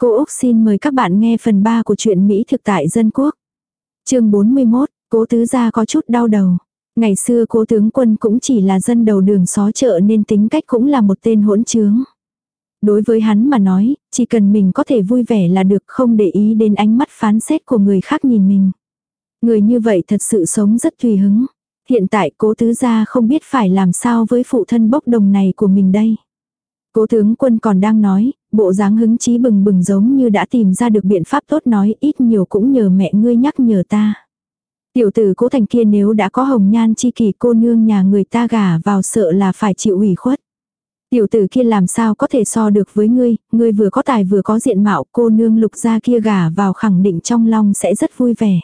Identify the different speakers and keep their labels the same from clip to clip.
Speaker 1: Cô Úc xin mời các bạn nghe phần 3 của truyện Mỹ thực tại dân quốc. chương 41, cố tứ gia có chút đau đầu. Ngày xưa cố tướng quân cũng chỉ là dân đầu đường xó chợ nên tính cách cũng là một tên hỗn trướng. Đối với hắn mà nói, chỉ cần mình có thể vui vẻ là được không để ý đến ánh mắt phán xét của người khác nhìn mình. Người như vậy thật sự sống rất tùy hứng. Hiện tại cố tứ gia không biết phải làm sao với phụ thân bốc đồng này của mình đây. Cố tướng quân còn đang nói, bộ dáng hứng chí bừng bừng giống như đã tìm ra được biện pháp tốt nói ít nhiều cũng nhờ mẹ ngươi nhắc nhở ta. Tiểu tử cố thành kia nếu đã có hồng nhan chi kỳ cô nương nhà người ta gả vào sợ là phải chịu ủy khuất. Tiểu tử kia làm sao có thể so được với ngươi, ngươi vừa có tài vừa có diện mạo cô nương lục gia kia gả vào khẳng định trong lòng sẽ rất vui vẻ.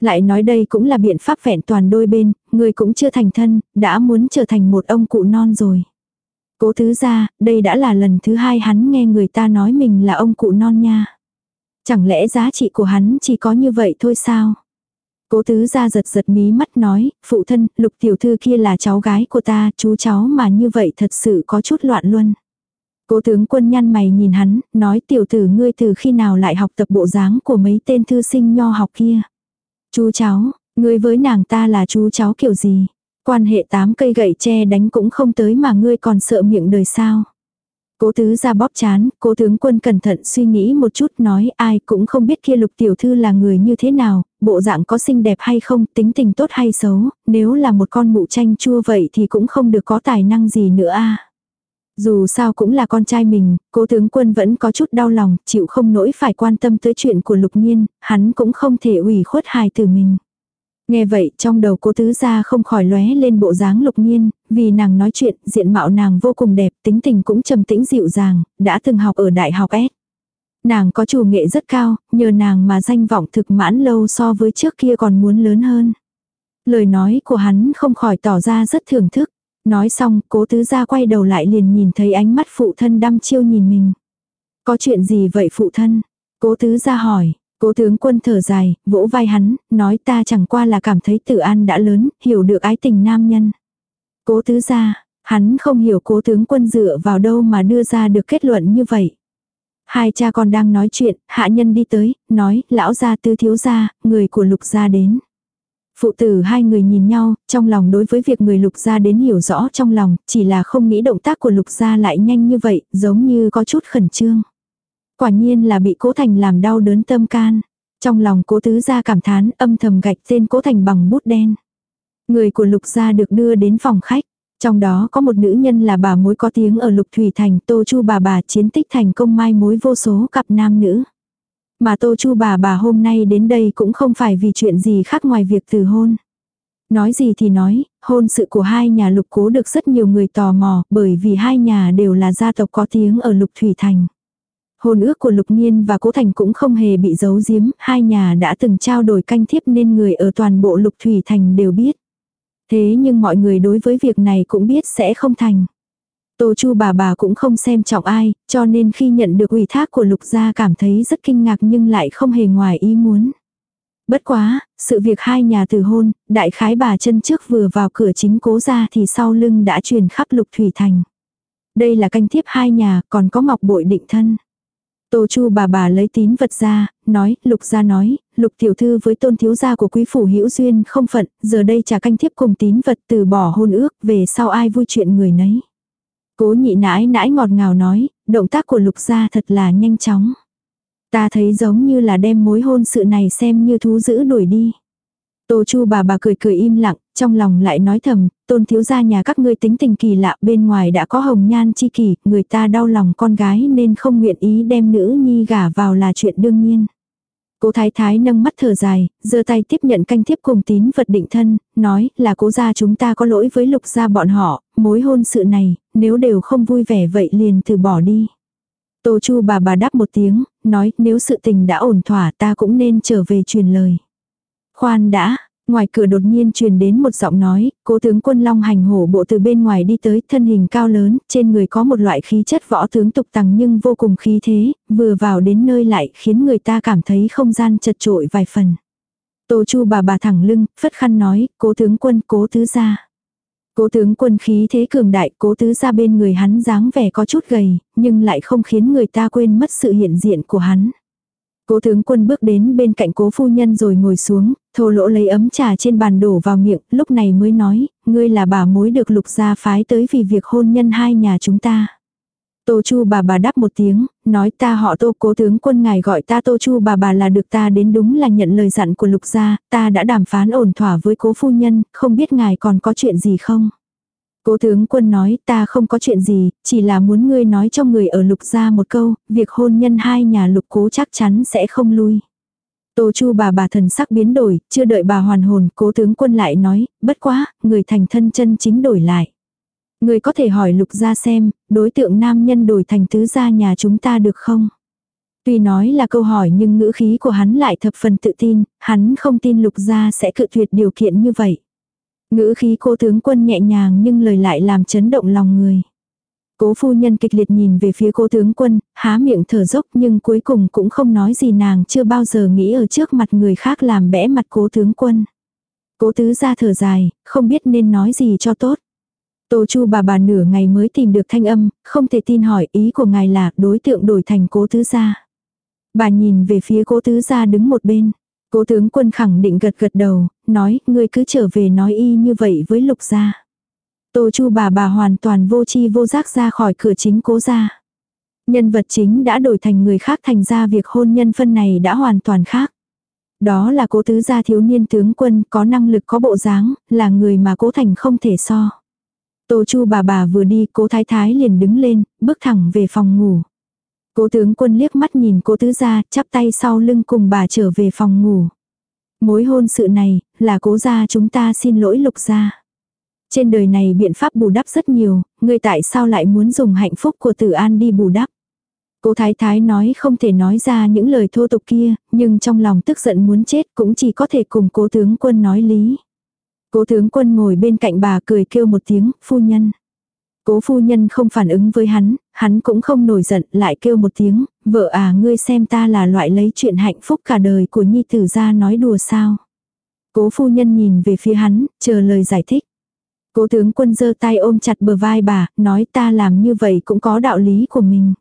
Speaker 1: Lại nói đây cũng là biện pháp vẹn toàn đôi bên, ngươi cũng chưa thành thân, đã muốn trở thành một ông cụ non rồi. Cố tứ ra, đây đã là lần thứ hai hắn nghe người ta nói mình là ông cụ non nha. Chẳng lẽ giá trị của hắn chỉ có như vậy thôi sao? Cố tứ ra giật giật mí mắt nói, phụ thân, lục tiểu thư kia là cháu gái của ta, chú cháu mà như vậy thật sự có chút loạn luôn. Cố tướng quân nhăn mày nhìn hắn, nói tiểu tử ngươi từ khi nào lại học tập bộ dáng của mấy tên thư sinh nho học kia. Chú cháu, ngươi với nàng ta là chú cháu kiểu gì? Quan hệ tám cây gậy tre đánh cũng không tới mà ngươi còn sợ miệng đời sao. Cố tứ ra bóp chán, cố tướng quân cẩn thận suy nghĩ một chút nói ai cũng không biết kia lục tiểu thư là người như thế nào, bộ dạng có xinh đẹp hay không, tính tình tốt hay xấu, nếu là một con mụ chanh chua vậy thì cũng không được có tài năng gì nữa a Dù sao cũng là con trai mình, cố tướng quân vẫn có chút đau lòng, chịu không nỗi phải quan tâm tới chuyện của lục nhiên, hắn cũng không thể ủy khuất hài từ mình. Nghe vậy trong đầu cô tứ gia không khỏi lóe lên bộ dáng lục nhiên, vì nàng nói chuyện, diện mạo nàng vô cùng đẹp, tính tình cũng trầm tĩnh dịu dàng, đã từng học ở đại học S. Nàng có chủ nghệ rất cao, nhờ nàng mà danh vọng thực mãn lâu so với trước kia còn muốn lớn hơn. Lời nói của hắn không khỏi tỏ ra rất thưởng thức. Nói xong, cố tứ gia quay đầu lại liền nhìn thấy ánh mắt phụ thân đăm chiêu nhìn mình. Có chuyện gì vậy phụ thân? Cố tứ gia hỏi, Cố tướng quân thở dài, vỗ vai hắn, nói ta chẳng qua là cảm thấy tử an đã lớn, hiểu được ái tình nam nhân. Cố tứ ra, hắn không hiểu cố tướng quân dựa vào đâu mà đưa ra được kết luận như vậy. Hai cha con đang nói chuyện, hạ nhân đi tới, nói, lão gia tư thiếu gia, người của lục gia đến. Phụ tử hai người nhìn nhau, trong lòng đối với việc người lục gia đến hiểu rõ trong lòng, chỉ là không nghĩ động tác của lục gia lại nhanh như vậy, giống như có chút khẩn trương. Quả nhiên là bị cố thành làm đau đớn tâm can. Trong lòng cố tứ gia cảm thán âm thầm gạch tên cố thành bằng bút đen. Người của lục gia được đưa đến phòng khách. Trong đó có một nữ nhân là bà mối có tiếng ở lục thủy thành tô chu bà bà chiến tích thành công mai mối vô số cặp nam nữ. Mà tô chu bà bà hôm nay đến đây cũng không phải vì chuyện gì khác ngoài việc từ hôn. Nói gì thì nói, hôn sự của hai nhà lục cố được rất nhiều người tò mò bởi vì hai nhà đều là gia tộc có tiếng ở lục thủy thành. Hôn ước của Lục Nhiên và Cố Thành cũng không hề bị giấu giếm, hai nhà đã từng trao đổi canh thiếp nên người ở toàn bộ Lục Thủy Thành đều biết. Thế nhưng mọi người đối với việc này cũng biết sẽ không thành. Tô Chu bà bà cũng không xem trọng ai, cho nên khi nhận được ủy thác của Lục gia cảm thấy rất kinh ngạc nhưng lại không hề ngoài ý muốn. Bất quá, sự việc hai nhà từ hôn, đại khái bà chân trước vừa vào cửa chính cố ra thì sau lưng đã truyền khắp Lục Thủy Thành. Đây là canh thiếp hai nhà, còn có ngọc bội định thân. Tô Chu bà bà lấy tín vật ra, nói, lục gia nói, lục tiểu thư với tôn thiếu gia của quý phủ hữu duyên không phận, giờ đây trả canh thiếp cùng tín vật từ bỏ hôn ước, về sau ai vui chuyện người nấy. Cố nhị nãi nãi ngọt ngào nói, động tác của lục gia thật là nhanh chóng. Ta thấy giống như là đem mối hôn sự này xem như thú dữ đuổi đi. Tô Chu bà bà cười cười im lặng, trong lòng lại nói thầm, tôn thiếu gia nhà các ngươi tính tình kỳ lạ, bên ngoài đã có hồng nhan chi kỳ, người ta đau lòng con gái nên không nguyện ý đem nữ nhi gả vào là chuyện đương nhiên. Cố thái thái nâng mắt thở dài, giơ tay tiếp nhận canh tiếp cùng tín vật định thân, nói là cố gia chúng ta có lỗi với lục gia bọn họ, mối hôn sự này, nếu đều không vui vẻ vậy liền từ bỏ đi. Tô chu bà bà đáp một tiếng, nói nếu sự tình đã ổn thỏa ta cũng nên trở về truyền lời. Khoan đã, ngoài cửa đột nhiên truyền đến một giọng nói, cố tướng quân long hành hổ bộ từ bên ngoài đi tới, thân hình cao lớn, trên người có một loại khí chất võ tướng tục tằng nhưng vô cùng khí thế, vừa vào đến nơi lại khiến người ta cảm thấy không gian chật trội vài phần. Tô chu bà bà thẳng lưng, phất khăn nói, cố tướng quân cố tứ gia. Cố tướng quân khí thế cường đại, cố tứ ra bên người hắn dáng vẻ có chút gầy, nhưng lại không khiến người ta quên mất sự hiện diện của hắn. Cố tướng quân bước đến bên cạnh cố phu nhân rồi ngồi xuống, thô lỗ lấy ấm trà trên bàn đổ vào miệng, lúc này mới nói, ngươi là bà mối được lục gia phái tới vì việc hôn nhân hai nhà chúng ta. Tô Chu bà bà đáp một tiếng, nói ta họ Tô cố tướng quân ngài gọi ta Tô Chu bà bà là được ta đến đúng là nhận lời dặn của lục gia, ta đã đàm phán ổn thỏa với cố phu nhân, không biết ngài còn có chuyện gì không? Cố tướng quân nói ta không có chuyện gì, chỉ là muốn ngươi nói cho người ở lục gia một câu, việc hôn nhân hai nhà lục cố chắc chắn sẽ không lui. Tô Chu bà bà thần sắc biến đổi, chưa đợi bà hoàn hồn, cố tướng quân lại nói, bất quá, người thành thân chân chính đổi lại. Người có thể hỏi lục gia xem, đối tượng nam nhân đổi thành tứ gia nhà chúng ta được không? Tuy nói là câu hỏi nhưng ngữ khí của hắn lại thập phần tự tin, hắn không tin lục gia sẽ cự tuyệt điều kiện như vậy. Ngữ khí cô tướng quân nhẹ nhàng nhưng lời lại làm chấn động lòng người. Cố phu nhân kịch liệt nhìn về phía cô tướng quân, há miệng thở dốc nhưng cuối cùng cũng không nói gì nàng chưa bao giờ nghĩ ở trước mặt người khác làm bẽ mặt cố tướng quân. Cố tứ ra thở dài, không biết nên nói gì cho tốt. Tô Chu bà bà nửa ngày mới tìm được thanh âm, không thể tin hỏi ý của ngài là đối tượng đổi thành cố tứ gia. Bà nhìn về phía cố tứ gia đứng một bên. Cố tướng quân khẳng định gật gật đầu, nói, ngươi cứ trở về nói y như vậy với lục gia. Tô Chu bà bà hoàn toàn vô chi vô giác ra khỏi cửa chính cố gia. Nhân vật chính đã đổi thành người khác thành ra việc hôn nhân phân này đã hoàn toàn khác. Đó là cố tứ gia thiếu niên tướng quân có năng lực có bộ dáng, là người mà cố thành không thể so. Tô Chu bà bà vừa đi, cố thái thái liền đứng lên, bước thẳng về phòng ngủ. Cố tướng quân liếc mắt nhìn cố tứ gia, chắp tay sau lưng cùng bà trở về phòng ngủ. Mối hôn sự này, là cố gia chúng ta xin lỗi lục gia. Trên đời này biện pháp bù đắp rất nhiều, người tại sao lại muốn dùng hạnh phúc của tử an đi bù đắp. Cố thái thái nói không thể nói ra những lời thô tục kia, nhưng trong lòng tức giận muốn chết cũng chỉ có thể cùng cố tướng quân nói lý. Cố tướng quân ngồi bên cạnh bà cười kêu một tiếng, phu nhân. Cố phu nhân không phản ứng với hắn, hắn cũng không nổi giận, lại kêu một tiếng, vợ à ngươi xem ta là loại lấy chuyện hạnh phúc cả đời của nhi tử ra nói đùa sao. Cố phu nhân nhìn về phía hắn, chờ lời giải thích. Cố tướng quân giơ tay ôm chặt bờ vai bà, nói ta làm như vậy cũng có đạo lý của mình.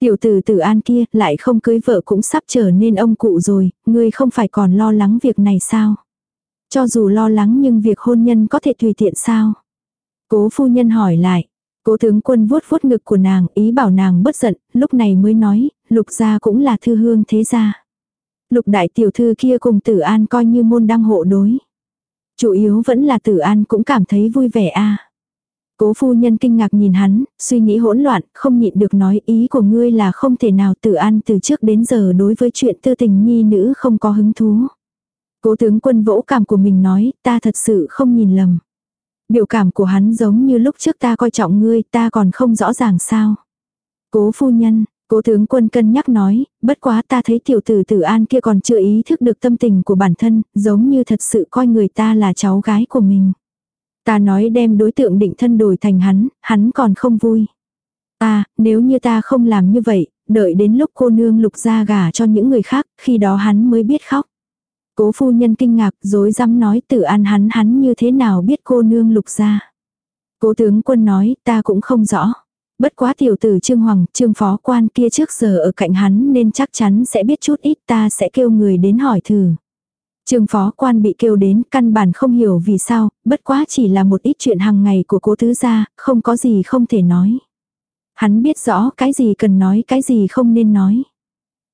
Speaker 1: Tiểu tử tử an kia lại không cưới vợ cũng sắp trở nên ông cụ rồi, ngươi không phải còn lo lắng việc này sao? Cho dù lo lắng nhưng việc hôn nhân có thể tùy tiện sao? Cố phu nhân hỏi lại. Cố tướng quân vuốt vuốt ngực của nàng, ý bảo nàng bất giận, lúc này mới nói, lục gia cũng là thư hương thế gia. Lục đại tiểu thư kia cùng tử an coi như môn đăng hộ đối. Chủ yếu vẫn là tử an cũng cảm thấy vui vẻ a Cố phu nhân kinh ngạc nhìn hắn, suy nghĩ hỗn loạn, không nhịn được nói ý của ngươi là không thể nào tử an từ trước đến giờ đối với chuyện tư tình nhi nữ không có hứng thú. Cố tướng quân vỗ cảm của mình nói, ta thật sự không nhìn lầm. Biểu cảm của hắn giống như lúc trước ta coi trọng ngươi, ta còn không rõ ràng sao. Cố phu nhân, cố tướng quân cân nhắc nói, bất quá ta thấy tiểu tử tử an kia còn chưa ý thức được tâm tình của bản thân, giống như thật sự coi người ta là cháu gái của mình. Ta nói đem đối tượng định thân đổi thành hắn, hắn còn không vui. Ta, nếu như ta không làm như vậy, đợi đến lúc cô nương lục ra gả cho những người khác, khi đó hắn mới biết khóc. Cố phu nhân kinh ngạc, dối rắm nói tự an hắn hắn như thế nào biết cô nương lục ra. Cố tướng quân nói, ta cũng không rõ. Bất quá tiểu tử Trương Hoàng, Trương Phó quan kia trước giờ ở cạnh hắn nên chắc chắn sẽ biết chút ít ta sẽ kêu người đến hỏi thử. Trương phó quan bị kêu đến căn bản không hiểu vì sao, bất quá chỉ là một ít chuyện hàng ngày của cố tứ gia, không có gì không thể nói. Hắn biết rõ cái gì cần nói cái gì không nên nói.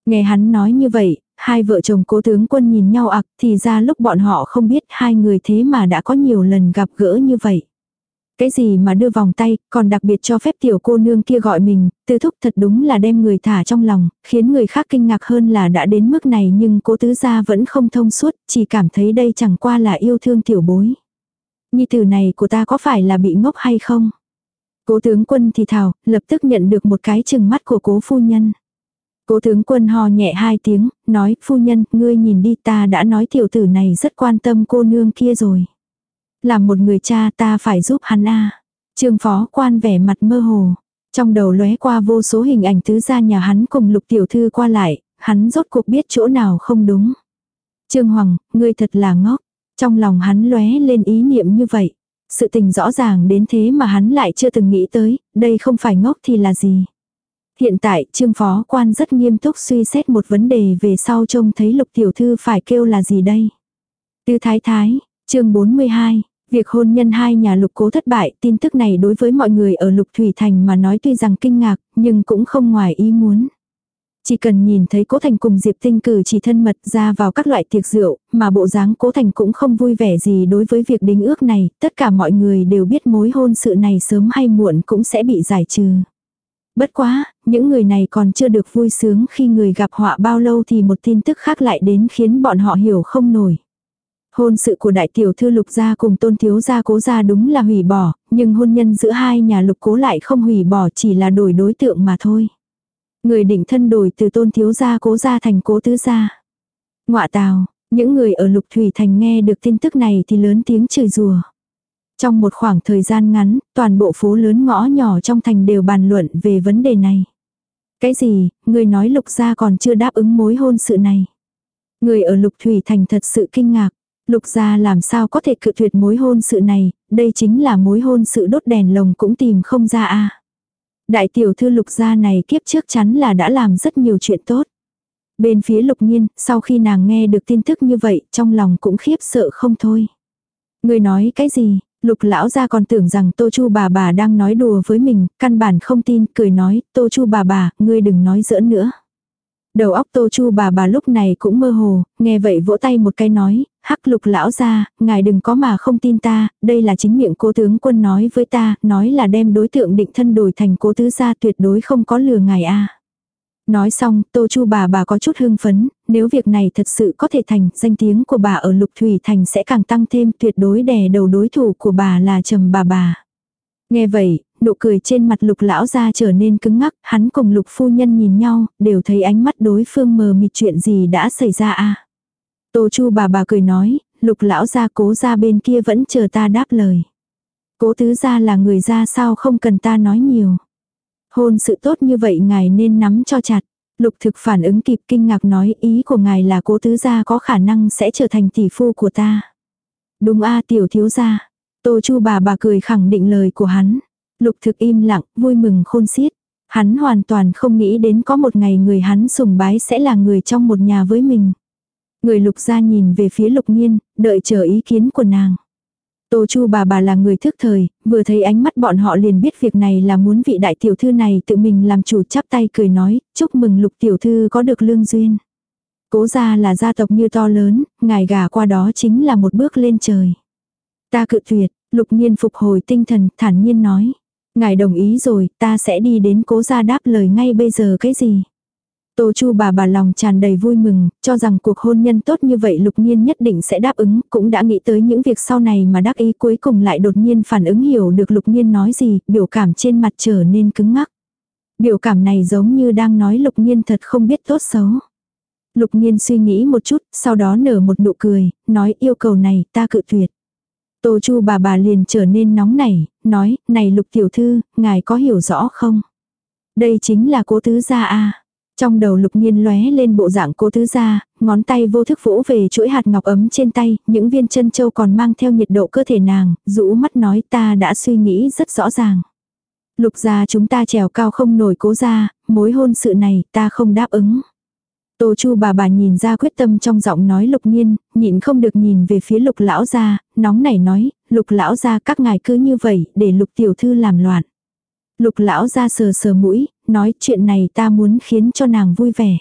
Speaker 1: Nghe hắn nói như vậy, hai vợ chồng cố tướng quân nhìn nhau ạc thì ra lúc bọn họ không biết hai người thế mà đã có nhiều lần gặp gỡ như vậy. Cái gì mà đưa vòng tay, còn đặc biệt cho phép tiểu cô nương kia gọi mình, tư thúc thật đúng là đem người thả trong lòng, khiến người khác kinh ngạc hơn là đã đến mức này nhưng cố tứ gia vẫn không thông suốt, chỉ cảm thấy đây chẳng qua là yêu thương tiểu bối. Nhi tử này của ta có phải là bị ngốc hay không? Cố tướng quân thì thào, lập tức nhận được một cái chừng mắt của cố phu nhân. Cố tướng quân ho nhẹ hai tiếng, nói, phu nhân, ngươi nhìn đi ta đã nói tiểu tử này rất quan tâm cô nương kia rồi. Làm một người cha ta phải giúp hắn a Trương phó quan vẻ mặt mơ hồ. Trong đầu lóe qua vô số hình ảnh tứ gia nhà hắn cùng lục tiểu thư qua lại, hắn rốt cuộc biết chỗ nào không đúng. Trương Hoàng, ngươi thật là ngốc. Trong lòng hắn lóe lên ý niệm như vậy. Sự tình rõ ràng đến thế mà hắn lại chưa từng nghĩ tới, đây không phải ngốc thì là gì. Hiện tại, trương phó quan rất nghiêm túc suy xét một vấn đề về sau trông thấy lục tiểu thư phải kêu là gì đây. Tư thái thái, chương 42, Việc hôn nhân hai nhà lục cố thất bại, tin tức này đối với mọi người ở lục thủy thành mà nói tuy rằng kinh ngạc, nhưng cũng không ngoài ý muốn. Chỉ cần nhìn thấy cố thành cùng Diệp Tinh cử chỉ thân mật ra vào các loại tiệc rượu, mà bộ dáng cố thành cũng không vui vẻ gì đối với việc đính ước này, tất cả mọi người đều biết mối hôn sự này sớm hay muộn cũng sẽ bị giải trừ. Bất quá, những người này còn chưa được vui sướng khi người gặp họa bao lâu thì một tin tức khác lại đến khiến bọn họ hiểu không nổi. Hôn sự của đại tiểu thư lục gia cùng tôn thiếu gia cố gia đúng là hủy bỏ, nhưng hôn nhân giữa hai nhà lục cố lại không hủy bỏ chỉ là đổi đối tượng mà thôi. Người định thân đổi từ tôn thiếu gia cố gia thành cố tứ gia. Ngoạ tào, những người ở lục thủy thành nghe được tin tức này thì lớn tiếng chửi rùa. Trong một khoảng thời gian ngắn, toàn bộ phố lớn ngõ nhỏ trong thành đều bàn luận về vấn đề này. Cái gì, người nói lục gia còn chưa đáp ứng mối hôn sự này. Người ở lục thủy thành thật sự kinh ngạc. Lục gia làm sao có thể cự tuyệt mối hôn sự này, đây chính là mối hôn sự đốt đèn lồng cũng tìm không ra a. Đại tiểu thư lục gia này kiếp trước chắn là đã làm rất nhiều chuyện tốt. Bên phía lục nhiên, sau khi nàng nghe được tin tức như vậy, trong lòng cũng khiếp sợ không thôi. Người nói cái gì, lục lão gia còn tưởng rằng tô chu bà bà đang nói đùa với mình, căn bản không tin, cười nói, tô chu bà bà, ngươi đừng nói giỡn nữa. Đầu óc tô chu bà bà lúc này cũng mơ hồ, nghe vậy vỗ tay một cái nói, hắc lục lão ra, ngài đừng có mà không tin ta, đây là chính miệng cố tướng quân nói với ta, nói là đem đối tượng định thân đổi thành cố tứ gia tuyệt đối không có lừa ngài a. Nói xong, tô chu bà bà có chút hưng phấn, nếu việc này thật sự có thể thành, danh tiếng của bà ở lục thủy thành sẽ càng tăng thêm tuyệt đối đè đầu đối thủ của bà là trầm bà bà. Nghe vậy, nụ cười trên mặt lục lão ra trở nên cứng ngắc, hắn cùng lục phu nhân nhìn nhau, đều thấy ánh mắt đối phương mờ mịt chuyện gì đã xảy ra a Tô chu bà bà cười nói, lục lão ra cố ra bên kia vẫn chờ ta đáp lời. Cố tứ ra là người ra sao không cần ta nói nhiều. Hôn sự tốt như vậy ngài nên nắm cho chặt. Lục thực phản ứng kịp kinh ngạc nói ý của ngài là cố tứ gia có khả năng sẽ trở thành tỷ phu của ta. Đúng a tiểu thiếu gia. Tô chu bà bà cười khẳng định lời của hắn. Lục thực im lặng, vui mừng khôn xiết. Hắn hoàn toàn không nghĩ đến có một ngày người hắn sùng bái sẽ là người trong một nhà với mình. Người lục gia nhìn về phía lục nhiên, đợi chờ ý kiến của nàng. Tô Chu bà bà là người thức thời, vừa thấy ánh mắt bọn họ liền biết việc này là muốn vị đại tiểu thư này tự mình làm chủ chắp tay cười nói, chúc mừng lục tiểu thư có được lương duyên. Cố gia là gia tộc như to lớn, ngài gà qua đó chính là một bước lên trời. Ta cự tuyệt, lục nhiên phục hồi tinh thần, thản nhiên nói. Ngài đồng ý rồi, ta sẽ đi đến cố gia đáp lời ngay bây giờ cái gì. Tô Chu bà bà lòng tràn đầy vui mừng, cho rằng cuộc hôn nhân tốt như vậy lục nhiên nhất định sẽ đáp ứng, cũng đã nghĩ tới những việc sau này mà đắc ý cuối cùng lại đột nhiên phản ứng hiểu được lục nhiên nói gì, biểu cảm trên mặt trở nên cứng ngắc. Biểu cảm này giống như đang nói lục nhiên thật không biết tốt xấu. Lục nhiên suy nghĩ một chút, sau đó nở một nụ cười, nói yêu cầu này ta cự tuyệt. Tô Chu bà bà liền trở nên nóng nảy, nói, này lục tiểu thư, ngài có hiểu rõ không? Đây chính là cố tứ gia a trong đầu lục nhiên lóe lên bộ dạng cố tứ gia, ngón tay vô thức vỗ về chuỗi hạt ngọc ấm trên tay, những viên chân châu còn mang theo nhiệt độ cơ thể nàng, rũ mắt nói ta đã suy nghĩ rất rõ ràng. Lục gia chúng ta trèo cao không nổi cố gia, mối hôn sự này ta không đáp ứng. Tô Chu bà bà nhìn ra quyết tâm trong giọng nói lục nhiên, nhịn không được nhìn về phía lục lão gia, nóng nảy nói, lục lão gia các ngài cứ như vậy, để lục tiểu thư làm loạn. Lục lão gia sờ sờ mũi, nói chuyện này ta muốn khiến cho nàng vui vẻ.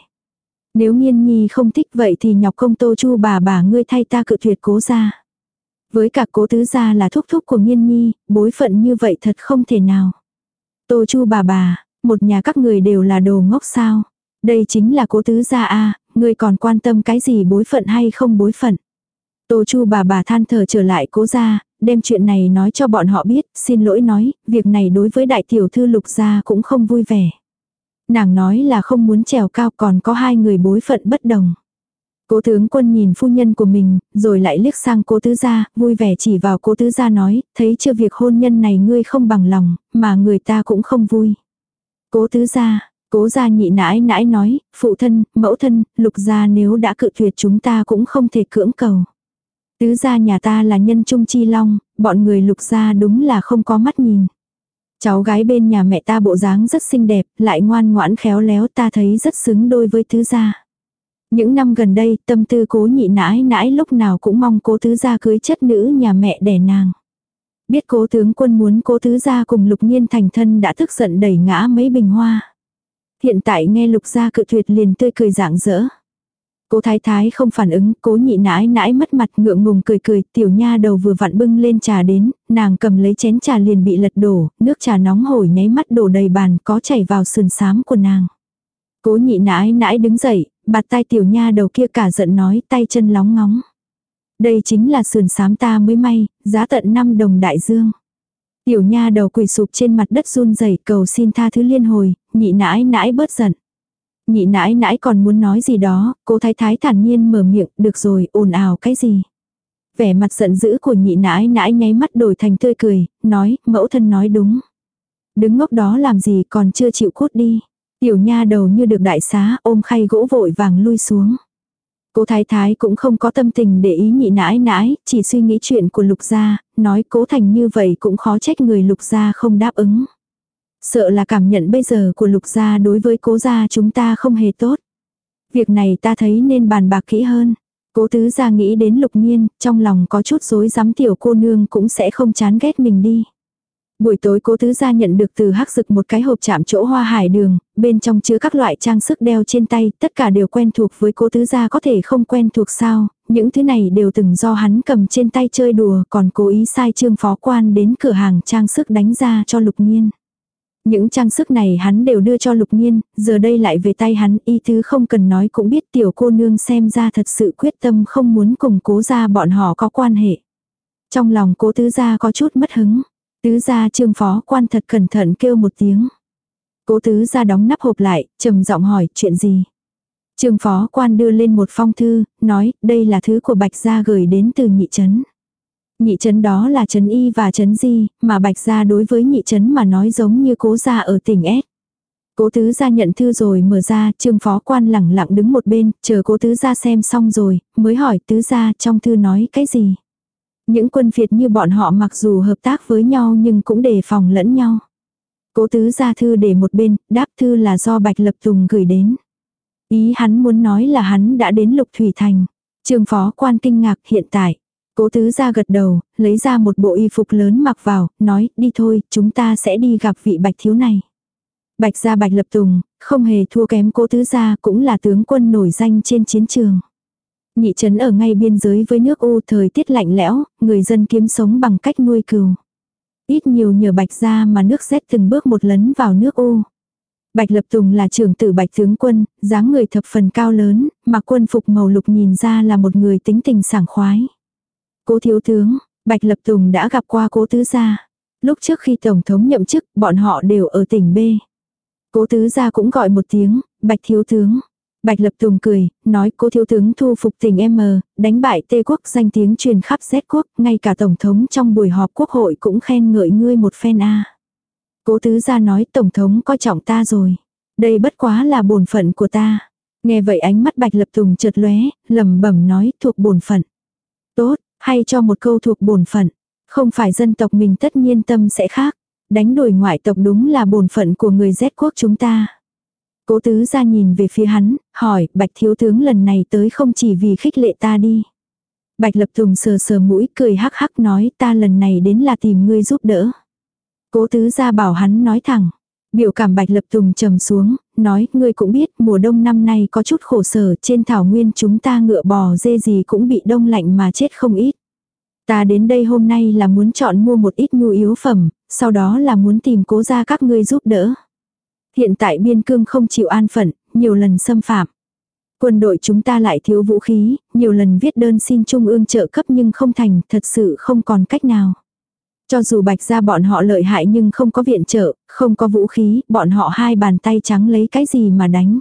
Speaker 1: Nếu nghiên nhi không thích vậy thì nhọc công tô chu bà bà ngươi thay ta cự tuyệt cố gia. Với cả cố tứ gia là thúc thúc của nghiên nhi, bối phận như vậy thật không thể nào. Tô chu bà bà, một nhà các người đều là đồ ngốc sao. Đây chính là cố tứ gia a ngươi còn quan tâm cái gì bối phận hay không bối phận. Tô Chu bà bà than thở trở lại cố gia, đem chuyện này nói cho bọn họ biết, xin lỗi nói, việc này đối với đại tiểu thư lục gia cũng không vui vẻ. Nàng nói là không muốn trèo cao còn có hai người bối phận bất đồng. Cố tướng quân nhìn phu nhân của mình, rồi lại liếc sang cố tứ gia, vui vẻ chỉ vào cố tứ gia nói, thấy chưa việc hôn nhân này ngươi không bằng lòng, mà người ta cũng không vui. Cố tứ gia, Cố gia nhị nãi nãi nói, phụ thân, mẫu thân, lục gia nếu đã cự tuyệt chúng ta cũng không thể cưỡng cầu. Tứ gia nhà ta là nhân trung chi long, bọn người lục gia đúng là không có mắt nhìn. Cháu gái bên nhà mẹ ta bộ dáng rất xinh đẹp, lại ngoan ngoãn khéo léo ta thấy rất xứng đôi với tứ gia. Những năm gần đây, tâm tư cố nhị nãi nãi lúc nào cũng mong cố tứ gia cưới chất nữ nhà mẹ đẻ nàng. Biết cố tướng quân muốn cố tứ gia cùng lục nhiên thành thân đã tức giận đẩy ngã mấy bình hoa. Hiện tại nghe lục gia cự tuyệt liền tươi cười rạng rỡ. Cố thái thái không phản ứng, cố nhị nãi nãi mất mặt ngượng ngùng cười cười, tiểu nha đầu vừa vặn bưng lên trà đến, nàng cầm lấy chén trà liền bị lật đổ, nước trà nóng hổi nháy mắt đổ đầy bàn có chảy vào sườn sám của nàng. Cố nhị nãi nãi đứng dậy, bạt tay tiểu nha đầu kia cả giận nói tay chân lóng ngóng. Đây chính là sườn sám ta mới may, giá tận 5 đồng đại dương. Tiểu nha đầu quỳ sụp trên mặt đất run rẩy cầu xin tha thứ liên hồi, nhị nãi nãi bớt giận. Nhị nãi nãi còn muốn nói gì đó, cô thái thái thản nhiên mở miệng, được rồi, ồn ào cái gì. Vẻ mặt giận dữ của nhị nãi nãi nháy mắt đổi thành tươi cười, nói, mẫu thân nói đúng. Đứng ngốc đó làm gì còn chưa chịu cút đi. Tiểu nha đầu như được đại xá ôm khay gỗ vội vàng lui xuống. Cố thái thái cũng không có tâm tình để ý nhị nãi nãi, chỉ suy nghĩ chuyện của lục gia, nói cố thành như vậy cũng khó trách người lục gia không đáp ứng. Sợ là cảm nhận bây giờ của lục gia đối với cố gia chúng ta không hề tốt. Việc này ta thấy nên bàn bạc kỹ hơn. Cố tứ gia nghĩ đến lục nhiên, trong lòng có chút rối rắm tiểu cô nương cũng sẽ không chán ghét mình đi. Buổi tối cố tứ gia nhận được từ hắc dực một cái hộp chạm chỗ hoa hải đường, bên trong chứa các loại trang sức đeo trên tay, tất cả đều quen thuộc với cố tứ gia có thể không quen thuộc sao, những thứ này đều từng do hắn cầm trên tay chơi đùa, còn cố ý sai trương phó quan đến cửa hàng trang sức đánh ra cho lục nhiên. Những trang sức này hắn đều đưa cho lục nhiên, giờ đây lại về tay hắn, y thứ không cần nói cũng biết tiểu cô nương xem ra thật sự quyết tâm không muốn cùng cố gia bọn họ có quan hệ. Trong lòng cố tứ gia có chút mất hứng. Tứ gia trương phó quan thật cẩn thận kêu một tiếng. Cố tứ gia đóng nắp hộp lại, trầm giọng hỏi chuyện gì. Trương phó quan đưa lên một phong thư, nói đây là thứ của bạch gia gửi đến từ nhị trấn. Nhị trấn đó là trấn y và trấn di, mà bạch gia đối với nhị trấn mà nói giống như cố gia ở tỉnh S. Cố tứ gia nhận thư rồi mở ra, trương phó quan lẳng lặng đứng một bên, chờ cố tứ gia xem xong rồi, mới hỏi tứ gia trong thư nói cái gì. Những quân phiệt như bọn họ mặc dù hợp tác với nhau nhưng cũng đề phòng lẫn nhau. Cố tứ ra thư để một bên, đáp thư là do Bạch Lập Tùng gửi đến. Ý hắn muốn nói là hắn đã đến Lục Thủy Thành. Trường phó quan kinh ngạc hiện tại. Cố tứ ra gật đầu, lấy ra một bộ y phục lớn mặc vào, nói, đi thôi, chúng ta sẽ đi gặp vị bạch thiếu này. Bạch gia bạch lập tùng, không hề thua kém cố tứ gia cũng là tướng quân nổi danh trên chiến trường. Nhị trấn ở ngay biên giới với nước U thời tiết lạnh lẽo, người dân kiếm sống bằng cách nuôi cừu. Ít nhiều nhờ bạch ra mà nước rét từng bước một lấn vào nước U. Bạch Lập Tùng là trưởng tử Bạch tướng quân, dáng người thập phần cao lớn, mà quân phục màu lục nhìn ra là một người tính tình sảng khoái. Cố thiếu tướng, Bạch Lập Tùng đã gặp qua cố tứ gia. Lúc trước khi Tổng thống nhậm chức, bọn họ đều ở tỉnh B. Cố tứ gia cũng gọi một tiếng, Bạch thiếu tướng. Bạch Lập Tùng cười, nói cố thiếu tướng thu phục tỉnh M, đánh bại Tê quốc danh tiếng truyền khắp Z quốc, ngay cả Tổng thống trong buổi họp quốc hội cũng khen ngợi ngươi một phen A. Cố tứ gia nói Tổng thống coi trọng ta rồi. Đây bất quá là bổn phận của ta. Nghe vậy ánh mắt Bạch Lập Tùng chợt lóe, lẩm bẩm nói thuộc bổn phận. Tốt, hay cho một câu thuộc bổn phận. Không phải dân tộc mình tất nhiên tâm sẽ khác. Đánh đuổi ngoại tộc đúng là bổn phận của người Z quốc chúng ta. Cố tứ ra nhìn về phía hắn, hỏi, bạch thiếu tướng lần này tới không chỉ vì khích lệ ta đi. Bạch lập tùng sờ sờ mũi cười hắc hắc nói ta lần này đến là tìm ngươi giúp đỡ. Cố tứ ra bảo hắn nói thẳng. Biểu cảm bạch lập tùng trầm xuống, nói ngươi cũng biết mùa đông năm nay có chút khổ sở trên thảo nguyên chúng ta ngựa bò dê gì cũng bị đông lạnh mà chết không ít. Ta đến đây hôm nay là muốn chọn mua một ít nhu yếu phẩm, sau đó là muốn tìm cố ra các ngươi giúp đỡ. Hiện tại biên cương không chịu an phận, nhiều lần xâm phạm. Quân đội chúng ta lại thiếu vũ khí, nhiều lần viết đơn xin trung ương trợ cấp nhưng không thành, thật sự không còn cách nào. Cho dù bạch ra bọn họ lợi hại nhưng không có viện trợ, không có vũ khí, bọn họ hai bàn tay trắng lấy cái gì mà đánh.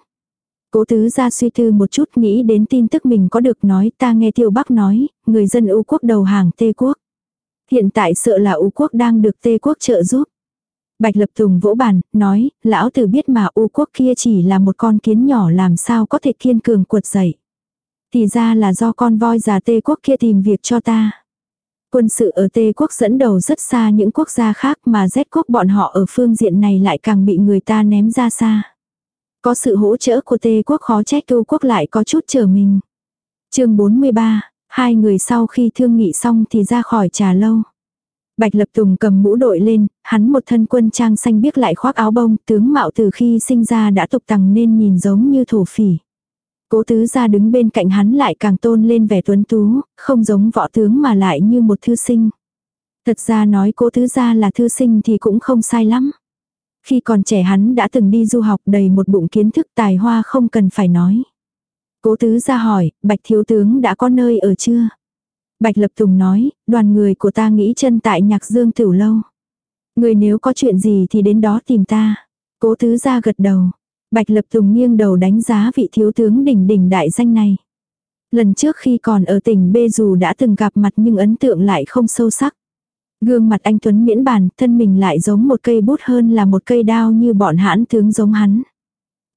Speaker 1: Cố tứ ra suy tư một chút nghĩ đến tin tức mình có được nói ta nghe tiêu bắc nói, người dân ưu quốc đầu hàng tê quốc. Hiện tại sợ là ưu quốc đang được tê quốc trợ giúp. Bạch Lập Tùng vỗ bàn, nói, lão tử biết mà U quốc kia chỉ là một con kiến nhỏ làm sao có thể kiên cường cuột dậy. Thì ra là do con voi già tê quốc kia tìm việc cho ta. Quân sự ở Tê quốc dẫn đầu rất xa những quốc gia khác mà Z quốc bọn họ ở phương diện này lại càng bị người ta ném ra xa. Có sự hỗ trợ của Tê quốc khó trách Cưu quốc lại có chút trở mình. chương 43, hai người sau khi thương nghị xong thì ra khỏi trà lâu. Bạch Lập Tùng cầm mũ đội lên, hắn một thân quân trang xanh biếc lại khoác áo bông, tướng mạo từ khi sinh ra đã tục tằng nên nhìn giống như thổ phỉ. Cố tứ ra đứng bên cạnh hắn lại càng tôn lên vẻ tuấn tú, không giống võ tướng mà lại như một thư sinh. Thật ra nói cố tứ ra là thư sinh thì cũng không sai lắm. Khi còn trẻ hắn đã từng đi du học đầy một bụng kiến thức tài hoa không cần phải nói. Cố tứ ra hỏi, bạch thiếu tướng đã có nơi ở chưa? Bạch Lập Tùng nói, đoàn người của ta nghĩ chân tại nhạc dương tiểu lâu. Người nếu có chuyện gì thì đến đó tìm ta. Cố tứ ra gật đầu. Bạch Lập Tùng nghiêng đầu đánh giá vị thiếu tướng đỉnh đỉnh đại danh này. Lần trước khi còn ở tỉnh Bê dù đã từng gặp mặt nhưng ấn tượng lại không sâu sắc. Gương mặt anh Tuấn miễn bàn, thân mình lại giống một cây bút hơn là một cây đao như bọn hãn tướng giống hắn.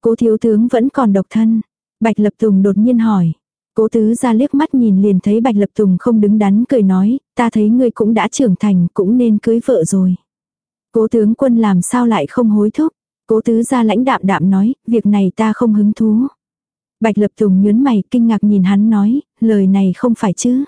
Speaker 1: Cố thiếu tướng vẫn còn độc thân. Bạch Lập Tùng đột nhiên hỏi. Cố tứ ra liếc mắt nhìn liền thấy Bạch Lập Tùng không đứng đắn cười nói, ta thấy ngươi cũng đã trưởng thành, cũng nên cưới vợ rồi. Cố tướng quân làm sao lại không hối thúc. Cố tứ gia lãnh đạm đạm nói, việc này ta không hứng thú. Bạch Lập Tùng nhớn mày kinh ngạc nhìn hắn nói, lời này không phải chứ.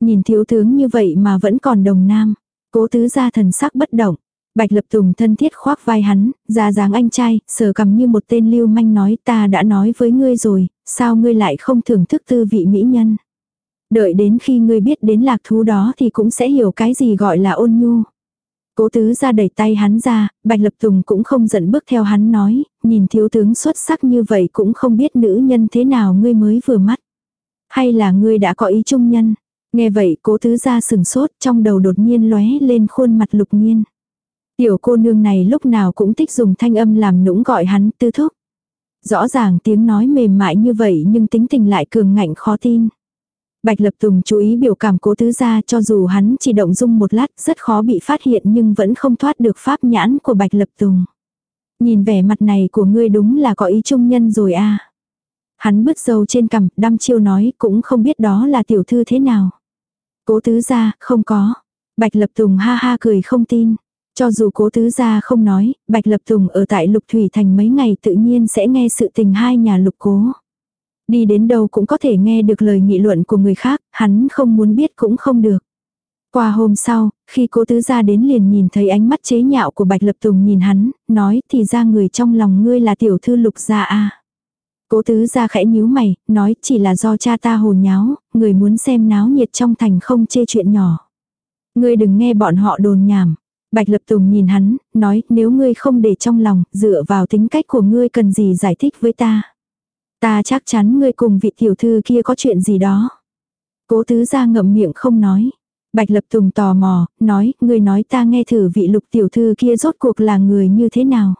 Speaker 1: Nhìn thiếu tướng như vậy mà vẫn còn đồng nam. Cố tứ gia thần sắc bất động. Bạch Lập Tùng thân thiết khoác vai hắn, ra dáng anh trai, sờ cầm như một tên lưu manh nói ta đã nói với ngươi rồi, sao ngươi lại không thưởng thức tư vị mỹ nhân. Đợi đến khi ngươi biết đến lạc thú đó thì cũng sẽ hiểu cái gì gọi là ôn nhu. Cố tứ ra đẩy tay hắn ra, Bạch Lập Tùng cũng không giận bước theo hắn nói, nhìn thiếu tướng xuất sắc như vậy cũng không biết nữ nhân thế nào ngươi mới vừa mắt. Hay là ngươi đã có ý chung nhân. Nghe vậy cố tứ ra sừng sốt trong đầu đột nhiên lóe lên khuôn mặt lục nhiên. Tiểu cô nương này lúc nào cũng thích dùng thanh âm làm nũng gọi hắn tư thúc. Rõ ràng tiếng nói mềm mại như vậy nhưng tính tình lại cường ngạnh khó tin. Bạch Lập Tùng chú ý biểu cảm cố tứ gia cho dù hắn chỉ động dung một lát rất khó bị phát hiện nhưng vẫn không thoát được pháp nhãn của Bạch Lập Tùng. Nhìn vẻ mặt này của ngươi đúng là có ý trung nhân rồi a. À. Hắn bứt dầu trên cằm, đăm chiêu nói cũng không biết đó là tiểu thư thế nào. Cố tứ gia, không có. Bạch Lập Tùng ha ha cười không tin. Cho dù cố tứ gia không nói, Bạch Lập Tùng ở tại Lục Thủy Thành mấy ngày tự nhiên sẽ nghe sự tình hai nhà lục cố. Đi đến đâu cũng có thể nghe được lời nghị luận của người khác, hắn không muốn biết cũng không được. Qua hôm sau, khi cố tứ gia đến liền nhìn thấy ánh mắt chế nhạo của Bạch Lập Tùng nhìn hắn, nói thì ra người trong lòng ngươi là tiểu thư lục gia a Cố tứ gia khẽ nhíu mày, nói chỉ là do cha ta hồ nháo, người muốn xem náo nhiệt trong thành không chê chuyện nhỏ. Ngươi đừng nghe bọn họ đồn nhảm. Bạch Lập Tùng nhìn hắn, nói nếu ngươi không để trong lòng, dựa vào tính cách của ngươi cần gì giải thích với ta. Ta chắc chắn ngươi cùng vị tiểu thư kia có chuyện gì đó. Cố tứ ra ngậm miệng không nói. Bạch Lập Tùng tò mò, nói, ngươi nói ta nghe thử vị lục tiểu thư kia rốt cuộc là người như thế nào.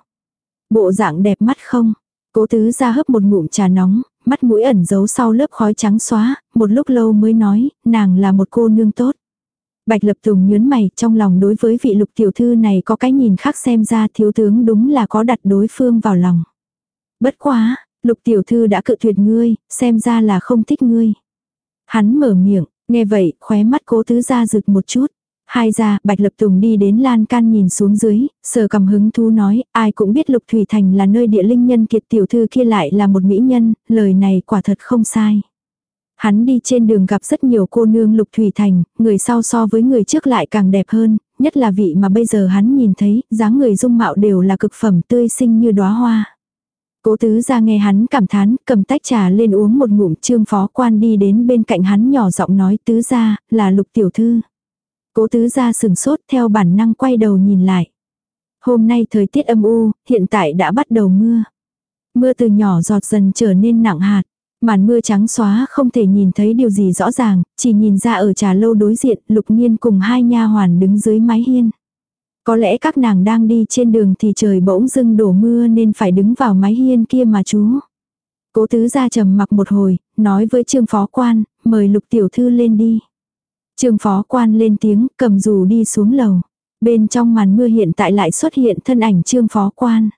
Speaker 1: Bộ dạng đẹp mắt không? Cố tứ ra hấp một ngụm trà nóng, mắt mũi ẩn giấu sau lớp khói trắng xóa, một lúc lâu mới nói, nàng là một cô nương tốt. Bạch Lập Tùng nhớn mày, trong lòng đối với vị lục tiểu thư này có cái nhìn khác xem ra thiếu tướng đúng là có đặt đối phương vào lòng. Bất quá, lục tiểu thư đã cự tuyệt ngươi, xem ra là không thích ngươi. Hắn mở miệng, nghe vậy, khóe mắt cố tứ ra rực một chút. Hai ra, Bạch Lập Tùng đi đến lan can nhìn xuống dưới, sờ cầm hứng thú nói, ai cũng biết Lục Thủy Thành là nơi địa linh nhân kiệt tiểu thư kia lại là một mỹ nhân, lời này quả thật không sai. Hắn đi trên đường gặp rất nhiều cô nương lục thủy thành, người sau so với người trước lại càng đẹp hơn, nhất là vị mà bây giờ hắn nhìn thấy, dáng người dung mạo đều là cực phẩm tươi xinh như đóa hoa. Cố tứ ra nghe hắn cảm thán, cầm tách trà lên uống một ngụm trương phó quan đi đến bên cạnh hắn nhỏ giọng nói tứ ra, là lục tiểu thư. Cố tứ ra sừng sốt theo bản năng quay đầu nhìn lại. Hôm nay thời tiết âm u, hiện tại đã bắt đầu mưa. Mưa từ nhỏ giọt dần trở nên nặng hạt. Màn mưa trắng xóa không thể nhìn thấy điều gì rõ ràng, chỉ nhìn ra ở trà lâu đối diện, lục nhiên cùng hai nha hoàn đứng dưới mái hiên. Có lẽ các nàng đang đi trên đường thì trời bỗng dưng đổ mưa nên phải đứng vào mái hiên kia mà chú. Cố tứ ra trầm mặc một hồi, nói với trương phó quan, mời lục tiểu thư lên đi. Trương phó quan lên tiếng, cầm dù đi xuống lầu. Bên trong màn mưa hiện tại lại xuất hiện thân ảnh trương phó quan.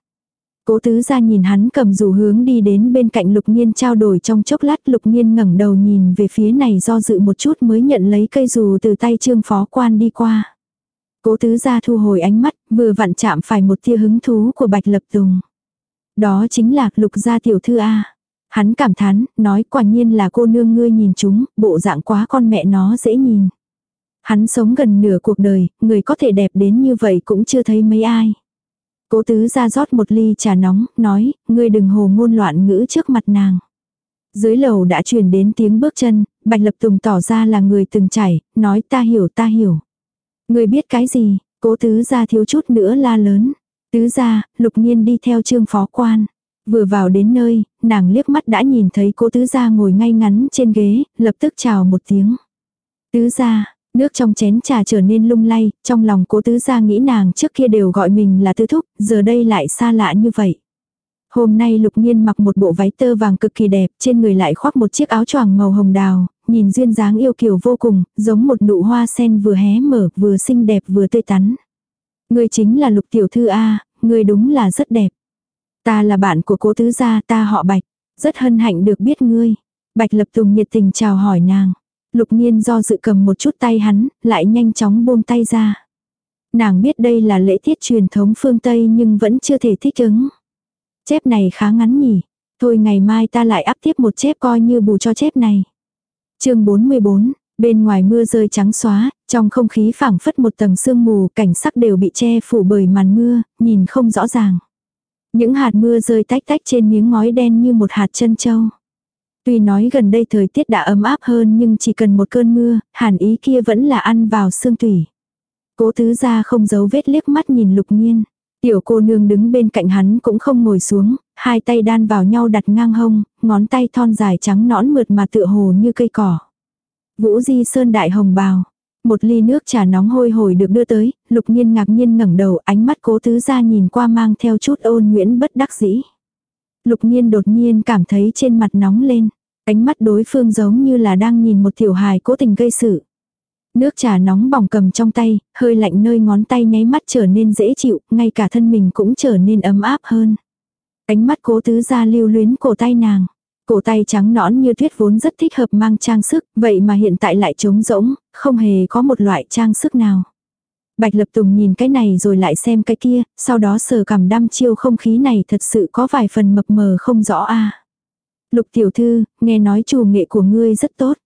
Speaker 1: Cố tứ ra nhìn hắn cầm dù hướng đi đến bên cạnh lục nhiên trao đổi trong chốc lát lục nhiên ngẩng đầu nhìn về phía này do dự một chút mới nhận lấy cây dù từ tay trương phó quan đi qua. Cố tứ gia thu hồi ánh mắt, vừa vặn chạm phải một tia hứng thú của bạch lập tùng. Đó chính là lục gia tiểu thư A. Hắn cảm thán, nói quả nhiên là cô nương ngươi nhìn chúng, bộ dạng quá con mẹ nó dễ nhìn. Hắn sống gần nửa cuộc đời, người có thể đẹp đến như vậy cũng chưa thấy mấy ai. Cố tứ ra rót một ly trà nóng, nói, ngươi đừng hồ ngôn loạn ngữ trước mặt nàng. Dưới lầu đã truyền đến tiếng bước chân, Bạch Lập Tùng tỏ ra là người từng chảy, nói ta hiểu ta hiểu người biết cái gì, cố tứ ra thiếu chút nữa la lớn. Tứ ra, lục nhiên đi theo trương phó quan. Vừa vào đến nơi, nàng liếc mắt đã nhìn thấy cố tứ gia ngồi ngay ngắn trên ghế, lập tức chào một tiếng. Tứ gia, nước trong chén trà trở nên lung lay, trong lòng cố tứ gia nghĩ nàng trước kia đều gọi mình là tứ thúc, giờ đây lại xa lạ như vậy. Hôm nay lục nhiên mặc một bộ váy tơ vàng cực kỳ đẹp, trên người lại khoác một chiếc áo choàng màu hồng đào, nhìn duyên dáng yêu kiều vô cùng, giống một nụ hoa sen vừa hé mở, vừa xinh đẹp vừa tươi tắn. Người chính là lục tiểu thư A, người đúng là rất đẹp. Ta là bạn của cố tứ gia, ta họ Bạch. Rất hân hạnh được biết ngươi. Bạch Lập Tùng nhiệt tình chào hỏi nàng. Lục nhiên do dự cầm một chút tay hắn, lại nhanh chóng buông tay ra. Nàng biết đây là lễ tiết truyền thống phương Tây nhưng vẫn chưa thể thích ứng. Chép này khá ngắn nhỉ. Thôi ngày mai ta lại áp tiếp một chép coi như bù cho chép này chương 44, bên ngoài mưa rơi trắng xóa, trong không khí phảng phất một tầng sương mù, cảnh sắc đều bị che phủ bởi màn mưa, nhìn không rõ ràng. Những hạt mưa rơi tách tách trên miếng ngói đen như một hạt chân châu. Tuy nói gần đây thời tiết đã ấm áp hơn nhưng chỉ cần một cơn mưa, hàn ý kia vẫn là ăn vào xương tủy. Cố tứ ra không giấu vết liếc mắt nhìn lục nhiên. Tiểu cô nương đứng bên cạnh hắn cũng không ngồi xuống, hai tay đan vào nhau đặt ngang hông, ngón tay thon dài trắng nõn mượt mà tựa hồ như cây cỏ. Vũ Di Sơn đại hồng bào. Một ly nước trà nóng hôi hổi được đưa tới, lục nhiên ngạc nhiên ngẩng đầu ánh mắt cố tứ ra nhìn qua mang theo chút ôn nguyễn bất đắc dĩ. Lục nhiên đột nhiên cảm thấy trên mặt nóng lên. Ánh mắt đối phương giống như là đang nhìn một tiểu hài cố tình gây sự. Nước trà nóng bỏng cầm trong tay, hơi lạnh nơi ngón tay nháy mắt trở nên dễ chịu, ngay cả thân mình cũng trở nên ấm áp hơn. Ánh mắt cố tứ ra lưu luyến cổ tay nàng. Cổ tay trắng nõn như tuyết vốn rất thích hợp mang trang sức, vậy mà hiện tại lại trống rỗng, không hề có một loại trang sức nào. Bạch Lập Tùng nhìn cái này rồi lại xem cái kia, sau đó sờ cảm đăm chiêu không khí này thật sự có vài phần mập mờ không rõ a. Lục tiểu thư, nghe nói chủ nghệ của ngươi rất tốt.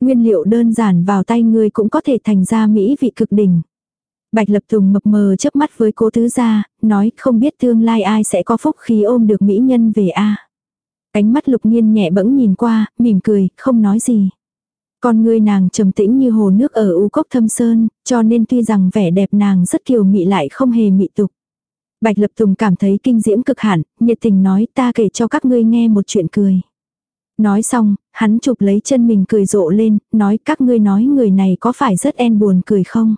Speaker 1: Nguyên liệu đơn giản vào tay ngươi cũng có thể thành ra mỹ vị cực đỉnh. Bạch Lập Tùng mập mờ chớp mắt với cô tứ gia, nói không biết tương lai ai sẽ có phúc khí ôm được mỹ nhân về a. Cánh mắt lục nhiên nhẹ bẫng nhìn qua, mỉm cười, không nói gì. Con người nàng trầm tĩnh như hồ nước ở u cốc thâm sơn, cho nên tuy rằng vẻ đẹp nàng rất kiều mị lại không hề mị tục. Bạch Lập Tùng cảm thấy kinh diễm cực hạn, nhiệt tình nói ta kể cho các ngươi nghe một chuyện cười. Nói xong, hắn chụp lấy chân mình cười rộ lên, nói các ngươi nói người này có phải rất en buồn cười không?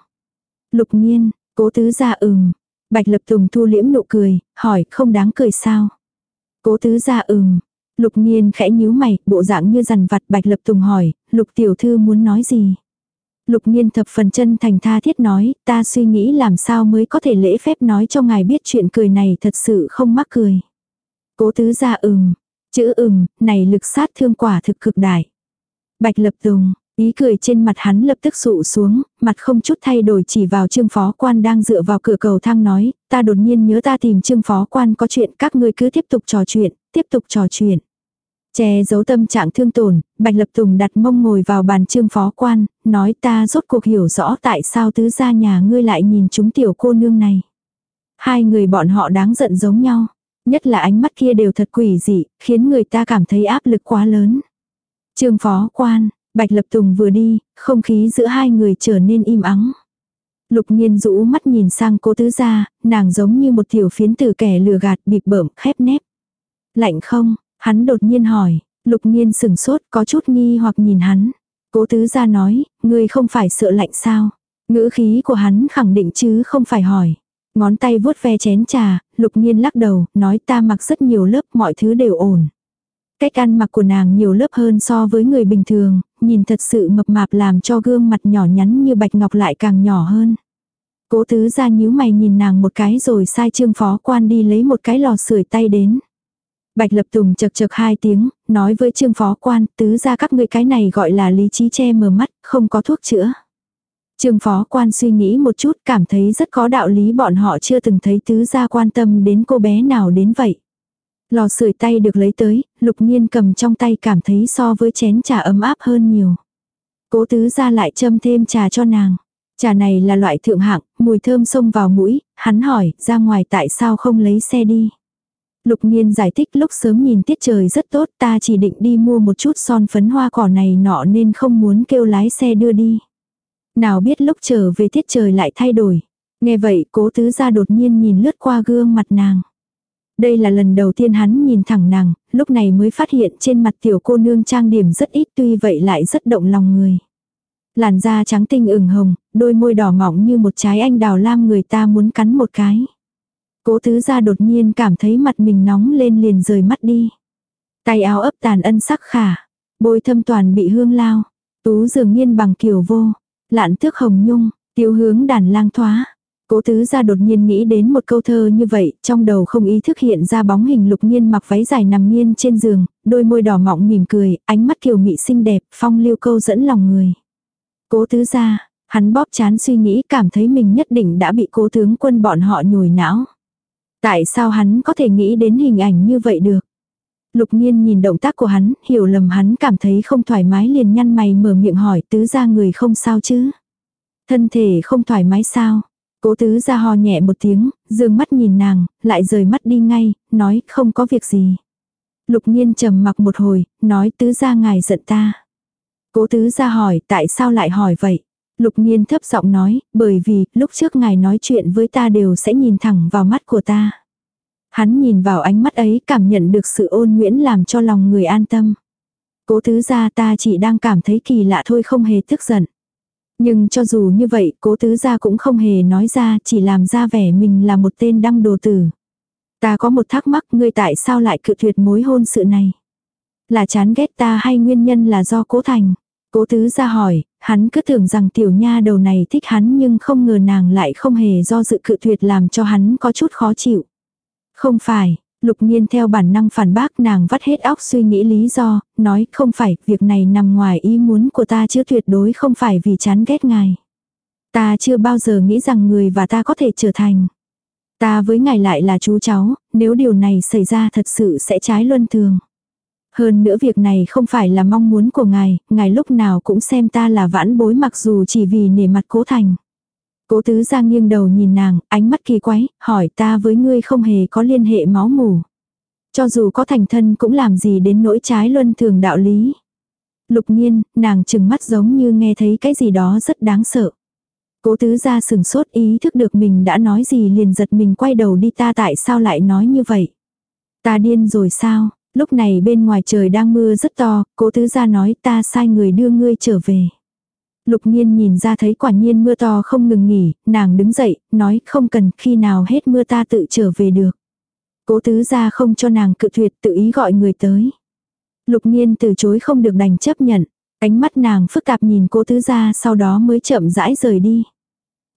Speaker 1: Lục nhiên, cố tứ ra ừm. Bạch Lập Tùng thu liễm nụ cười, hỏi không đáng cười sao? Cố tứ ra ừm. Lục nhiên khẽ nhíu mày, bộ dạng như rằn vặt Bạch Lập Tùng hỏi, lục tiểu thư muốn nói gì? Lục nhiên thập phần chân thành tha thiết nói, ta suy nghĩ làm sao mới có thể lễ phép nói cho ngài biết chuyện cười này thật sự không mắc cười. Cố tứ ra ừm, chữ ừm, này lực sát thương quả thực cực đại. Bạch lập tùng, ý cười trên mặt hắn lập tức sụ xuống, mặt không chút thay đổi chỉ vào trương phó quan đang dựa vào cửa cầu thang nói, ta đột nhiên nhớ ta tìm trương phó quan có chuyện các ngươi cứ tiếp tục trò chuyện, tiếp tục trò chuyện. Che giấu tâm trạng thương tổn, Bạch Lập Tùng đặt mông ngồi vào bàn trương phó quan, nói ta rốt cuộc hiểu rõ tại sao tứ gia nhà ngươi lại nhìn chúng tiểu cô nương này. Hai người bọn họ đáng giận giống nhau, nhất là ánh mắt kia đều thật quỷ dị, khiến người ta cảm thấy áp lực quá lớn. Trương phó quan, Bạch Lập Tùng vừa đi, không khí giữa hai người trở nên im ắng. Lục nhiên rũ mắt nhìn sang cô tứ gia, nàng giống như một tiểu phiến tử kẻ lừa gạt bịp bợm khép nép. Lạnh không, Hắn đột nhiên hỏi, lục nhiên sừng sốt có chút nghi hoặc nhìn hắn. Cố tứ gia nói, ngươi không phải sợ lạnh sao. Ngữ khí của hắn khẳng định chứ không phải hỏi. Ngón tay vuốt ve chén trà, lục nhiên lắc đầu, nói ta mặc rất nhiều lớp mọi thứ đều ổn. Cách ăn mặc của nàng nhiều lớp hơn so với người bình thường, nhìn thật sự mập mạp làm cho gương mặt nhỏ nhắn như bạch ngọc lại càng nhỏ hơn. Cố tứ ra nhíu mày nhìn nàng một cái rồi sai trương phó quan đi lấy một cái lò sưởi tay đến. Bạch Lập Tùng chật chật hai tiếng, nói với trương phó quan, tứ ra các ngươi cái này gọi là lý trí che mờ mắt, không có thuốc chữa. Trương phó quan suy nghĩ một chút cảm thấy rất có đạo lý bọn họ chưa từng thấy tứ gia quan tâm đến cô bé nào đến vậy. Lò sưởi tay được lấy tới, lục nhiên cầm trong tay cảm thấy so với chén trà ấm áp hơn nhiều. Cố tứ gia lại châm thêm trà cho nàng. Trà này là loại thượng hạng, mùi thơm xông vào mũi, hắn hỏi, ra ngoài tại sao không lấy xe đi. Lục Nhiên giải thích lúc sớm nhìn tiết trời rất tốt ta chỉ định đi mua một chút son phấn hoa cỏ này nọ nên không muốn kêu lái xe đưa đi. Nào biết lúc trở về tiết trời lại thay đổi. Nghe vậy cố tứ ra đột nhiên nhìn lướt qua gương mặt nàng. Đây là lần đầu tiên hắn nhìn thẳng nàng, lúc này mới phát hiện trên mặt tiểu cô nương trang điểm rất ít tuy vậy lại rất động lòng người. Làn da trắng tinh ửng hồng, đôi môi đỏ mỏng như một trái anh đào lam người ta muốn cắn một cái. Cố tứ ra đột nhiên cảm thấy mặt mình nóng lên liền rời mắt đi. Tay áo ấp tàn ân sắc khả. Bôi thâm toàn bị hương lao. Tú dường nhiên bằng kiểu vô. Lạn thước hồng nhung. Tiêu hướng đàn lang thoá. Cố tứ ra đột nhiên nghĩ đến một câu thơ như vậy, trong đầu không ý thức hiện ra bóng hình lục nhiên mặc váy dài nằm nghiêng trên giường, đôi môi đỏ mọng mỉm cười, ánh mắt kiều mị xinh đẹp, phong lưu câu dẫn lòng người. Cố tứ ra, hắn bóp chán suy nghĩ cảm thấy mình nhất định đã bị cố tướng quân bọn họ nhồi não. Tại sao hắn có thể nghĩ đến hình ảnh như vậy được? Lục nhiên nhìn động tác của hắn, hiểu lầm hắn cảm thấy không thoải mái liền nhăn mày mở miệng hỏi tứ ra người không sao chứ? Thân thể không thoải mái sao? Cố tứ ra ho nhẹ một tiếng, dương mắt nhìn nàng, lại rời mắt đi ngay, nói không có việc gì. Lục nhiên trầm mặc một hồi, nói tứ ra ngài giận ta. Cố tứ ra hỏi tại sao lại hỏi vậy? Lục nhiên thấp giọng nói, bởi vì lúc trước ngài nói chuyện với ta đều sẽ nhìn thẳng vào mắt của ta. Hắn nhìn vào ánh mắt ấy cảm nhận được sự ôn nguyễn làm cho lòng người an tâm. Cố tứ gia ta chỉ đang cảm thấy kỳ lạ thôi không hề tức giận. Nhưng cho dù như vậy, cố tứ gia cũng không hề nói ra, chỉ làm ra vẻ mình là một tên đăng đồ tử. Ta có một thắc mắc, ngươi tại sao lại cự tuyệt mối hôn sự này? Là chán ghét ta hay nguyên nhân là do cố thành? Cố tứ gia hỏi, hắn cứ tưởng rằng tiểu nha đầu này thích hắn nhưng không ngờ nàng lại không hề do dự cự tuyệt làm cho hắn có chút khó chịu. Không phải, Lục nhiên theo bản năng phản bác nàng vắt hết óc suy nghĩ lý do, nói không phải, việc này nằm ngoài ý muốn của ta chứ tuyệt đối không phải vì chán ghét ngài. Ta chưa bao giờ nghĩ rằng người và ta có thể trở thành. Ta với ngài lại là chú cháu, nếu điều này xảy ra thật sự sẽ trái luân thường. Hơn nữa việc này không phải là mong muốn của ngài, ngài lúc nào cũng xem ta là vãn bối mặc dù chỉ vì nể mặt cố thành. Cố tứ giang nghiêng đầu nhìn nàng, ánh mắt kỳ quái, hỏi ta với ngươi không hề có liên hệ máu mủ. Cho dù có thành thân cũng làm gì đến nỗi trái luân thường đạo lý. Lục nhiên, nàng chừng mắt giống như nghe thấy cái gì đó rất đáng sợ. Cố tứ ra sừng sốt ý thức được mình đã nói gì liền giật mình quay đầu đi ta tại sao lại nói như vậy. Ta điên rồi sao, lúc này bên ngoài trời đang mưa rất to, cố tứ ra nói ta sai người đưa ngươi trở về. Lục nhiên nhìn ra thấy quả nhiên mưa to không ngừng nghỉ, nàng đứng dậy, nói không cần khi nào hết mưa ta tự trở về được. Cố tứ ra không cho nàng cự tuyệt tự ý gọi người tới. Lục nhiên từ chối không được đành chấp nhận. Ánh mắt nàng phức tạp nhìn cố tứ ra sau đó mới chậm rãi rời đi.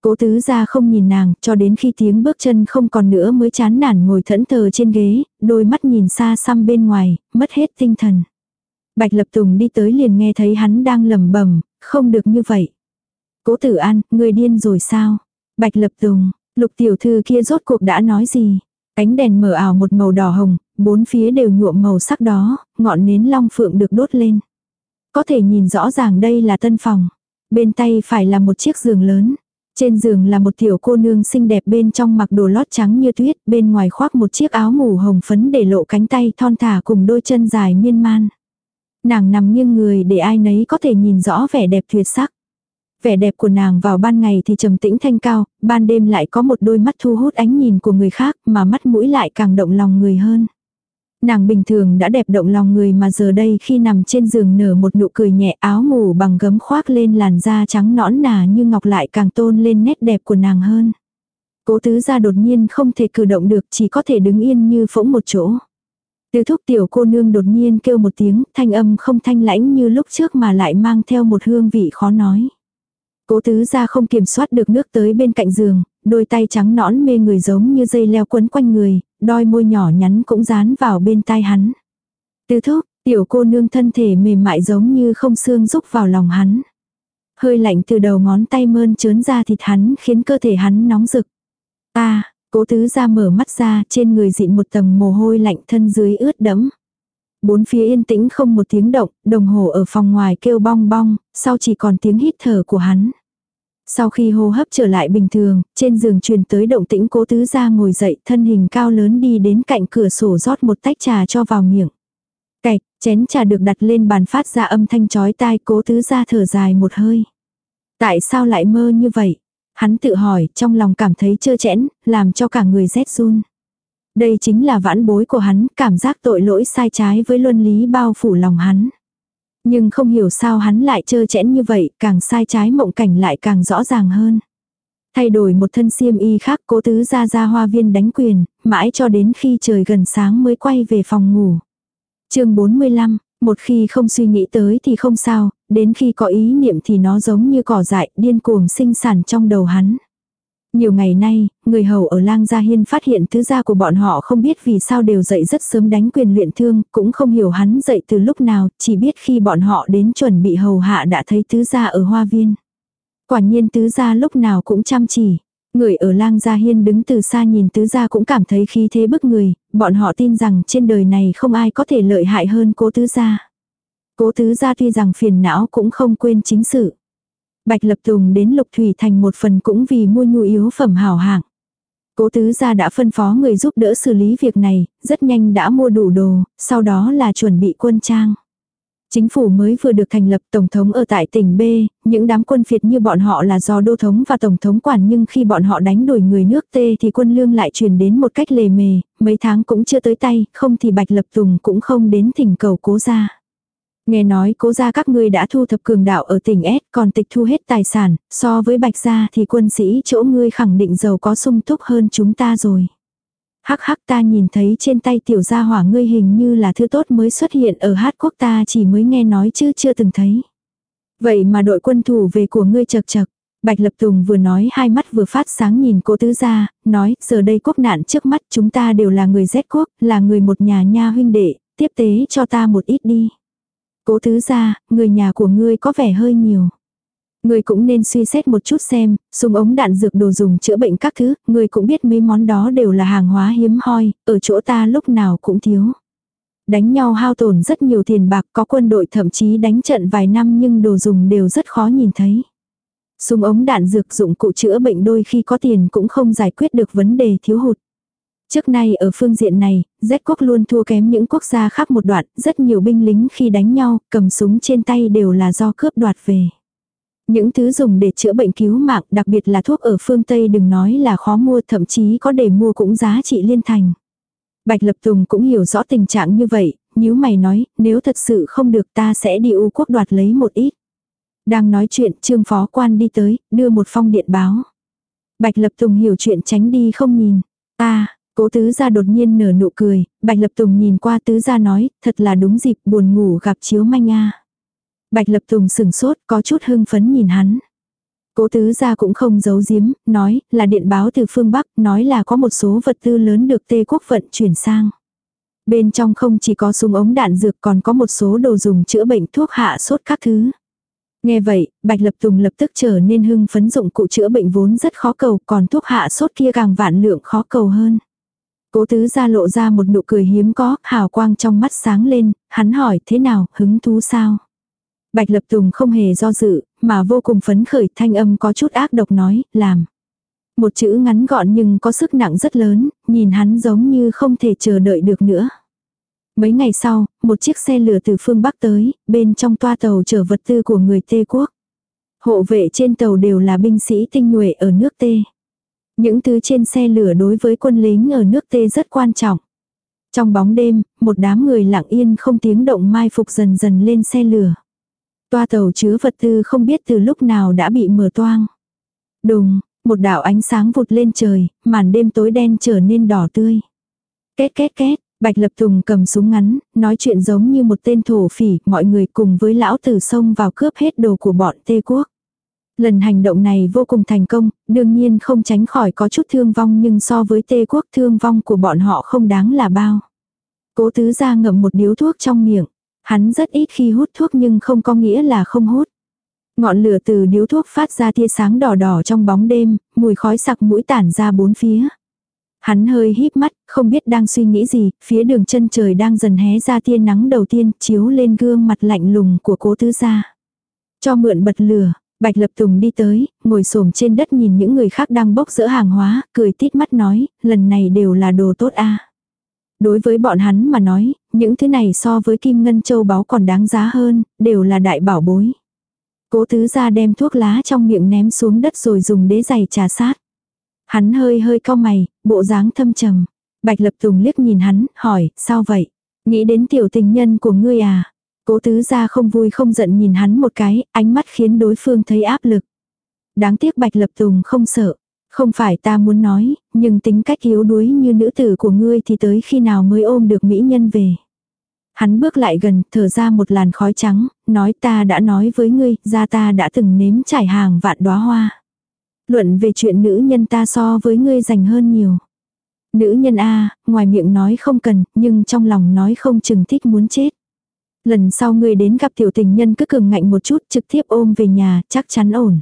Speaker 1: Cố tứ ra không nhìn nàng cho đến khi tiếng bước chân không còn nữa mới chán nản ngồi thẫn thờ trên ghế, đôi mắt nhìn xa xăm bên ngoài, mất hết tinh thần. Bạch Lập Tùng đi tới liền nghe thấy hắn đang lẩm bẩm, không được như vậy. Cố tử an, người điên rồi sao? Bạch lập tùng, lục tiểu thư kia rốt cuộc đã nói gì? Cánh đèn mở ảo một màu đỏ hồng, bốn phía đều nhuộm màu sắc đó, ngọn nến long phượng được đốt lên. Có thể nhìn rõ ràng đây là tân phòng. Bên tay phải là một chiếc giường lớn. Trên giường là một tiểu cô nương xinh đẹp bên trong mặc đồ lót trắng như tuyết, bên ngoài khoác một chiếc áo ngủ hồng phấn để lộ cánh tay thon thả cùng đôi chân dài miên man. Nàng nằm nghiêng người để ai nấy có thể nhìn rõ vẻ đẹp tuyệt sắc. Vẻ đẹp của nàng vào ban ngày thì trầm tĩnh thanh cao, ban đêm lại có một đôi mắt thu hút ánh nhìn của người khác mà mắt mũi lại càng động lòng người hơn. Nàng bình thường đã đẹp động lòng người mà giờ đây khi nằm trên giường nở một nụ cười nhẹ áo ngủ bằng gấm khoác lên làn da trắng nõn nà như ngọc lại càng tôn lên nét đẹp của nàng hơn. Cố tứ ra đột nhiên không thể cử động được chỉ có thể đứng yên như phỗng một chỗ. Từ thúc tiểu cô nương đột nhiên kêu một tiếng, thanh âm không thanh lãnh như lúc trước mà lại mang theo một hương vị khó nói. Cố tứ ra không kiểm soát được nước tới bên cạnh giường, đôi tay trắng nõn mê người giống như dây leo quấn quanh người, đôi môi nhỏ nhắn cũng dán vào bên tai hắn. Tứ thúc, tiểu cô nương thân thể mềm mại giống như không xương rúc vào lòng hắn. Hơi lạnh từ đầu ngón tay mơn trớn ra thịt hắn khiến cơ thể hắn nóng rực. Ta, cố tứ ra mở mắt ra trên người dịn một tầng mồ hôi lạnh thân dưới ướt đẫm. Bốn phía yên tĩnh không một tiếng động, đồng hồ ở phòng ngoài kêu bong bong, sau chỉ còn tiếng hít thở của hắn. Sau khi hô hấp trở lại bình thường, trên giường truyền tới động tĩnh cố tứ ra ngồi dậy thân hình cao lớn đi đến cạnh cửa sổ rót một tách trà cho vào miệng. Cạch, chén trà được đặt lên bàn phát ra âm thanh chói tai cố tứ ra thở dài một hơi. Tại sao lại mơ như vậy? Hắn tự hỏi, trong lòng cảm thấy trơ chẽn, làm cho cả người rét run. Đây chính là vãn bối của hắn, cảm giác tội lỗi sai trái với luân lý bao phủ lòng hắn. Nhưng không hiểu sao hắn lại trơ chẽn như vậy, càng sai trái mộng cảnh lại càng rõ ràng hơn. Thay đổi một thân xiêm y khác cố tứ ra ra hoa viên đánh quyền, mãi cho đến khi trời gần sáng mới quay về phòng ngủ. chương 45, một khi không suy nghĩ tới thì không sao, đến khi có ý niệm thì nó giống như cỏ dại điên cuồng sinh sản trong đầu hắn. Nhiều ngày nay, người hầu ở lang gia hiên phát hiện thứ gia của bọn họ không biết vì sao đều dậy rất sớm đánh quyền luyện thương, cũng không hiểu hắn dậy từ lúc nào, chỉ biết khi bọn họ đến chuẩn bị hầu hạ đã thấy tứ gia ở hoa viên. Quả nhiên tứ gia lúc nào cũng chăm chỉ. Người ở lang gia hiên đứng từ xa nhìn tứ gia cũng cảm thấy khí thế bức người, bọn họ tin rằng trên đời này không ai có thể lợi hại hơn cố tứ gia. Cố tứ gia tuy rằng phiền não cũng không quên chính sự. Bạch Lập Tùng đến Lục Thủy Thành một phần cũng vì mua nhu yếu phẩm hảo hạng. Cố tứ gia đã phân phó người giúp đỡ xử lý việc này, rất nhanh đã mua đủ đồ, sau đó là chuẩn bị quân trang. Chính phủ mới vừa được thành lập Tổng thống ở tại tỉnh B, những đám quân phiệt như bọn họ là do Đô thống và Tổng thống quản nhưng khi bọn họ đánh đuổi người nước T thì quân lương lại truyền đến một cách lề mề, mấy tháng cũng chưa tới tay, không thì Bạch Lập Tùng cũng không đến thỉnh cầu cố gia. Nghe nói cố gia các ngươi đã thu thập cường đạo ở tỉnh S còn tịch thu hết tài sản, so với bạch gia thì quân sĩ chỗ ngươi khẳng định giàu có sung túc hơn chúng ta rồi. Hắc hắc ta nhìn thấy trên tay tiểu gia hỏa ngươi hình như là thứ tốt mới xuất hiện ở hát quốc ta chỉ mới nghe nói chứ chưa từng thấy. Vậy mà đội quân thủ về của ngươi chật chật. Bạch Lập Tùng vừa nói hai mắt vừa phát sáng nhìn cô tứ gia, nói giờ đây quốc nạn trước mắt chúng ta đều là người rét quốc, là người một nhà nha huynh đệ, tiếp tế cho ta một ít đi. Cố tứ gia, người nhà của ngươi có vẻ hơi nhiều. Ngươi cũng nên suy xét một chút xem, súng ống đạn dược đồ dùng chữa bệnh các thứ, ngươi cũng biết mấy món đó đều là hàng hóa hiếm hoi, ở chỗ ta lúc nào cũng thiếu. Đánh nhau hao tổn rất nhiều tiền bạc, có quân đội thậm chí đánh trận vài năm nhưng đồ dùng đều rất khó nhìn thấy. Súng ống đạn dược dụng cụ chữa bệnh đôi khi có tiền cũng không giải quyết được vấn đề thiếu hụt. Trước nay ở phương diện này, Z quốc luôn thua kém những quốc gia khác một đoạn, rất nhiều binh lính khi đánh nhau, cầm súng trên tay đều là do cướp đoạt về. Những thứ dùng để chữa bệnh cứu mạng, đặc biệt là thuốc ở phương Tây đừng nói là khó mua, thậm chí có để mua cũng giá trị liên thành. Bạch Lập Tùng cũng hiểu rõ tình trạng như vậy, nếu mày nói, nếu thật sự không được ta sẽ đi U quốc đoạt lấy một ít. Đang nói chuyện, trương phó quan đi tới, đưa một phong điện báo. Bạch Lập Tùng hiểu chuyện tránh đi không nhìn. ta Cố tứ gia đột nhiên nở nụ cười, Bạch Lập Tùng nhìn qua tứ gia nói, thật là đúng dịp buồn ngủ gặp chiếu manh a. Bạch Lập Tùng sừng sốt, có chút hưng phấn nhìn hắn. Cố tứ gia cũng không giấu giếm, nói là điện báo từ phương Bắc, nói là có một số vật tư lớn được tê quốc vận chuyển sang. Bên trong không chỉ có súng ống đạn dược còn có một số đồ dùng chữa bệnh thuốc hạ sốt các thứ. Nghe vậy, Bạch Lập Tùng lập tức trở nên hưng phấn dụng cụ chữa bệnh vốn rất khó cầu còn thuốc hạ sốt kia càng vạn lượng khó cầu hơn. Cố tứ ra lộ ra một nụ cười hiếm có, hào quang trong mắt sáng lên, hắn hỏi thế nào, hứng thú sao? Bạch Lập Tùng không hề do dự, mà vô cùng phấn khởi thanh âm có chút ác độc nói, làm. Một chữ ngắn gọn nhưng có sức nặng rất lớn, nhìn hắn giống như không thể chờ đợi được nữa. Mấy ngày sau, một chiếc xe lửa từ phương Bắc tới, bên trong toa tàu chở vật tư của người Tê quốc. Hộ vệ trên tàu đều là binh sĩ tinh nhuệ ở nước Tê. Những thứ trên xe lửa đối với quân lính ở nước Tê rất quan trọng. Trong bóng đêm, một đám người lặng yên không tiếng động mai phục dần dần lên xe lửa. Toa tàu chứa vật tư không biết từ lúc nào đã bị mở toang. Đùng, một đạo ánh sáng vụt lên trời, màn đêm tối đen trở nên đỏ tươi. Két két két, Bạch Lập Tùng cầm súng ngắn, nói chuyện giống như một tên thổ phỉ, mọi người cùng với lão tử xông vào cướp hết đồ của bọn Tê Quốc. Lần hành động này vô cùng thành công, đương nhiên không tránh khỏi có chút thương vong nhưng so với tê quốc thương vong của bọn họ không đáng là bao. Cố tứ ra ngậm một điếu thuốc trong miệng. Hắn rất ít khi hút thuốc nhưng không có nghĩa là không hút. Ngọn lửa từ điếu thuốc phát ra tia sáng đỏ đỏ trong bóng đêm, mùi khói sặc mũi tản ra bốn phía. Hắn hơi híp mắt, không biết đang suy nghĩ gì, phía đường chân trời đang dần hé ra tia nắng đầu tiên chiếu lên gương mặt lạnh lùng của cố tứ gia. Cho mượn bật lửa, Bạch Lập Tùng đi tới, ngồi xổm trên đất nhìn những người khác đang bốc rỡ hàng hóa, cười tít mắt nói, lần này đều là đồ tốt a. Đối với bọn hắn mà nói, những thứ này so với kim ngân châu báu còn đáng giá hơn, đều là đại bảo bối. Cố tứ ra đem thuốc lá trong miệng ném xuống đất rồi dùng đế giày trà sát. Hắn hơi hơi cau mày, bộ dáng thâm trầm. Bạch Lập Tùng liếc nhìn hắn, hỏi, sao vậy? Nghĩ đến tiểu tình nhân của ngươi à? Cố tứ ra không vui không giận nhìn hắn một cái, ánh mắt khiến đối phương thấy áp lực. Đáng tiếc Bạch Lập Tùng không sợ. Không phải ta muốn nói, nhưng tính cách yếu đuối như nữ tử của ngươi thì tới khi nào mới ôm được mỹ nhân về. Hắn bước lại gần, thở ra một làn khói trắng, nói ta đã nói với ngươi, ra ta đã từng nếm trải hàng vạn đóa hoa. Luận về chuyện nữ nhân ta so với ngươi dành hơn nhiều. Nữ nhân A, ngoài miệng nói không cần, nhưng trong lòng nói không chừng thích muốn chết. Lần sau ngươi đến gặp tiểu tình nhân cứ cường ngạnh một chút trực tiếp ôm về nhà, chắc chắn ổn.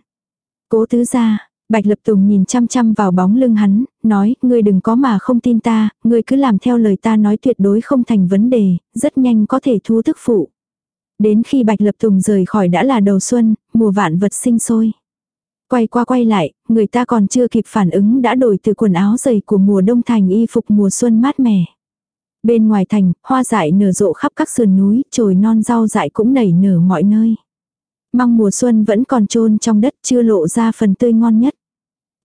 Speaker 1: Cố tứ ra, Bạch Lập Tùng nhìn chăm chăm vào bóng lưng hắn, nói, ngươi đừng có mà không tin ta, ngươi cứ làm theo lời ta nói tuyệt đối không thành vấn đề, rất nhanh có thể thu thức phụ. Đến khi Bạch Lập Tùng rời khỏi đã là đầu xuân, mùa vạn vật sinh sôi. Quay qua quay lại, người ta còn chưa kịp phản ứng đã đổi từ quần áo dày của mùa đông thành y phục mùa xuân mát mẻ. Bên ngoài thành, hoa dại nở rộ khắp các sườn núi, trồi non rau dại cũng nảy nở mọi nơi. Măng mùa xuân vẫn còn trôn trong đất chưa lộ ra phần tươi ngon nhất.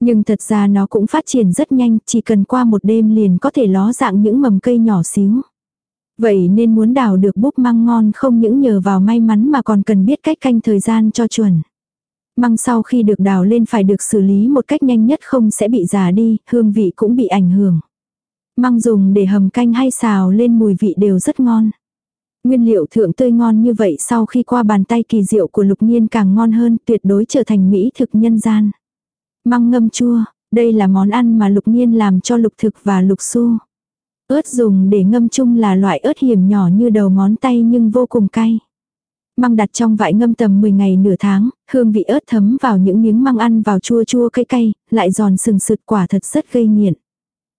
Speaker 1: Nhưng thật ra nó cũng phát triển rất nhanh, chỉ cần qua một đêm liền có thể ló dạng những mầm cây nhỏ xíu. Vậy nên muốn đào được búp măng ngon không những nhờ vào may mắn mà còn cần biết cách canh thời gian cho chuẩn. Măng sau khi được đào lên phải được xử lý một cách nhanh nhất không sẽ bị già đi, hương vị cũng bị ảnh hưởng. Măng dùng để hầm canh hay xào lên mùi vị đều rất ngon. Nguyên liệu thượng tươi ngon như vậy sau khi qua bàn tay kỳ diệu của lục nhiên càng ngon hơn tuyệt đối trở thành mỹ thực nhân gian. Măng ngâm chua, đây là món ăn mà lục nhiên làm cho lục thực và lục su. Ớt dùng để ngâm chung là loại ớt hiểm nhỏ như đầu ngón tay nhưng vô cùng cay. Măng đặt trong vại ngâm tầm 10 ngày nửa tháng, hương vị ớt thấm vào những miếng măng ăn vào chua chua cay cay, lại giòn sừng sượt quả thật rất gây nghiện.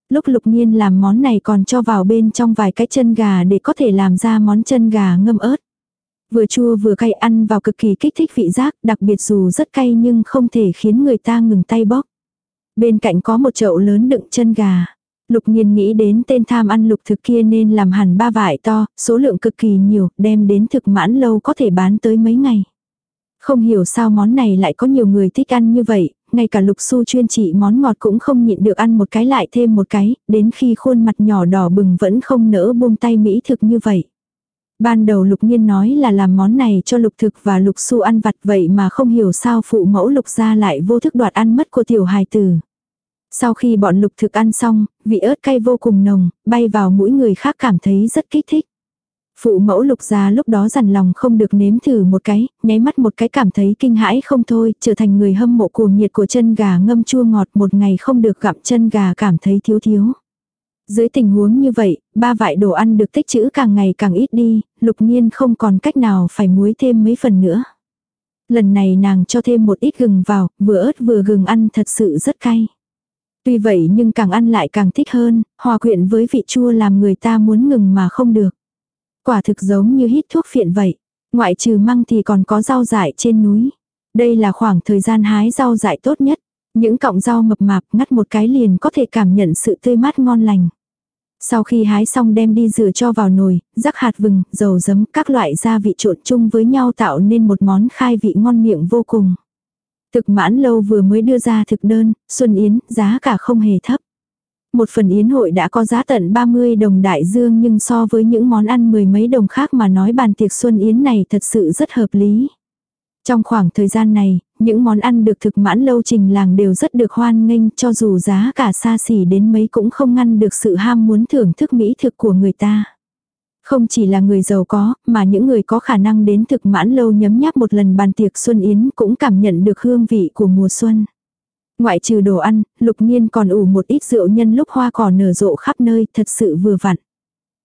Speaker 1: Lúc lục nhiên làm món này còn cho vào bên trong vài cái chân gà để có thể làm ra món chân gà ngâm ớt. Vừa chua vừa cay ăn vào cực kỳ kích thích vị giác, đặc biệt dù rất cay nhưng không thể khiến người ta ngừng tay bóc. Bên cạnh có một chậu lớn đựng chân gà. Lục nhiên nghĩ đến tên tham ăn lục thực kia nên làm hẳn ba vải to, số lượng cực kỳ nhiều, đem đến thực mãn lâu có thể bán tới mấy ngày. Không hiểu sao món này lại có nhiều người thích ăn như vậy, ngay cả lục su chuyên trị món ngọt cũng không nhịn được ăn một cái lại thêm một cái, đến khi khuôn mặt nhỏ đỏ bừng vẫn không nỡ buông tay mỹ thực như vậy. Ban đầu lục nhiên nói là làm món này cho lục thực và lục su ăn vặt vậy mà không hiểu sao phụ mẫu lục ra lại vô thức đoạt ăn mất của tiểu hài tử. Sau khi bọn lục thực ăn xong, vị ớt cay vô cùng nồng, bay vào mũi người khác cảm thấy rất kích thích. Phụ mẫu lục gia lúc đó dằn lòng không được nếm thử một cái, nháy mắt một cái cảm thấy kinh hãi không thôi, trở thành người hâm mộ cuồng nhiệt của chân gà ngâm chua ngọt một ngày không được gặm chân gà cảm thấy thiếu thiếu. Dưới tình huống như vậy, ba vại đồ ăn được tích trữ càng ngày càng ít đi, lục nhiên không còn cách nào phải muối thêm mấy phần nữa. Lần này nàng cho thêm một ít gừng vào, vừa ớt vừa gừng ăn thật sự rất cay. Tuy vậy nhưng càng ăn lại càng thích hơn, hòa quyện với vị chua làm người ta muốn ngừng mà không được. Quả thực giống như hít thuốc phiện vậy. Ngoại trừ măng thì còn có rau dại trên núi. Đây là khoảng thời gian hái rau dại tốt nhất. Những cọng rau mập mạp ngắt một cái liền có thể cảm nhận sự tươi mát ngon lành. Sau khi hái xong đem đi rửa cho vào nồi, rắc hạt vừng, dầu giấm, các loại gia vị trộn chung với nhau tạo nên một món khai vị ngon miệng vô cùng. Thực mãn lâu vừa mới đưa ra thực đơn, Xuân Yến, giá cả không hề thấp. Một phần yến hội đã có giá tận 30 đồng đại dương nhưng so với những món ăn mười mấy đồng khác mà nói bàn tiệc Xuân Yến này thật sự rất hợp lý. Trong khoảng thời gian này, những món ăn được thực mãn lâu trình làng đều rất được hoan nghênh cho dù giá cả xa xỉ đến mấy cũng không ngăn được sự ham muốn thưởng thức mỹ thực của người ta. Không chỉ là người giàu có, mà những người có khả năng đến thực mãn lâu nhấm nháp một lần bàn tiệc xuân yến cũng cảm nhận được hương vị của mùa xuân. Ngoại trừ đồ ăn, lục nhiên còn ủ một ít rượu nhân lúc hoa cỏ nở rộ khắp nơi, thật sự vừa vặn.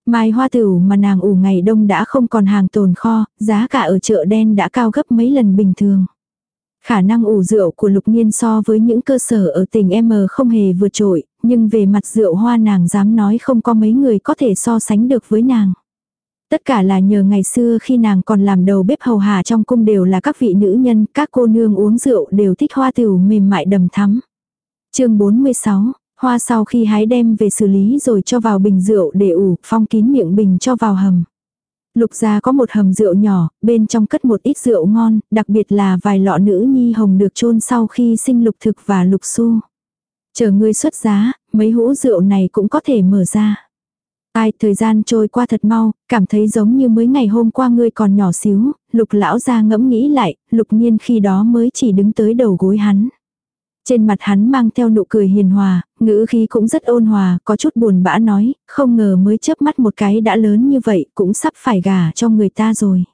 Speaker 1: Mai hoa tửu mà nàng ủ ngày đông đã không còn hàng tồn kho, giá cả ở chợ đen đã cao gấp mấy lần bình thường. Khả năng ủ rượu của lục nhiên so với những cơ sở ở tỉnh M không hề vượt trội, nhưng về mặt rượu hoa nàng dám nói không có mấy người có thể so sánh được với nàng. Tất cả là nhờ ngày xưa khi nàng còn làm đầu bếp hầu hà trong cung đều là các vị nữ nhân, các cô nương uống rượu đều thích hoa tửu mềm mại đầm thắm. chương 46, hoa sau khi hái đem về xử lý rồi cho vào bình rượu để ủ, phong kín miệng bình cho vào hầm. Lục gia có một hầm rượu nhỏ, bên trong cất một ít rượu ngon, đặc biệt là vài lọ nữ nhi hồng được chôn sau khi sinh lục thực và lục su. Chờ ngươi xuất giá, mấy hũ rượu này cũng có thể mở ra. Ai, thời gian trôi qua thật mau, cảm thấy giống như mới ngày hôm qua ngươi còn nhỏ xíu, lục lão ra ngẫm nghĩ lại, lục nhiên khi đó mới chỉ đứng tới đầu gối hắn. Trên mặt hắn mang theo nụ cười hiền hòa, ngữ khí cũng rất ôn hòa, có chút buồn bã nói, không ngờ mới chớp mắt một cái đã lớn như vậy, cũng sắp phải gả cho người ta rồi.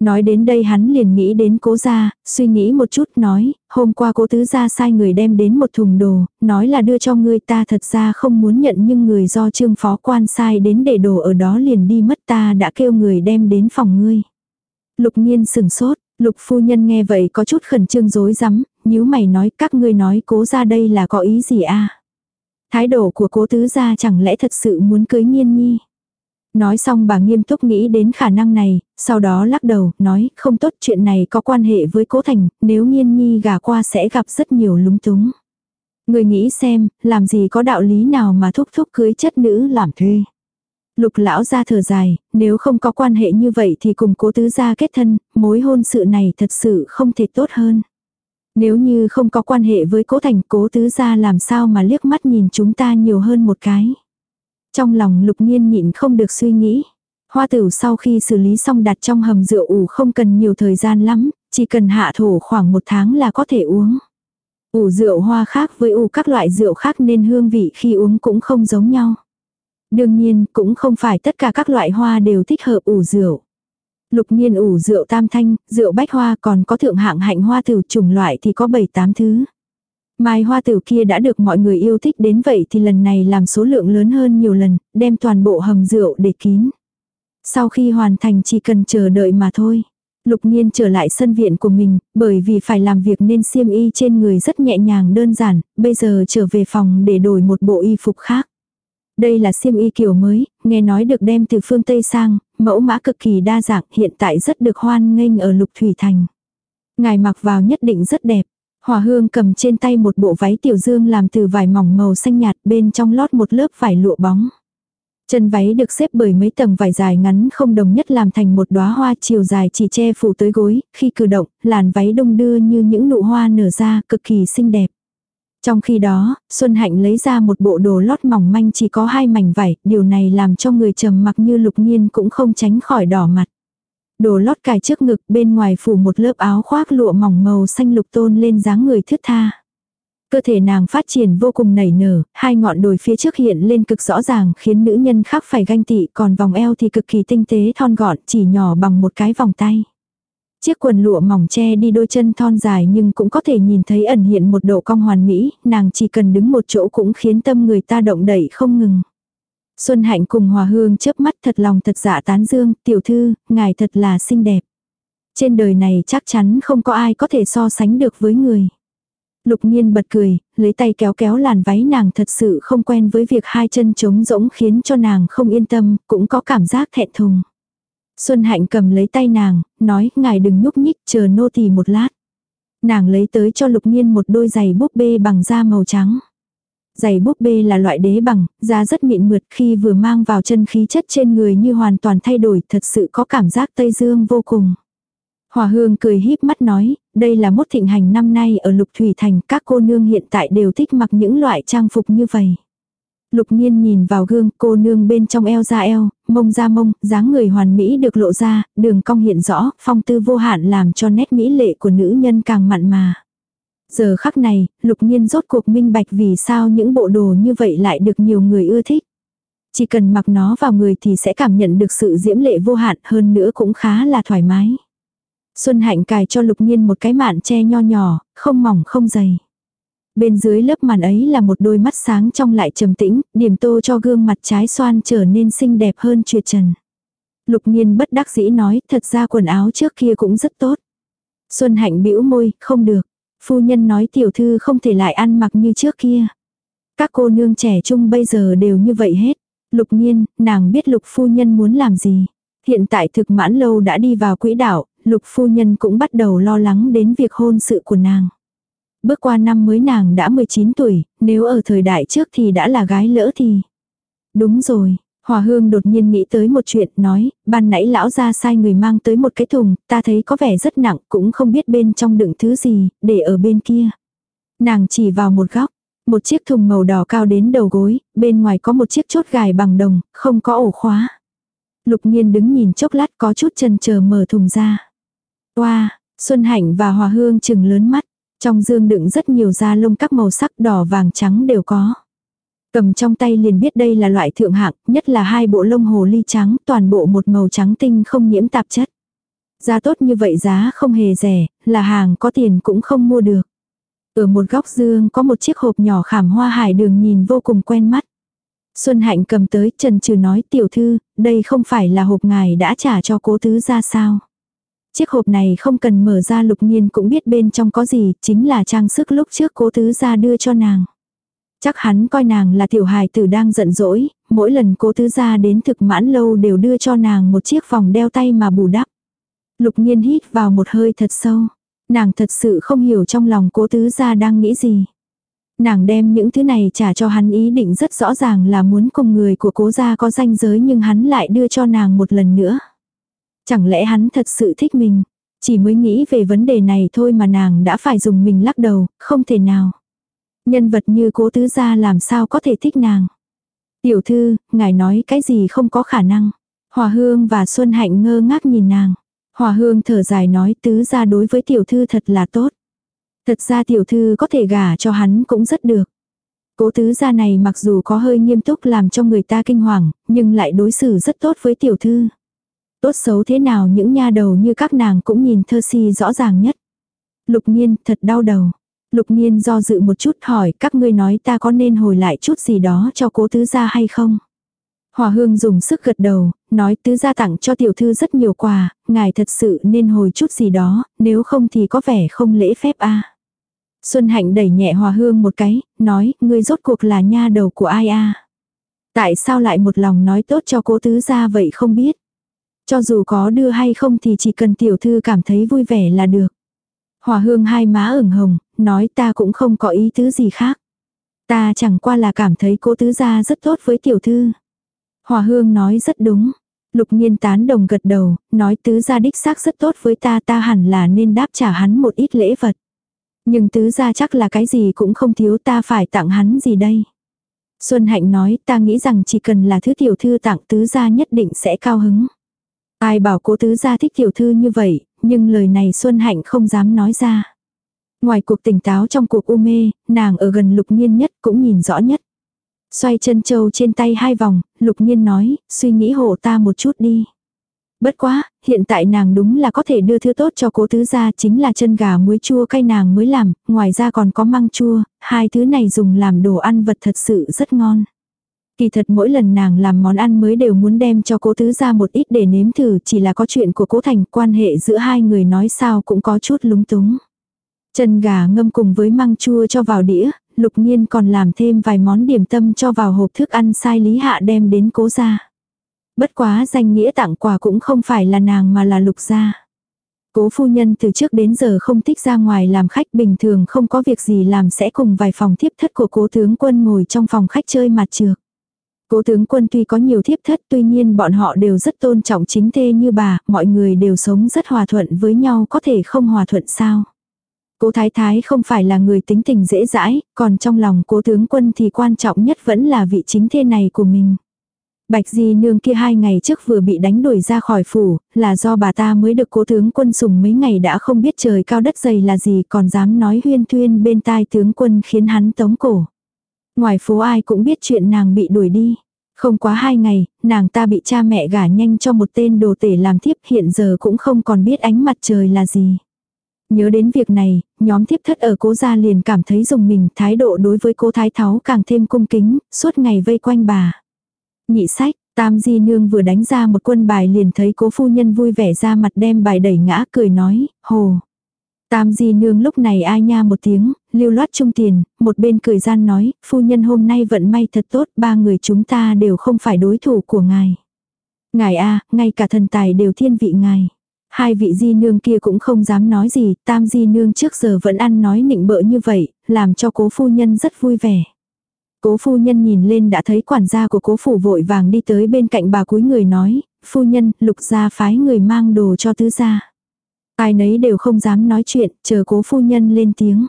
Speaker 1: Nói đến đây hắn liền nghĩ đến cố gia, suy nghĩ một chút nói, hôm qua cố tứ gia sai người đem đến một thùng đồ, nói là đưa cho ngươi ta thật ra không muốn nhận nhưng người do trương phó quan sai đến để đồ ở đó liền đi mất ta đã kêu người đem đến phòng ngươi. Lục nhiên sừng sốt, lục phu nhân nghe vậy có chút khẩn trương rối rắm, nhíu mày nói các ngươi nói cố ra đây là có ý gì a Thái độ của cố tứ gia chẳng lẽ thật sự muốn cưới nghiên nhi. Nói xong bà nghiêm túc nghĩ đến khả năng này, sau đó lắc đầu, nói, không tốt chuyện này có quan hệ với cố thành, nếu nghiên nhi gả qua sẽ gặp rất nhiều lúng túng. Người nghĩ xem, làm gì có đạo lý nào mà thúc thúc cưới chất nữ làm thuê. Lục lão ra thở dài, nếu không có quan hệ như vậy thì cùng cố tứ gia kết thân, mối hôn sự này thật sự không thể tốt hơn. Nếu như không có quan hệ với cố thành cố tứ gia làm sao mà liếc mắt nhìn chúng ta nhiều hơn một cái. Trong lòng lục nhiên nhịn không được suy nghĩ. Hoa tử sau khi xử lý xong đặt trong hầm rượu ủ không cần nhiều thời gian lắm, chỉ cần hạ thổ khoảng một tháng là có thể uống. Ủ rượu hoa khác với ủ các loại rượu khác nên hương vị khi uống cũng không giống nhau. Đương nhiên cũng không phải tất cả các loại hoa đều thích hợp ủ rượu. Lục nhiên ủ rượu tam thanh, rượu bách hoa còn có thượng hạng hạnh hoa tử chủng loại thì có 7-8 thứ. Mai hoa tử kia đã được mọi người yêu thích đến vậy thì lần này làm số lượng lớn hơn nhiều lần, đem toàn bộ hầm rượu để kín. Sau khi hoàn thành chỉ cần chờ đợi mà thôi. Lục nhiên trở lại sân viện của mình, bởi vì phải làm việc nên xiêm y trên người rất nhẹ nhàng đơn giản, bây giờ trở về phòng để đổi một bộ y phục khác. Đây là xiêm y kiểu mới, nghe nói được đem từ phương Tây sang, mẫu mã cực kỳ đa dạng, hiện tại rất được hoan nghênh ở Lục Thủy Thành. Ngài mặc vào nhất định rất đẹp. Hòa hương cầm trên tay một bộ váy tiểu dương làm từ vải mỏng màu xanh nhạt bên trong lót một lớp vải lụa bóng. Chân váy được xếp bởi mấy tầng vải dài ngắn không đồng nhất làm thành một đóa hoa chiều dài chỉ che phủ tới gối, khi cử động, làn váy đông đưa như những nụ hoa nở ra cực kỳ xinh đẹp. Trong khi đó, Xuân Hạnh lấy ra một bộ đồ lót mỏng manh chỉ có hai mảnh vải, điều này làm cho người trầm mặc như lục nhiên cũng không tránh khỏi đỏ mặt. Đồ lót cài trước ngực bên ngoài phủ một lớp áo khoác lụa mỏng màu xanh lục tôn lên dáng người thướt tha. Cơ thể nàng phát triển vô cùng nảy nở, hai ngọn đồi phía trước hiện lên cực rõ ràng khiến nữ nhân khác phải ganh tị còn vòng eo thì cực kỳ tinh tế thon gọn chỉ nhỏ bằng một cái vòng tay. Chiếc quần lụa mỏng che đi đôi chân thon dài nhưng cũng có thể nhìn thấy ẩn hiện một độ cong hoàn mỹ, nàng chỉ cần đứng một chỗ cũng khiến tâm người ta động đẩy không ngừng. Xuân Hạnh cùng Hòa Hương chớp mắt thật lòng thật dạ tán dương, tiểu thư, ngài thật là xinh đẹp. Trên đời này chắc chắn không có ai có thể so sánh được với người. Lục nhiên bật cười, lấy tay kéo kéo làn váy nàng thật sự không quen với việc hai chân trống rỗng khiến cho nàng không yên tâm, cũng có cảm giác thẹn thùng. Xuân Hạnh cầm lấy tay nàng, nói, ngài đừng nhúc nhích, chờ nô tỳ một lát. Nàng lấy tới cho lục nhiên một đôi giày búp bê bằng da màu trắng. Giày búp bê là loại đế bằng, da rất mịn mượt khi vừa mang vào chân khí chất trên người như hoàn toàn thay đổi, thật sự có cảm giác Tây Dương vô cùng. Hòa hương cười híp mắt nói, đây là mốt thịnh hành năm nay ở Lục Thủy Thành, các cô nương hiện tại đều thích mặc những loại trang phục như vậy. Lục nhiên nhìn vào gương, cô nương bên trong eo ra eo, mông ra mông, dáng người hoàn mỹ được lộ ra, đường cong hiện rõ, phong tư vô hạn làm cho nét mỹ lệ của nữ nhân càng mặn mà. Giờ khắc này, lục nhiên rốt cuộc minh bạch vì sao những bộ đồ như vậy lại được nhiều người ưa thích. Chỉ cần mặc nó vào người thì sẽ cảm nhận được sự diễm lệ vô hạn hơn nữa cũng khá là thoải mái. Xuân Hạnh cài cho Lục Nhiên một cái mạn che nho nhỏ, không mỏng không dày. Bên dưới lớp màn ấy là một đôi mắt sáng trong lại trầm tĩnh, điểm tô cho gương mặt trái xoan trở nên xinh đẹp hơn trượt trần. Lục Nhiên bất đắc dĩ nói, thật ra quần áo trước kia cũng rất tốt. Xuân Hạnh bĩu môi, không được. Phu nhân nói tiểu thư không thể lại ăn mặc như trước kia. Các cô nương trẻ trung bây giờ đều như vậy hết. Lục nhiên, nàng biết lục phu nhân muốn làm gì. Hiện tại thực mãn lâu đã đi vào quỹ đạo, lục phu nhân cũng bắt đầu lo lắng đến việc hôn sự của nàng. Bước qua năm mới nàng đã 19 tuổi, nếu ở thời đại trước thì đã là gái lỡ thì. Đúng rồi, Hòa hương đột nhiên nghĩ tới một chuyện, nói, ban nãy lão ra sai người mang tới một cái thùng, ta thấy có vẻ rất nặng, cũng không biết bên trong đựng thứ gì, để ở bên kia. Nàng chỉ vào một góc, một chiếc thùng màu đỏ cao đến đầu gối, bên ngoài có một chiếc chốt gài bằng đồng, không có ổ khóa. Lục nhiên đứng nhìn chốc lát có chút chân chờ mở thùng ra. Wow, Xuân Hạnh và Hòa Hương chừng lớn mắt, trong dương đựng rất nhiều da lông các màu sắc đỏ vàng trắng đều có. Cầm trong tay liền biết đây là loại thượng hạng, nhất là hai bộ lông hồ ly trắng, toàn bộ một màu trắng tinh không nhiễm tạp chất. Giá tốt như vậy giá không hề rẻ, là hàng có tiền cũng không mua được. Ở một góc dương có một chiếc hộp nhỏ khảm hoa hải đường nhìn vô cùng quen mắt. Xuân Hạnh cầm tới trần trừ nói tiểu thư, đây không phải là hộp ngài đã trả cho cố tứ ra sao. Chiếc hộp này không cần mở ra lục nhiên cũng biết bên trong có gì, chính là trang sức lúc trước cố tứ ra đưa cho nàng. Chắc hắn coi nàng là tiểu hài tử đang giận dỗi, mỗi lần cố tứ ra đến thực mãn lâu đều đưa cho nàng một chiếc vòng đeo tay mà bù đắp. Lục nhiên hít vào một hơi thật sâu. Nàng thật sự không hiểu trong lòng cố tứ ra đang nghĩ gì. Nàng đem những thứ này trả cho hắn ý định rất rõ ràng là muốn cùng người của cố gia có danh giới nhưng hắn lại đưa cho nàng một lần nữa. Chẳng lẽ hắn thật sự thích mình? Chỉ mới nghĩ về vấn đề này thôi mà nàng đã phải dùng mình lắc đầu, không thể nào. Nhân vật như cố tứ gia làm sao có thể thích nàng. Tiểu thư, ngài nói cái gì không có khả năng. Hòa hương và Xuân Hạnh ngơ ngác nhìn nàng. Hòa hương thở dài nói tứ gia đối với tiểu thư thật là tốt. Thật ra tiểu thư có thể gả cho hắn cũng rất được. Cố tứ gia này mặc dù có hơi nghiêm túc làm cho người ta kinh hoàng, nhưng lại đối xử rất tốt với tiểu thư. Tốt xấu thế nào những nha đầu như các nàng cũng nhìn thơ si rõ ràng nhất. Lục nhiên thật đau đầu. Lục nhiên do dự một chút hỏi các ngươi nói ta có nên hồi lại chút gì đó cho cố tứ gia hay không. Hòa hương dùng sức gật đầu, nói tứ gia tặng cho tiểu thư rất nhiều quà, ngài thật sự nên hồi chút gì đó, nếu không thì có vẻ không lễ phép a. Xuân hạnh đẩy nhẹ hòa hương một cái, nói, ngươi rốt cuộc là nha đầu của ai a? Tại sao lại một lòng nói tốt cho cố tứ gia vậy không biết. Cho dù có đưa hay không thì chỉ cần tiểu thư cảm thấy vui vẻ là được. Hòa hương hai má ửng hồng, nói ta cũng không có ý tứ gì khác. Ta chẳng qua là cảm thấy cô tứ gia rất tốt với tiểu thư. Hòa hương nói rất đúng. Lục nhiên tán đồng gật đầu, nói tứ gia đích xác rất tốt với ta ta hẳn là nên đáp trả hắn một ít lễ vật. Nhưng tứ gia chắc là cái gì cũng không thiếu ta phải tặng hắn gì đây. Xuân Hạnh nói ta nghĩ rằng chỉ cần là thứ tiểu thư tặng tứ gia nhất định sẽ cao hứng. Ai bảo cố tứ gia thích tiểu thư như vậy, nhưng lời này Xuân Hạnh không dám nói ra. Ngoài cuộc tỉnh táo trong cuộc u mê, nàng ở gần lục nhiên nhất cũng nhìn rõ nhất. Xoay chân châu trên tay hai vòng, lục nhiên nói, suy nghĩ hộ ta một chút đi. Bất quá, hiện tại nàng đúng là có thể đưa thứ tốt cho cố tứ gia chính là chân gà muối chua cay nàng mới làm, ngoài ra còn có măng chua, hai thứ này dùng làm đồ ăn vật thật sự rất ngon. Kỳ thật mỗi lần nàng làm món ăn mới đều muốn đem cho cố tứ gia một ít để nếm thử chỉ là có chuyện của cố thành quan hệ giữa hai người nói sao cũng có chút lúng túng. Chân gà ngâm cùng với măng chua cho vào đĩa, lục nhiên còn làm thêm vài món điểm tâm cho vào hộp thức ăn sai lý hạ đem đến cố gia. Bất quá danh nghĩa tặng quà cũng không phải là nàng mà là lục gia. Cố phu nhân từ trước đến giờ không thích ra ngoài làm khách bình thường không có việc gì làm sẽ cùng vài phòng thiếp thất của cố tướng quân ngồi trong phòng khách chơi mặt trược. Cố tướng quân tuy có nhiều thiếp thất tuy nhiên bọn họ đều rất tôn trọng chính thê như bà, mọi người đều sống rất hòa thuận với nhau có thể không hòa thuận sao. Cố thái thái không phải là người tính tình dễ dãi, còn trong lòng cố tướng quân thì quan trọng nhất vẫn là vị chính thê này của mình. Bạch Di nương kia hai ngày trước vừa bị đánh đuổi ra khỏi phủ, là do bà ta mới được cố tướng quân sùng mấy ngày đã không biết trời cao đất dày là gì còn dám nói huyên thuyên bên tai tướng quân khiến hắn tống cổ. Ngoài phố ai cũng biết chuyện nàng bị đuổi đi. Không quá hai ngày, nàng ta bị cha mẹ gả nhanh cho một tên đồ tể làm thiếp hiện giờ cũng không còn biết ánh mặt trời là gì. Nhớ đến việc này, nhóm thiếp thất ở cố gia liền cảm thấy dùng mình thái độ đối với cô thái tháo càng thêm cung kính, suốt ngày vây quanh bà. Nhị sách, Tam Di Nương vừa đánh ra một quân bài liền thấy cố phu nhân vui vẻ ra mặt đem bài đẩy ngã cười nói, hồ. Tam Di Nương lúc này ai nha một tiếng, lưu loát trung tiền, một bên cười gian nói, phu nhân hôm nay vận may thật tốt, ba người chúng ta đều không phải đối thủ của ngài. Ngài a ngay cả thần tài đều thiên vị ngài. Hai vị di nương kia cũng không dám nói gì, tam di nương trước giờ vẫn ăn nói nịnh bợ như vậy, làm cho cố phu nhân rất vui vẻ. Cố phu nhân nhìn lên đã thấy quản gia của cố phủ vội vàng đi tới bên cạnh bà cúi người nói, phu nhân, lục gia phái người mang đồ cho tứ gia. Ai nấy đều không dám nói chuyện, chờ cố phu nhân lên tiếng.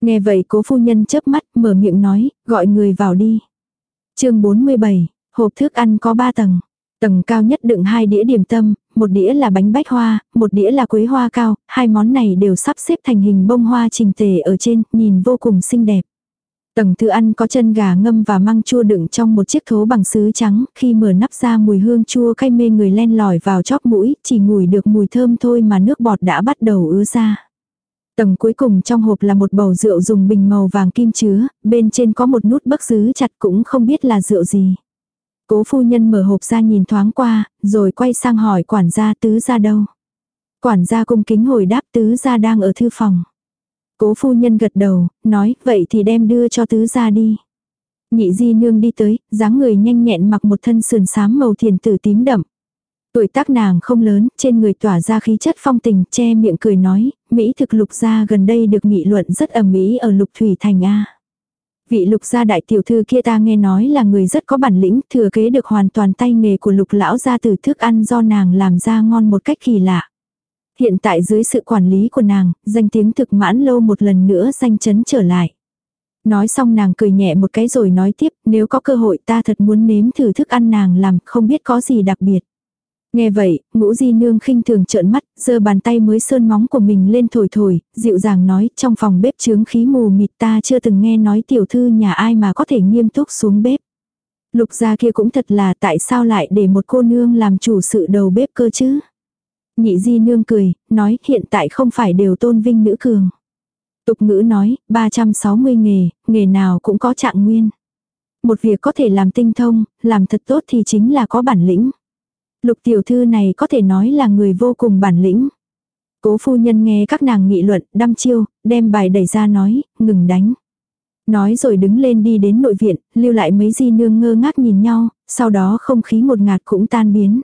Speaker 1: Nghe vậy cố phu nhân chớp mắt, mở miệng nói, gọi người vào đi. chương 47, hộp thức ăn có 3 tầng. Tầng cao nhất đựng hai đĩa điểm tâm, một đĩa là bánh bách hoa, một đĩa là quế hoa cao, hai món này đều sắp xếp thành hình bông hoa trình tề ở trên, nhìn vô cùng xinh đẹp. Tầng thứ ăn có chân gà ngâm và măng chua đựng trong một chiếc thố bằng sứ trắng, khi mở nắp ra mùi hương chua cay mê người len lỏi vào chóp mũi, chỉ ngửi được mùi thơm thôi mà nước bọt đã bắt đầu ứa ra. Tầng cuối cùng trong hộp là một bầu rượu dùng bình màu vàng kim chứa, bên trên có một nút bấc xứ chặt cũng không biết là rượu gì. Cố phu nhân mở hộp ra nhìn thoáng qua, rồi quay sang hỏi quản gia tứ ra đâu. Quản gia cung kính hồi đáp tứ ra đang ở thư phòng. Cố phu nhân gật đầu, nói, vậy thì đem đưa cho tứ ra đi. Nhị di nương đi tới, dáng người nhanh nhẹn mặc một thân sườn xám màu thiền tử tím đậm. Tuổi tác nàng không lớn, trên người tỏa ra khí chất phong tình, che miệng cười nói, Mỹ thực lục gia gần đây được nghị luận rất ẩm mỹ ở lục thủy thành A. Vị lục gia đại tiểu thư kia ta nghe nói là người rất có bản lĩnh, thừa kế được hoàn toàn tay nghề của lục lão gia từ thức ăn do nàng làm ra ngon một cách kỳ lạ. Hiện tại dưới sự quản lý của nàng, danh tiếng thực mãn lâu một lần nữa danh chấn trở lại. Nói xong nàng cười nhẹ một cái rồi nói tiếp, nếu có cơ hội ta thật muốn nếm thử thức ăn nàng làm, không biết có gì đặc biệt. Nghe vậy, ngũ di nương khinh thường trợn mắt, giơ bàn tay mới sơn móng của mình lên thổi thổi, dịu dàng nói, trong phòng bếp chướng khí mù mịt ta chưa từng nghe nói tiểu thư nhà ai mà có thể nghiêm túc xuống bếp. Lục gia kia cũng thật là tại sao lại để một cô nương làm chủ sự đầu bếp cơ chứ. Nhị di nương cười, nói hiện tại không phải đều tôn vinh nữ cường. Tục ngữ nói, 360 nghề, nghề nào cũng có trạng nguyên. Một việc có thể làm tinh thông, làm thật tốt thì chính là có bản lĩnh. Lục tiểu thư này có thể nói là người vô cùng bản lĩnh. Cố phu nhân nghe các nàng nghị luận, đăm chiêu, đem bài đẩy ra nói, ngừng đánh. Nói rồi đứng lên đi đến nội viện, lưu lại mấy di nương ngơ ngác nhìn nhau, sau đó không khí một ngạt cũng tan biến.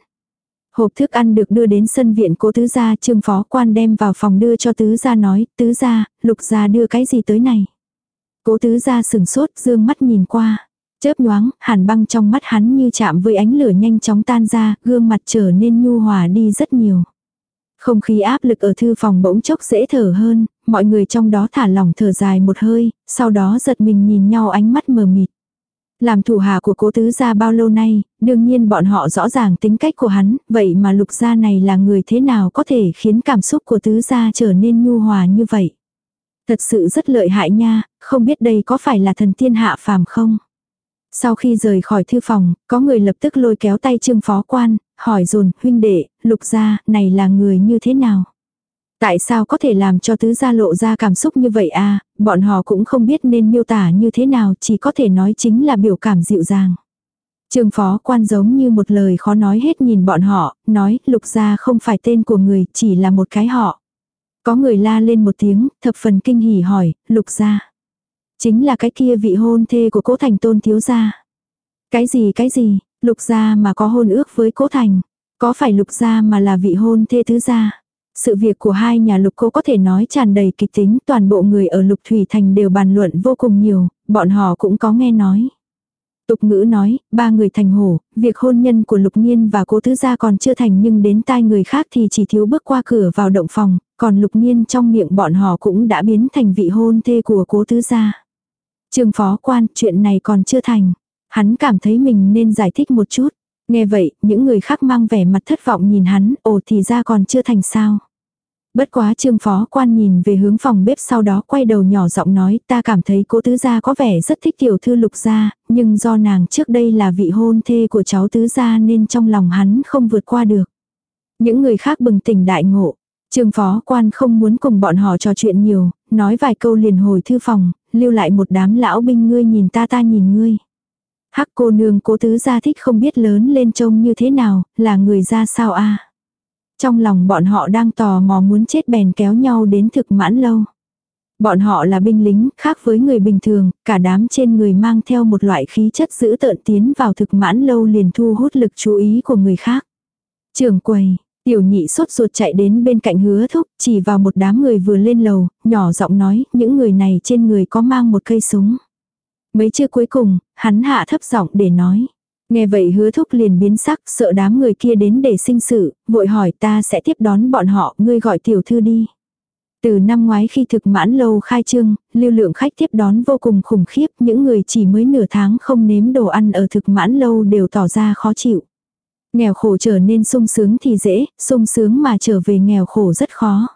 Speaker 1: Hộp thức ăn được đưa đến sân viện cố tứ gia trương phó quan đem vào phòng đưa cho tứ gia nói, tứ gia, lục gia đưa cái gì tới này. Cố tứ gia sừng sốt, dương mắt nhìn qua. Chớp nhoáng, hàn băng trong mắt hắn như chạm với ánh lửa nhanh chóng tan ra, gương mặt trở nên nhu hòa đi rất nhiều. Không khí áp lực ở thư phòng bỗng chốc dễ thở hơn, mọi người trong đó thả lỏng thở dài một hơi, sau đó giật mình nhìn nhau ánh mắt mờ mịt. Làm thủ hạ của cố tứ gia bao lâu nay, đương nhiên bọn họ rõ ràng tính cách của hắn, vậy mà lục gia này là người thế nào có thể khiến cảm xúc của tứ gia trở nên nhu hòa như vậy. Thật sự rất lợi hại nha, không biết đây có phải là thần tiên hạ phàm không? Sau khi rời khỏi thư phòng, có người lập tức lôi kéo tay trương phó quan, hỏi dồn huynh đệ, lục gia, này là người như thế nào? Tại sao có thể làm cho tứ gia lộ ra cảm xúc như vậy à, bọn họ cũng không biết nên miêu tả như thế nào, chỉ có thể nói chính là biểu cảm dịu dàng. Trương phó quan giống như một lời khó nói hết nhìn bọn họ, nói lục gia không phải tên của người, chỉ là một cái họ. Có người la lên một tiếng, thập phần kinh hỉ hỏi, lục gia. Chính là cái kia vị hôn thê của cố thành tôn thiếu gia. Cái gì cái gì, lục gia mà có hôn ước với cố thành. Có phải lục gia mà là vị hôn thê thứ gia. Sự việc của hai nhà lục cô có thể nói tràn đầy kịch tính, toàn bộ người ở lục thủy thành đều bàn luận vô cùng nhiều, bọn họ cũng có nghe nói. Tục ngữ nói, ba người thành hổ, việc hôn nhân của lục nghiên và cố thứ gia còn chưa thành nhưng đến tai người khác thì chỉ thiếu bước qua cửa vào động phòng, còn lục nghiên trong miệng bọn họ cũng đã biến thành vị hôn thê của cố thứ gia. Trương phó quan, chuyện này còn chưa thành. Hắn cảm thấy mình nên giải thích một chút. Nghe vậy, những người khác mang vẻ mặt thất vọng nhìn hắn, ồ thì ra còn chưa thành sao. Bất quá trương phó quan nhìn về hướng phòng bếp sau đó quay đầu nhỏ giọng nói ta cảm thấy cố tứ gia có vẻ rất thích tiểu thư lục gia, nhưng do nàng trước đây là vị hôn thê của cháu tứ gia nên trong lòng hắn không vượt qua được. Những người khác bừng tỉnh đại ngộ. Trương phó quan không muốn cùng bọn họ trò chuyện nhiều, nói vài câu liền hồi thư phòng, lưu lại một đám lão binh ngươi nhìn ta ta nhìn ngươi. Hắc cô nương cố tứ gia thích không biết lớn lên trông như thế nào, là người ra sao a Trong lòng bọn họ đang tò mò muốn chết bèn kéo nhau đến thực mãn lâu. Bọn họ là binh lính, khác với người bình thường, cả đám trên người mang theo một loại khí chất giữ tợn tiến vào thực mãn lâu liền thu hút lực chú ý của người khác. Trường quầy, tiểu nhị sốt ruột chạy đến bên cạnh hứa thúc, chỉ vào một đám người vừa lên lầu, nhỏ giọng nói, những người này trên người có mang một cây súng. Mấy chưa cuối cùng, hắn hạ thấp giọng để nói. Nghe vậy hứa thúc liền biến sắc, sợ đám người kia đến để sinh sự, vội hỏi ta sẽ tiếp đón bọn họ, ngươi gọi tiểu thư đi. Từ năm ngoái khi thực mãn lâu khai trương, lưu lượng khách tiếp đón vô cùng khủng khiếp, những người chỉ mới nửa tháng không nếm đồ ăn ở thực mãn lâu đều tỏ ra khó chịu. Nghèo khổ trở nên sung sướng thì dễ, sung sướng mà trở về nghèo khổ rất khó.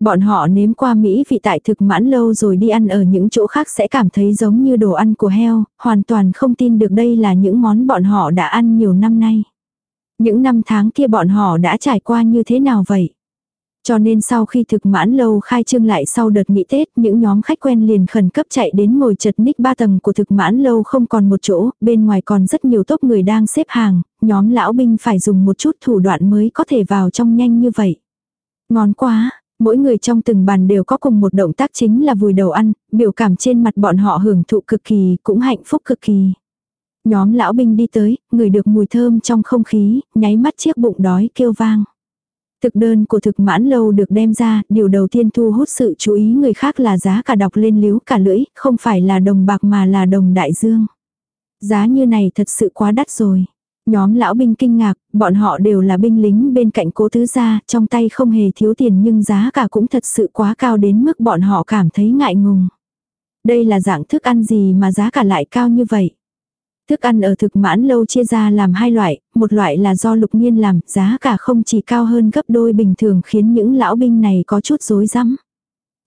Speaker 1: Bọn họ nếm qua Mỹ vị tại thực mãn lâu rồi đi ăn ở những chỗ khác sẽ cảm thấy giống như đồ ăn của heo, hoàn toàn không tin được đây là những món bọn họ đã ăn nhiều năm nay. Những năm tháng kia bọn họ đã trải qua như thế nào vậy? Cho nên sau khi thực mãn lâu khai trương lại sau đợt nghỉ Tết, những nhóm khách quen liền khẩn cấp chạy đến ngồi chật ních ba tầng của thực mãn lâu không còn một chỗ, bên ngoài còn rất nhiều tốp người đang xếp hàng, nhóm lão binh phải dùng một chút thủ đoạn mới có thể vào trong nhanh như vậy. Ngon quá, Mỗi người trong từng bàn đều có cùng một động tác chính là vùi đầu ăn, biểu cảm trên mặt bọn họ hưởng thụ cực kỳ, cũng hạnh phúc cực kỳ. Nhóm lão binh đi tới, người được mùi thơm trong không khí, nháy mắt chiếc bụng đói kêu vang. Thực đơn của thực mãn lâu được đem ra, điều đầu tiên thu hút sự chú ý người khác là giá cả đọc lên liếu cả lưỡi, không phải là đồng bạc mà là đồng đại dương. Giá như này thật sự quá đắt rồi. Nhóm lão binh kinh ngạc, bọn họ đều là binh lính bên cạnh cố tứ gia, trong tay không hề thiếu tiền nhưng giá cả cũng thật sự quá cao đến mức bọn họ cảm thấy ngại ngùng. Đây là dạng thức ăn gì mà giá cả lại cao như vậy? Thức ăn ở thực mãn lâu chia ra làm hai loại, một loại là do lục nhiên làm, giá cả không chỉ cao hơn gấp đôi bình thường khiến những lão binh này có chút rối rắm.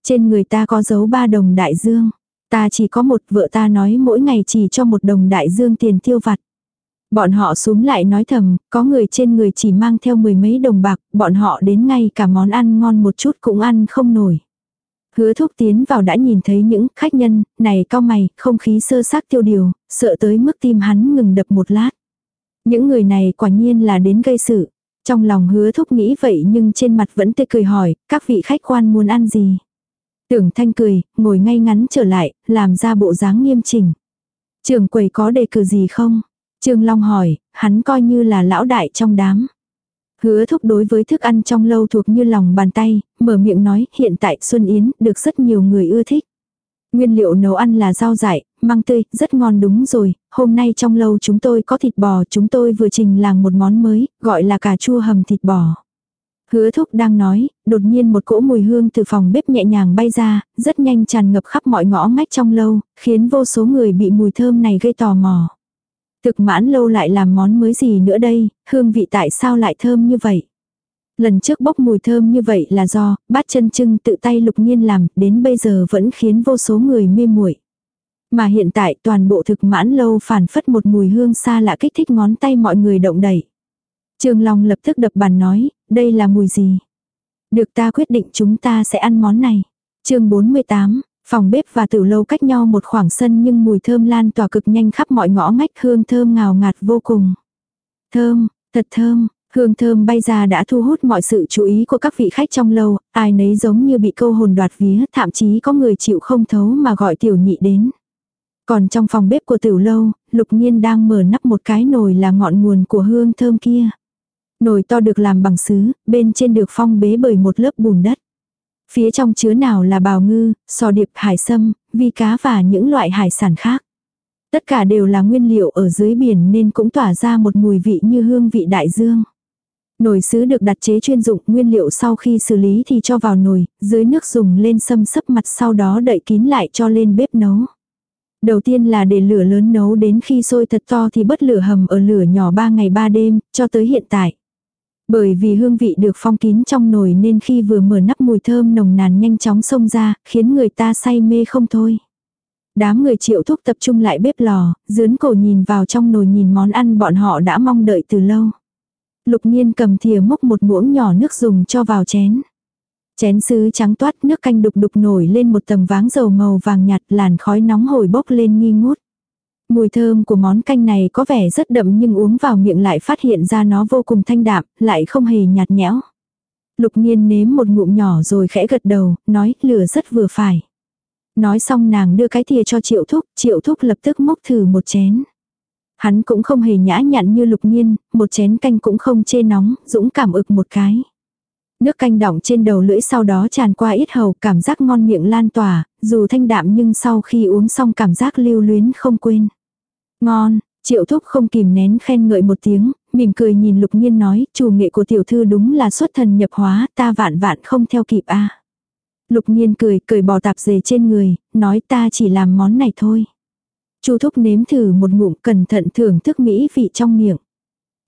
Speaker 1: Trên người ta có dấu ba đồng đại dương. Ta chỉ có một vợ ta nói mỗi ngày chỉ cho một đồng đại dương tiền tiêu vặt. Bọn họ xuống lại nói thầm, có người trên người chỉ mang theo mười mấy đồng bạc, bọn họ đến ngay cả món ăn ngon một chút cũng ăn không nổi. Hứa thúc tiến vào đã nhìn thấy những khách nhân, này cao mày, không khí sơ xác tiêu điều, sợ tới mức tim hắn ngừng đập một lát. Những người này quả nhiên là đến gây sự. Trong lòng hứa thúc nghĩ vậy nhưng trên mặt vẫn tươi cười hỏi, các vị khách quan muốn ăn gì? Tưởng thanh cười, ngồi ngay ngắn trở lại, làm ra bộ dáng nghiêm chỉnh. Trường quầy có đề cử gì không? Trương Long hỏi, hắn coi như là lão đại trong đám. Hứa thúc đối với thức ăn trong lâu thuộc như lòng bàn tay, mở miệng nói hiện tại Xuân Yến được rất nhiều người ưa thích. Nguyên liệu nấu ăn là rau dại, măng tươi, rất ngon đúng rồi, hôm nay trong lâu chúng tôi có thịt bò, chúng tôi vừa trình làng một món mới, gọi là cà chua hầm thịt bò. Hứa thúc đang nói, đột nhiên một cỗ mùi hương từ phòng bếp nhẹ nhàng bay ra, rất nhanh tràn ngập khắp mọi ngõ ngách trong lâu, khiến vô số người bị mùi thơm này gây tò mò. Thực mãn lâu lại làm món mới gì nữa đây, hương vị tại sao lại thơm như vậy? Lần trước bốc mùi thơm như vậy là do bát chân trưng tự tay lục nhiên làm, đến bây giờ vẫn khiến vô số người mê muội. Mà hiện tại toàn bộ thực mãn lâu phản phất một mùi hương xa lạ kích thích ngón tay mọi người động đẩy. Trương Long lập tức đập bàn nói, đây là mùi gì? Được ta quyết định chúng ta sẽ ăn món này. chương 48, Phòng bếp và tử lâu cách nhau một khoảng sân nhưng mùi thơm lan tỏa cực nhanh khắp mọi ngõ ngách hương thơm ngào ngạt vô cùng. Thơm, thật thơm, hương thơm bay ra đã thu hút mọi sự chú ý của các vị khách trong lâu, ai nấy giống như bị câu hồn đoạt vía, thậm chí có người chịu không thấu mà gọi tiểu nhị đến. Còn trong phòng bếp của tiểu lâu, lục nhiên đang mở nắp một cái nồi là ngọn nguồn của hương thơm kia. Nồi to được làm bằng sứ, bên trên được phong bế bởi một lớp bùn đất. Phía trong chứa nào là bào ngư, sò điệp, hải sâm, vi cá và những loại hải sản khác. Tất cả đều là nguyên liệu ở dưới biển nên cũng tỏa ra một mùi vị như hương vị đại dương. Nồi sứ được đặt chế chuyên dụng, nguyên liệu sau khi xử lý thì cho vào nồi, dưới nước dùng lên xâm sấp mặt sau đó đậy kín lại cho lên bếp nấu. Đầu tiên là để lửa lớn nấu đến khi sôi thật to thì bất lửa hầm ở lửa nhỏ 3 ngày 3 đêm, cho tới hiện tại. Bởi vì hương vị được phong kín trong nồi nên khi vừa mở nắp mùi thơm nồng nàn nhanh chóng xông ra, khiến người ta say mê không thôi. Đám người triệu thuốc tập trung lại bếp lò, dướn cổ nhìn vào trong nồi nhìn món ăn bọn họ đã mong đợi từ lâu. Lục nhiên cầm thìa múc một muỗng nhỏ nước dùng cho vào chén. Chén sứ trắng toát nước canh đục đục nổi lên một tầng váng dầu màu vàng nhạt làn khói nóng hổi bốc lên nghi ngút. Mùi thơm của món canh này có vẻ rất đậm nhưng uống vào miệng lại phát hiện ra nó vô cùng thanh đạm, lại không hề nhạt nhẽo. Lục nhiên nếm một ngụm nhỏ rồi khẽ gật đầu, nói lửa rất vừa phải. Nói xong nàng đưa cái thìa cho triệu thúc, triệu thúc lập tức múc thử một chén. Hắn cũng không hề nhã nhặn như lục nhiên, một chén canh cũng không chê nóng, dũng cảm ực một cái. Nước canh đọng trên đầu lưỡi sau đó tràn qua ít hầu, cảm giác ngon miệng lan tỏa, dù thanh đạm nhưng sau khi uống xong cảm giác lưu luyến không quên. Ngon, triệu thúc không kìm nén khen ngợi một tiếng, mỉm cười nhìn lục nhiên nói, chủ nghệ của tiểu thư đúng là xuất thần nhập hóa, ta vạn vạn không theo kịp a Lục nhiên cười, cười bỏ tạp dề trên người, nói ta chỉ làm món này thôi. Chu thúc nếm thử một ngụm cẩn thận thưởng thức mỹ vị trong miệng.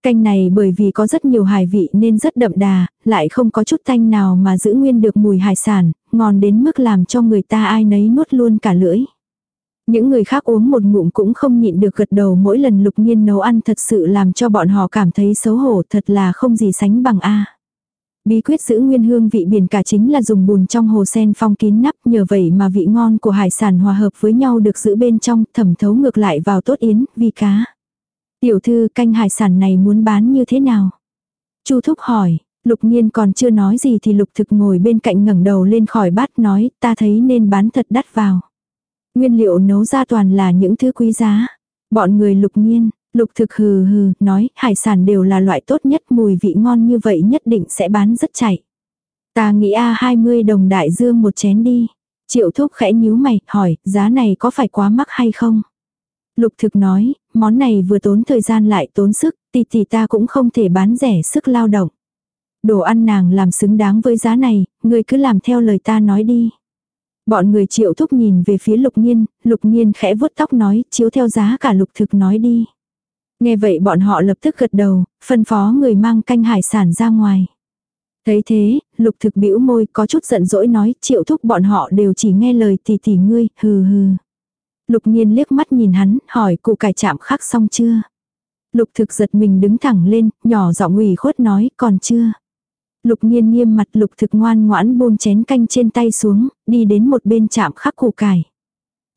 Speaker 1: Canh này bởi vì có rất nhiều hải vị nên rất đậm đà, lại không có chút tanh nào mà giữ nguyên được mùi hải sản, ngon đến mức làm cho người ta ai nấy nuốt luôn cả lưỡi. Những người khác uống một ngụm cũng không nhịn được gật đầu mỗi lần lục nhiên nấu ăn thật sự làm cho bọn họ cảm thấy xấu hổ thật là không gì sánh bằng A. Bí quyết giữ nguyên hương vị biển cả chính là dùng bùn trong hồ sen phong kín nắp nhờ vậy mà vị ngon của hải sản hòa hợp với nhau được giữ bên trong thẩm thấu ngược lại vào tốt yến, vì cá. Tiểu thư canh hải sản này muốn bán như thế nào? Chu Thúc hỏi, Lục Nhiên còn chưa nói gì thì Lục Thực ngồi bên cạnh ngẩng đầu lên khỏi bát nói ta thấy nên bán thật đắt vào. Nguyên liệu nấu ra toàn là những thứ quý giá. Bọn người Lục Nhiên, Lục Thực hừ hừ nói hải sản đều là loại tốt nhất mùi vị ngon như vậy nhất định sẽ bán rất chạy. Ta nghĩ a 20 đồng đại dương một chén đi. Triệu thúc khẽ nhíu mày, hỏi, giá này có phải quá mắc hay không? Lục thực nói, món này vừa tốn thời gian lại tốn sức, tỷ tỷ ta cũng không thể bán rẻ sức lao động. Đồ ăn nàng làm xứng đáng với giá này, người cứ làm theo lời ta nói đi. Bọn người triệu thúc nhìn về phía lục nhiên, lục nhiên khẽ vuốt tóc nói, chiếu theo giá cả lục thực nói đi. Nghe vậy bọn họ lập tức gật đầu, phân phó người mang canh hải sản ra ngoài. Thấy thế, lục thực bĩu môi có chút giận dỗi nói triệu thúc bọn họ đều chỉ nghe lời tỷ tỷ ngươi, hừ hừ. Lục nhiên liếc mắt nhìn hắn, hỏi cụ cải chạm khắc xong chưa? Lục thực giật mình đứng thẳng lên, nhỏ giọng ủy khuất nói, còn chưa? Lục nhiên nghiêm mặt lục thực ngoan ngoãn buông chén canh trên tay xuống, đi đến một bên chạm khắc củ cải.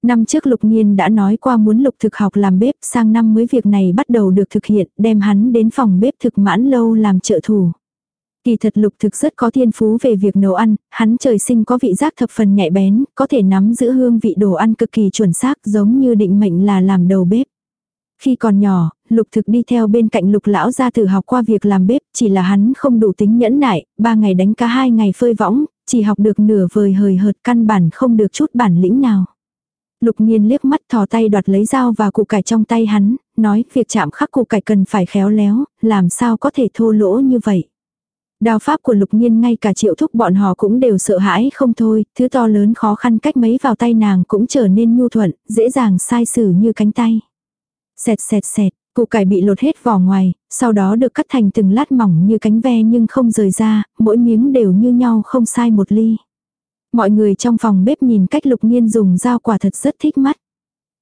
Speaker 1: Năm trước lục nhiên đã nói qua muốn lục thực học làm bếp, sang năm mới việc này bắt đầu được thực hiện, đem hắn đến phòng bếp thực mãn lâu làm trợ thủ. Kỳ thật lục thực rất có thiên phú về việc nấu ăn, hắn trời sinh có vị giác thập phần nhạy bén, có thể nắm giữ hương vị đồ ăn cực kỳ chuẩn xác giống như định mệnh là làm đầu bếp. Khi còn nhỏ, lục thực đi theo bên cạnh lục lão ra thử học qua việc làm bếp, chỉ là hắn không đủ tính nhẫn nại, ba ngày đánh cá hai ngày phơi võng, chỉ học được nửa vời hời hợt căn bản không được chút bản lĩnh nào. Lục nghiên liếc mắt thò tay đoạt lấy dao và củ cải trong tay hắn, nói việc chạm khắc củ cải cần phải khéo léo, làm sao có thể thô lỗ như vậy. Đao pháp của lục nhiên ngay cả triệu thúc bọn họ cũng đều sợ hãi không thôi, thứ to lớn khó khăn cách mấy vào tay nàng cũng trở nên nhu thuận, dễ dàng sai sử như cánh tay. Xẹt xẹt xẹt, củ cải bị lột hết vỏ ngoài, sau đó được cắt thành từng lát mỏng như cánh ve nhưng không rời ra, mỗi miếng đều như nhau không sai một ly. Mọi người trong phòng bếp nhìn cách lục nhiên dùng dao quả thật rất thích mắt.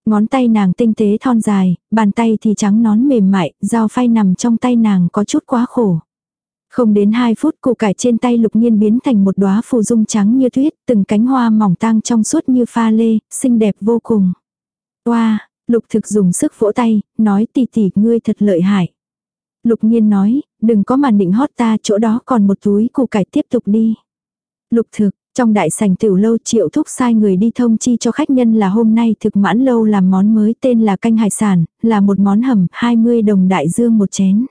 Speaker 1: Ngón tay nàng tinh tế thon dài, bàn tay thì trắng nón mềm mại, dao phay nằm trong tay nàng có chút quá khổ. Không đến 2 phút củ cải trên tay lục nhiên biến thành một đóa phù dung trắng như tuyết, từng cánh hoa mỏng tang trong suốt như pha lê, xinh đẹp vô cùng. Wow, lục thực dùng sức vỗ tay, nói tỷ tỷ ngươi thật lợi hại. Lục nhiên nói, đừng có mà định hót ta chỗ đó còn một túi củ cải tiếp tục đi. Lục thực, trong đại sảnh tiểu lâu triệu thúc sai người đi thông chi cho khách nhân là hôm nay thực mãn lâu làm món mới tên là canh hải sản, là một món hầm 20 đồng đại dương một chén.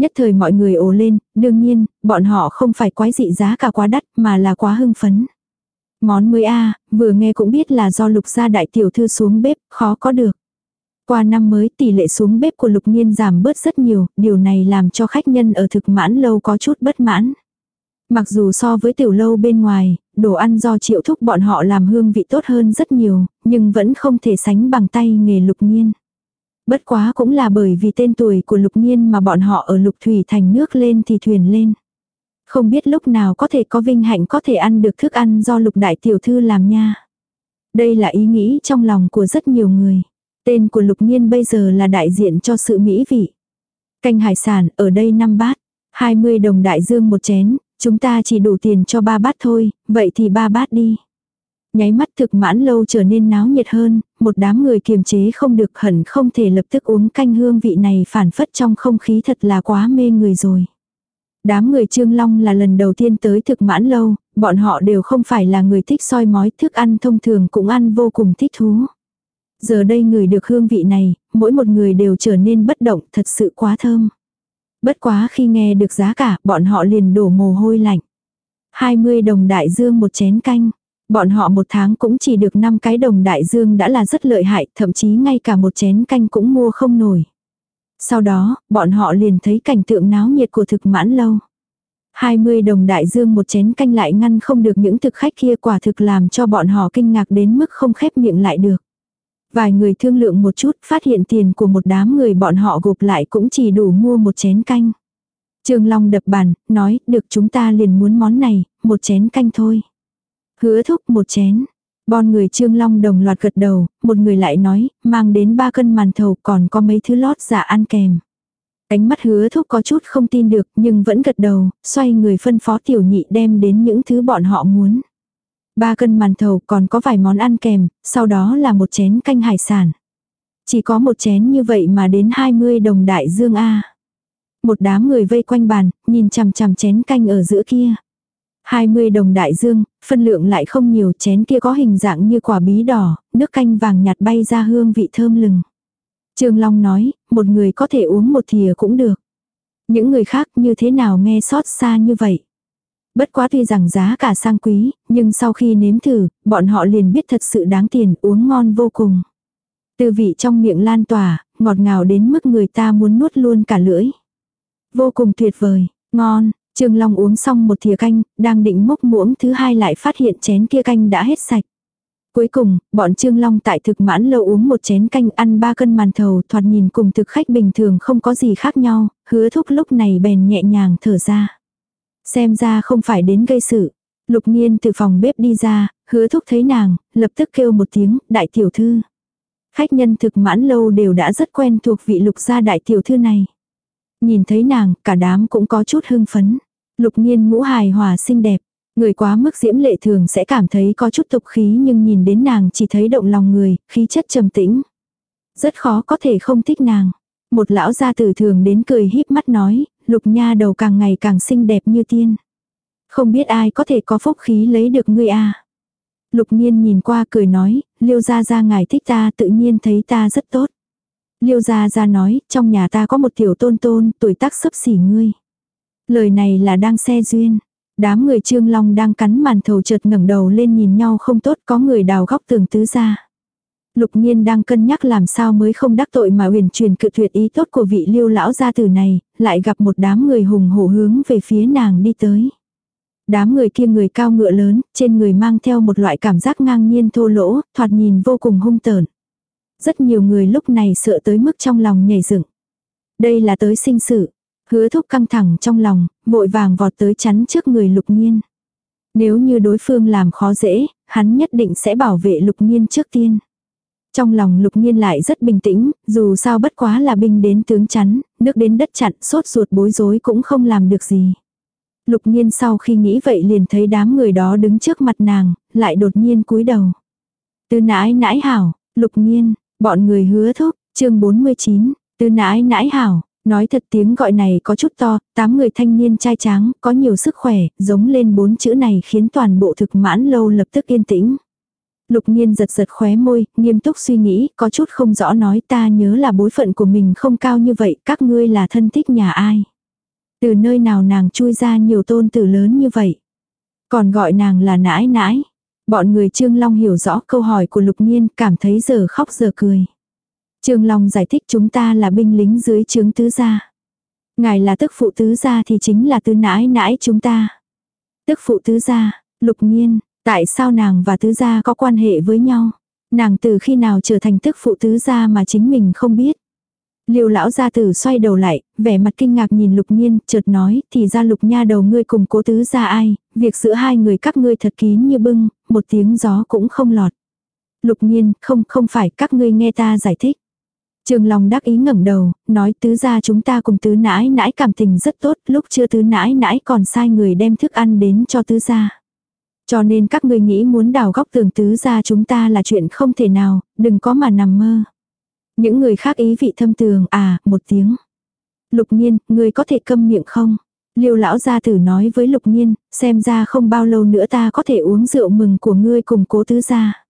Speaker 1: Nhất thời mọi người ồ lên, đương nhiên, bọn họ không phải quái dị giá cả quá đắt mà là quá hưng phấn. Món mới a vừa nghe cũng biết là do lục gia đại tiểu thư xuống bếp, khó có được. Qua năm mới tỷ lệ xuống bếp của lục nhiên giảm bớt rất nhiều, điều này làm cho khách nhân ở thực mãn lâu có chút bất mãn. Mặc dù so với tiểu lâu bên ngoài, đồ ăn do triệu thúc bọn họ làm hương vị tốt hơn rất nhiều, nhưng vẫn không thể sánh bằng tay nghề lục nhiên. Bất quá cũng là bởi vì tên tuổi của lục nhiên mà bọn họ ở lục thủy thành nước lên thì thuyền lên. Không biết lúc nào có thể có vinh hạnh có thể ăn được thức ăn do lục đại tiểu thư làm nha. Đây là ý nghĩ trong lòng của rất nhiều người. Tên của lục nhiên bây giờ là đại diện cho sự mỹ vị. Canh hải sản ở đây 5 bát, 20 đồng đại dương một chén, chúng ta chỉ đủ tiền cho ba bát thôi, vậy thì ba bát đi. Nháy mắt thực mãn lâu trở nên náo nhiệt hơn, một đám người kiềm chế không được hẳn không thể lập tức uống canh hương vị này phản phất trong không khí thật là quá mê người rồi. Đám người Trương Long là lần đầu tiên tới thực mãn lâu, bọn họ đều không phải là người thích soi mói thức ăn thông thường cũng ăn vô cùng thích thú. Giờ đây người được hương vị này, mỗi một người đều trở nên bất động thật sự quá thơm. Bất quá khi nghe được giá cả, bọn họ liền đổ mồ hôi lạnh. 20 đồng đại dương một chén canh. Bọn họ một tháng cũng chỉ được 5 cái đồng đại dương đã là rất lợi hại, thậm chí ngay cả một chén canh cũng mua không nổi. Sau đó, bọn họ liền thấy cảnh tượng náo nhiệt của thực mãn lâu. 20 đồng đại dương một chén canh lại ngăn không được những thực khách kia quả thực làm cho bọn họ kinh ngạc đến mức không khép miệng lại được. Vài người thương lượng một chút phát hiện tiền của một đám người bọn họ gộp lại cũng chỉ đủ mua một chén canh. Trương Long đập bàn, nói, được chúng ta liền muốn món này, một chén canh thôi. Hứa thúc một chén. Bon người Trương Long đồng loạt gật đầu, một người lại nói, mang đến ba cân màn thầu còn có mấy thứ lót giả ăn kèm. Ánh mắt hứa thúc có chút không tin được nhưng vẫn gật đầu, xoay người phân phó tiểu nhị đem đến những thứ bọn họ muốn. Ba cân màn thầu còn có vài món ăn kèm, sau đó là một chén canh hải sản. Chỉ có một chén như vậy mà đến 20 đồng đại dương A. Một đám người vây quanh bàn, nhìn chằm chằm chén canh ở giữa kia. 20 đồng đại dương, phân lượng lại không nhiều chén kia có hình dạng như quả bí đỏ, nước canh vàng nhạt bay ra hương vị thơm lừng. Trương Long nói, một người có thể uống một thìa cũng được. Những người khác như thế nào nghe xót xa như vậy. Bất quá tuy rằng giá cả sang quý, nhưng sau khi nếm thử, bọn họ liền biết thật sự đáng tiền, uống ngon vô cùng. Tư vị trong miệng lan tỏa, ngọt ngào đến mức người ta muốn nuốt luôn cả lưỡi. Vô cùng tuyệt vời, ngon, Trương Long uống xong một thìa canh, đang định mốc muỗng thứ hai lại phát hiện chén kia canh đã hết sạch. Cuối cùng, bọn Trương Long tại thực mãn lâu uống một chén canh ăn ba cân màn thầu thoạt nhìn cùng thực khách bình thường không có gì khác nhau, hứa thúc lúc này bèn nhẹ nhàng thở ra. Xem ra không phải đến gây sự. Lục nhiên từ phòng bếp đi ra, hứa thúc thấy nàng, lập tức kêu một tiếng, đại tiểu thư. Khách nhân thực mãn lâu đều đã rất quen thuộc vị lục gia đại tiểu thư này. Nhìn thấy nàng, cả đám cũng có chút hưng phấn. Lục nhiên ngũ hài hòa xinh đẹp. Người quá mức diễm lệ thường sẽ cảm thấy có chút tục khí nhưng nhìn đến nàng chỉ thấy động lòng người, khí chất trầm tĩnh. Rất khó có thể không thích nàng. Một lão gia tử thường đến cười híp mắt nói, lục nha đầu càng ngày càng xinh đẹp như tiên. Không biết ai có thể có phúc khí lấy được ngươi a Lục nhiên nhìn qua cười nói, liêu gia gia ngài thích ta tự nhiên thấy ta rất tốt. Liêu gia gia nói, trong nhà ta có một tiểu tôn tôn, tuổi tác sấp xỉ ngươi. Lời này là đang xe duyên. Đám người trương long đang cắn màn thầu chợt ngẩng đầu lên nhìn nhau không tốt có người đào góc tường tứ ra. Lục nhiên đang cân nhắc làm sao mới không đắc tội mà huyền truyền cự tuyệt ý tốt của vị liêu lão gia tử này, lại gặp một đám người hùng hổ hướng về phía nàng đi tới. Đám người kia người cao ngựa lớn, trên người mang theo một loại cảm giác ngang nhiên thô lỗ, thoạt nhìn vô cùng hung tợn. Rất nhiều người lúc này sợ tới mức trong lòng nhảy dựng. Đây là tới sinh sự. Hứa thúc căng thẳng trong lòng, vội vàng vọt tới chắn trước người lục nhiên. Nếu như đối phương làm khó dễ, hắn nhất định sẽ bảo vệ lục nhiên trước tiên. Trong lòng lục nhiên lại rất bình tĩnh, dù sao bất quá là binh đến tướng chắn, nước đến đất chặn, sốt ruột bối rối cũng không làm được gì. Lục nhiên sau khi nghĩ vậy liền thấy đám người đó đứng trước mặt nàng, lại đột nhiên cúi đầu. từ nãi nãi hảo, lục nhiên, bọn người hứa thúc, chương 49, tư nãi nãi hảo, Nói thật tiếng gọi này có chút to, tám người thanh niên trai tráng, có nhiều sức khỏe, giống lên bốn chữ này khiến toàn bộ thực mãn lâu lập tức yên tĩnh. Lục nhiên giật giật khóe môi, nghiêm túc suy nghĩ, có chút không rõ nói ta nhớ là bối phận của mình không cao như vậy, các ngươi là thân thích nhà ai. Từ nơi nào nàng chui ra nhiều tôn tử lớn như vậy. Còn gọi nàng là nãi nãi. Bọn người Trương Long hiểu rõ câu hỏi của Lục Nhiên, cảm thấy giờ khóc giờ cười. Trương Long giải thích chúng ta là binh lính dưới trướng tứ gia. Ngài là tức phụ tứ gia thì chính là tứ nãi nãi chúng ta. Tức phụ tứ gia, lục nhiên, tại sao nàng và tứ gia có quan hệ với nhau? Nàng từ khi nào trở thành tức phụ tứ gia mà chính mình không biết. Liêu lão gia tử xoay đầu lại, vẻ mặt kinh ngạc nhìn lục nhiên, chợt nói, thì ra lục nha đầu ngươi cùng cố tứ ra ai, việc giữa hai người các ngươi thật kín như bưng, một tiếng gió cũng không lọt. Lục nhiên, không, không phải, các ngươi nghe ta giải thích. Trường Long đắc ý ngẩng đầu, nói tứ gia chúng ta cùng tứ nãi nãi cảm tình rất tốt, lúc chưa tứ nãi nãi còn sai người đem thức ăn đến cho tứ gia. Cho nên các ngươi nghĩ muốn đào góc tường tứ gia chúng ta là chuyện không thể nào, đừng có mà nằm mơ. Những người khác ý vị thâm tường, à, một tiếng. Lục nhiên, ngươi có thể câm miệng không? Liêu lão gia tử nói với lục nhiên, xem ra không bao lâu nữa ta có thể uống rượu mừng của ngươi cùng cố tứ gia.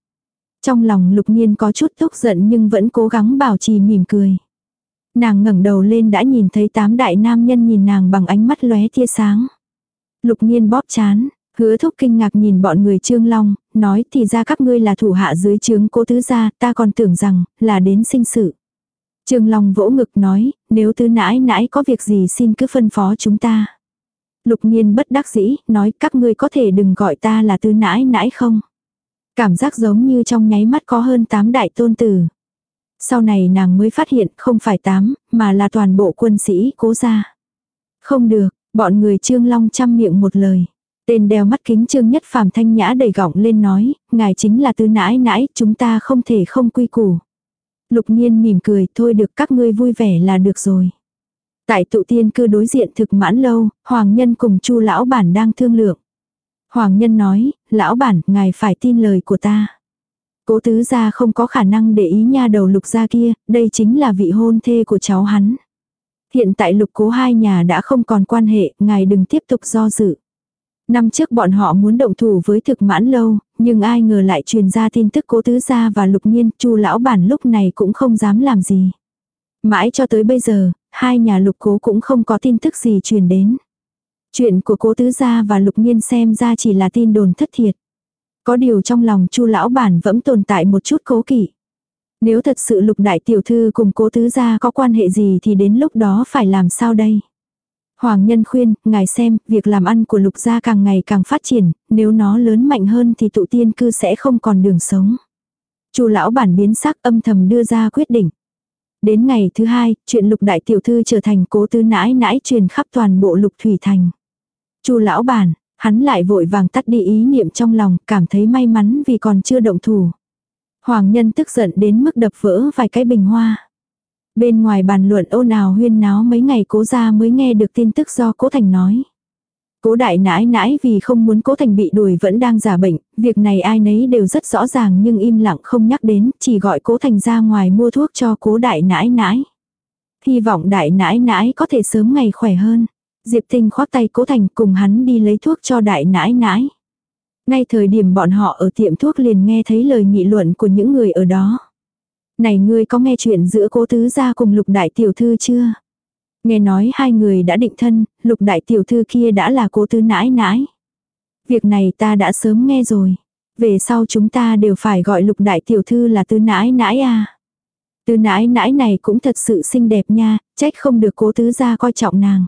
Speaker 1: Trong lòng lục nhiên có chút tức giận nhưng vẫn cố gắng bảo trì mỉm cười. Nàng ngẩng đầu lên đã nhìn thấy tám đại nam nhân nhìn nàng bằng ánh mắt lóe tia sáng. Lục nhiên bóp chán, hứa thúc kinh ngạc nhìn bọn người trương long, nói thì ra các ngươi là thủ hạ dưới trướng cố tứ gia, ta còn tưởng rằng là đến sinh sự. Trương Long vỗ ngực nói, nếu tứ nãi nãi có việc gì xin cứ phân phó chúng ta. Lục nhiên bất đắc dĩ, nói các ngươi có thể đừng gọi ta là tứ nãi nãi không. Cảm giác giống như trong nháy mắt có hơn 8 đại tôn tử. Sau này nàng mới phát hiện không phải 8, mà là toàn bộ quân sĩ cố gia. Không được, bọn người Trương Long chăm miệng một lời. Tên đeo mắt kính Trương Nhất Phàm thanh nhã đầy gọng lên nói, ngài chính là tứ nãi nãi, chúng ta không thể không quy củ. Lục nhiên mỉm cười, thôi được các ngươi vui vẻ là được rồi. Tại tụ tiên cư đối diện thực mãn lâu, Hoàng Nhân cùng chu lão bản đang thương lượng. Hoàng Nhân nói, lão bản, ngài phải tin lời của ta. Cố tứ gia không có khả năng để ý nha đầu lục gia kia, đây chính là vị hôn thê của cháu hắn. Hiện tại lục cố hai nhà đã không còn quan hệ, ngài đừng tiếp tục do dự. Năm trước bọn họ muốn động thủ với thực mãn lâu, nhưng ai ngờ lại truyền ra tin tức cố tứ gia và lục nhiên, chu lão bản lúc này cũng không dám làm gì. Mãi cho tới bây giờ, hai nhà lục cố cũng không có tin tức gì truyền đến. Chuyện của cố tứ gia và lục nhiên xem ra chỉ là tin đồn thất thiệt. Có điều trong lòng chu lão bản vẫn tồn tại một chút cố kỵ. Nếu thật sự lục đại tiểu thư cùng cố tứ gia có quan hệ gì thì đến lúc đó phải làm sao đây? Hoàng nhân khuyên, ngài xem, việc làm ăn của lục gia càng ngày càng phát triển, nếu nó lớn mạnh hơn thì tụ tiên cư sẽ không còn đường sống. Chu lão bản biến sắc âm thầm đưa ra quyết định. Đến ngày thứ hai, chuyện lục đại tiểu thư trở thành cố Tư nãi nãi truyền khắp toàn bộ lục thủy thành. Chu lão bản, hắn lại vội vàng tắt đi ý niệm trong lòng, cảm thấy may mắn vì còn chưa động thủ. Hoàng nhân tức giận đến mức đập vỡ vài cái bình hoa. Bên ngoài bàn luận ôn ào huyên náo mấy ngày cố ra mới nghe được tin tức do cố thành nói. Cố đại nãi nãi vì không muốn cố thành bị đuổi vẫn đang giả bệnh, việc này ai nấy đều rất rõ ràng nhưng im lặng không nhắc đến, chỉ gọi cố thành ra ngoài mua thuốc cho cố đại nãi nãi. Hy vọng đại nãi nãi có thể sớm ngày khỏe hơn. Diệp Tinh khoác tay cố thành cùng hắn đi lấy thuốc cho đại nãi nãi. Ngay thời điểm bọn họ ở tiệm thuốc liền nghe thấy lời nghị luận của những người ở đó. Này ngươi có nghe chuyện giữa cố tứ gia cùng lục đại tiểu thư chưa? Nghe nói hai người đã định thân, lục đại tiểu thư kia đã là cố tứ nãi nãi. Việc này ta đã sớm nghe rồi. Về sau chúng ta đều phải gọi lục đại tiểu thư là tứ nãi nãi à. Tứ nãi nãi này cũng thật sự xinh đẹp nha, trách không được cố tứ gia coi trọng nàng.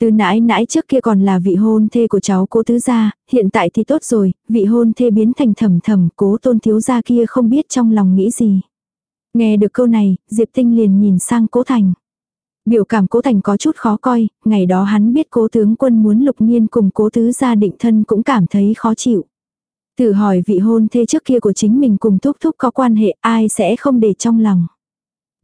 Speaker 1: Tứ nãi nãi trước kia còn là vị hôn thê của cháu cố tứ gia, hiện tại thì tốt rồi, vị hôn thê biến thành thầm thầm cố tôn thiếu gia kia không biết trong lòng nghĩ gì. Nghe được câu này, Diệp Tinh liền nhìn sang cố thành. Biểu cảm cố thành có chút khó coi, ngày đó hắn biết cố tướng quân muốn lục nhiên cùng cố tứ gia định thân cũng cảm thấy khó chịu. Thử hỏi vị hôn thê trước kia của chính mình cùng thúc thúc có quan hệ ai sẽ không để trong lòng.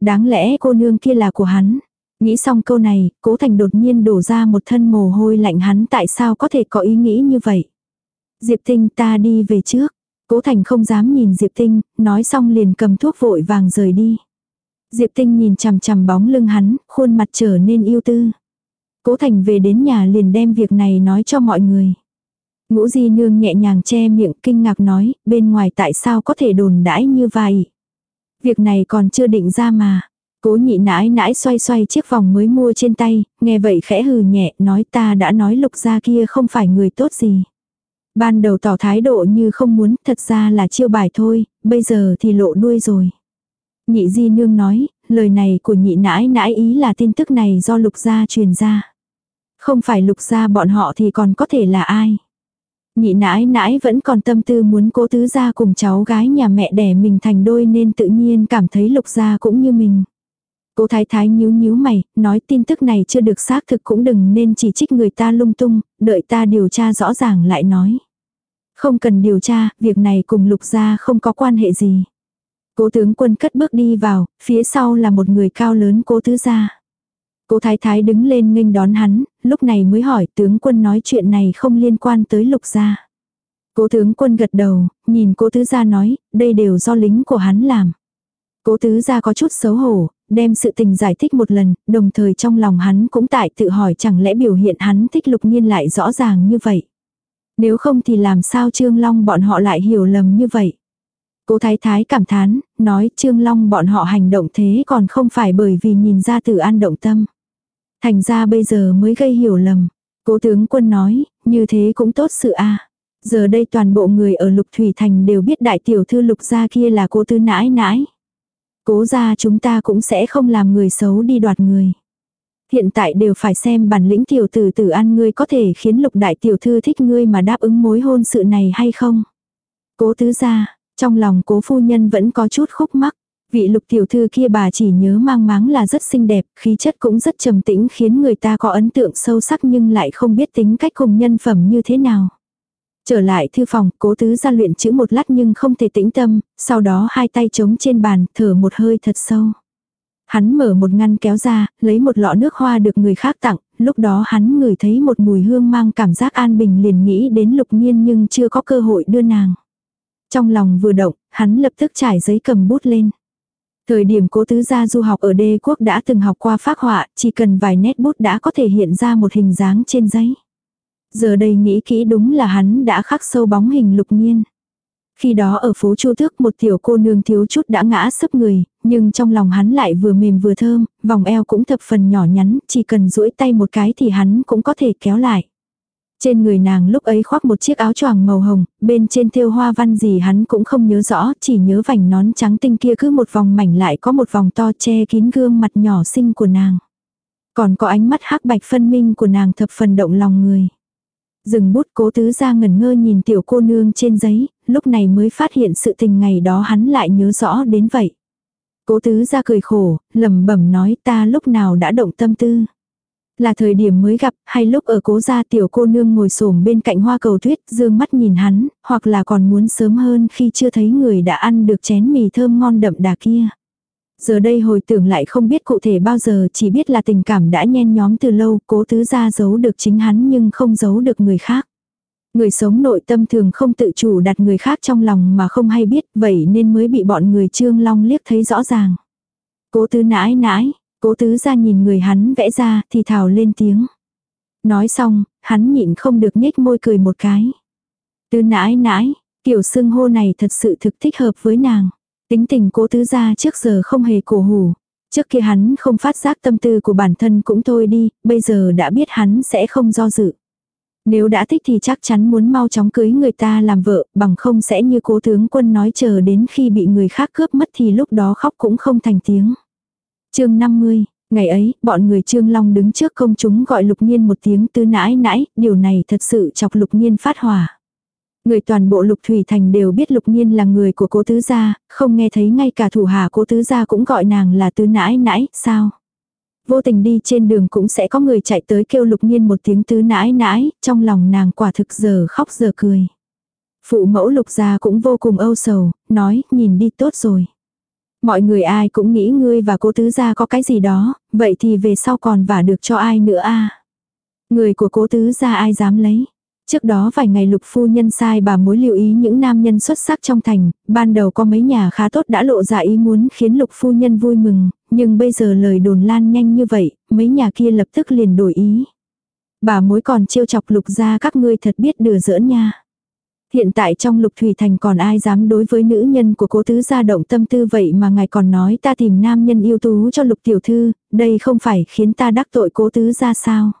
Speaker 1: Đáng lẽ cô nương kia là của hắn. Nghĩ xong câu này, cố thành đột nhiên đổ ra một thân mồ hôi lạnh hắn tại sao có thể có ý nghĩ như vậy. Diệp tinh ta đi về trước. Cố Thành không dám nhìn Diệp Tinh, nói xong liền cầm thuốc vội vàng rời đi. Diệp Tinh nhìn chằm chằm bóng lưng hắn, khuôn mặt trở nên yêu tư. Cố Thành về đến nhà liền đem việc này nói cho mọi người. Ngũ Di Nương nhẹ nhàng che miệng kinh ngạc nói, bên ngoài tại sao có thể đồn đãi như vậy. Việc này còn chưa định ra mà. Cố nhị nãi nãi xoay xoay chiếc vòng mới mua trên tay, nghe vậy khẽ hừ nhẹ nói ta đã nói lục gia kia không phải người tốt gì. Ban đầu tỏ thái độ như không muốn, thật ra là chiêu bài thôi, bây giờ thì lộ đuôi rồi. Nhị di nương nói, lời này của nhị nãi nãi ý là tin tức này do lục gia truyền ra. Không phải lục gia bọn họ thì còn có thể là ai. Nhị nãi nãi vẫn còn tâm tư muốn cố tứ gia cùng cháu gái nhà mẹ đẻ mình thành đôi nên tự nhiên cảm thấy lục gia cũng như mình. Cố thái thái nhíu nhíu mày, nói tin tức này chưa được xác thực cũng đừng nên chỉ trích người ta lung tung, đợi ta điều tra rõ ràng lại nói. Không cần điều tra, việc này cùng lục gia không có quan hệ gì. Cố tướng quân cất bước đi vào, phía sau là một người cao lớn cố tứ gia. Cố thái thái đứng lên nghênh đón hắn, lúc này mới hỏi tướng quân nói chuyện này không liên quan tới lục gia. Cố tướng quân gật đầu, nhìn cố tứ gia nói, đây đều do lính của hắn làm. Cố tứ gia có chút xấu hổ, đem sự tình giải thích một lần, đồng thời trong lòng hắn cũng tại tự hỏi chẳng lẽ biểu hiện hắn thích lục nhiên lại rõ ràng như vậy. Nếu không thì làm sao Trương Long bọn họ lại hiểu lầm như vậy. Cố thái thái cảm thán, nói Trương Long bọn họ hành động thế còn không phải bởi vì nhìn ra từ an động tâm. Thành ra bây giờ mới gây hiểu lầm. Cố tướng quân nói, như thế cũng tốt sự a Giờ đây toàn bộ người ở Lục Thủy Thành đều biết đại tiểu thư Lục gia kia là cô tư nãi nãi. Cố gia chúng ta cũng sẽ không làm người xấu đi đoạt người. Hiện tại đều phải xem bản lĩnh tiểu tử tử an ngươi có thể khiến lục đại tiểu thư thích ngươi mà đáp ứng mối hôn sự này hay không. Cố tứ ra, trong lòng cố phu nhân vẫn có chút khúc mắc. Vị lục tiểu thư kia bà chỉ nhớ mang máng là rất xinh đẹp, khí chất cũng rất trầm tĩnh khiến người ta có ấn tượng sâu sắc nhưng lại không biết tính cách cùng nhân phẩm như thế nào. Trở lại thư phòng, cố tứ ra luyện chữ một lát nhưng không thể tĩnh tâm, sau đó hai tay trống trên bàn, thở một hơi thật sâu. Hắn mở một ngăn kéo ra, lấy một lọ nước hoa được người khác tặng, lúc đó hắn ngửi thấy một mùi hương mang cảm giác an bình liền nghĩ đến lục nhiên nhưng chưa có cơ hội đưa nàng. Trong lòng vừa động, hắn lập tức trải giấy cầm bút lên. Thời điểm cố tứ gia du học ở đê quốc đã từng học qua phác họa, chỉ cần vài nét bút đã có thể hiện ra một hình dáng trên giấy. Giờ đây nghĩ kỹ đúng là hắn đã khắc sâu bóng hình lục nhiên. Khi đó ở phố Chu Tước một tiểu cô nương thiếu chút đã ngã sấp người, nhưng trong lòng hắn lại vừa mềm vừa thơm, vòng eo cũng thập phần nhỏ nhắn, chỉ cần duỗi tay một cái thì hắn cũng có thể kéo lại. Trên người nàng lúc ấy khoác một chiếc áo choàng màu hồng, bên trên thêu hoa văn gì hắn cũng không nhớ rõ, chỉ nhớ vành nón trắng tinh kia cứ một vòng mảnh lại có một vòng to che kín gương mặt nhỏ xinh của nàng. Còn có ánh mắt hắc bạch phân minh của nàng thập phần động lòng người. Dừng bút cố tứ ra ngẩn ngơ nhìn tiểu cô nương trên giấy, lúc này mới phát hiện sự tình ngày đó hắn lại nhớ rõ đến vậy. Cố tứ ra cười khổ, lẩm bẩm nói ta lúc nào đã động tâm tư. Là thời điểm mới gặp, hay lúc ở cố gia tiểu cô nương ngồi xổm bên cạnh hoa cầu tuyết, dương mắt nhìn hắn, hoặc là còn muốn sớm hơn khi chưa thấy người đã ăn được chén mì thơm ngon đậm đà kia. Giờ đây hồi tưởng lại không biết cụ thể bao giờ chỉ biết là tình cảm đã nhen nhóm từ lâu, cố tứ gia giấu được chính hắn nhưng không giấu được người khác. Người sống nội tâm thường không tự chủ đặt người khác trong lòng mà không hay biết, vậy nên mới bị bọn người trương long liếc thấy rõ ràng. Cố tứ nãi nãi, cố tứ ra nhìn người hắn vẽ ra thì thào lên tiếng. Nói xong, hắn nhịn không được nhếch môi cười một cái. Tứ nãi nãi, kiểu xưng hô này thật sự thực thích hợp với nàng. Tính tình cố tứ ra trước giờ không hề cổ hủ. Trước kia hắn không phát giác tâm tư của bản thân cũng thôi đi, bây giờ đã biết hắn sẽ không do dự. Nếu đã thích thì chắc chắn muốn mau chóng cưới người ta làm vợ, bằng không sẽ như cố tướng quân nói chờ đến khi bị người khác cướp mất thì lúc đó khóc cũng không thành tiếng. chương 50, ngày ấy, bọn người Trương Long đứng trước công chúng gọi lục nhiên một tiếng tư nãi nãi, điều này thật sự chọc lục nhiên phát hỏa. Người toàn bộ lục thủy thành đều biết lục nhiên là người của cố tứ gia, không nghe thấy ngay cả thủ hà cố tứ gia cũng gọi nàng là tư nãi nãi, sao? Vô tình đi trên đường cũng sẽ có người chạy tới kêu lục nhiên một tiếng tứ nãi nãi, trong lòng nàng quả thực giờ khóc giờ cười. Phụ mẫu lục gia cũng vô cùng âu sầu, nói, nhìn đi tốt rồi. Mọi người ai cũng nghĩ ngươi và cố tứ gia có cái gì đó, vậy thì về sau còn vả được cho ai nữa a Người của cố tứ gia ai dám lấy. Trước đó vài ngày lục phu nhân sai bà mối lưu ý những nam nhân xuất sắc trong thành, ban đầu có mấy nhà khá tốt đã lộ ra ý muốn khiến lục phu nhân vui mừng, nhưng bây giờ lời đồn lan nhanh như vậy, mấy nhà kia lập tức liền đổi ý. Bà mối còn trêu chọc lục ra các ngươi thật biết đừa giỡn nha. Hiện tại trong lục thủy thành còn ai dám đối với nữ nhân của cố tứ gia động tâm tư vậy mà ngài còn nói ta tìm nam nhân yêu tú cho lục tiểu thư, đây không phải khiến ta đắc tội cố tứ gia sao.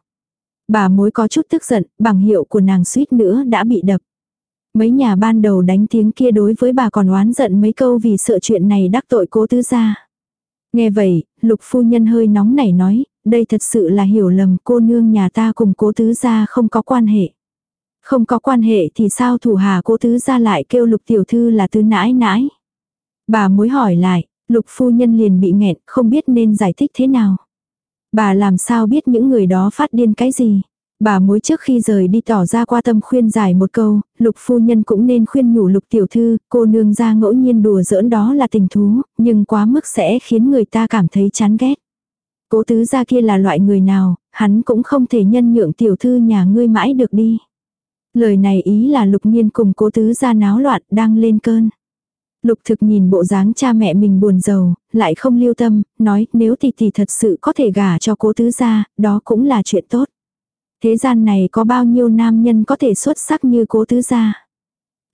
Speaker 1: Bà mối có chút tức giận, bằng hiệu của nàng suýt nữa đã bị đập. Mấy nhà ban đầu đánh tiếng kia đối với bà còn oán giận mấy câu vì sợ chuyện này đắc tội cố tứ gia. Nghe vậy, lục phu nhân hơi nóng nảy nói, đây thật sự là hiểu lầm cô nương nhà ta cùng cố tứ gia không có quan hệ. Không có quan hệ thì sao thủ hà cố tứ gia lại kêu lục tiểu thư là tứ nãi nãi. Bà mối hỏi lại, Lục phu nhân liền bị nghẹn, không biết nên giải thích thế nào. Bà làm sao biết những người đó phát điên cái gì. Bà mối trước khi rời đi tỏ ra qua tâm khuyên giải một câu, lục phu nhân cũng nên khuyên nhủ lục tiểu thư, cô nương ra ngẫu nhiên đùa giỡn đó là tình thú, nhưng quá mức sẽ khiến người ta cảm thấy chán ghét. Cố tứ gia kia là loại người nào, hắn cũng không thể nhân nhượng tiểu thư nhà ngươi mãi được đi. Lời này ý là lục nhiên cùng cố tứ gia náo loạn đang lên cơn. Lục thực nhìn bộ dáng cha mẹ mình buồn giàu, lại không lưu tâm, nói nếu tỷ tỷ thật sự có thể gả cho cố tứ gia, đó cũng là chuyện tốt. Thế gian này có bao nhiêu nam nhân có thể xuất sắc như cố tứ gia.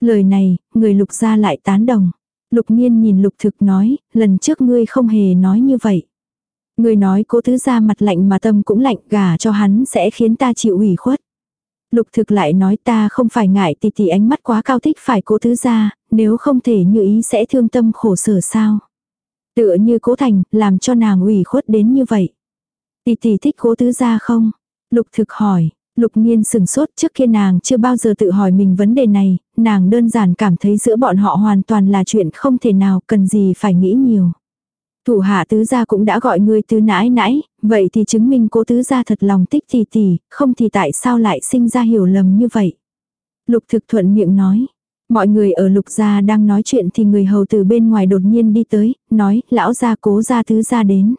Speaker 1: Lời này, người lục gia lại tán đồng. Lục nhiên nhìn lục thực nói, lần trước ngươi không hề nói như vậy. Ngươi nói cố tứ gia mặt lạnh mà tâm cũng lạnh gả cho hắn sẽ khiến ta chịu ủy khuất. Lục thực lại nói ta không phải ngại tỷ tỷ ánh mắt quá cao thích phải cố thứ gia, nếu không thể như ý sẽ thương tâm khổ sở sao. Tựa như cố thành, làm cho nàng ủy khuất đến như vậy. Tỷ tỷ thích cố tứ gia không? Lục thực hỏi, lục nhiên sừng sốt trước kia nàng chưa bao giờ tự hỏi mình vấn đề này, nàng đơn giản cảm thấy giữa bọn họ hoàn toàn là chuyện không thể nào cần gì phải nghĩ nhiều. Thủ hạ tứ gia cũng đã gọi ngươi tứ nãi nãi, vậy thì chứng minh cố tứ gia thật lòng tích tỷ tỷ, không thì tại sao lại sinh ra hiểu lầm như vậy. Lục thực thuận miệng nói. Mọi người ở lục gia đang nói chuyện thì người hầu từ bên ngoài đột nhiên đi tới, nói, lão gia cố gia tứ gia đến.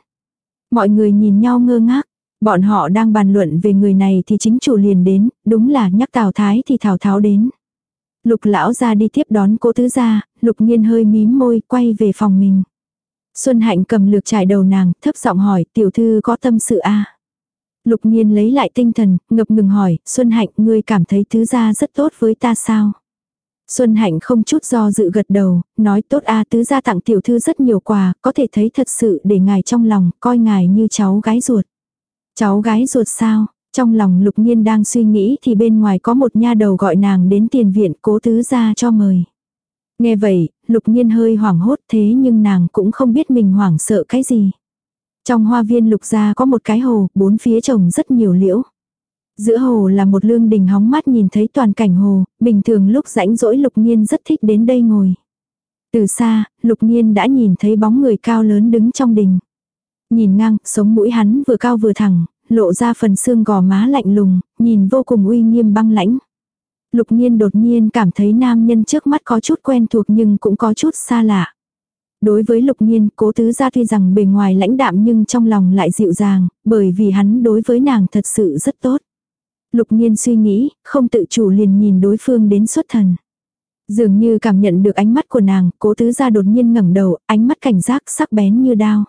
Speaker 1: Mọi người nhìn nhau ngơ ngác, bọn họ đang bàn luận về người này thì chính chủ liền đến, đúng là nhắc Tào Thái thì Thảo Tháo đến. Lục lão gia đi tiếp đón cố tứ gia, lục nghiên hơi mím môi, quay về phòng mình. Xuân Hạnh cầm lược trải đầu nàng, thấp giọng hỏi, tiểu thư có tâm sự a à? Lục Nhiên lấy lại tinh thần, ngập ngừng hỏi, Xuân Hạnh, ngươi cảm thấy thứ gia rất tốt với ta sao? Xuân Hạnh không chút do dự gật đầu, nói tốt a tứ gia tặng tiểu thư rất nhiều quà, có thể thấy thật sự để ngài trong lòng, coi ngài như cháu gái ruột. Cháu gái ruột sao? Trong lòng lục nhiên đang suy nghĩ thì bên ngoài có một nha đầu gọi nàng đến tiền viện cố tứ gia cho mời. Nghe vậy, lục nhiên hơi hoảng hốt thế nhưng nàng cũng không biết mình hoảng sợ cái gì. Trong hoa viên lục gia có một cái hồ, bốn phía trồng rất nhiều liễu. Giữa hồ là một lương đình hóng mát nhìn thấy toàn cảnh hồ, bình thường lúc rãnh rỗi lục nhiên rất thích đến đây ngồi. Từ xa, lục nhiên đã nhìn thấy bóng người cao lớn đứng trong đình. Nhìn ngang, sống mũi hắn vừa cao vừa thẳng, lộ ra phần xương gò má lạnh lùng, nhìn vô cùng uy nghiêm băng lãnh. Lục nhiên đột nhiên cảm thấy nam nhân trước mắt có chút quen thuộc nhưng cũng có chút xa lạ. Đối với lục nhiên, cố tứ gia tuy rằng bề ngoài lãnh đạm nhưng trong lòng lại dịu dàng, bởi vì hắn đối với nàng thật sự rất tốt. Lục nhiên suy nghĩ, không tự chủ liền nhìn đối phương đến xuất thần. Dường như cảm nhận được ánh mắt của nàng, cố tứ gia đột nhiên ngẩng đầu, ánh mắt cảnh giác sắc bén như đao.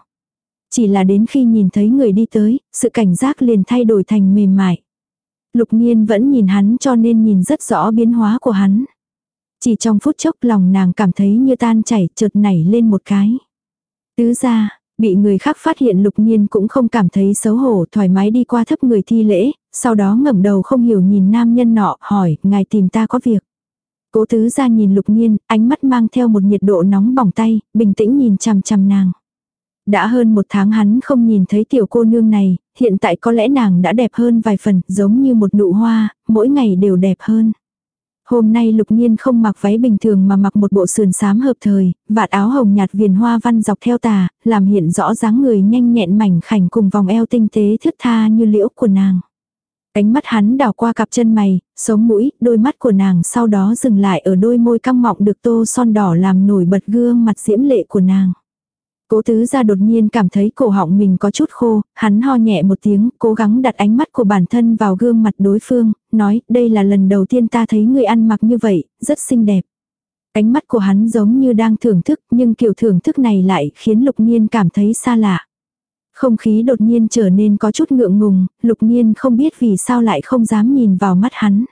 Speaker 1: Chỉ là đến khi nhìn thấy người đi tới, sự cảnh giác liền thay đổi thành mềm mại. Lục nhiên vẫn nhìn hắn cho nên nhìn rất rõ biến hóa của hắn. Chỉ trong phút chốc lòng nàng cảm thấy như tan chảy chợt nảy lên một cái. Tứ ra, bị người khác phát hiện lục nhiên cũng không cảm thấy xấu hổ thoải mái đi qua thấp người thi lễ, sau đó ngẩng đầu không hiểu nhìn nam nhân nọ hỏi ngài tìm ta có việc. Cố tứ ra nhìn lục nhiên, ánh mắt mang theo một nhiệt độ nóng bỏng tay, bình tĩnh nhìn chằm chằm nàng. Đã hơn một tháng hắn không nhìn thấy tiểu cô nương này, hiện tại có lẽ nàng đã đẹp hơn vài phần, giống như một nụ hoa, mỗi ngày đều đẹp hơn. Hôm nay lục nhiên không mặc váy bình thường mà mặc một bộ sườn xám hợp thời, vạt áo hồng nhạt viền hoa văn dọc theo tà, làm hiện rõ dáng người nhanh nhẹn mảnh khảnh cùng vòng eo tinh tế thướt tha như liễu của nàng. Ánh mắt hắn đảo qua cặp chân mày, sống mũi, đôi mắt của nàng sau đó dừng lại ở đôi môi căng mọng được tô son đỏ làm nổi bật gương mặt diễm lệ của nàng. Cố tứ ra đột nhiên cảm thấy cổ họng mình có chút khô, hắn ho nhẹ một tiếng, cố gắng đặt ánh mắt của bản thân vào gương mặt đối phương, nói, đây là lần đầu tiên ta thấy người ăn mặc như vậy, rất xinh đẹp. Ánh mắt của hắn giống như đang thưởng thức, nhưng kiểu thưởng thức này lại khiến lục nhiên cảm thấy xa lạ. Không khí đột nhiên trở nên có chút ngượng ngùng, lục nhiên không biết vì sao lại không dám nhìn vào mắt hắn.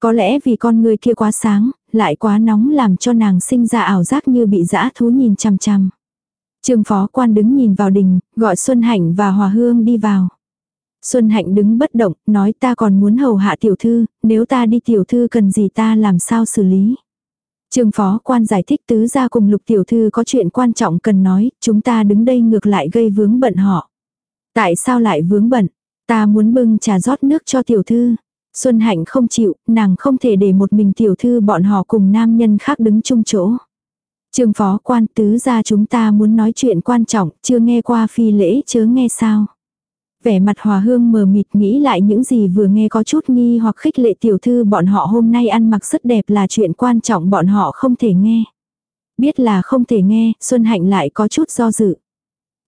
Speaker 1: Có lẽ vì con người kia quá sáng, lại quá nóng làm cho nàng sinh ra ảo giác như bị dã thú nhìn chằm chằm. Trương phó quan đứng nhìn vào đình, gọi Xuân Hạnh và Hòa Hương đi vào. Xuân Hạnh đứng bất động, nói ta còn muốn hầu hạ tiểu thư, nếu ta đi tiểu thư cần gì ta làm sao xử lý. Trương phó quan giải thích tứ ra cùng lục tiểu thư có chuyện quan trọng cần nói, chúng ta đứng đây ngược lại gây vướng bận họ. Tại sao lại vướng bận? Ta muốn bưng trà rót nước cho tiểu thư. Xuân Hạnh không chịu, nàng không thể để một mình tiểu thư bọn họ cùng nam nhân khác đứng chung chỗ. Trương phó quan tứ ra chúng ta muốn nói chuyện quan trọng, chưa nghe qua phi lễ chớ nghe sao. Vẻ mặt hòa hương mờ mịt nghĩ lại những gì vừa nghe có chút nghi hoặc khích lệ tiểu thư bọn họ hôm nay ăn mặc rất đẹp là chuyện quan trọng bọn họ không thể nghe. Biết là không thể nghe, Xuân Hạnh lại có chút do dự.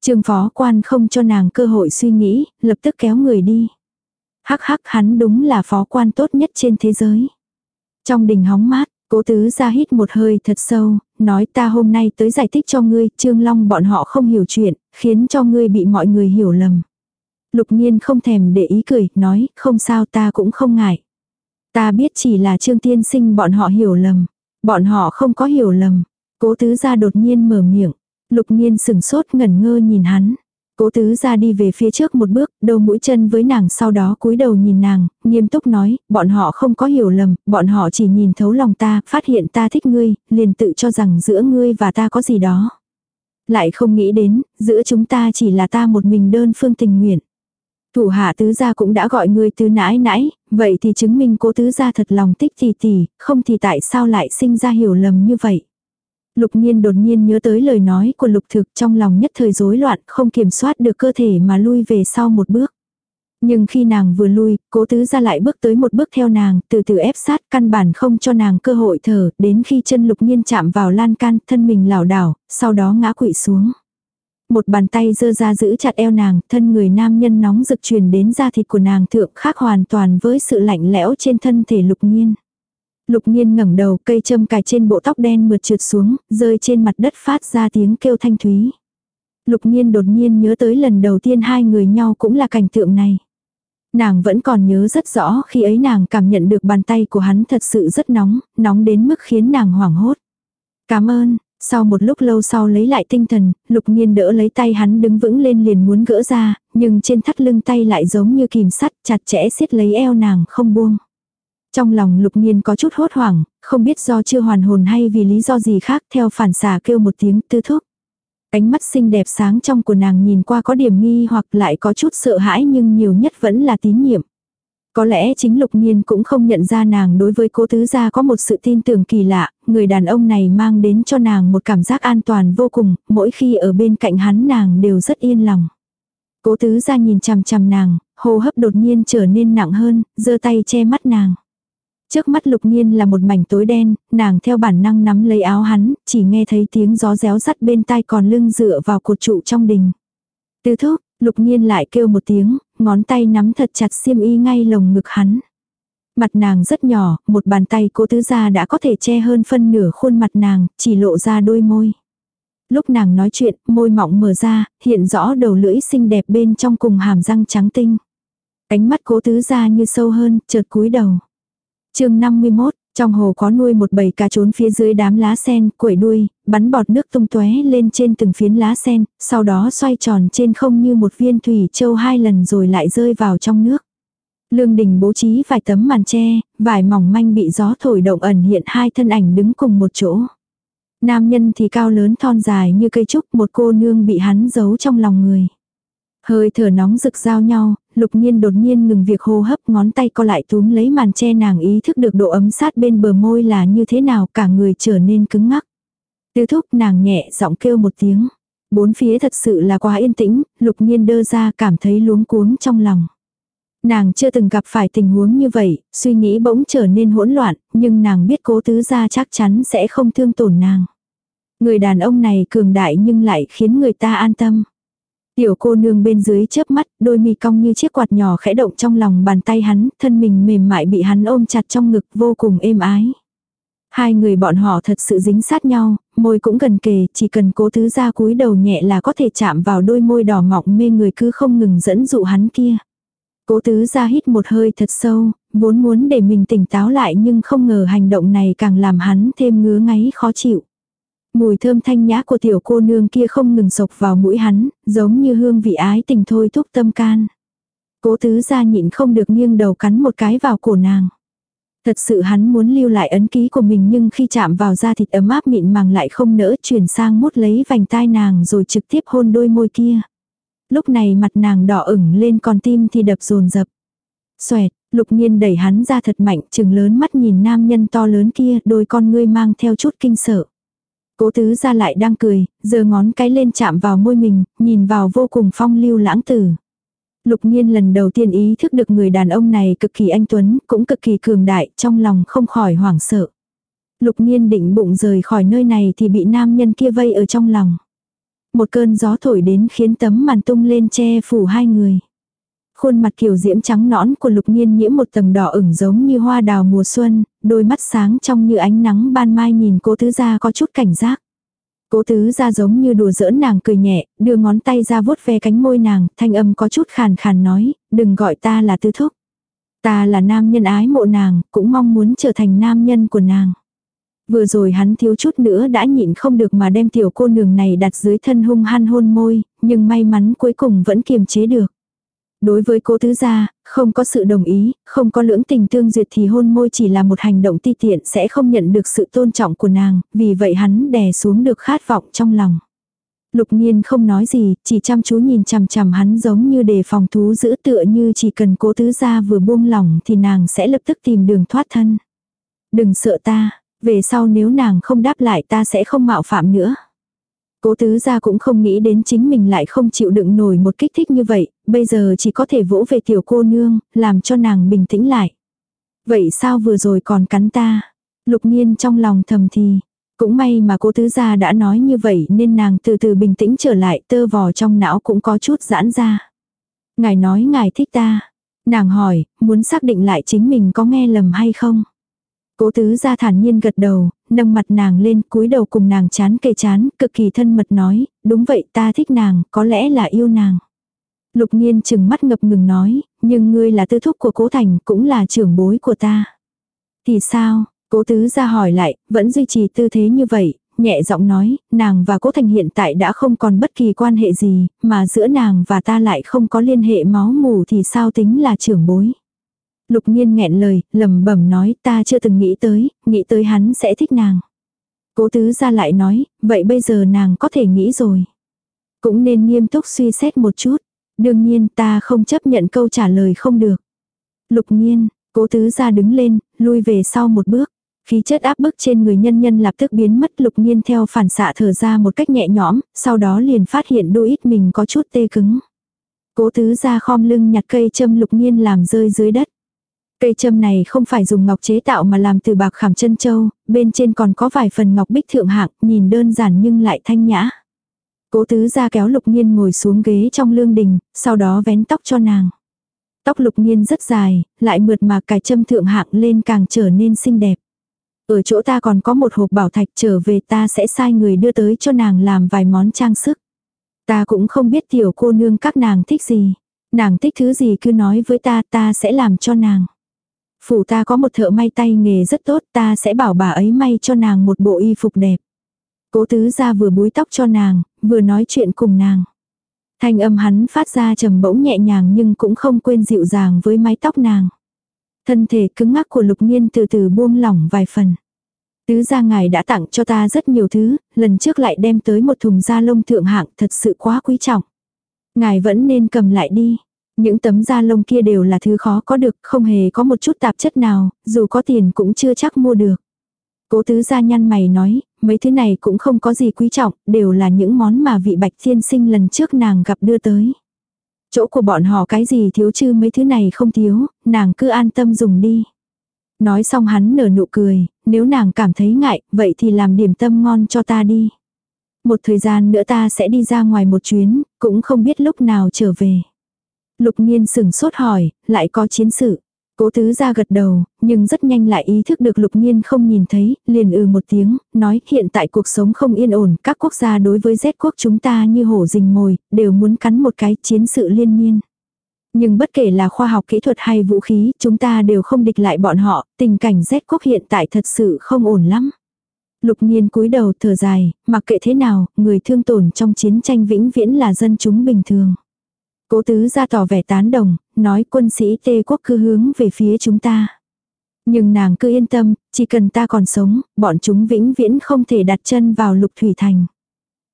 Speaker 1: Trương phó quan không cho nàng cơ hội suy nghĩ, lập tức kéo người đi. Hắc hắc hắn đúng là phó quan tốt nhất trên thế giới. Trong đình hóng mát, cố tứ ra hít một hơi thật sâu, nói ta hôm nay tới giải thích cho ngươi, Trương Long bọn họ không hiểu chuyện, khiến cho ngươi bị mọi người hiểu lầm. Lục nhiên không thèm để ý cười, nói, không sao ta cũng không ngại. Ta biết chỉ là Trương Tiên Sinh bọn họ hiểu lầm. Bọn họ không có hiểu lầm. Cố tứ ra đột nhiên mở miệng. Lục nhiên sừng sốt ngẩn ngơ nhìn hắn. Cố tứ ra đi về phía trước một bước, đầu mũi chân với nàng sau đó cúi đầu nhìn nàng, nghiêm túc nói, bọn họ không có hiểu lầm, bọn họ chỉ nhìn thấu lòng ta, phát hiện ta thích ngươi, liền tự cho rằng giữa ngươi và ta có gì đó. Lại không nghĩ đến, giữa chúng ta chỉ là ta một mình đơn phương tình nguyện. Thủ hạ tứ gia cũng đã gọi ngươi tứ nãi nãi, vậy thì chứng minh cố tứ gia thật lòng thích tỷ tỷ, không thì tại sao lại sinh ra hiểu lầm như vậy. Lục nhiên đột nhiên nhớ tới lời nói của lục thực trong lòng nhất thời rối loạn không kiểm soát được cơ thể mà lui về sau một bước. Nhưng khi nàng vừa lui, cố tứ ra lại bước tới một bước theo nàng, từ từ ép sát căn bản không cho nàng cơ hội thở, đến khi chân lục nhiên chạm vào lan can, thân mình lảo đảo, sau đó ngã quỵ xuống. Một bàn tay dơ ra giữ chặt eo nàng, thân người nam nhân nóng rực truyền đến da thịt của nàng thượng khác hoàn toàn với sự lạnh lẽo trên thân thể lục nhiên. Lục nhiên ngẩng đầu cây châm cài trên bộ tóc đen mượt trượt xuống, rơi trên mặt đất phát ra tiếng kêu thanh thúy. Lục nhiên đột nhiên nhớ tới lần đầu tiên hai người nhau cũng là cảnh tượng này. Nàng vẫn còn nhớ rất rõ khi ấy nàng cảm nhận được bàn tay của hắn thật sự rất nóng, nóng đến mức khiến nàng hoảng hốt. Cảm ơn, sau một lúc lâu sau lấy lại tinh thần, lục nhiên đỡ lấy tay hắn đứng vững lên liền muốn gỡ ra, nhưng trên thắt lưng tay lại giống như kìm sắt chặt chẽ siết lấy eo nàng không buông. Trong lòng lục nhiên có chút hốt hoảng, không biết do chưa hoàn hồn hay vì lý do gì khác theo phản xả kêu một tiếng tư thúc. Ánh mắt xinh đẹp sáng trong của nàng nhìn qua có điểm nghi hoặc lại có chút sợ hãi nhưng nhiều nhất vẫn là tín nhiệm. Có lẽ chính lục nhiên cũng không nhận ra nàng đối với cố tứ gia có một sự tin tưởng kỳ lạ, người đàn ông này mang đến cho nàng một cảm giác an toàn vô cùng, mỗi khi ở bên cạnh hắn nàng đều rất yên lòng. Cố tứ gia nhìn chằm chằm nàng, hô hấp đột nhiên trở nên nặng hơn, giơ tay che mắt nàng. Trước mắt lục nhiên là một mảnh tối đen, nàng theo bản năng nắm lấy áo hắn, chỉ nghe thấy tiếng gió réo rắt bên tai còn lưng dựa vào cột trụ trong đình. Tư thúc, lục nhiên lại kêu một tiếng, ngón tay nắm thật chặt xiêm y ngay lồng ngực hắn. Mặt nàng rất nhỏ, một bàn tay cố tứ gia đã có thể che hơn phân nửa khuôn mặt nàng, chỉ lộ ra đôi môi. Lúc nàng nói chuyện, môi mỏng mở ra, hiện rõ đầu lưỡi xinh đẹp bên trong cùng hàm răng trắng tinh. Ánh mắt cố tứ gia như sâu hơn, chợt cúi đầu chương 51, trong hồ có nuôi một bầy cá trốn phía dưới đám lá sen, quẩy đuôi, bắn bọt nước tung tóe lên trên từng phiến lá sen, sau đó xoay tròn trên không như một viên thủy châu hai lần rồi lại rơi vào trong nước. Lương đình bố trí vài tấm màn tre, vải mỏng manh bị gió thổi động ẩn hiện hai thân ảnh đứng cùng một chỗ. Nam nhân thì cao lớn thon dài như cây trúc, một cô nương bị hắn giấu trong lòng người. Hơi thở nóng rực giao nhau, lục nhiên đột nhiên ngừng việc hô hấp ngón tay co lại túm lấy màn che nàng ý thức được độ ấm sát bên bờ môi là như thế nào cả người trở nên cứng ngắc. Tư thúc nàng nhẹ giọng kêu một tiếng. Bốn phía thật sự là quá yên tĩnh, lục nhiên đơ ra cảm thấy luống cuống trong lòng. Nàng chưa từng gặp phải tình huống như vậy, suy nghĩ bỗng trở nên hỗn loạn, nhưng nàng biết cố tứ gia chắc chắn sẽ không thương tổn nàng. Người đàn ông này cường đại nhưng lại khiến người ta an tâm. Tiểu cô nương bên dưới chớp mắt, đôi mi cong như chiếc quạt nhỏ khẽ động trong lòng bàn tay hắn, thân mình mềm mại bị hắn ôm chặt trong ngực vô cùng êm ái. Hai người bọn họ thật sự dính sát nhau, môi cũng gần kề, chỉ cần cố tứ ra cúi đầu nhẹ là có thể chạm vào đôi môi đỏ mọng mê người cứ không ngừng dẫn dụ hắn kia. Cố tứ ra hít một hơi thật sâu, vốn muốn để mình tỉnh táo lại nhưng không ngờ hành động này càng làm hắn thêm ngứa ngáy khó chịu. Mùi thơm thanh nhã của tiểu cô nương kia không ngừng sộc vào mũi hắn, giống như hương vị ái tình thôi thúc tâm can. Cố tứ ra nhịn không được nghiêng đầu cắn một cái vào cổ nàng. Thật sự hắn muốn lưu lại ấn ký của mình nhưng khi chạm vào da thịt ấm áp mịn màng lại không nỡ chuyển sang mút lấy vành tai nàng rồi trực tiếp hôn đôi môi kia. Lúc này mặt nàng đỏ ửng lên còn tim thì đập rồn rập. Xoẹt, lục nhiên đẩy hắn ra thật mạnh chừng lớn mắt nhìn nam nhân to lớn kia đôi con ngươi mang theo chút kinh sợ. Cố tứ ra lại đang cười, giơ ngón cái lên chạm vào môi mình, nhìn vào vô cùng phong lưu lãng tử. Lục nhiên lần đầu tiên ý thức được người đàn ông này cực kỳ anh tuấn, cũng cực kỳ cường đại, trong lòng không khỏi hoảng sợ. Lục nhiên định bụng rời khỏi nơi này thì bị nam nhân kia vây ở trong lòng. Một cơn gió thổi đến khiến tấm màn tung lên che phủ hai người. Khuôn mặt kiều diễm trắng nõn của lục nhiên nhiễm một tầng đỏ ửng giống như hoa đào mùa xuân, đôi mắt sáng trong như ánh nắng ban mai nhìn cố tứ gia có chút cảnh giác. Cố tứ ra giống như đùa giỡn nàng cười nhẹ, đưa ngón tay ra vuốt ve cánh môi nàng, thanh âm có chút khàn khàn nói, đừng gọi ta là tư thúc. Ta là nam nhân ái mộ nàng, cũng mong muốn trở thành nam nhân của nàng. Vừa rồi hắn thiếu chút nữa đã nhịn không được mà đem tiểu cô nương này đặt dưới thân hung hăng hôn môi, nhưng may mắn cuối cùng vẫn kiềm chế được. Đối với cố tứ gia, không có sự đồng ý, không có lưỡng tình tương duyệt thì hôn môi chỉ là một hành động ti tiện sẽ không nhận được sự tôn trọng của nàng, vì vậy hắn đè xuống được khát vọng trong lòng. Lục nhiên không nói gì, chỉ chăm chú nhìn chằm chằm hắn giống như đề phòng thú giữ tựa như chỉ cần cố tứ gia vừa buông lỏng thì nàng sẽ lập tức tìm đường thoát thân. Đừng sợ ta, về sau nếu nàng không đáp lại ta sẽ không mạo phạm nữa. Cố tứ gia cũng không nghĩ đến chính mình lại không chịu đựng nổi một kích thích như vậy, bây giờ chỉ có thể vỗ về tiểu cô nương, làm cho nàng bình tĩnh lại. Vậy sao vừa rồi còn cắn ta? Lục nhiên trong lòng thầm thì. Cũng may mà cố tứ gia đã nói như vậy nên nàng từ từ bình tĩnh trở lại tơ vò trong não cũng có chút giãn ra. Ngài nói ngài thích ta. Nàng hỏi, muốn xác định lại chính mình có nghe lầm hay không. Cố tứ gia thản nhiên gật đầu, nâng mặt nàng lên cúi đầu cùng nàng chán kề chán, cực kỳ thân mật nói, đúng vậy ta thích nàng, có lẽ là yêu nàng. Lục nhiên chừng mắt ngập ngừng nói, nhưng ngươi là tư thúc của cố thành cũng là trưởng bối của ta. Thì sao, cố tứ ra hỏi lại, vẫn duy trì tư thế như vậy, nhẹ giọng nói, nàng và cố thành hiện tại đã không còn bất kỳ quan hệ gì, mà giữa nàng và ta lại không có liên hệ máu mù thì sao tính là trưởng bối. Lục nhiên nghẹn lời, lẩm bẩm nói ta chưa từng nghĩ tới, nghĩ tới hắn sẽ thích nàng. Cố tứ ra lại nói, vậy bây giờ nàng có thể nghĩ rồi. Cũng nên nghiêm túc suy xét một chút. Đương nhiên ta không chấp nhận câu trả lời không được. Lục nhiên, cố tứ ra đứng lên, lui về sau một bước. Khí chất áp bức trên người nhân nhân lập tức biến mất lục nhiên theo phản xạ thở ra một cách nhẹ nhõm, sau đó liền phát hiện đôi ít mình có chút tê cứng. Cố tứ ra khom lưng nhặt cây châm lục nhiên làm rơi dưới đất. Cây châm này không phải dùng ngọc chế tạo mà làm từ bạc khảm chân châu, bên trên còn có vài phần ngọc bích thượng hạng, nhìn đơn giản nhưng lại thanh nhã. Cố tứ ra kéo lục nhiên ngồi xuống ghế trong lương đình, sau đó vén tóc cho nàng. Tóc lục nhiên rất dài, lại mượt mà cài châm thượng hạng lên càng trở nên xinh đẹp. Ở chỗ ta còn có một hộp bảo thạch trở về ta sẽ sai người đưa tới cho nàng làm vài món trang sức. Ta cũng không biết tiểu cô nương các nàng thích gì. Nàng thích thứ gì cứ nói với ta ta sẽ làm cho nàng. Phủ ta có một thợ may tay nghề rất tốt ta sẽ bảo bà ấy may cho nàng một bộ y phục đẹp. Cố tứ ra vừa búi tóc cho nàng, vừa nói chuyện cùng nàng. Thanh âm hắn phát ra trầm bỗng nhẹ nhàng nhưng cũng không quên dịu dàng với mái tóc nàng. Thân thể cứng ngắc của lục nhiên từ từ buông lỏng vài phần. Tứ gia ngài đã tặng cho ta rất nhiều thứ, lần trước lại đem tới một thùng da lông thượng hạng thật sự quá quý trọng. Ngài vẫn nên cầm lại đi. Những tấm da lông kia đều là thứ khó có được, không hề có một chút tạp chất nào, dù có tiền cũng chưa chắc mua được. Cố tứ gia nhăn mày nói, mấy thứ này cũng không có gì quý trọng, đều là những món mà vị bạch thiên sinh lần trước nàng gặp đưa tới. Chỗ của bọn họ cái gì thiếu chứ mấy thứ này không thiếu, nàng cứ an tâm dùng đi. Nói xong hắn nở nụ cười, nếu nàng cảm thấy ngại, vậy thì làm điểm tâm ngon cho ta đi. Một thời gian nữa ta sẽ đi ra ngoài một chuyến, cũng không biết lúc nào trở về. Lục nhiên sừng sốt hỏi, lại có chiến sự. Cố tứ ra gật đầu, nhưng rất nhanh lại ý thức được lục nhiên không nhìn thấy, liền ừ một tiếng, nói hiện tại cuộc sống không yên ổn, các quốc gia đối với Z quốc chúng ta như hổ rình mồi, đều muốn cắn một cái chiến sự liên miên. Nhưng bất kể là khoa học kỹ thuật hay vũ khí, chúng ta đều không địch lại bọn họ, tình cảnh Z quốc hiện tại thật sự không ổn lắm. Lục nhiên cúi đầu thở dài, mặc kệ thế nào, người thương tổn trong chiến tranh vĩnh viễn là dân chúng bình thường. Cố tứ ra tỏ vẻ tán đồng, nói quân sĩ tê quốc cứ hướng về phía chúng ta. Nhưng nàng cứ yên tâm, chỉ cần ta còn sống, bọn chúng vĩnh viễn không thể đặt chân vào lục thủy thành.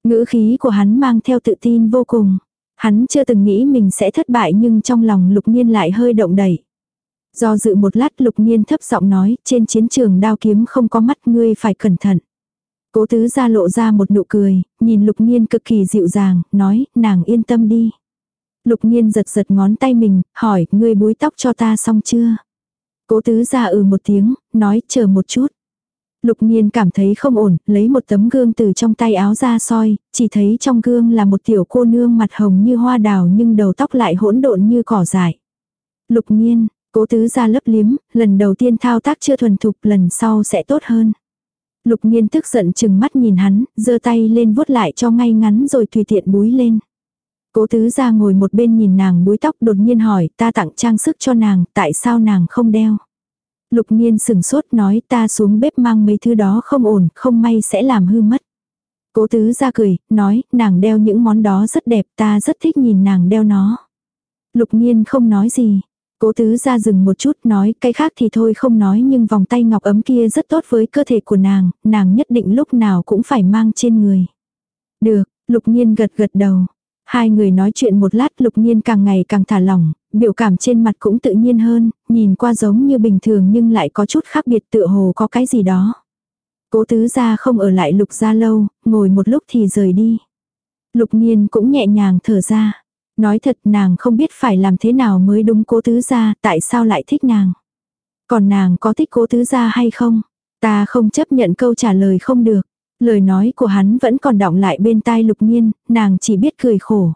Speaker 1: Ngữ khí của hắn mang theo tự tin vô cùng. Hắn chưa từng nghĩ mình sẽ thất bại nhưng trong lòng lục nhiên lại hơi động đẩy. Do dự một lát lục nhiên thấp giọng nói, trên chiến trường đao kiếm không có mắt ngươi phải cẩn thận. Cố tứ ra lộ ra một nụ cười, nhìn lục nghiên cực kỳ dịu dàng, nói, nàng yên tâm đi. Lục nghiên giật giật ngón tay mình, hỏi, ngươi búi tóc cho ta xong chưa? Cố tứ ra ừ một tiếng, nói, chờ một chút. Lục nghiên cảm thấy không ổn, lấy một tấm gương từ trong tay áo ra soi, chỉ thấy trong gương là một tiểu cô nương mặt hồng như hoa đào nhưng đầu tóc lại hỗn độn như cỏ dại. Lục nghiên, cố tứ ra lấp liếm, lần đầu tiên thao tác chưa thuần thục lần sau sẽ tốt hơn. Lục nghiên tức giận chừng mắt nhìn hắn, giơ tay lên vuốt lại cho ngay ngắn rồi tùy tiện búi lên. Cố tứ ra ngồi một bên nhìn nàng búi tóc đột nhiên hỏi ta tặng trang sức cho nàng, tại sao nàng không đeo. Lục Niên sừng sốt nói ta xuống bếp mang mấy thứ đó không ổn, không may sẽ làm hư mất. Cố tứ ra cười, nói, nàng đeo những món đó rất đẹp, ta rất thích nhìn nàng đeo nó. Lục Niên không nói gì. Cố tứ ra dừng một chút nói cái khác thì thôi không nói nhưng vòng tay ngọc ấm kia rất tốt với cơ thể của nàng, nàng nhất định lúc nào cũng phải mang trên người. Được, lục nhiên gật gật đầu. Hai người nói chuyện một lát lục nhiên càng ngày càng thả lỏng, biểu cảm trên mặt cũng tự nhiên hơn, nhìn qua giống như bình thường nhưng lại có chút khác biệt tựa hồ có cái gì đó. Cố tứ ra không ở lại lục ra lâu, ngồi một lúc thì rời đi. Lục nhiên cũng nhẹ nhàng thở ra. Nói thật nàng không biết phải làm thế nào mới đúng cố tứ gia, tại sao lại thích nàng. Còn nàng có thích cố tứ gia hay không? Ta không chấp nhận câu trả lời không được. Lời nói của hắn vẫn còn đọng lại bên tai lục nhiên, nàng chỉ biết cười khổ.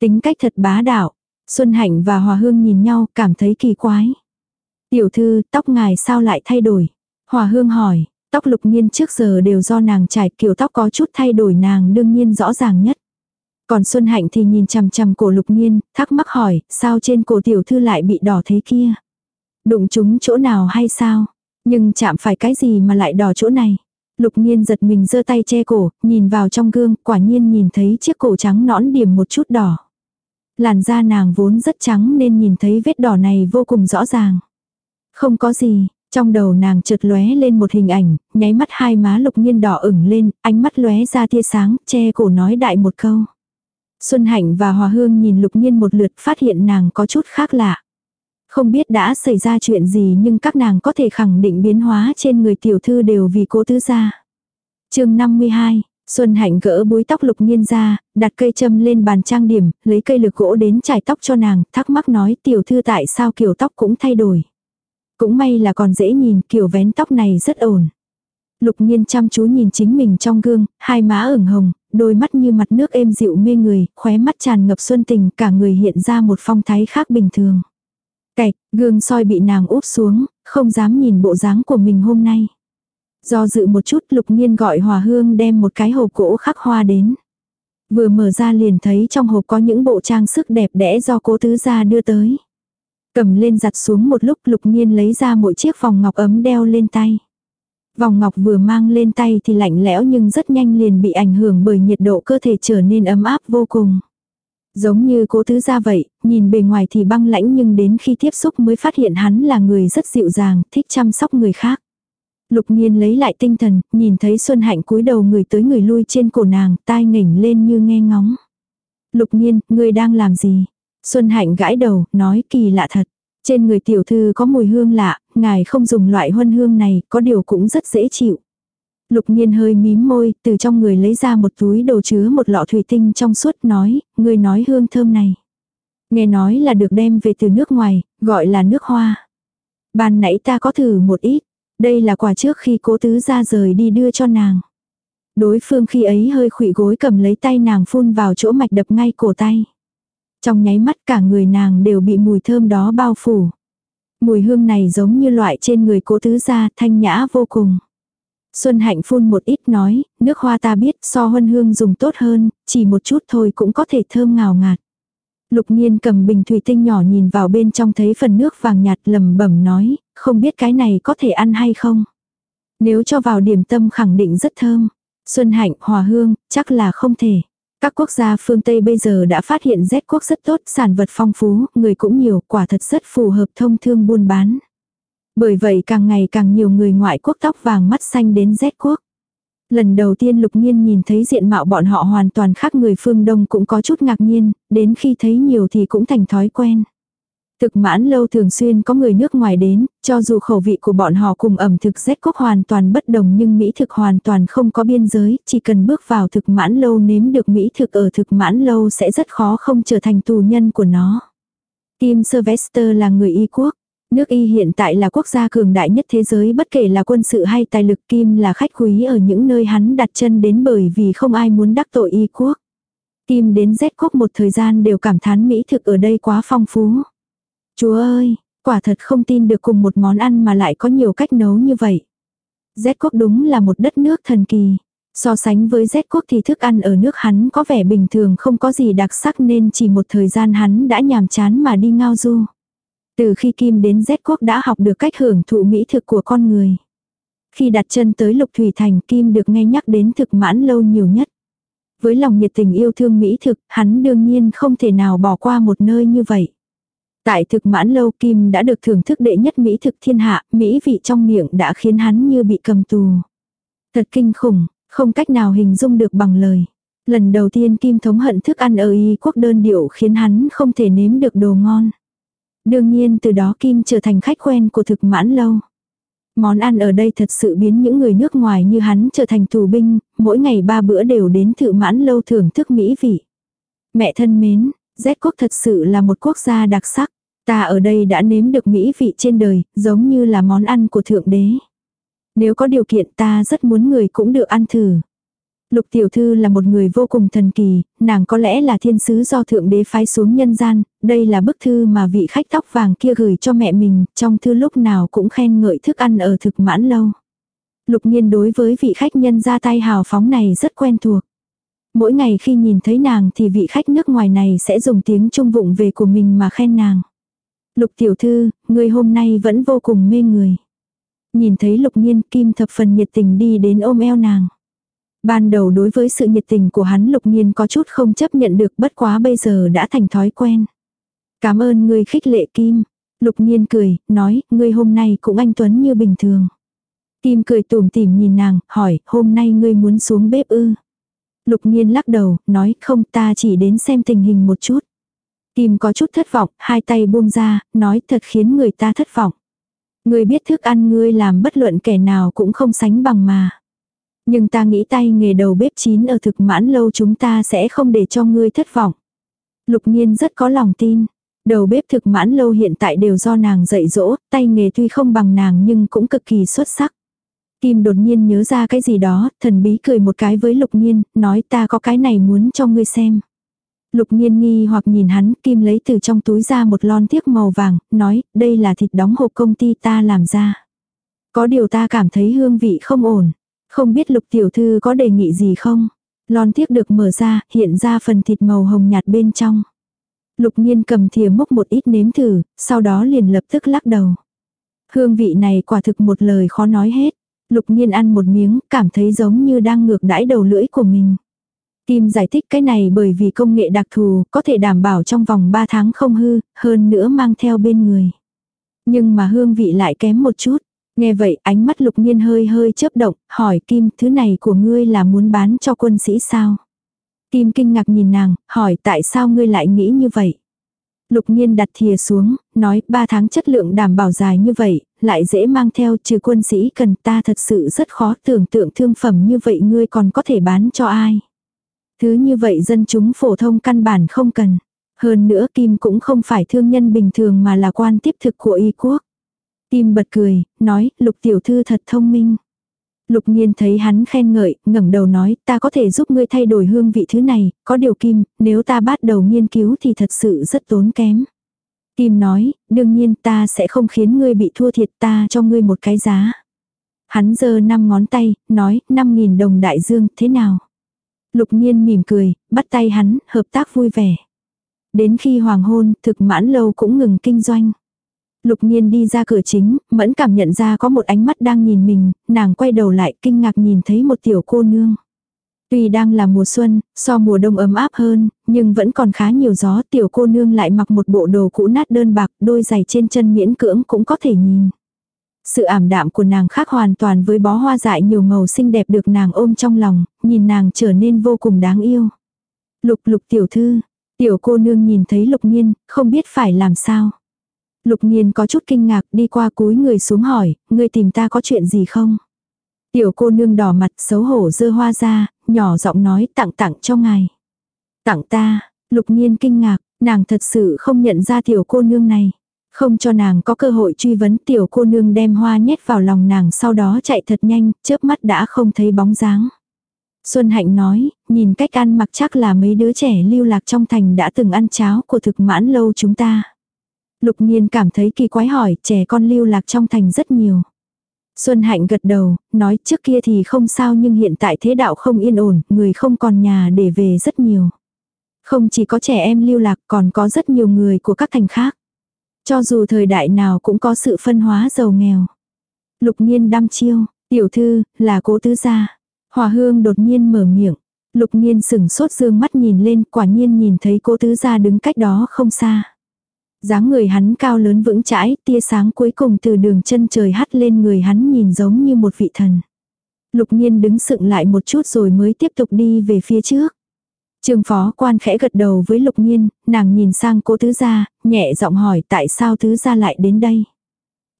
Speaker 1: Tính cách thật bá đạo. Xuân Hạnh và Hòa Hương nhìn nhau cảm thấy kỳ quái. Tiểu thư, tóc ngài sao lại thay đổi? Hòa Hương hỏi, tóc lục nhiên trước giờ đều do nàng trải kiểu tóc có chút thay đổi nàng đương nhiên rõ ràng nhất. Còn Xuân Hạnh thì nhìn chằm chằm cổ lục nhiên, thắc mắc hỏi, sao trên cổ tiểu thư lại bị đỏ thế kia? Đụng chúng chỗ nào hay sao? Nhưng chạm phải cái gì mà lại đỏ chỗ này? Lục nhiên giật mình giơ tay che cổ, nhìn vào trong gương, quả nhiên nhìn thấy chiếc cổ trắng nõn điểm một chút đỏ. Làn da nàng vốn rất trắng nên nhìn thấy vết đỏ này vô cùng rõ ràng. Không có gì, trong đầu nàng chợt lóe lên một hình ảnh, nháy mắt hai má lục nhiên đỏ ửng lên, ánh mắt lóe ra tia sáng, che cổ nói đại một câu. Xuân Hạnh và Hòa Hương nhìn lục nhiên một lượt phát hiện nàng có chút khác lạ. Không biết đã xảy ra chuyện gì nhưng các nàng có thể khẳng định biến hóa trên người tiểu thư đều vì cố tứ gia. chương 52, Xuân Hạnh gỡ búi tóc lục nghiên ra, đặt cây châm lên bàn trang điểm, lấy cây lược gỗ đến chải tóc cho nàng, thắc mắc nói tiểu thư tại sao kiểu tóc cũng thay đổi. Cũng may là còn dễ nhìn, kiểu vén tóc này rất ổn. Lục nghiên chăm chú nhìn chính mình trong gương, hai má ửng hồng, đôi mắt như mặt nước êm dịu mê người, khóe mắt tràn ngập xuân tình, cả người hiện ra một phong thái khác bình thường. Cạch, gương soi bị nàng úp xuống, không dám nhìn bộ dáng của mình hôm nay. Do dự một chút lục nhiên gọi hòa hương đem một cái hộp gỗ khắc hoa đến. Vừa mở ra liền thấy trong hộp có những bộ trang sức đẹp đẽ do cố tứ gia đưa tới. Cầm lên giặt xuống một lúc lục nhiên lấy ra mỗi chiếc vòng ngọc ấm đeo lên tay. Vòng ngọc vừa mang lên tay thì lạnh lẽo nhưng rất nhanh liền bị ảnh hưởng bởi nhiệt độ cơ thể trở nên ấm áp vô cùng. Giống như cố tứ gia vậy, nhìn bề ngoài thì băng lãnh nhưng đến khi tiếp xúc mới phát hiện hắn là người rất dịu dàng, thích chăm sóc người khác. Lục nhiên lấy lại tinh thần, nhìn thấy Xuân Hạnh cúi đầu người tới người lui trên cổ nàng, tai nghỉnh lên như nghe ngóng. Lục nhiên, người đang làm gì? Xuân Hạnh gãi đầu, nói kỳ lạ thật. Trên người tiểu thư có mùi hương lạ, ngài không dùng loại huân hương này, có điều cũng rất dễ chịu. Lục nhiên hơi mím môi, từ trong người lấy ra một túi đồ chứa một lọ thủy tinh trong suốt nói, người nói hương thơm này. Nghe nói là được đem về từ nước ngoài, gọi là nước hoa. Ban nãy ta có thử một ít, đây là quà trước khi cố tứ ra rời đi đưa cho nàng. Đối phương khi ấy hơi khủy gối cầm lấy tay nàng phun vào chỗ mạch đập ngay cổ tay. Trong nháy mắt cả người nàng đều bị mùi thơm đó bao phủ. Mùi hương này giống như loại trên người cố tứ gia thanh nhã vô cùng. Xuân Hạnh phun một ít nói, nước hoa ta biết so huân hương dùng tốt hơn, chỉ một chút thôi cũng có thể thơm ngào ngạt. Lục nhiên cầm bình thủy tinh nhỏ nhìn vào bên trong thấy phần nước vàng nhạt lầm bẩm nói, không biết cái này có thể ăn hay không. Nếu cho vào điểm tâm khẳng định rất thơm. Xuân Hạnh, Hòa Hương, chắc là không thể. Các quốc gia phương Tây bây giờ đã phát hiện Z quốc rất tốt, sản vật phong phú, người cũng nhiều, quả thật rất phù hợp thông thương buôn bán. Bởi vậy càng ngày càng nhiều người ngoại quốc tóc vàng mắt xanh đến Z quốc. Lần đầu tiên lục nhiên nhìn thấy diện mạo bọn họ hoàn toàn khác người phương Đông cũng có chút ngạc nhiên, đến khi thấy nhiều thì cũng thành thói quen. Thực mãn lâu thường xuyên có người nước ngoài đến, cho dù khẩu vị của bọn họ cùng ẩm thực rét quốc hoàn toàn bất đồng nhưng Mỹ thực hoàn toàn không có biên giới, chỉ cần bước vào thực mãn lâu nếm được Mỹ thực ở thực mãn lâu sẽ rất khó không trở thành tù nhân của nó. tim Sylvester là người Y quốc. Nước Y hiện tại là quốc gia cường đại nhất thế giới bất kể là quân sự hay tài lực Kim là khách quý ở những nơi hắn đặt chân đến bởi vì không ai muốn đắc tội Y quốc. Kim đến Z quốc một thời gian đều cảm thán Mỹ thực ở đây quá phong phú. Chúa ơi, quả thật không tin được cùng một món ăn mà lại có nhiều cách nấu như vậy. Z quốc đúng là một đất nước thần kỳ. So sánh với Z quốc thì thức ăn ở nước hắn có vẻ bình thường không có gì đặc sắc nên chỉ một thời gian hắn đã nhàm chán mà đi ngao du. Từ khi Kim đến Z quốc đã học được cách hưởng thụ mỹ thực của con người. Khi đặt chân tới Lục Thủy Thành Kim được nghe nhắc đến thực mãn lâu nhiều nhất. Với lòng nhiệt tình yêu thương mỹ thực, hắn đương nhiên không thể nào bỏ qua một nơi như vậy. Tại thực mãn lâu Kim đã được thưởng thức đệ nhất mỹ thực thiên hạ, mỹ vị trong miệng đã khiến hắn như bị cầm tù. Thật kinh khủng, không cách nào hình dung được bằng lời. Lần đầu tiên Kim thống hận thức ăn ở Y quốc đơn điệu khiến hắn không thể nếm được đồ ngon. Đương nhiên từ đó Kim trở thành khách quen của thực mãn lâu. Món ăn ở đây thật sự biến những người nước ngoài như hắn trở thành tù binh, mỗi ngày ba bữa đều đến thự mãn lâu thưởng thức mỹ vị. Mẹ thân mến, Z quốc thật sự là một quốc gia đặc sắc. Ta ở đây đã nếm được mỹ vị trên đời, giống như là món ăn của thượng đế. Nếu có điều kiện ta rất muốn người cũng được ăn thử. Lục tiểu thư là một người vô cùng thần kỳ, nàng có lẽ là thiên sứ do thượng đế phái xuống nhân gian, đây là bức thư mà vị khách tóc vàng kia gửi cho mẹ mình, trong thư lúc nào cũng khen ngợi thức ăn ở thực mãn lâu. Lục nhiên đối với vị khách nhân ra tay hào phóng này rất quen thuộc. Mỗi ngày khi nhìn thấy nàng thì vị khách nước ngoài này sẽ dùng tiếng trung vụng về của mình mà khen nàng. Lục tiểu thư, người hôm nay vẫn vô cùng mê người. Nhìn thấy lục nhiên kim thập phần nhiệt tình đi đến ôm eo nàng. Ban đầu đối với sự nhiệt tình của hắn lục nhiên có chút không chấp nhận được bất quá bây giờ đã thành thói quen. Cảm ơn ngươi khích lệ Kim. Lục nhiên cười, nói, ngươi hôm nay cũng anh Tuấn như bình thường. Kim cười tủm tỉm nhìn nàng, hỏi, hôm nay ngươi muốn xuống bếp ư? Lục nhiên lắc đầu, nói, không ta chỉ đến xem tình hình một chút. Kim có chút thất vọng, hai tay buông ra, nói thật khiến người ta thất vọng. Ngươi biết thức ăn ngươi làm bất luận kẻ nào cũng không sánh bằng mà. Nhưng ta nghĩ tay nghề đầu bếp chín ở thực mãn lâu chúng ta sẽ không để cho ngươi thất vọng. Lục nhiên rất có lòng tin. Đầu bếp thực mãn lâu hiện tại đều do nàng dạy dỗ, tay nghề tuy không bằng nàng nhưng cũng cực kỳ xuất sắc. Kim đột nhiên nhớ ra cái gì đó, thần bí cười một cái với lục nhiên, nói ta có cái này muốn cho ngươi xem. Lục nhiên nghi hoặc nhìn hắn, Kim lấy từ trong túi ra một lon thiếc màu vàng, nói, đây là thịt đóng hộp công ty ta làm ra. Có điều ta cảm thấy hương vị không ổn. Không biết lục tiểu thư có đề nghị gì không? Lon thiếc được mở ra, hiện ra phần thịt màu hồng nhạt bên trong. Lục nhiên cầm thìa múc một ít nếm thử, sau đó liền lập tức lắc đầu. Hương vị này quả thực một lời khó nói hết. Lục nhiên ăn một miếng, cảm thấy giống như đang ngược đãi đầu lưỡi của mình. Kim giải thích cái này bởi vì công nghệ đặc thù, có thể đảm bảo trong vòng 3 tháng không hư, hơn nữa mang theo bên người. Nhưng mà hương vị lại kém một chút. Nghe vậy ánh mắt lục nhiên hơi hơi chớp động, hỏi Kim thứ này của ngươi là muốn bán cho quân sĩ sao? Kim kinh ngạc nhìn nàng, hỏi tại sao ngươi lại nghĩ như vậy? Lục nhiên đặt thìa xuống, nói ba tháng chất lượng đảm bảo dài như vậy, lại dễ mang theo trừ quân sĩ cần ta thật sự rất khó tưởng tượng thương phẩm như vậy ngươi còn có thể bán cho ai. Thứ như vậy dân chúng phổ thông căn bản không cần. Hơn nữa Kim cũng không phải thương nhân bình thường mà là quan tiếp thực của y quốc. Tim bật cười, nói, lục tiểu thư thật thông minh. Lục nhiên thấy hắn khen ngợi, ngẩng đầu nói, ta có thể giúp ngươi thay đổi hương vị thứ này, có điều Kim, nếu ta bắt đầu nghiên cứu thì thật sự rất tốn kém. Kim nói, đương nhiên ta sẽ không khiến ngươi bị thua thiệt ta cho ngươi một cái giá. Hắn giơ năm ngón tay, nói, năm nghìn đồng đại dương, thế nào? Lục nhiên mỉm cười, bắt tay hắn, hợp tác vui vẻ. Đến khi hoàng hôn, thực mãn lâu cũng ngừng kinh doanh. Lục nhiên đi ra cửa chính, mẫn cảm nhận ra có một ánh mắt đang nhìn mình, nàng quay đầu lại kinh ngạc nhìn thấy một tiểu cô nương. Tuy đang là mùa xuân, so mùa đông ấm áp hơn, nhưng vẫn còn khá nhiều gió tiểu cô nương lại mặc một bộ đồ cũ nát đơn bạc, đôi giày trên chân miễn cưỡng cũng có thể nhìn. Sự ảm đạm của nàng khác hoàn toàn với bó hoa dại nhiều màu xinh đẹp được nàng ôm trong lòng, nhìn nàng trở nên vô cùng đáng yêu. Lục lục tiểu thư, tiểu cô nương nhìn thấy lục nhiên, không biết phải làm sao. Lục nhiên có chút kinh ngạc đi qua cúi người xuống hỏi, ngươi tìm ta có chuyện gì không? Tiểu cô nương đỏ mặt xấu hổ dơ hoa ra, nhỏ giọng nói tặng tặng cho ngài. Tặng ta, lục nhiên kinh ngạc, nàng thật sự không nhận ra tiểu cô nương này. Không cho nàng có cơ hội truy vấn tiểu cô nương đem hoa nhét vào lòng nàng sau đó chạy thật nhanh, chớp mắt đã không thấy bóng dáng. Xuân Hạnh nói, nhìn cách ăn mặc chắc là mấy đứa trẻ lưu lạc trong thành đã từng ăn cháo của thực mãn lâu chúng ta. Lục nhiên cảm thấy kỳ quái hỏi, trẻ con lưu lạc trong thành rất nhiều. Xuân Hạnh gật đầu, nói trước kia thì không sao nhưng hiện tại thế đạo không yên ổn, người không còn nhà để về rất nhiều. Không chỉ có trẻ em lưu lạc còn có rất nhiều người của các thành khác. Cho dù thời đại nào cũng có sự phân hóa giàu nghèo. Lục nhiên đăm chiêu, tiểu thư, là cố tứ gia. Hòa hương đột nhiên mở miệng. Lục nhiên sừng sốt dương mắt nhìn lên quả nhiên nhìn thấy cố tứ gia đứng cách đó không xa dáng người hắn cao lớn vững chãi, tia sáng cuối cùng từ đường chân trời hắt lên người hắn nhìn giống như một vị thần. Lục nhiên đứng sựng lại một chút rồi mới tiếp tục đi về phía trước. trương phó quan khẽ gật đầu với lục nhiên, nàng nhìn sang cố tứ gia, nhẹ giọng hỏi tại sao tứ gia lại đến đây.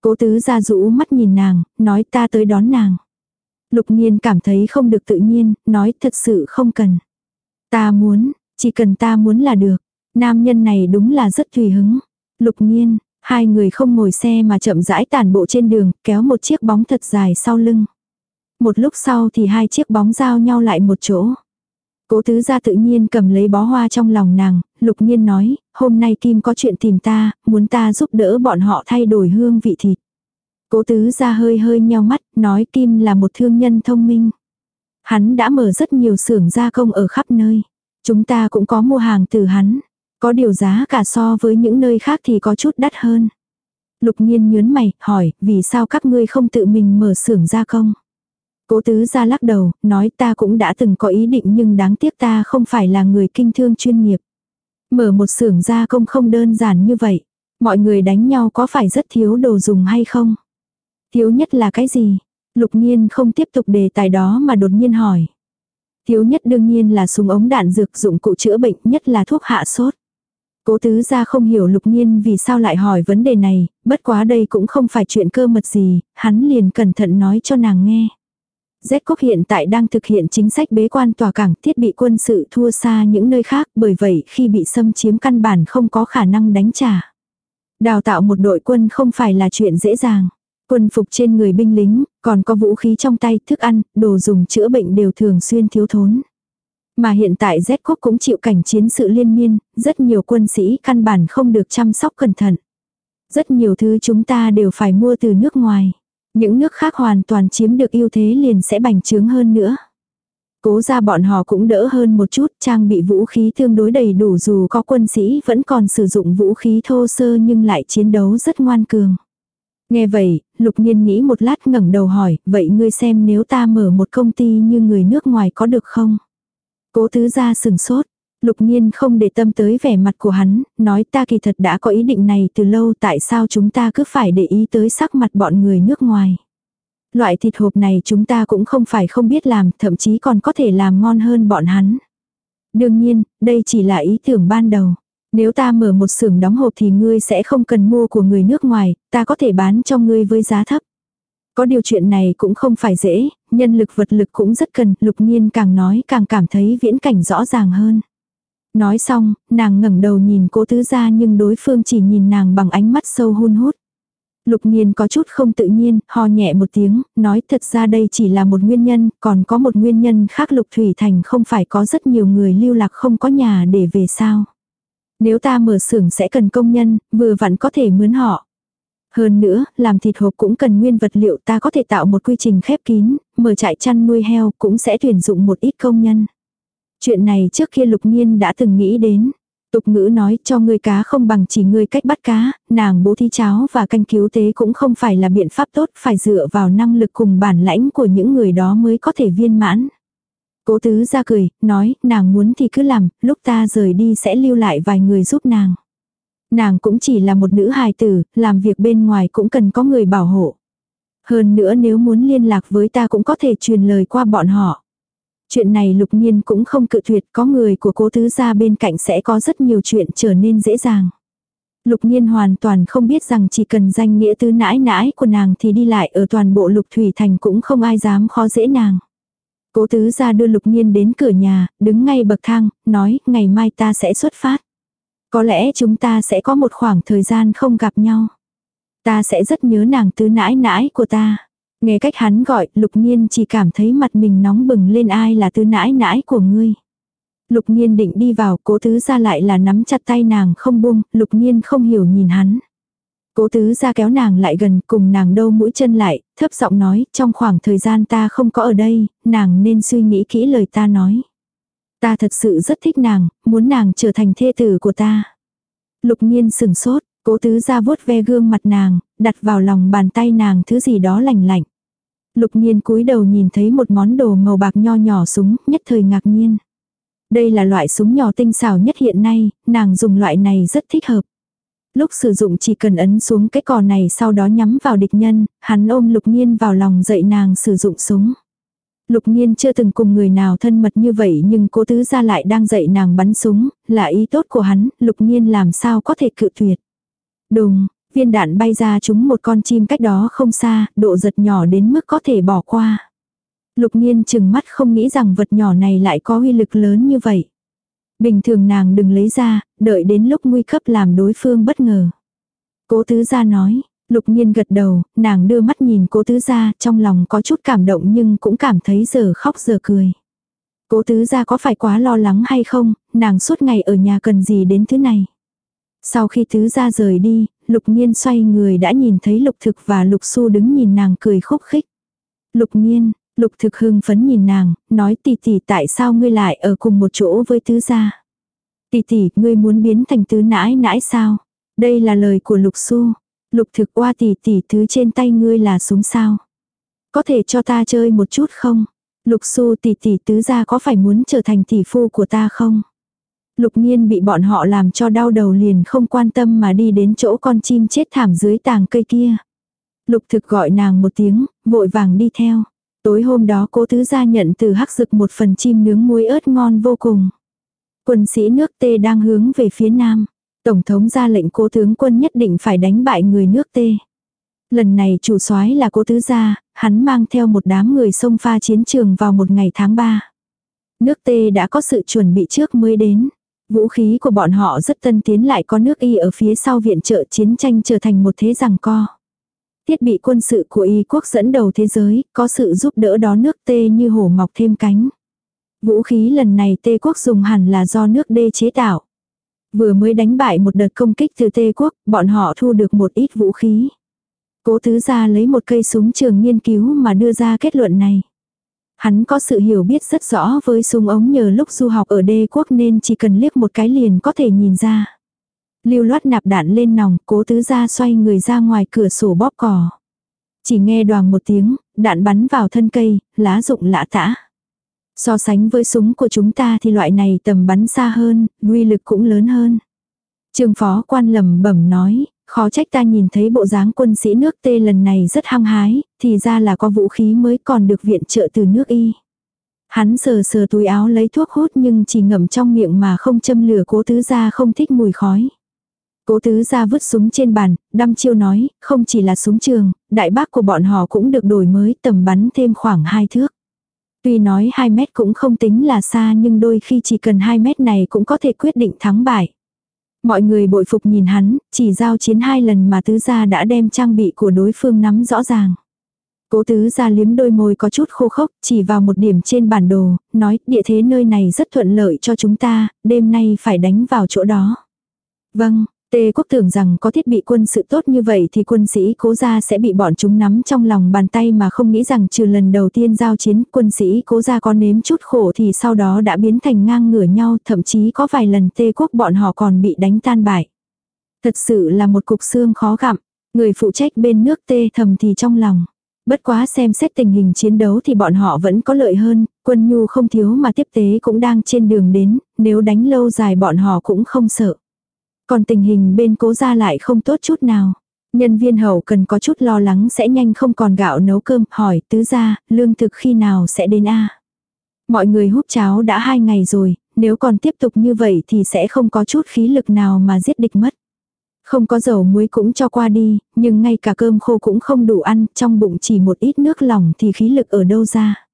Speaker 1: Cố tứ gia rũ mắt nhìn nàng, nói ta tới đón nàng. Lục nhiên cảm thấy không được tự nhiên, nói thật sự không cần. Ta muốn, chỉ cần ta muốn là được. Nam nhân này đúng là rất tùy hứng. Lục nhiên, hai người không ngồi xe mà chậm rãi tản bộ trên đường, kéo một chiếc bóng thật dài sau lưng. Một lúc sau thì hai chiếc bóng giao nhau lại một chỗ. Cố tứ gia tự nhiên cầm lấy bó hoa trong lòng nàng, lục nhiên nói, hôm nay Kim có chuyện tìm ta, muốn ta giúp đỡ bọn họ thay đổi hương vị thịt. Cố tứ gia hơi hơi nheo mắt, nói Kim là một thương nhân thông minh. Hắn đã mở rất nhiều xưởng gia công ở khắp nơi. Chúng ta cũng có mua hàng từ hắn. Có điều giá cả so với những nơi khác thì có chút đắt hơn. Lục nhiên nhớn mày, hỏi, vì sao các ngươi không tự mình mở xưởng gia công? Cố tứ ra lắc đầu, nói ta cũng đã từng có ý định nhưng đáng tiếc ta không phải là người kinh thương chuyên nghiệp. Mở một xưởng gia công không đơn giản như vậy. Mọi người đánh nhau có phải rất thiếu đồ dùng hay không? Thiếu nhất là cái gì? Lục nhiên không tiếp tục đề tài đó mà đột nhiên hỏi. Thiếu nhất đương nhiên là súng ống đạn dược dụng cụ chữa bệnh nhất là thuốc hạ sốt. Cố tứ gia không hiểu lục nhiên vì sao lại hỏi vấn đề này, bất quá đây cũng không phải chuyện cơ mật gì, hắn liền cẩn thận nói cho nàng nghe. Z quốc hiện tại đang thực hiện chính sách bế quan tòa cảng thiết bị quân sự thua xa những nơi khác bởi vậy khi bị xâm chiếm căn bản không có khả năng đánh trả. Đào tạo một đội quân không phải là chuyện dễ dàng. Quân phục trên người binh lính, còn có vũ khí trong tay, thức ăn, đồ dùng chữa bệnh đều thường xuyên thiếu thốn. Mà hiện tại Z quốc cũng chịu cảnh chiến sự liên miên, rất nhiều quân sĩ căn bản không được chăm sóc cẩn thận. Rất nhiều thứ chúng ta đều phải mua từ nước ngoài. Những nước khác hoàn toàn chiếm được ưu thế liền sẽ bành trướng hơn nữa. Cố ra bọn họ cũng đỡ hơn một chút, trang bị vũ khí tương đối đầy đủ dù có quân sĩ vẫn còn sử dụng vũ khí thô sơ nhưng lại chiến đấu rất ngoan cường. Nghe vậy, lục nhiên nghĩ một lát ngẩng đầu hỏi, vậy ngươi xem nếu ta mở một công ty như người nước ngoài có được không? Cố tứ gia sừng sốt. Lục nhiên không để tâm tới vẻ mặt của hắn, nói ta kỳ thật đã có ý định này từ lâu tại sao chúng ta cứ phải để ý tới sắc mặt bọn người nước ngoài. Loại thịt hộp này chúng ta cũng không phải không biết làm, thậm chí còn có thể làm ngon hơn bọn hắn. Đương nhiên, đây chỉ là ý tưởng ban đầu. Nếu ta mở một xưởng đóng hộp thì ngươi sẽ không cần mua của người nước ngoài, ta có thể bán cho ngươi với giá thấp. Có điều chuyện này cũng không phải dễ, nhân lực vật lực cũng rất cần, lục nhiên càng nói càng cảm thấy viễn cảnh rõ ràng hơn. Nói xong, nàng ngẩng đầu nhìn cố tứ gia nhưng đối phương chỉ nhìn nàng bằng ánh mắt sâu hun hút. Lục nhiên có chút không tự nhiên, ho nhẹ một tiếng, nói thật ra đây chỉ là một nguyên nhân, còn có một nguyên nhân khác lục thủy thành không phải có rất nhiều người lưu lạc không có nhà để về sao. Nếu ta mở xưởng sẽ cần công nhân, vừa vặn có thể mướn họ. Hơn nữa, làm thịt hộp cũng cần nguyên vật liệu ta có thể tạo một quy trình khép kín, mở trại chăn nuôi heo cũng sẽ tuyển dụng một ít công nhân. Chuyện này trước kia lục nhiên đã từng nghĩ đến. Tục ngữ nói cho người cá không bằng chỉ người cách bắt cá, nàng bố thí cháo và canh cứu tế cũng không phải là biện pháp tốt, phải dựa vào năng lực cùng bản lãnh của những người đó mới có thể viên mãn. Cố tứ ra cười, nói, nàng muốn thì cứ làm, lúc ta rời đi sẽ lưu lại vài người giúp nàng. Nàng cũng chỉ là một nữ hài tử, làm việc bên ngoài cũng cần có người bảo hộ. Hơn nữa nếu muốn liên lạc với ta cũng có thể truyền lời qua bọn họ. Chuyện này lục nhiên cũng không cự tuyệt có người của cố tứ gia bên cạnh sẽ có rất nhiều chuyện trở nên dễ dàng. Lục nhiên hoàn toàn không biết rằng chỉ cần danh nghĩa tứ nãi nãi của nàng thì đi lại ở toàn bộ lục thủy thành cũng không ai dám khó dễ nàng. Cố tứ ra đưa lục nhiên đến cửa nhà, đứng ngay bậc thang, nói ngày mai ta sẽ xuất phát. Có lẽ chúng ta sẽ có một khoảng thời gian không gặp nhau. Ta sẽ rất nhớ nàng tứ nãi nãi của ta. Nghe cách hắn gọi, lục nhiên chỉ cảm thấy mặt mình nóng bừng lên ai là tứ nãi nãi của ngươi. Lục nhiên định đi vào, cố tứ ra lại là nắm chặt tay nàng không buông, lục nhiên không hiểu nhìn hắn. Cố tứ ra kéo nàng lại gần cùng nàng đâu mũi chân lại, thấp giọng nói, trong khoảng thời gian ta không có ở đây, nàng nên suy nghĩ kỹ lời ta nói. Ta thật sự rất thích nàng, muốn nàng trở thành thê tử của ta. Lục nhiên sừng sốt, cố tứ ra vuốt ve gương mặt nàng, đặt vào lòng bàn tay nàng thứ gì đó lành lạnh. Lục nhiên cúi đầu nhìn thấy một món đồ màu bạc nho nhỏ súng, nhất thời ngạc nhiên. Đây là loại súng nhỏ tinh xảo nhất hiện nay, nàng dùng loại này rất thích hợp. Lúc sử dụng chỉ cần ấn xuống cái cò này sau đó nhắm vào địch nhân, hắn ôm lục nhiên vào lòng dạy nàng sử dụng súng. Lục nhiên chưa từng cùng người nào thân mật như vậy nhưng cố tứ gia lại đang dạy nàng bắn súng, là ý tốt của hắn, lục nhiên làm sao có thể cự tuyệt. Đùng, viên đạn bay ra trúng một con chim cách đó không xa, độ giật nhỏ đến mức có thể bỏ qua. Lục nhiên chừng mắt không nghĩ rằng vật nhỏ này lại có uy lực lớn như vậy. Bình thường nàng đừng lấy ra, đợi đến lúc nguy cấp làm đối phương bất ngờ. Cố tứ gia nói, lục nhiên gật đầu, nàng đưa mắt nhìn cố tứ gia, trong lòng có chút cảm động nhưng cũng cảm thấy giờ khóc giờ cười. Cố tứ gia có phải quá lo lắng hay không, nàng suốt ngày ở nhà cần gì đến thứ này. Sau khi tứ gia rời đi, lục nhiên xoay người đã nhìn thấy lục thực và lục su đứng nhìn nàng cười khúc khích. Lục nhiên, Lục thực hưng phấn nhìn nàng, nói tỷ tỷ tại sao ngươi lại ở cùng một chỗ với tứ gia. Tỷ tỷ, ngươi muốn biến thành tứ nãi nãi sao? Đây là lời của lục su. Lục thực oa tỷ tỷ thứ trên tay ngươi là súng sao? Có thể cho ta chơi một chút không? Lục su tỷ tỷ tứ gia có phải muốn trở thành tỷ phu của ta không? Lục nhiên bị bọn họ làm cho đau đầu liền không quan tâm mà đi đến chỗ con chim chết thảm dưới tàng cây kia. Lục thực gọi nàng một tiếng, vội vàng đi theo. Tối hôm đó cố tứ gia nhận từ hắc dực một phần chim nướng muối ớt ngon vô cùng. Quân sĩ nước tê đang hướng về phía nam. Tổng thống ra lệnh cố tướng quân nhất định phải đánh bại người nước tê. Lần này chủ soái là cố tứ gia, hắn mang theo một đám người sông pha chiến trường vào một ngày tháng 3. Nước tê đã có sự chuẩn bị trước mới đến. Vũ khí của bọn họ rất tân tiến lại có nước y ở phía sau viện trợ chiến tranh trở thành một thế rằng co. Thiết bị quân sự của Y quốc dẫn đầu thế giới, có sự giúp đỡ đó nước tê như hổ mọc thêm cánh. Vũ khí lần này tê quốc dùng hẳn là do nước đê chế tạo. Vừa mới đánh bại một đợt công kích từ tê quốc, bọn họ thu được một ít vũ khí. Cố tứ gia lấy một cây súng trường nghiên cứu mà đưa ra kết luận này. Hắn có sự hiểu biết rất rõ với súng ống nhờ lúc du học ở đê quốc nên chỉ cần liếc một cái liền có thể nhìn ra. Lưu loát nạp đạn lên nòng, cố tứ ra xoay người ra ngoài cửa sổ bóp cò. Chỉ nghe đoàn một tiếng, đạn bắn vào thân cây, lá rụng lã tả. So sánh với súng của chúng ta thì loại này tầm bắn xa hơn, uy lực cũng lớn hơn. Trương phó quan lầm bẩm nói, khó trách ta nhìn thấy bộ dáng quân sĩ nước tê lần này rất hăng hái, thì ra là có vũ khí mới còn được viện trợ từ nước y. Hắn sờ sờ túi áo lấy thuốc hút nhưng chỉ ngậm trong miệng mà không châm lửa cố tứ ra không thích mùi khói. Cố tứ ra vứt súng trên bàn, đăm chiêu nói, không chỉ là súng trường, đại bác của bọn họ cũng được đổi mới tầm bắn thêm khoảng hai thước. Tuy nói 2 mét cũng không tính là xa nhưng đôi khi chỉ cần 2 mét này cũng có thể quyết định thắng bại. Mọi người bội phục nhìn hắn, chỉ giao chiến hai lần mà tứ gia đã đem trang bị của đối phương nắm rõ ràng. Cố tứ gia liếm đôi môi có chút khô khốc, chỉ vào một điểm trên bản đồ, nói địa thế nơi này rất thuận lợi cho chúng ta, đêm nay phải đánh vào chỗ đó. Vâng, Tê quốc tưởng rằng có thiết bị quân sự tốt như vậy thì quân sĩ cố gia sẽ bị bọn chúng nắm trong lòng bàn tay mà không nghĩ rằng trừ lần đầu tiên giao chiến quân sĩ cố gia có nếm chút khổ thì sau đó đã biến thành ngang ngửa nhau thậm chí có vài lần tê quốc bọn họ còn bị đánh tan bại. Thật sự là một cục xương khó gặm, người phụ trách bên nước tê thầm thì trong lòng. Bất quá xem xét tình hình chiến đấu thì bọn họ vẫn có lợi hơn, quân nhu không thiếu mà tiếp tế cũng đang trên đường đến, nếu đánh lâu dài bọn họ cũng không sợ. Còn tình hình bên cố gia lại không tốt chút nào. Nhân viên hậu cần có chút lo lắng sẽ nhanh không còn gạo nấu cơm, hỏi tứ gia, lương thực khi nào sẽ đến a Mọi người hút cháo đã hai ngày rồi, nếu còn tiếp tục như vậy thì sẽ không có chút khí lực nào mà giết địch mất. Không có dầu muối cũng cho qua đi, nhưng ngay cả cơm khô cũng không đủ ăn, trong bụng chỉ một ít nước lỏng thì khí lực ở đâu ra.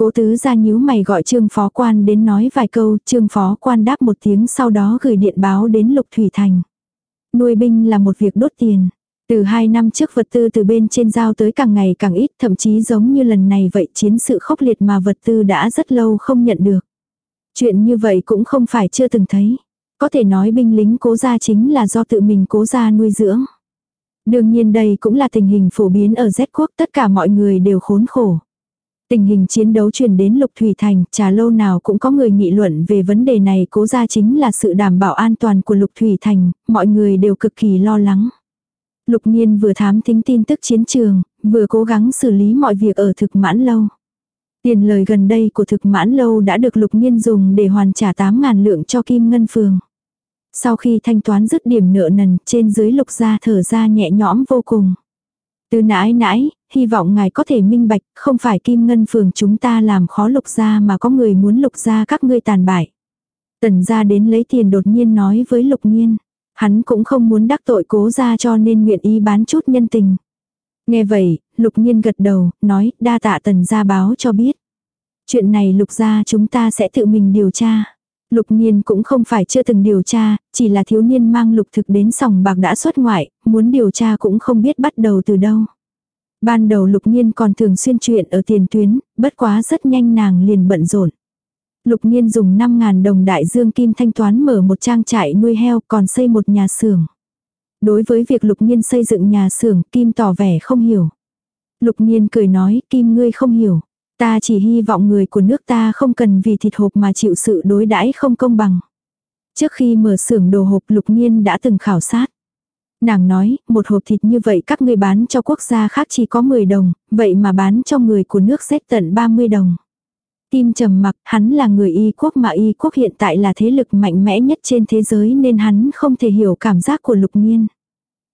Speaker 1: Cố tứ ra nhíu mày gọi trương phó quan đến nói vài câu, trương phó quan đáp một tiếng sau đó gửi điện báo đến Lục Thủy Thành. Nuôi binh là một việc đốt tiền. Từ hai năm trước vật tư từ bên trên giao tới càng ngày càng ít, thậm chí giống như lần này vậy chiến sự khốc liệt mà vật tư đã rất lâu không nhận được. Chuyện như vậy cũng không phải chưa từng thấy. Có thể nói binh lính cố gia chính là do tự mình cố gia nuôi dưỡng. Đương nhiên đây cũng là tình hình phổ biến ở Z quốc tất cả mọi người đều khốn khổ. Tình hình chiến đấu truyền đến Lục Thủy Thành, trà lâu nào cũng có người nghị luận về vấn đề này cố ra chính là sự đảm bảo an toàn của Lục Thủy Thành, mọi người đều cực kỳ lo lắng. Lục Nhiên vừa thám thính tin tức chiến trường, vừa cố gắng xử lý mọi việc ở thực mãn lâu. Tiền lời gần đây của thực mãn lâu đã được Lục Nhiên dùng để hoàn trả 8.000 lượng cho Kim Ngân Phường. Sau khi thanh toán dứt điểm nợ nần, trên dưới Lục gia thở ra nhẹ nhõm vô cùng. Từ nãi nãi, hy vọng ngài có thể minh bạch, không phải Kim Ngân Phường chúng ta làm khó Lục gia mà có người muốn Lục gia các ngươi tàn bại. Tần gia đến lấy tiền đột nhiên nói với Lục Nhiên. Hắn cũng không muốn đắc tội cố gia cho nên nguyện ý bán chút nhân tình. Nghe vậy, lục nhiên gật đầu, nói đa tạ tần gia báo cho biết. Chuyện này lục gia chúng ta sẽ tự mình điều tra. Lục nhiên cũng không phải chưa từng điều tra, chỉ là thiếu niên mang lục thực đến sòng bạc đã xuất ngoại, muốn điều tra cũng không biết bắt đầu từ đâu. Ban đầu lục nhiên còn thường xuyên chuyện ở tiền tuyến, bất quá rất nhanh nàng liền bận rộn. Lục Nhiên dùng 5.000 đồng đại dương kim thanh toán mở một trang trại nuôi heo còn xây một nhà xưởng. Đối với việc Lục Nhiên xây dựng nhà xưởng, Kim tỏ vẻ không hiểu. Lục Nhiên cười nói, Kim ngươi không hiểu. Ta chỉ hy vọng người của nước ta không cần vì thịt hộp mà chịu sự đối đãi không công bằng. Trước khi mở xưởng đồ hộp Lục Nhiên đã từng khảo sát. Nàng nói, một hộp thịt như vậy các ngươi bán cho quốc gia khác chỉ có 10 đồng, vậy mà bán cho người của nước xét tận 30 đồng. tim trầm mặc, hắn là người y quốc mà y quốc hiện tại là thế lực mạnh mẽ nhất trên thế giới nên hắn không thể hiểu cảm giác của lục nhiên.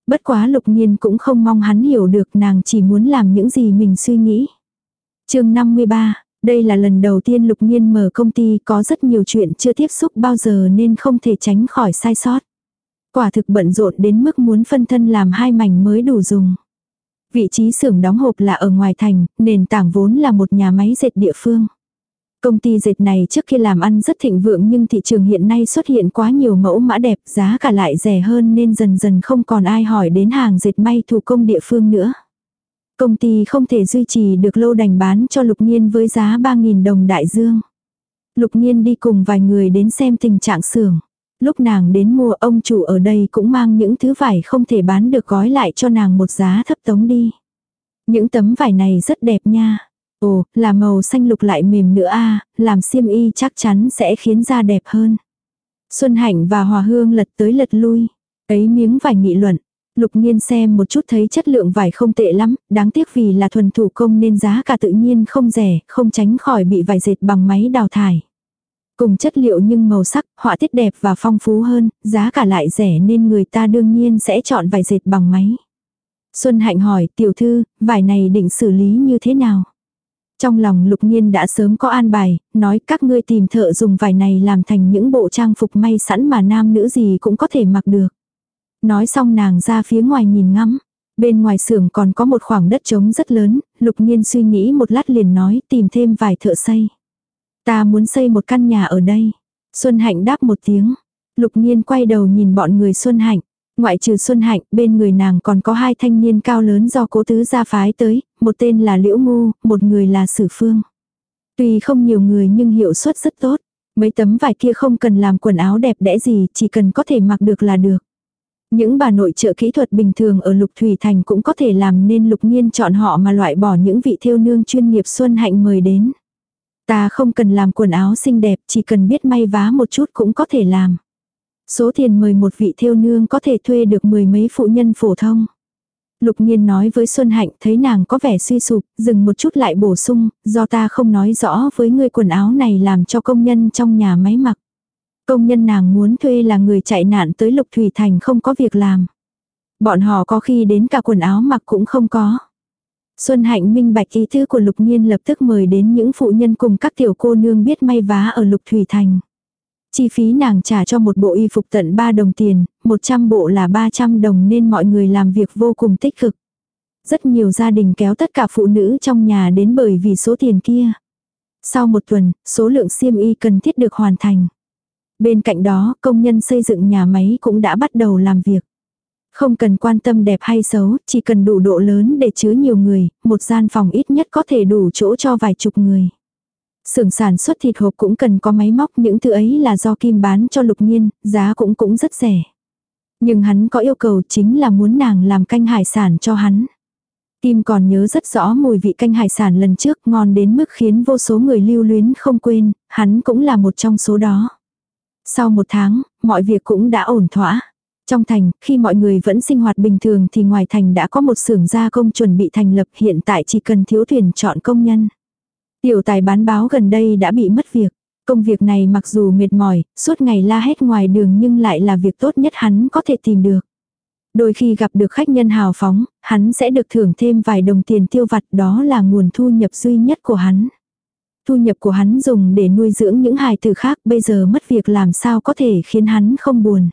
Speaker 1: Bất quá lục nhiên cũng không mong hắn hiểu được nàng chỉ muốn làm những gì mình suy nghĩ chương 53, đây là lần đầu tiên lục nhiên mở công ty có rất nhiều chuyện chưa tiếp xúc bao giờ nên không thể tránh khỏi sai sót. Quả thực bận rộn đến mức muốn phân thân làm hai mảnh mới đủ dùng. Vị trí xưởng đóng hộp là ở ngoài thành, nền tảng vốn là một nhà máy dệt địa phương. Công ty dệt này trước kia làm ăn rất thịnh vượng nhưng thị trường hiện nay xuất hiện quá nhiều mẫu mã đẹp, giá cả lại rẻ hơn nên dần dần không còn ai hỏi đến hàng dệt may thủ công địa phương nữa. Công ty không thể duy trì được lâu đành bán cho Lục Nhiên với giá 3.000 đồng đại dương. Lục Nhiên đi cùng vài người đến xem tình trạng xưởng. Lúc nàng đến mua ông chủ ở đây cũng mang những thứ vải không thể bán được gói lại cho nàng một giá thấp tống đi. Những tấm vải này rất đẹp nha. Ồ, là màu xanh lục lại mềm nữa a làm xiêm y chắc chắn sẽ khiến da đẹp hơn. Xuân Hạnh và Hòa Hương lật tới lật lui. Ấy miếng vải nghị luận. Lục Nhiên xem một chút thấy chất lượng vải không tệ lắm, đáng tiếc vì là thuần thủ công nên giá cả tự nhiên không rẻ, không tránh khỏi bị vải dệt bằng máy đào thải. Cùng chất liệu nhưng màu sắc, họa tiết đẹp và phong phú hơn, giá cả lại rẻ nên người ta đương nhiên sẽ chọn vải dệt bằng máy. Xuân Hạnh hỏi, tiểu thư, vải này định xử lý như thế nào? Trong lòng lục nhiên đã sớm có an bài, nói các ngươi tìm thợ dùng vải này làm thành những bộ trang phục may sẵn mà nam nữ gì cũng có thể mặc được. Nói xong nàng ra phía ngoài nhìn ngắm. Bên ngoài xưởng còn có một khoảng đất trống rất lớn, lục nhiên suy nghĩ một lát liền nói tìm thêm vài thợ xây. Ta muốn xây một căn nhà ở đây. Xuân Hạnh đáp một tiếng. Lục nhiên quay đầu nhìn bọn người Xuân Hạnh. Ngoại trừ Xuân Hạnh, bên người nàng còn có hai thanh niên cao lớn do cố tứ gia phái tới, một tên là Liễu Ngu, một người là Sử Phương. Tuy không nhiều người nhưng hiệu suất rất tốt. Mấy tấm vải kia không cần làm quần áo đẹp đẽ gì, chỉ cần có thể mặc được là được. Những bà nội trợ kỹ thuật bình thường ở Lục Thủy Thành cũng có thể làm nên Lục Nhiên chọn họ mà loại bỏ những vị thiêu nương chuyên nghiệp Xuân Hạnh mời đến. Ta không cần làm quần áo xinh đẹp, chỉ cần biết may vá một chút cũng có thể làm. Số tiền mời một vị thiêu nương có thể thuê được mười mấy phụ nhân phổ thông. Lục nhiên nói với Xuân Hạnh thấy nàng có vẻ suy sụp, dừng một chút lại bổ sung, do ta không nói rõ với người quần áo này làm cho công nhân trong nhà máy mặc. Công nhân nàng muốn thuê là người chạy nạn tới Lục Thủy Thành không có việc làm. Bọn họ có khi đến cả quần áo mặc cũng không có. Xuân Hạnh minh bạch ý thư của Lục Nhiên lập tức mời đến những phụ nhân cùng các tiểu cô nương biết may vá ở Lục Thủy Thành. Chi phí nàng trả cho một bộ y phục tận 3 đồng tiền, 100 bộ là 300 đồng nên mọi người làm việc vô cùng tích cực. Rất nhiều gia đình kéo tất cả phụ nữ trong nhà đến bởi vì số tiền kia. Sau một tuần, số lượng xiêm y cần thiết được hoàn thành. Bên cạnh đó, công nhân xây dựng nhà máy cũng đã bắt đầu làm việc. Không cần quan tâm đẹp hay xấu, chỉ cần đủ độ lớn để chứa nhiều người, một gian phòng ít nhất có thể đủ chỗ cho vài chục người. Xưởng sản xuất thịt hộp cũng cần có máy móc, những thứ ấy là do Kim bán cho Lục Nhiên, giá cũng cũng rất rẻ. Nhưng hắn có yêu cầu chính là muốn nàng làm canh hải sản cho hắn. Kim còn nhớ rất rõ mùi vị canh hải sản lần trước ngon đến mức khiến vô số người lưu luyến không quên, hắn cũng là một trong số đó. Sau một tháng, mọi việc cũng đã ổn thỏa. Trong thành, khi mọi người vẫn sinh hoạt bình thường thì ngoài thành đã có một xưởng gia công chuẩn bị thành lập hiện tại chỉ cần thiếu thuyền chọn công nhân. Tiểu tài bán báo gần đây đã bị mất việc. Công việc này mặc dù mệt mỏi, suốt ngày la hét ngoài đường nhưng lại là việc tốt nhất hắn có thể tìm được. Đôi khi gặp được khách nhân hào phóng, hắn sẽ được thưởng thêm vài đồng tiền tiêu vặt đó là nguồn thu nhập duy nhất của hắn. Thu nhập của hắn dùng để nuôi dưỡng những hài tử khác bây giờ mất việc làm sao có thể khiến hắn không buồn.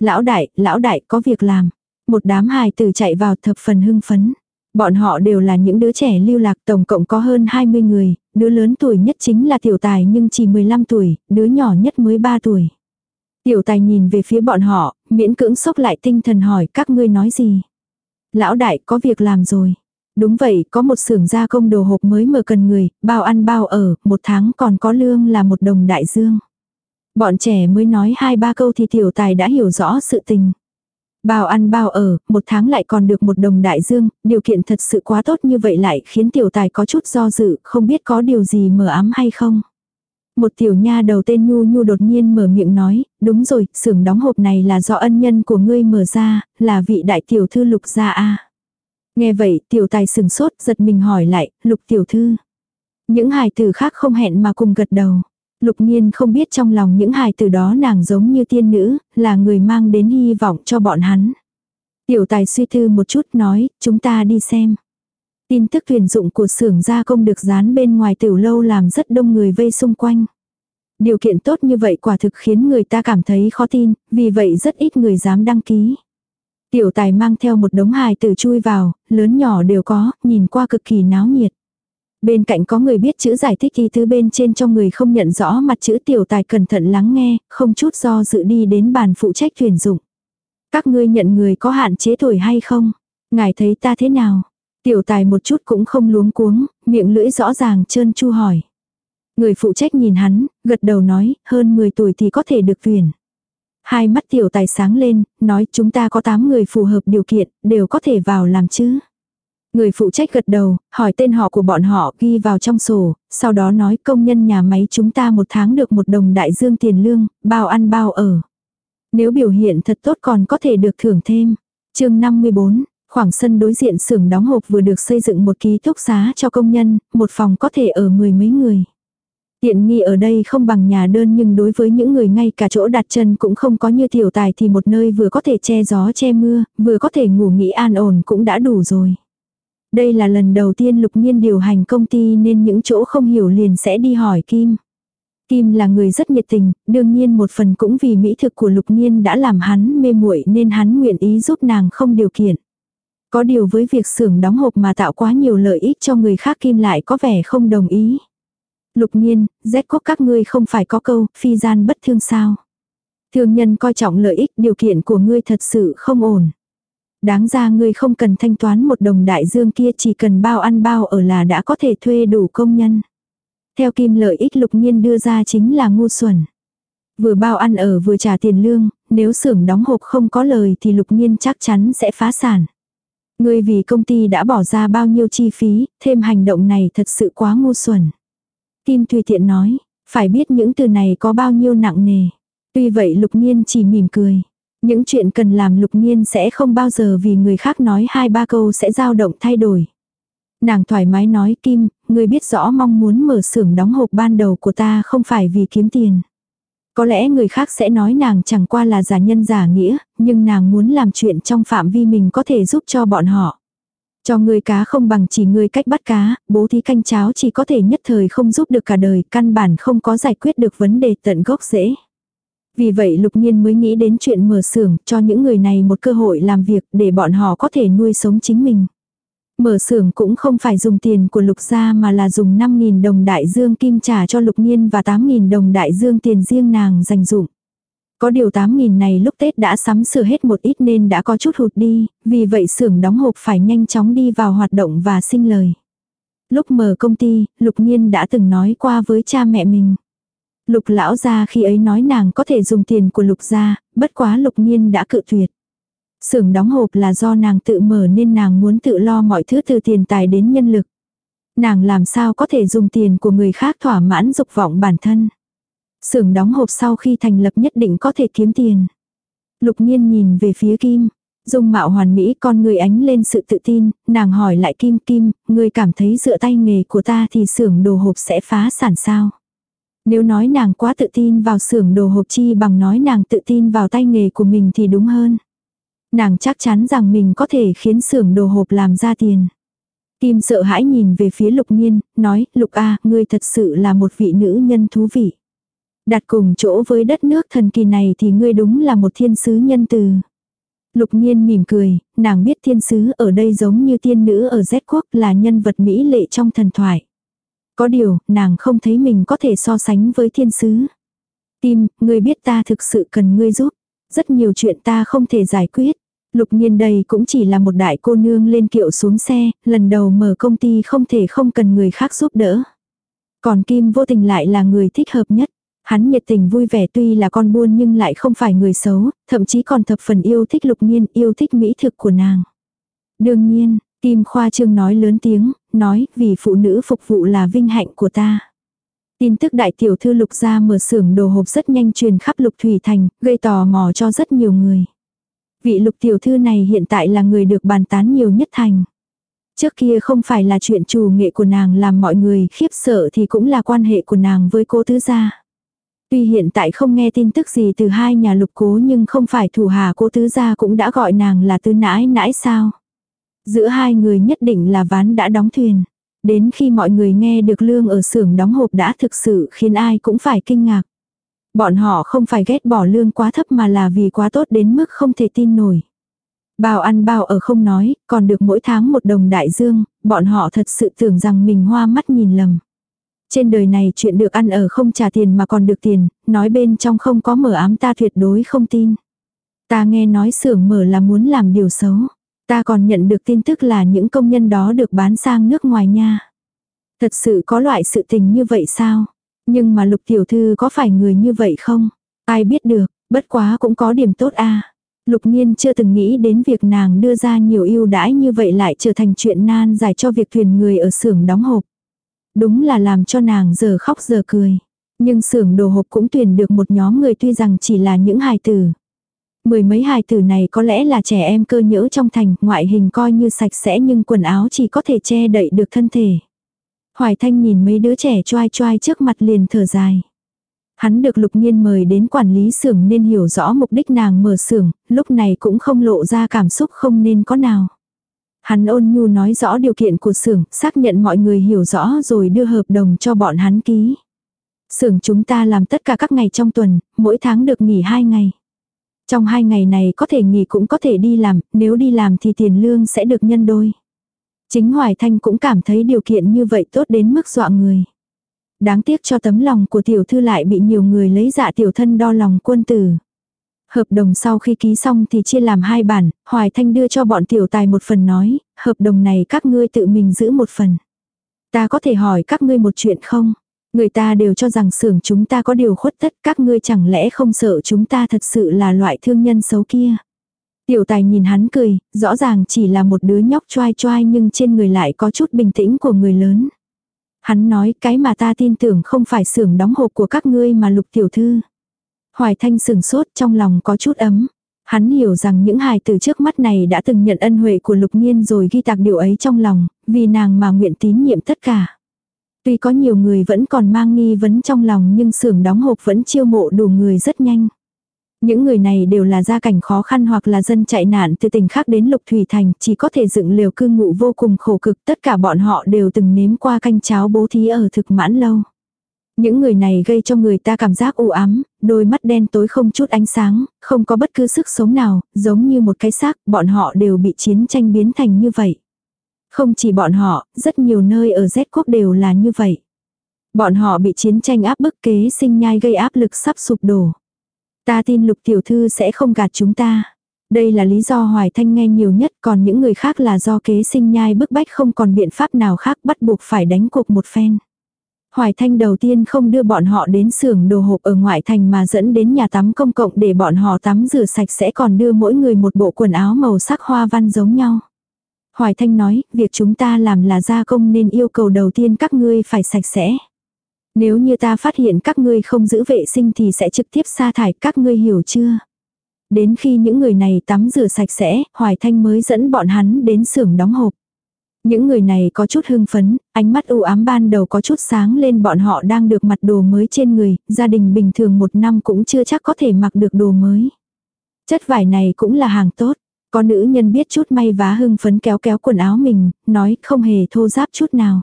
Speaker 1: Lão đại, lão đại có việc làm. Một đám hài tử chạy vào thập phần hưng phấn. Bọn họ đều là những đứa trẻ lưu lạc tổng cộng có hơn 20 người, đứa lớn tuổi nhất chính là tiểu tài nhưng chỉ 15 tuổi, đứa nhỏ nhất mới 3 tuổi. Tiểu tài nhìn về phía bọn họ, miễn cưỡng sốc lại tinh thần hỏi các ngươi nói gì. Lão đại có việc làm rồi. Đúng vậy, có một xưởng gia công đồ hộp mới mở cần người, bao ăn bao ở, một tháng còn có lương là một đồng đại dương. Bọn trẻ mới nói hai ba câu thì tiểu tài đã hiểu rõ sự tình. Bao ăn bao ở, một tháng lại còn được một đồng đại dương, điều kiện thật sự quá tốt như vậy lại khiến tiểu tài có chút do dự, không biết có điều gì mờ ám hay không. Một tiểu nha đầu tên Nhu Nhu đột nhiên mở miệng nói, đúng rồi, xưởng đóng hộp này là do ân nhân của ngươi mở ra, là vị đại tiểu thư lục gia a. Nghe vậy, tiểu tài sừng sốt, giật mình hỏi lại, lục tiểu thư. Những hài tử khác không hẹn mà cùng gật đầu. Lục nhiên không biết trong lòng những hài tử đó nàng giống như tiên nữ, là người mang đến hy vọng cho bọn hắn. Tiểu tài suy tư một chút nói, chúng ta đi xem. Tin tức tuyển dụng của xưởng gia công được dán bên ngoài tiểu lâu làm rất đông người vây xung quanh. Điều kiện tốt như vậy quả thực khiến người ta cảm thấy khó tin, vì vậy rất ít người dám đăng ký. Tiểu tài mang theo một đống hài tử chui vào, lớn nhỏ đều có, nhìn qua cực kỳ náo nhiệt. Bên cạnh có người biết chữ giải thích y thứ bên trên trong người không nhận rõ mặt chữ tiểu tài cẩn thận lắng nghe, không chút do dự đi đến bàn phụ trách tuyển dụng. Các ngươi nhận người có hạn chế tuổi hay không? Ngài thấy ta thế nào? Tiểu tài một chút cũng không luống cuống, miệng lưỡi rõ ràng trơn chu hỏi. Người phụ trách nhìn hắn, gật đầu nói, hơn 10 tuổi thì có thể được tuyển. Hai mắt tiểu tài sáng lên, nói chúng ta có 8 người phù hợp điều kiện, đều có thể vào làm chứ. Người phụ trách gật đầu, hỏi tên họ của bọn họ ghi vào trong sổ, sau đó nói công nhân nhà máy chúng ta một tháng được một đồng đại dương tiền lương, bao ăn bao ở. Nếu biểu hiện thật tốt còn có thể được thưởng thêm. chương 54, khoảng sân đối diện xưởng đóng hộp vừa được xây dựng một ký túc xá cho công nhân, một phòng có thể ở mười mấy người. Tiện nghi ở đây không bằng nhà đơn nhưng đối với những người ngay cả chỗ đặt chân cũng không có như tiểu tài thì một nơi vừa có thể che gió che mưa, vừa có thể ngủ nghỉ an ổn cũng đã đủ rồi. Đây là lần đầu tiên Lục Nhiên điều hành công ty nên những chỗ không hiểu liền sẽ đi hỏi Kim. Kim là người rất nhiệt tình, đương nhiên một phần cũng vì mỹ thực của Lục Nhiên đã làm hắn mê muội nên hắn nguyện ý giúp nàng không điều kiện. Có điều với việc xưởng đóng hộp mà tạo quá nhiều lợi ích cho người khác Kim lại có vẻ không đồng ý. Lục Nhiên, rét quốc các ngươi không phải có câu, phi gian bất thương sao. Thương nhân coi trọng lợi ích điều kiện của ngươi thật sự không ổn. Đáng ra ngươi không cần thanh toán một đồng đại dương kia chỉ cần bao ăn bao ở là đã có thể thuê đủ công nhân. Theo kim lợi ích lục nhiên đưa ra chính là ngu xuẩn. Vừa bao ăn ở vừa trả tiền lương, nếu xưởng đóng hộp không có lời thì lục nhiên chắc chắn sẽ phá sản. Ngươi vì công ty đã bỏ ra bao nhiêu chi phí, thêm hành động này thật sự quá ngu xuẩn. Kim tùy tiện nói, phải biết những từ này có bao nhiêu nặng nề. Tuy vậy lục nhiên chỉ mỉm cười. Những chuyện cần làm lục nhiên sẽ không bao giờ vì người khác nói hai ba câu sẽ dao động thay đổi. Nàng thoải mái nói Kim, người biết rõ mong muốn mở xưởng đóng hộp ban đầu của ta không phải vì kiếm tiền. Có lẽ người khác sẽ nói nàng chẳng qua là giả nhân giả nghĩa, nhưng nàng muốn làm chuyện trong phạm vi mình có thể giúp cho bọn họ. Cho người cá không bằng chỉ người cách bắt cá, bố thí canh cháo chỉ có thể nhất thời không giúp được cả đời, căn bản không có giải quyết được vấn đề tận gốc dễ. Vì vậy Lục Nhiên mới nghĩ đến chuyện mở xưởng cho những người này một cơ hội làm việc để bọn họ có thể nuôi sống chính mình. Mở xưởng cũng không phải dùng tiền của Lục gia mà là dùng 5.000 đồng đại dương kim trả cho Lục Nhiên và 8.000 đồng đại dương tiền riêng nàng dành dụng. Có điều 8.000 này lúc Tết đã sắm sửa hết một ít nên đã có chút hụt đi, vì vậy xưởng đóng hộp phải nhanh chóng đi vào hoạt động và sinh lời. Lúc mở công ty, Lục Nhiên đã từng nói qua với cha mẹ mình. Lục lão gia khi ấy nói nàng có thể dùng tiền của lục gia, bất quá lục nhiên đã cự tuyệt. Xưởng đóng hộp là do nàng tự mở nên nàng muốn tự lo mọi thứ từ tiền tài đến nhân lực. Nàng làm sao có thể dùng tiền của người khác thỏa mãn dục vọng bản thân. Xưởng đóng hộp sau khi thành lập nhất định có thể kiếm tiền. Lục nhiên nhìn về phía Kim. Dung mạo hoàn mỹ con người ánh lên sự tự tin, nàng hỏi lại Kim Kim, người cảm thấy dựa tay nghề của ta thì xưởng đồ hộp sẽ phá sản sao? Nếu nói nàng quá tự tin vào xưởng đồ hộp chi bằng nói nàng tự tin vào tay nghề của mình thì đúng hơn. Nàng chắc chắn rằng mình có thể khiến xưởng đồ hộp làm ra tiền. Kim sợ hãi nhìn về phía lục nhiên, nói, lục a, ngươi thật sự là một vị nữ nhân thú vị. Đặt cùng chỗ với đất nước thần kỳ này thì ngươi đúng là một thiên sứ nhân từ. Lục nhiên mỉm cười, nàng biết thiên sứ ở đây giống như tiên nữ ở Z quốc là nhân vật mỹ lệ trong thần thoại. Có điều, nàng không thấy mình có thể so sánh với thiên sứ. Tim, ngươi biết ta thực sự cần ngươi giúp. Rất nhiều chuyện ta không thể giải quyết. Lục nhiên đây cũng chỉ là một đại cô nương lên kiệu xuống xe, lần đầu mở công ty không thể không cần người khác giúp đỡ. Còn Kim vô tình lại là người thích hợp nhất. Hắn nhiệt tình vui vẻ tuy là con buôn nhưng lại không phải người xấu, thậm chí còn thập phần yêu thích lục nhiên, yêu thích mỹ thực của nàng. Đương nhiên, Kim Khoa Trương nói lớn tiếng, nói vì phụ nữ phục vụ là vinh hạnh của ta. Tin tức đại tiểu thư lục gia mở xưởng đồ hộp rất nhanh truyền khắp lục thủy thành, gây tò mò cho rất nhiều người. Vị lục tiểu thư này hiện tại là người được bàn tán nhiều nhất thành. Trước kia không phải là chuyện chủ nghệ của nàng làm mọi người khiếp sợ thì cũng là quan hệ của nàng với cô tứ gia. Tuy hiện tại không nghe tin tức gì từ hai nhà lục cố nhưng không phải thủ hà cô tứ gia cũng đã gọi nàng là tư nãi nãi sao. Giữa hai người nhất định là ván đã đóng thuyền. Đến khi mọi người nghe được lương ở xưởng đóng hộp đã thực sự khiến ai cũng phải kinh ngạc. Bọn họ không phải ghét bỏ lương quá thấp mà là vì quá tốt đến mức không thể tin nổi. Bao ăn bao ở không nói, còn được mỗi tháng một đồng đại dương, bọn họ thật sự tưởng rằng mình hoa mắt nhìn lầm. Trên đời này chuyện được ăn ở không trả tiền mà còn được tiền, nói bên trong không có mở ám ta tuyệt đối không tin. Ta nghe nói xưởng mở là muốn làm điều xấu. Ta còn nhận được tin tức là những công nhân đó được bán sang nước ngoài nha. Thật sự có loại sự tình như vậy sao? Nhưng mà lục tiểu thư có phải người như vậy không? Ai biết được, bất quá cũng có điểm tốt a. Lục nhiên chưa từng nghĩ đến việc nàng đưa ra nhiều ưu đãi như vậy lại trở thành chuyện nan giải cho việc thuyền người ở xưởng đóng hộp. Đúng là làm cho nàng giờ khóc giờ cười. Nhưng xưởng đồ hộp cũng tuyển được một nhóm người tuy rằng chỉ là những hài tử. Mười mấy hài tử này có lẽ là trẻ em cơ nhỡ trong thành, ngoại hình coi như sạch sẽ nhưng quần áo chỉ có thể che đậy được thân thể. Hoài Thanh nhìn mấy đứa trẻ choai choai trước mặt liền thở dài. Hắn được lục nhiên mời đến quản lý xưởng nên hiểu rõ mục đích nàng mở xưởng, lúc này cũng không lộ ra cảm xúc không nên có nào. Hắn ôn nhu nói rõ điều kiện của xưởng, xác nhận mọi người hiểu rõ rồi đưa hợp đồng cho bọn hắn ký. Xưởng chúng ta làm tất cả các ngày trong tuần, mỗi tháng được nghỉ hai ngày. Trong hai ngày này có thể nghỉ cũng có thể đi làm, nếu đi làm thì tiền lương sẽ được nhân đôi. Chính Hoài Thanh cũng cảm thấy điều kiện như vậy tốt đến mức dọa người. Đáng tiếc cho tấm lòng của tiểu thư lại bị nhiều người lấy dạ tiểu thân đo lòng quân tử. Hợp đồng sau khi ký xong thì chia làm hai bản, Hoài Thanh đưa cho bọn tiểu tài một phần nói, hợp đồng này các ngươi tự mình giữ một phần. Ta có thể hỏi các ngươi một chuyện không? Người ta đều cho rằng xưởng chúng ta có điều khuất tất các ngươi chẳng lẽ không sợ chúng ta thật sự là loại thương nhân xấu kia. Tiểu tài nhìn hắn cười, rõ ràng chỉ là một đứa nhóc choai choai nhưng trên người lại có chút bình tĩnh của người lớn. Hắn nói cái mà ta tin tưởng không phải xưởng đóng hộp của các ngươi mà lục tiểu thư. Hoài thanh sừng sốt trong lòng có chút ấm. Hắn hiểu rằng những hài từ trước mắt này đã từng nhận ân huệ của lục nhiên rồi ghi tạc điều ấy trong lòng, vì nàng mà nguyện tín nhiệm tất cả. Tuy có nhiều người vẫn còn mang nghi vấn trong lòng nhưng xưởng đóng hộp vẫn chiêu mộ đủ người rất nhanh. Những người này đều là gia cảnh khó khăn hoặc là dân chạy nạn từ tỉnh khác đến Lục Thủy Thành, chỉ có thể dựng liều cư ngụ vô cùng khổ cực, tất cả bọn họ đều từng nếm qua canh cháo bố thí ở thực mãn lâu. Những người này gây cho người ta cảm giác u ám, đôi mắt đen tối không chút ánh sáng, không có bất cứ sức sống nào, giống như một cái xác, bọn họ đều bị chiến tranh biến thành như vậy. Không chỉ bọn họ, rất nhiều nơi ở Z quốc đều là như vậy. Bọn họ bị chiến tranh áp bức kế sinh nhai gây áp lực sắp sụp đổ. Ta tin lục tiểu thư sẽ không gạt chúng ta. Đây là lý do Hoài Thanh nghe nhiều nhất còn những người khác là do kế sinh nhai bức bách không còn biện pháp nào khác bắt buộc phải đánh cuộc một phen. Hoài Thanh đầu tiên không đưa bọn họ đến xưởng đồ hộp ở ngoại thành mà dẫn đến nhà tắm công cộng để bọn họ tắm rửa sạch sẽ còn đưa mỗi người một bộ quần áo màu sắc hoa văn giống nhau. Hoài Thanh nói, việc chúng ta làm là gia công nên yêu cầu đầu tiên các ngươi phải sạch sẽ. Nếu như ta phát hiện các ngươi không giữ vệ sinh thì sẽ trực tiếp sa thải các ngươi hiểu chưa? Đến khi những người này tắm rửa sạch sẽ, Hoài Thanh mới dẫn bọn hắn đến xưởng đóng hộp. Những người này có chút hưng phấn, ánh mắt u ám ban đầu có chút sáng lên bọn họ đang được mặc đồ mới trên người, gia đình bình thường một năm cũng chưa chắc có thể mặc được đồ mới. Chất vải này cũng là hàng tốt. Có nữ nhân biết chút may vá hưng phấn kéo kéo quần áo mình, nói không hề thô giáp chút nào.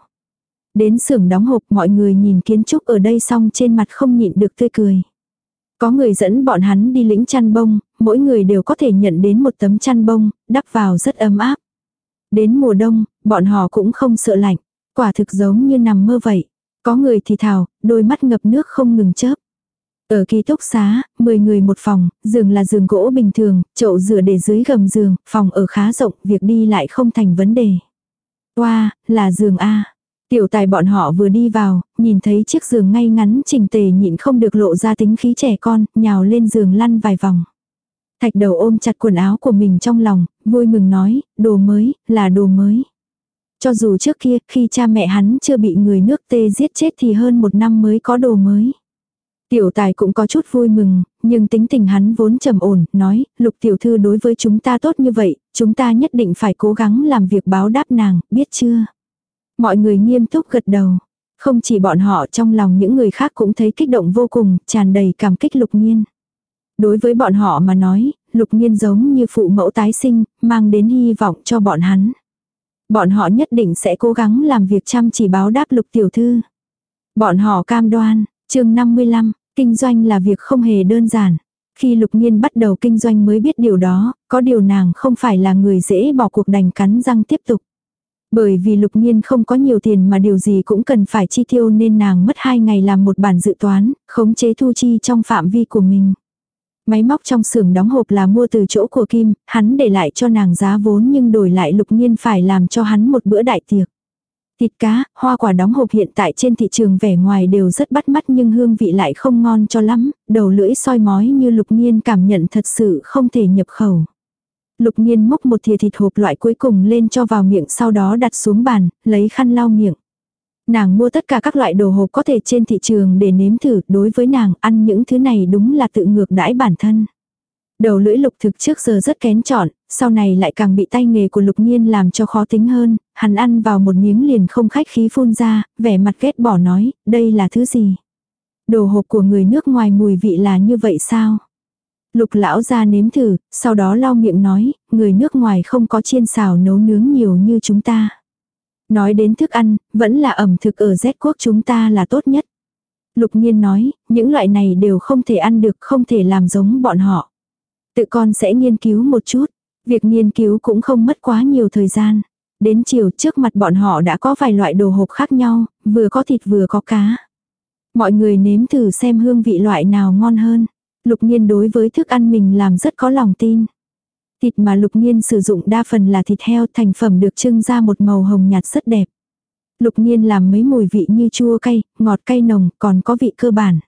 Speaker 1: Đến xưởng đóng hộp mọi người nhìn kiến trúc ở đây xong trên mặt không nhịn được tươi cười. Có người dẫn bọn hắn đi lĩnh chăn bông, mỗi người đều có thể nhận đến một tấm chăn bông, đắp vào rất ấm áp. Đến mùa đông, bọn họ cũng không sợ lạnh. Quả thực giống như nằm mơ vậy. Có người thì thào, đôi mắt ngập nước không ngừng chớp. Ở ký túc xá, 10 người một phòng, giường là giường gỗ bình thường, chậu rửa để dưới gầm giường, phòng ở khá rộng, việc đi lại không thành vấn đề. Wow, là giường A. Tiểu tài bọn họ vừa đi vào, nhìn thấy chiếc giường ngay ngắn chỉnh tề nhịn không được lộ ra tính khí trẻ con, nhào lên giường lăn vài vòng. Thạch đầu ôm chặt quần áo của mình trong lòng, vui mừng nói, đồ mới, là đồ mới. Cho dù trước kia, khi cha mẹ hắn chưa bị người nước tê giết chết thì hơn một năm mới có đồ mới. Tiểu tài cũng có chút vui mừng, nhưng tính tình hắn vốn trầm ổn, nói, lục tiểu thư đối với chúng ta tốt như vậy, chúng ta nhất định phải cố gắng làm việc báo đáp nàng, biết chưa? Mọi người nghiêm túc gật đầu. Không chỉ bọn họ trong lòng những người khác cũng thấy kích động vô cùng, tràn đầy cảm kích lục nhiên. Đối với bọn họ mà nói, lục nhiên giống như phụ mẫu tái sinh, mang đến hy vọng cho bọn hắn. Bọn họ nhất định sẽ cố gắng làm việc chăm chỉ báo đáp lục tiểu thư. Bọn họ cam đoan, chương 55, kinh doanh là việc không hề đơn giản. Khi lục nhiên bắt đầu kinh doanh mới biết điều đó, có điều nàng không phải là người dễ bỏ cuộc đành cắn răng tiếp tục. Bởi vì lục nhiên không có nhiều tiền mà điều gì cũng cần phải chi tiêu nên nàng mất 2 ngày làm một bản dự toán, khống chế thu chi trong phạm vi của mình. Máy móc trong xưởng đóng hộp là mua từ chỗ của Kim, hắn để lại cho nàng giá vốn nhưng đổi lại lục nhiên phải làm cho hắn một bữa đại tiệc. Thịt cá, hoa quả đóng hộp hiện tại trên thị trường vẻ ngoài đều rất bắt mắt nhưng hương vị lại không ngon cho lắm, đầu lưỡi soi mói như lục nhiên cảm nhận thật sự không thể nhập khẩu. Lục nhiên múc một thìa thịt hộp loại cuối cùng lên cho vào miệng sau đó đặt xuống bàn, lấy khăn lau miệng. Nàng mua tất cả các loại đồ hộp có thể trên thị trường để nếm thử, đối với nàng ăn những thứ này đúng là tự ngược đãi bản thân. Đầu lưỡi lục thực trước giờ rất kén chọn, sau này lại càng bị tay nghề của lục nhiên làm cho khó tính hơn, hắn ăn vào một miếng liền không khách khí phun ra, vẻ mặt ghét bỏ nói, đây là thứ gì? Đồ hộp của người nước ngoài mùi vị là như vậy sao? Lục lão ra nếm thử, sau đó lau miệng nói, người nước ngoài không có chiên xào nấu nướng nhiều như chúng ta. Nói đến thức ăn, vẫn là ẩm thực ở Z quốc chúng ta là tốt nhất. Lục nhiên nói, những loại này đều không thể ăn được, không thể làm giống bọn họ. Tự con sẽ nghiên cứu một chút. Việc nghiên cứu cũng không mất quá nhiều thời gian. Đến chiều trước mặt bọn họ đã có vài loại đồ hộp khác nhau, vừa có thịt vừa có cá. Mọi người nếm thử xem hương vị loại nào ngon hơn. Lục nhiên đối với thức ăn mình làm rất có lòng tin. Thịt mà lục nhiên sử dụng đa phần là thịt heo thành phẩm được trưng ra một màu hồng nhạt rất đẹp. Lục nhiên làm mấy mùi vị như chua cay, ngọt cay nồng, còn có vị cơ bản.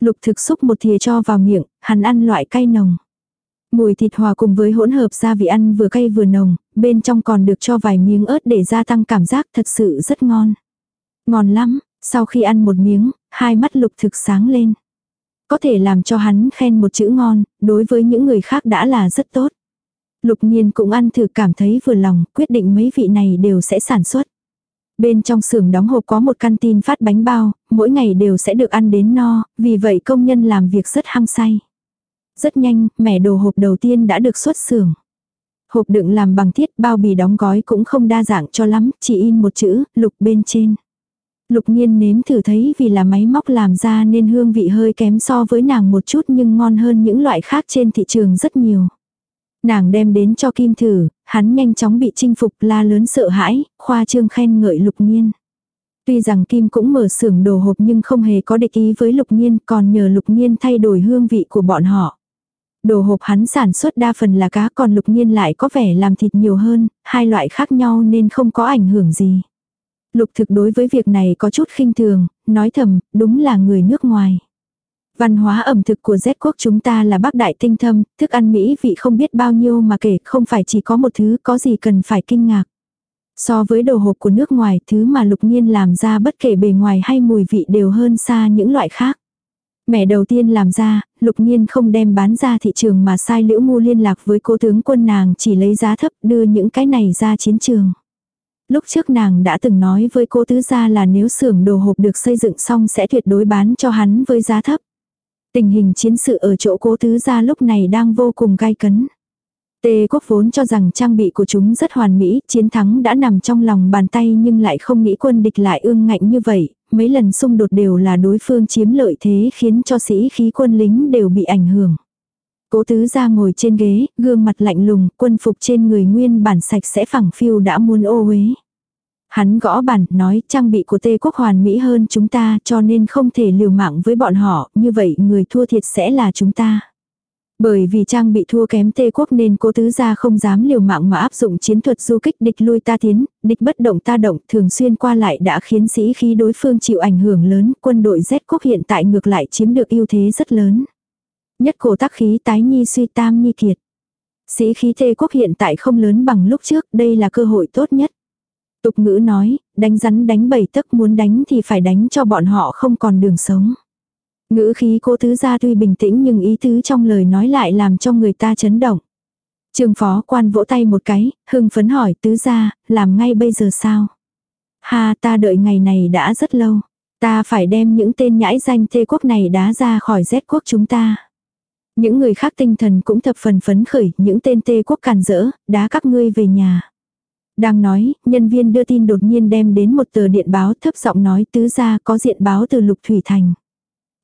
Speaker 1: Lục thực xúc một thìa cho vào miệng, hắn ăn loại cay nồng. Mùi thịt hòa cùng với hỗn hợp gia vị ăn vừa cay vừa nồng, bên trong còn được cho vài miếng ớt để gia tăng cảm giác thật sự rất ngon. Ngon lắm, sau khi ăn một miếng, hai mắt lục thực sáng lên. Có thể làm cho hắn khen một chữ ngon, đối với những người khác đã là rất tốt. Lục nhiên cũng ăn thử cảm thấy vừa lòng, quyết định mấy vị này đều sẽ sản xuất. Bên trong xưởng đóng hộp có một căn tin phát bánh bao, mỗi ngày đều sẽ được ăn đến no, vì vậy công nhân làm việc rất hăng say. Rất nhanh, mẻ đồ hộp đầu tiên đã được xuất xưởng. Hộp đựng làm bằng thiết bao bì đóng gói cũng không đa dạng cho lắm, chỉ in một chữ, lục bên trên. Lục nghiên nếm thử thấy vì là máy móc làm ra nên hương vị hơi kém so với nàng một chút nhưng ngon hơn những loại khác trên thị trường rất nhiều. Nàng đem đến cho Kim thử, hắn nhanh chóng bị chinh phục la lớn sợ hãi, khoa trương khen ngợi lục nghiên. Tuy rằng Kim cũng mở xưởng đồ hộp nhưng không hề có địch ý với lục nghiên còn nhờ lục nghiên thay đổi hương vị của bọn họ. Đồ hộp hắn sản xuất đa phần là cá còn lục nghiên lại có vẻ làm thịt nhiều hơn, hai loại khác nhau nên không có ảnh hưởng gì. Lục thực đối với việc này có chút khinh thường, nói thầm, đúng là người nước ngoài. Văn hóa ẩm thực của Z quốc chúng ta là bác đại tinh thâm, thức ăn Mỹ vị không biết bao nhiêu mà kể không phải chỉ có một thứ có gì cần phải kinh ngạc. So với đồ hộp của nước ngoài, thứ mà lục nhiên làm ra bất kể bề ngoài hay mùi vị đều hơn xa những loại khác. Mẹ đầu tiên làm ra, lục nhiên không đem bán ra thị trường mà sai liễu ngu liên lạc với cô tướng quân nàng chỉ lấy giá thấp đưa những cái này ra chiến trường. Lúc trước nàng đã từng nói với cô tứ gia là nếu xưởng đồ hộp được xây dựng xong sẽ tuyệt đối bán cho hắn với giá thấp. Tình hình chiến sự ở chỗ cố tứ gia lúc này đang vô cùng gai cấn. Tề quốc vốn cho rằng trang bị của chúng rất hoàn mỹ, chiến thắng đã nằm trong lòng bàn tay nhưng lại không nghĩ quân địch lại ương ngạnh như vậy, mấy lần xung đột đều là đối phương chiếm lợi thế khiến cho sĩ khí quân lính đều bị ảnh hưởng. Cố tứ ra ngồi trên ghế, gương mặt lạnh lùng, quân phục trên người nguyên bản sạch sẽ phẳng phiu đã muốn ô uế. Hắn gõ bản, nói trang bị của Tê quốc hoàn mỹ hơn chúng ta cho nên không thể liều mạng với bọn họ, như vậy người thua thiệt sẽ là chúng ta. Bởi vì trang bị thua kém tê quốc nên cố tứ gia không dám liều mạng mà áp dụng chiến thuật du kích địch lui ta tiến, địch bất động ta động thường xuyên qua lại đã khiến sĩ khí đối phương chịu ảnh hưởng lớn, quân đội Z quốc hiện tại ngược lại chiếm được ưu thế rất lớn. Nhất cổ tác khí tái nhi suy tam nhi kiệt. Sĩ khí tê quốc hiện tại không lớn bằng lúc trước, đây là cơ hội tốt nhất. Tục ngữ nói, đánh rắn đánh bầy tấc muốn đánh thì phải đánh cho bọn họ không còn đường sống. Ngữ khí cô tứ gia tuy bình tĩnh nhưng ý tứ trong lời nói lại làm cho người ta chấn động. Trường phó quan vỗ tay một cái, hưng phấn hỏi tứ gia, làm ngay bây giờ sao? Ha ta đợi ngày này đã rất lâu. Ta phải đem những tên nhãi danh tê quốc này đá ra khỏi Z quốc chúng ta. Những người khác tinh thần cũng thập phần phấn khởi, những tên tê quốc càn rỡ, đá các ngươi về nhà. Đang nói, nhân viên đưa tin đột nhiên đem đến một tờ điện báo thấp giọng nói tứ gia có diện báo từ Lục Thủy Thành.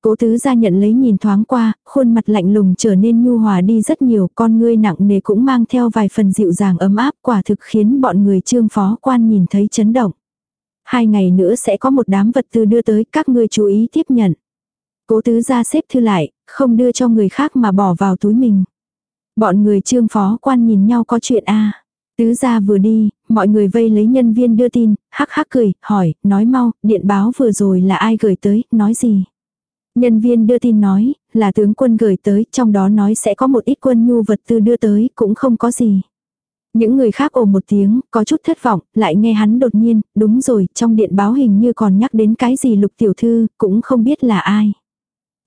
Speaker 1: Cố tứ gia nhận lấy nhìn thoáng qua, khuôn mặt lạnh lùng trở nên nhu hòa đi rất nhiều, con ngươi nặng nề cũng mang theo vài phần dịu dàng ấm áp quả thực khiến bọn người trương phó quan nhìn thấy chấn động. Hai ngày nữa sẽ có một đám vật tư đưa tới, các ngươi chú ý tiếp nhận. Cố tứ gia xếp thư lại, không đưa cho người khác mà bỏ vào túi mình. Bọn người trương phó quan nhìn nhau có chuyện a Tứ gia vừa đi, mọi người vây lấy nhân viên đưa tin, hắc hắc cười, hỏi, nói mau, điện báo vừa rồi là ai gửi tới, nói gì. Nhân viên đưa tin nói, là tướng quân gửi tới, trong đó nói sẽ có một ít quân nhu vật tư đưa tới, cũng không có gì. Những người khác ồ một tiếng, có chút thất vọng, lại nghe hắn đột nhiên, đúng rồi, trong điện báo hình như còn nhắc đến cái gì lục tiểu thư, cũng không biết là ai.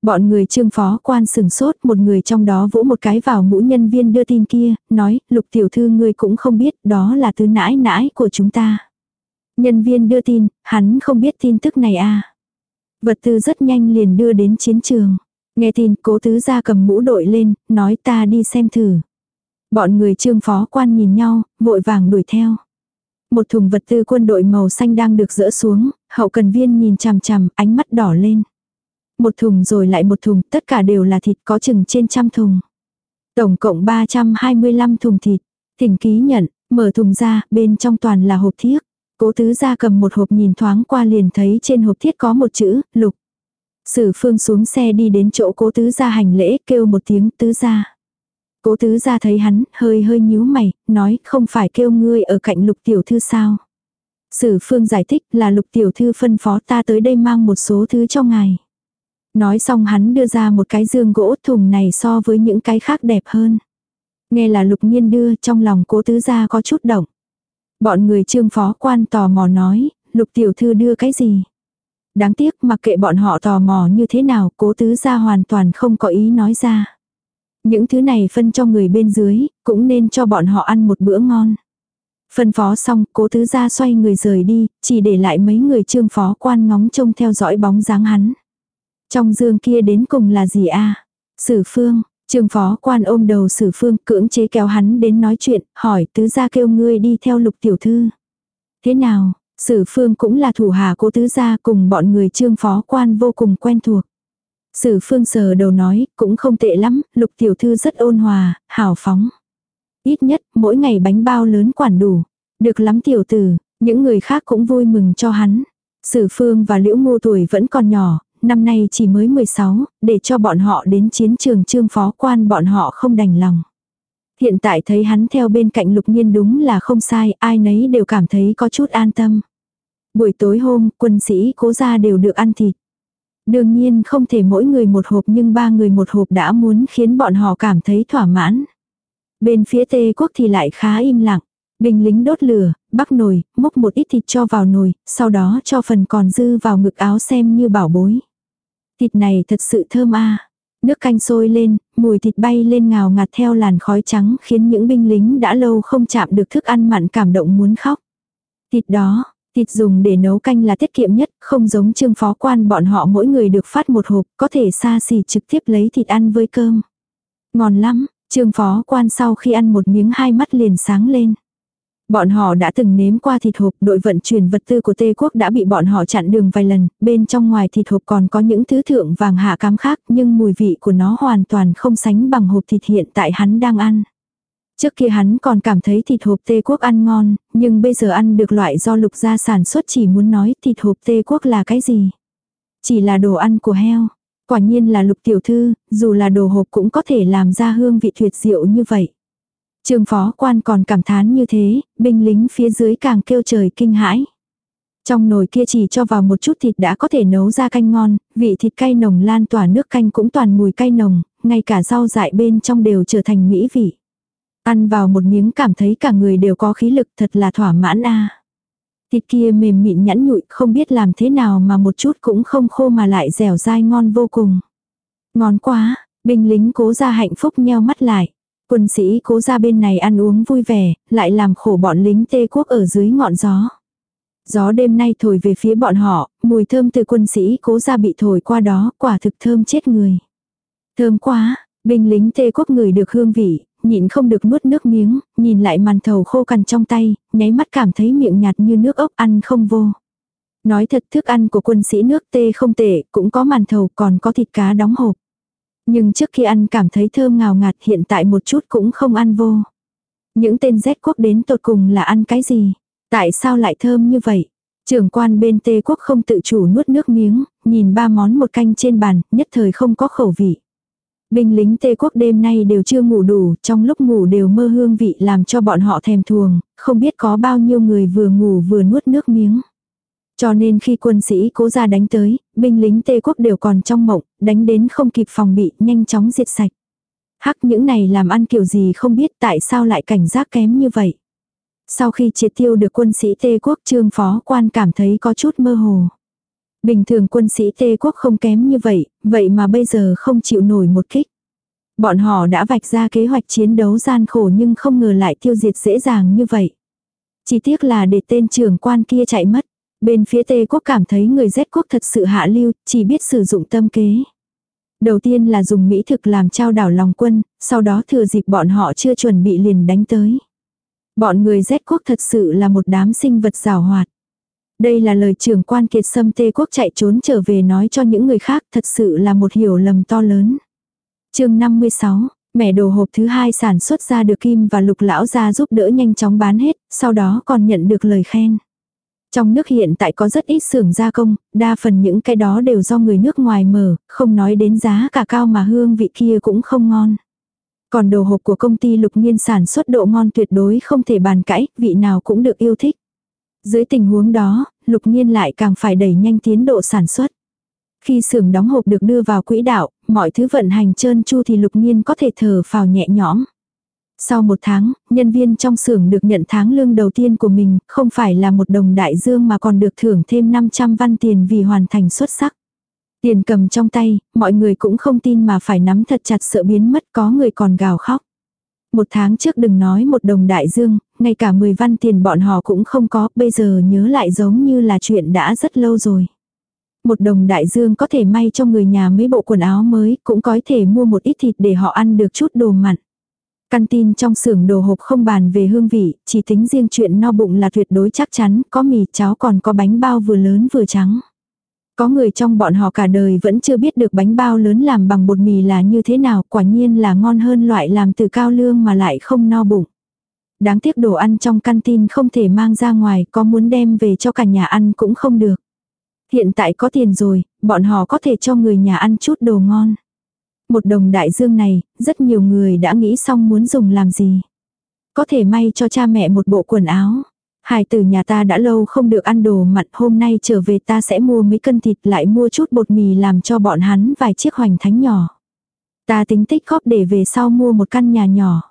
Speaker 1: Bọn người trương phó quan sừng sốt, một người trong đó vỗ một cái vào mũ nhân viên đưa tin kia, nói, lục tiểu thư ngươi cũng không biết, đó là thứ nãi nãi của chúng ta. Nhân viên đưa tin, hắn không biết tin tức này à. Vật tư rất nhanh liền đưa đến chiến trường. Nghe tin cố tứ ra cầm mũ đội lên, nói ta đi xem thử. Bọn người trương phó quan nhìn nhau, vội vàng đuổi theo. Một thùng vật tư quân đội màu xanh đang được dỡ xuống, hậu cần viên nhìn chằm chằm, ánh mắt đỏ lên. Một thùng rồi lại một thùng, tất cả đều là thịt có chừng trên trăm thùng. Tổng cộng 325 thùng thịt. Thỉnh ký nhận, mở thùng ra, bên trong toàn là hộp thiếc. Cố tứ gia cầm một hộp nhìn thoáng qua liền thấy trên hộp thiết có một chữ, lục. Sử phương xuống xe đi đến chỗ cố tứ gia hành lễ kêu một tiếng tứ gia. Cố tứ gia thấy hắn, hơi hơi nhíu mày, nói không phải kêu ngươi ở cạnh lục tiểu thư sao. Sử phương giải thích là lục tiểu thư phân phó ta tới đây mang một số thứ cho ngài. Nói xong hắn đưa ra một cái dương gỗ thùng này so với những cái khác đẹp hơn. Nghe là lục nhiên đưa trong lòng cố tứ gia có chút động. Bọn người trương phó quan tò mò nói, lục tiểu thư đưa cái gì? Đáng tiếc mặc kệ bọn họ tò mò như thế nào cố tứ gia hoàn toàn không có ý nói ra. Những thứ này phân cho người bên dưới, cũng nên cho bọn họ ăn một bữa ngon. Phân phó xong, cố tứ gia xoay người rời đi, chỉ để lại mấy người trương phó quan ngóng trông theo dõi bóng dáng hắn. Trong dương kia đến cùng là gì a Sử phương, Trường phó quan ôm đầu sử phương cưỡng chế kéo hắn đến nói chuyện, hỏi tứ gia kêu ngươi đi theo lục tiểu thư. Thế nào, Sử phương cũng là thủ hà cố tứ gia cùng bọn người trương phó quan vô cùng quen thuộc. Sử phương sờ đầu nói, cũng không tệ lắm, lục tiểu thư rất ôn hòa, hào phóng. Ít nhất, mỗi ngày bánh bao lớn quản đủ. Được lắm tiểu tử, những người khác cũng vui mừng cho hắn. Sử phương và liễu ngô tuổi vẫn còn nhỏ, năm nay chỉ mới 16, để cho bọn họ đến chiến trường trương phó quan bọn họ không đành lòng. Hiện tại thấy hắn theo bên cạnh lục nhiên đúng là không sai, ai nấy đều cảm thấy có chút an tâm. Buổi tối hôm, quân sĩ cố ra đều được ăn thịt. Đương nhiên không thể mỗi người một hộp nhưng ba người một hộp đã muốn khiến bọn họ cảm thấy thỏa mãn. Bên phía tê quốc thì lại khá im lặng. Binh lính đốt lửa, bắc nồi, múc một ít thịt cho vào nồi, sau đó cho phần còn dư vào ngực áo xem như bảo bối. Thịt này thật sự thơm a Nước canh sôi lên, mùi thịt bay lên ngào ngạt theo làn khói trắng khiến những binh lính đã lâu không chạm được thức ăn mặn cảm động muốn khóc. Thịt đó, thịt dùng để nấu canh là tiết kiệm nhất, không giống trương phó quan bọn họ mỗi người được phát một hộp, có thể xa xỉ trực tiếp lấy thịt ăn với cơm. Ngon lắm, trương phó quan sau khi ăn một miếng hai mắt liền sáng lên. Bọn họ đã từng nếm qua thịt hộp, đội vận chuyển vật tư của Tây Quốc đã bị bọn họ chặn đường vài lần, bên trong ngoài thịt hộp còn có những thứ thượng vàng hạ cám khác, nhưng mùi vị của nó hoàn toàn không sánh bằng hộp thịt hiện tại hắn đang ăn. Trước kia hắn còn cảm thấy thịt hộp Tây Quốc ăn ngon, nhưng bây giờ ăn được loại do lục gia sản xuất chỉ muốn nói thịt hộp Tây Quốc là cái gì. Chỉ là đồ ăn của heo. Quả nhiên là lục tiểu thư, dù là đồ hộp cũng có thể làm ra hương vị tuyệt diệu như vậy. Trương phó quan còn cảm thán như thế, binh lính phía dưới càng kêu trời kinh hãi. Trong nồi kia chỉ cho vào một chút thịt đã có thể nấu ra canh ngon, vị thịt cay nồng lan tỏa nước canh cũng toàn mùi cay nồng, ngay cả rau dại bên trong đều trở thành mỹ vị. Ăn vào một miếng cảm thấy cả người đều có khí lực thật là thỏa mãn a. Thịt kia mềm mịn nhẵn nhụi không biết làm thế nào mà một chút cũng không khô mà lại dẻo dai ngon vô cùng. Ngon quá, binh lính cố ra hạnh phúc nheo mắt lại. Quân sĩ cố ra bên này ăn uống vui vẻ, lại làm khổ bọn lính tê quốc ở dưới ngọn gió. Gió đêm nay thổi về phía bọn họ, mùi thơm từ quân sĩ cố ra bị thổi qua đó, quả thực thơm chết người. Thơm quá, binh lính tê quốc người được hương vị, nhịn không được nuốt nước miếng, nhìn lại màn thầu khô cằn trong tay, nháy mắt cảm thấy miệng nhạt như nước ốc ăn không vô. Nói thật thức ăn của quân sĩ nước tê không tệ, cũng có màn thầu còn có thịt cá đóng hộp. Nhưng trước khi ăn cảm thấy thơm ngào ngạt hiện tại một chút cũng không ăn vô. Những tên Z quốc đến tột cùng là ăn cái gì? Tại sao lại thơm như vậy? Trưởng quan bên Tê quốc không tự chủ nuốt nước miếng, nhìn ba món một canh trên bàn, nhất thời không có khẩu vị. Binh lính Tê quốc đêm nay đều chưa ngủ đủ, trong lúc ngủ đều mơ hương vị làm cho bọn họ thèm thuồng, không biết có bao nhiêu người vừa ngủ vừa nuốt nước miếng. Cho nên khi quân sĩ cố ra đánh tới, binh lính Tê quốc đều còn trong mộng, đánh đến không kịp phòng bị, nhanh chóng diệt sạch. Hắc những này làm ăn kiểu gì không biết tại sao lại cảnh giác kém như vậy. Sau khi triệt tiêu được quân sĩ Tê quốc trương phó quan cảm thấy có chút mơ hồ. Bình thường quân sĩ Tê quốc không kém như vậy, vậy mà bây giờ không chịu nổi một kích. Bọn họ đã vạch ra kế hoạch chiến đấu gian khổ nhưng không ngờ lại tiêu diệt dễ dàng như vậy. Chỉ tiếc là để tên trưởng quan kia chạy mất. Bên phía Tây quốc cảm thấy người Z quốc thật sự hạ lưu, chỉ biết sử dụng tâm kế. Đầu tiên là dùng mỹ thực làm trao đảo lòng quân, sau đó thừa dịp bọn họ chưa chuẩn bị liền đánh tới. Bọn người Z quốc thật sự là một đám sinh vật rào hoạt. Đây là lời trưởng quan kiệt sâm Tây quốc chạy trốn trở về nói cho những người khác thật sự là một hiểu lầm to lớn. chương 56, mẻ đồ hộp thứ hai sản xuất ra được Kim và Lục Lão ra giúp đỡ nhanh chóng bán hết, sau đó còn nhận được lời khen. Trong nước hiện tại có rất ít xưởng gia công, đa phần những cái đó đều do người nước ngoài mở, không nói đến giá cả cao mà hương vị kia cũng không ngon. Còn đồ hộp của công ty lục nghiên sản xuất độ ngon tuyệt đối không thể bàn cãi, vị nào cũng được yêu thích. Dưới tình huống đó, lục nghiên lại càng phải đẩy nhanh tiến độ sản xuất. Khi xưởng đóng hộp được đưa vào quỹ đạo, mọi thứ vận hành trơn chu thì lục nghiên có thể thở phào nhẹ nhõm. Sau một tháng, nhân viên trong xưởng được nhận tháng lương đầu tiên của mình, không phải là một đồng đại dương mà còn được thưởng thêm 500 văn tiền vì hoàn thành xuất sắc. Tiền cầm trong tay, mọi người cũng không tin mà phải nắm thật chặt sợ biến mất có người còn gào khóc. Một tháng trước đừng nói một đồng đại dương, ngay cả 10 văn tiền bọn họ cũng không có, bây giờ nhớ lại giống như là chuyện đã rất lâu rồi. Một đồng đại dương có thể may cho người nhà mấy bộ quần áo mới, cũng có thể mua một ít thịt để họ ăn được chút đồ mặn. Căn tin trong xưởng đồ hộp không bàn về hương vị, chỉ tính riêng chuyện no bụng là tuyệt đối chắc chắn, có mì cháo còn có bánh bao vừa lớn vừa trắng. Có người trong bọn họ cả đời vẫn chưa biết được bánh bao lớn làm bằng bột mì là như thế nào, quả nhiên là ngon hơn loại làm từ cao lương mà lại không no bụng. Đáng tiếc đồ ăn trong căn tin không thể mang ra ngoài, có muốn đem về cho cả nhà ăn cũng không được. Hiện tại có tiền rồi, bọn họ có thể cho người nhà ăn chút đồ ngon. Một đồng đại dương này, rất nhiều người đã nghĩ xong muốn dùng làm gì. Có thể may cho cha mẹ một bộ quần áo. Hải tử nhà ta đã lâu không được ăn đồ mặn hôm nay trở về ta sẽ mua mấy cân thịt lại mua chút bột mì làm cho bọn hắn vài chiếc hoành thánh nhỏ. Ta tính tích góp để về sau mua một căn nhà nhỏ.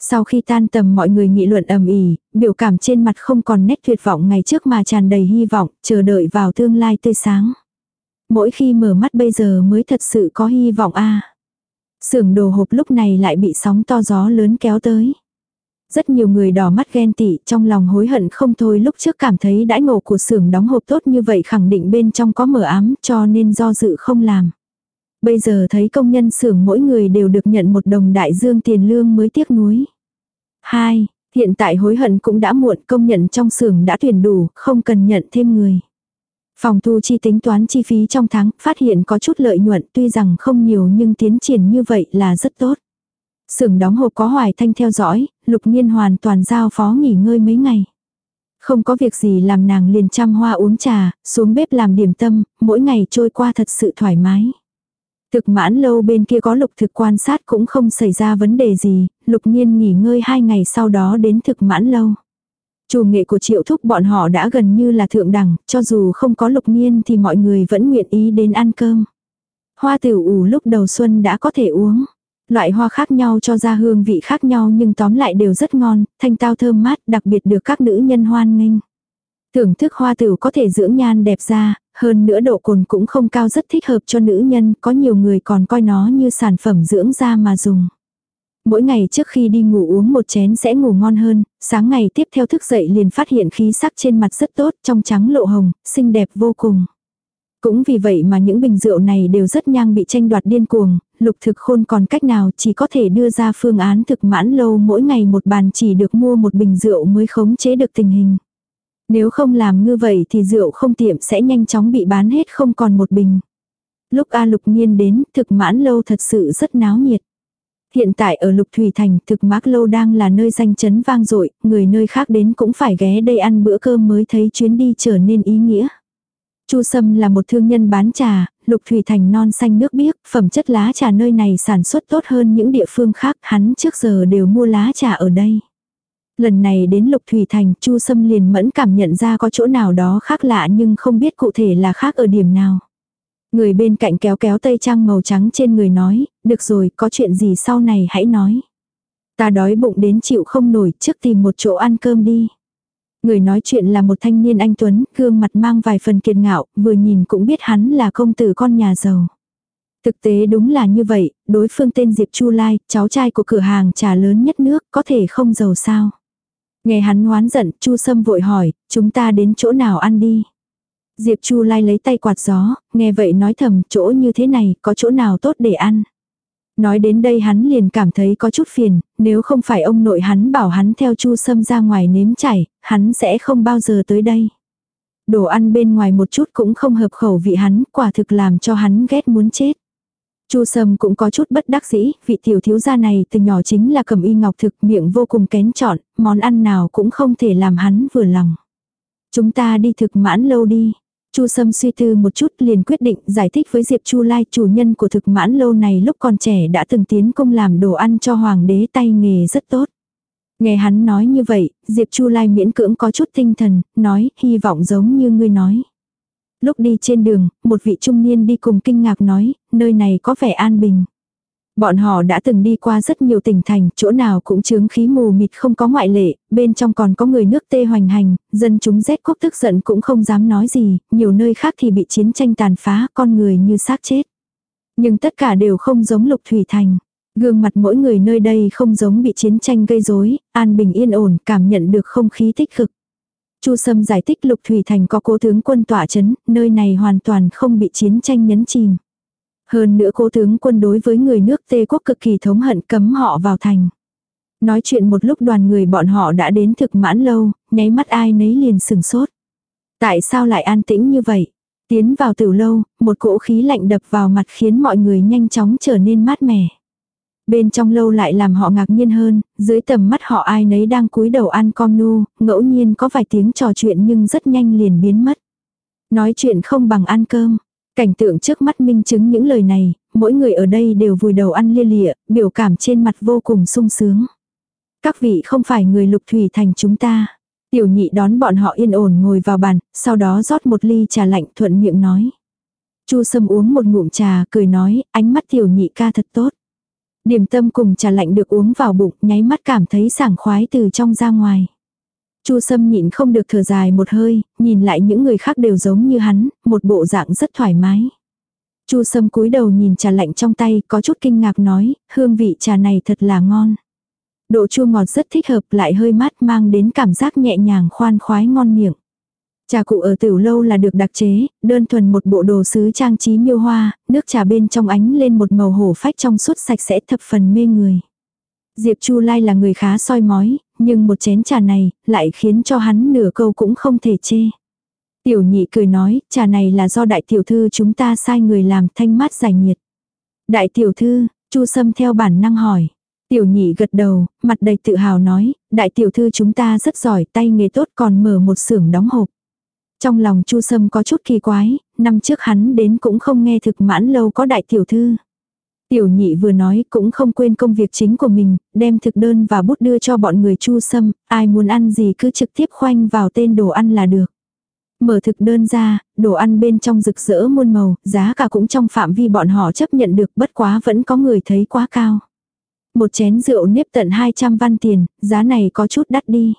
Speaker 1: Sau khi tan tầm mọi người nghị luận ầm ĩ, biểu cảm trên mặt không còn nét tuyệt vọng ngày trước mà tràn đầy hy vọng, chờ đợi vào tương lai tươi sáng. Mỗi khi mở mắt bây giờ mới thật sự có hy vọng a. À. Sưởng đồ hộp lúc này lại bị sóng to gió lớn kéo tới. Rất nhiều người đỏ mắt ghen tị trong lòng hối hận không thôi lúc trước cảm thấy đãi ngộ của xưởng đóng hộp tốt như vậy khẳng định bên trong có mở ám cho nên do dự không làm. Bây giờ thấy công nhân xưởng mỗi người đều được nhận một đồng đại dương tiền lương mới tiếc nuối. 2. Hiện tại hối hận cũng đã muộn công nhận trong xưởng đã tuyển đủ, không cần nhận thêm người. Phòng thu chi tính toán chi phí trong tháng, phát hiện có chút lợi nhuận tuy rằng không nhiều nhưng tiến triển như vậy là rất tốt. Sưởng đóng hộp có hoài thanh theo dõi, lục nhiên hoàn toàn giao phó nghỉ ngơi mấy ngày. Không có việc gì làm nàng liền chăm hoa uống trà, xuống bếp làm điểm tâm, mỗi ngày trôi qua thật sự thoải mái. Thực mãn lâu bên kia có lục thực quan sát cũng không xảy ra vấn đề gì, lục nhiên nghỉ ngơi hai ngày sau đó đến thực mãn lâu. Chủ nghệ của triệu thúc bọn họ đã gần như là thượng đẳng, cho dù không có lục nhiên thì mọi người vẫn nguyện ý đến ăn cơm. Hoa tiểu ủ lúc đầu xuân đã có thể uống. Loại hoa khác nhau cho ra hương vị khác nhau nhưng tóm lại đều rất ngon, thanh tao thơm mát đặc biệt được các nữ nhân hoan nghênh. Thưởng thức hoa tiểu có thể dưỡng nhan đẹp da, hơn nữa độ cồn cũng không cao rất thích hợp cho nữ nhân, có nhiều người còn coi nó như sản phẩm dưỡng da mà dùng. Mỗi ngày trước khi đi ngủ uống một chén sẽ ngủ ngon hơn, sáng ngày tiếp theo thức dậy liền phát hiện khí sắc trên mặt rất tốt, trong trắng lộ hồng, xinh đẹp vô cùng. Cũng vì vậy mà những bình rượu này đều rất nhang bị tranh đoạt điên cuồng, lục thực khôn còn cách nào chỉ có thể đưa ra phương án thực mãn lâu mỗi ngày một bàn chỉ được mua một bình rượu mới khống chế được tình hình. Nếu không làm như vậy thì rượu không tiệm sẽ nhanh chóng bị bán hết không còn một bình. Lúc A Lục Nhiên đến, thực mãn lâu thật sự rất náo nhiệt. Hiện tại ở Lục Thủy Thành, thực mác lâu đang là nơi danh chấn vang dội, người nơi khác đến cũng phải ghé đây ăn bữa cơm mới thấy chuyến đi trở nên ý nghĩa. Chu Sâm là một thương nhân bán trà, Lục Thủy Thành non xanh nước biếc, phẩm chất lá trà nơi này sản xuất tốt hơn những địa phương khác, hắn trước giờ đều mua lá trà ở đây. Lần này đến Lục Thủy Thành, Chu Sâm liền mẫn cảm nhận ra có chỗ nào đó khác lạ nhưng không biết cụ thể là khác ở điểm nào. Người bên cạnh kéo kéo tây trang màu trắng trên người nói, được rồi, có chuyện gì sau này hãy nói. Ta đói bụng đến chịu không nổi, trước tìm một chỗ ăn cơm đi. Người nói chuyện là một thanh niên anh Tuấn, gương mặt mang vài phần kiệt ngạo, vừa nhìn cũng biết hắn là công tử con nhà giàu. Thực tế đúng là như vậy, đối phương tên Diệp Chu Lai, cháu trai của cửa hàng trà lớn nhất nước, có thể không giàu sao. Nghe hắn hoán giận, Chu Sâm vội hỏi, chúng ta đến chỗ nào ăn đi. Diệp Chu Lai lấy tay quạt gió, nghe vậy nói thầm, chỗ như thế này, có chỗ nào tốt để ăn. Nói đến đây hắn liền cảm thấy có chút phiền, nếu không phải ông nội hắn bảo hắn theo Chu Sâm ra ngoài nếm chảy, hắn sẽ không bao giờ tới đây. Đồ ăn bên ngoài một chút cũng không hợp khẩu vị hắn, quả thực làm cho hắn ghét muốn chết. Chu Sâm cũng có chút bất đắc dĩ, vị tiểu thiếu gia này từ nhỏ chính là cầm y ngọc thực miệng vô cùng kén chọn, món ăn nào cũng không thể làm hắn vừa lòng. Chúng ta đi thực mãn lâu đi. Chu Sâm suy tư một chút liền quyết định giải thích với Diệp Chu Lai chủ nhân của thực mãn lâu này lúc còn trẻ đã từng tiến công làm đồ ăn cho hoàng đế tay nghề rất tốt. Nghe hắn nói như vậy, Diệp Chu Lai miễn cưỡng có chút tinh thần, nói hy vọng giống như ngươi nói. Lúc đi trên đường, một vị trung niên đi cùng kinh ngạc nói, nơi này có vẻ an bình. Bọn họ đã từng đi qua rất nhiều tỉnh thành, chỗ nào cũng chướng khí mù mịt không có ngoại lệ, bên trong còn có người nước tê hoành hành, dân chúng rét quốc tức giận cũng không dám nói gì, nhiều nơi khác thì bị chiến tranh tàn phá, con người như xác chết. Nhưng tất cả đều không giống lục thủy thành. Gương mặt mỗi người nơi đây không giống bị chiến tranh gây rối, an bình yên ổn, cảm nhận được không khí tích cực. Chu Sâm giải thích Lục Thủy Thành có cố tướng quân tỏa chấn, nơi này hoàn toàn không bị chiến tranh nhấn chìm. Hơn nữa cố tướng quân đối với người nước Tê quốc cực kỳ thống hận cấm họ vào thành. Nói chuyện một lúc đoàn người bọn họ đã đến thực mãn lâu, nháy mắt ai nấy liền sừng sốt. Tại sao lại an tĩnh như vậy? Tiến vào tiểu lâu, một cỗ khí lạnh đập vào mặt khiến mọi người nhanh chóng trở nên mát mẻ. Bên trong lâu lại làm họ ngạc nhiên hơn, dưới tầm mắt họ ai nấy đang cúi đầu ăn com nu, ngẫu nhiên có vài tiếng trò chuyện nhưng rất nhanh liền biến mất. Nói chuyện không bằng ăn cơm. Cảnh tượng trước mắt minh chứng những lời này, mỗi người ở đây đều vùi đầu ăn lia lịa, biểu cảm trên mặt vô cùng sung sướng. Các vị không phải người lục thủy thành chúng ta. Tiểu nhị đón bọn họ yên ổn ngồi vào bàn, sau đó rót một ly trà lạnh thuận miệng nói. Chu Sâm uống một ngụm trà, cười nói, ánh mắt tiểu nhị ca thật tốt. Điểm tâm cùng trà lạnh được uống vào bụng, nháy mắt cảm thấy sảng khoái từ trong ra ngoài. Chu Sâm nhịn không được thở dài một hơi, nhìn lại những người khác đều giống như hắn, một bộ dạng rất thoải mái. Chu Sâm cúi đầu nhìn trà lạnh trong tay, có chút kinh ngạc nói, hương vị trà này thật là ngon. Độ chua ngọt rất thích hợp lại hơi mát mang đến cảm giác nhẹ nhàng khoan khoái ngon miệng. Trà cụ ở tiểu lâu là được đặc chế, đơn thuần một bộ đồ sứ trang trí miêu hoa, nước trà bên trong ánh lên một màu hổ phách trong suốt sạch sẽ thập phần mê người. Diệp Chu Lai là người khá soi mói, nhưng một chén trà này lại khiến cho hắn nửa câu cũng không thể chê. Tiểu nhị cười nói, trà này là do đại tiểu thư chúng ta sai người làm thanh mát giải nhiệt. Đại tiểu thư, Chu Sâm theo bản năng hỏi. Tiểu nhị gật đầu, mặt đầy tự hào nói, đại tiểu thư chúng ta rất giỏi, tay nghề tốt còn mở một xưởng đóng hộp. Trong lòng Chu Sâm có chút kỳ quái, năm trước hắn đến cũng không nghe thực mãn lâu có đại tiểu thư. Tiểu nhị vừa nói cũng không quên công việc chính của mình, đem thực đơn và bút đưa cho bọn người Chu Sâm, ai muốn ăn gì cứ trực tiếp khoanh vào tên đồ ăn là được. Mở thực đơn ra, đồ ăn bên trong rực rỡ muôn màu, giá cả cũng trong phạm vi bọn họ chấp nhận được bất quá vẫn có người thấy quá cao. Một chén rượu nếp tận 200 văn tiền, giá này có chút đắt đi.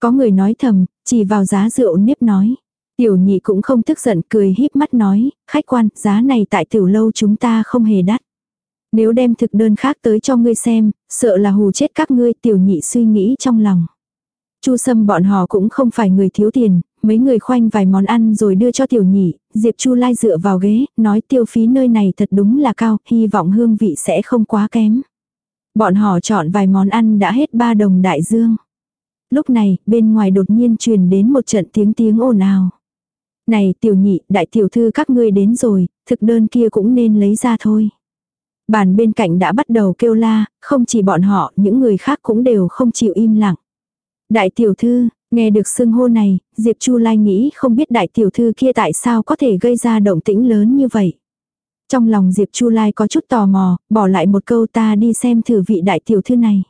Speaker 1: Có người nói thầm, chỉ vào giá rượu nếp nói. Tiểu nhị cũng không tức giận cười híp mắt nói, khách quan, giá này tại tiểu lâu chúng ta không hề đắt. Nếu đem thực đơn khác tới cho ngươi xem, sợ là hù chết các ngươi tiểu nhị suy nghĩ trong lòng. Chu sâm bọn họ cũng không phải người thiếu tiền, mấy người khoanh vài món ăn rồi đưa cho tiểu nhị, Diệp Chu Lai dựa vào ghế, nói tiêu phí nơi này thật đúng là cao, hy vọng hương vị sẽ không quá kém. Bọn họ chọn vài món ăn đã hết ba đồng đại dương. Lúc này, bên ngoài đột nhiên truyền đến một trận tiếng tiếng ồn ào. Này tiểu nhị, đại tiểu thư các ngươi đến rồi, thực đơn kia cũng nên lấy ra thôi. Bàn bên cạnh đã bắt đầu kêu la, không chỉ bọn họ, những người khác cũng đều không chịu im lặng. Đại tiểu thư, nghe được xưng hô này, Diệp Chu Lai nghĩ không biết đại tiểu thư kia tại sao có thể gây ra động tĩnh lớn như vậy. Trong lòng Diệp Chu Lai có chút tò mò, bỏ lại một câu ta đi xem thử vị đại tiểu thư này.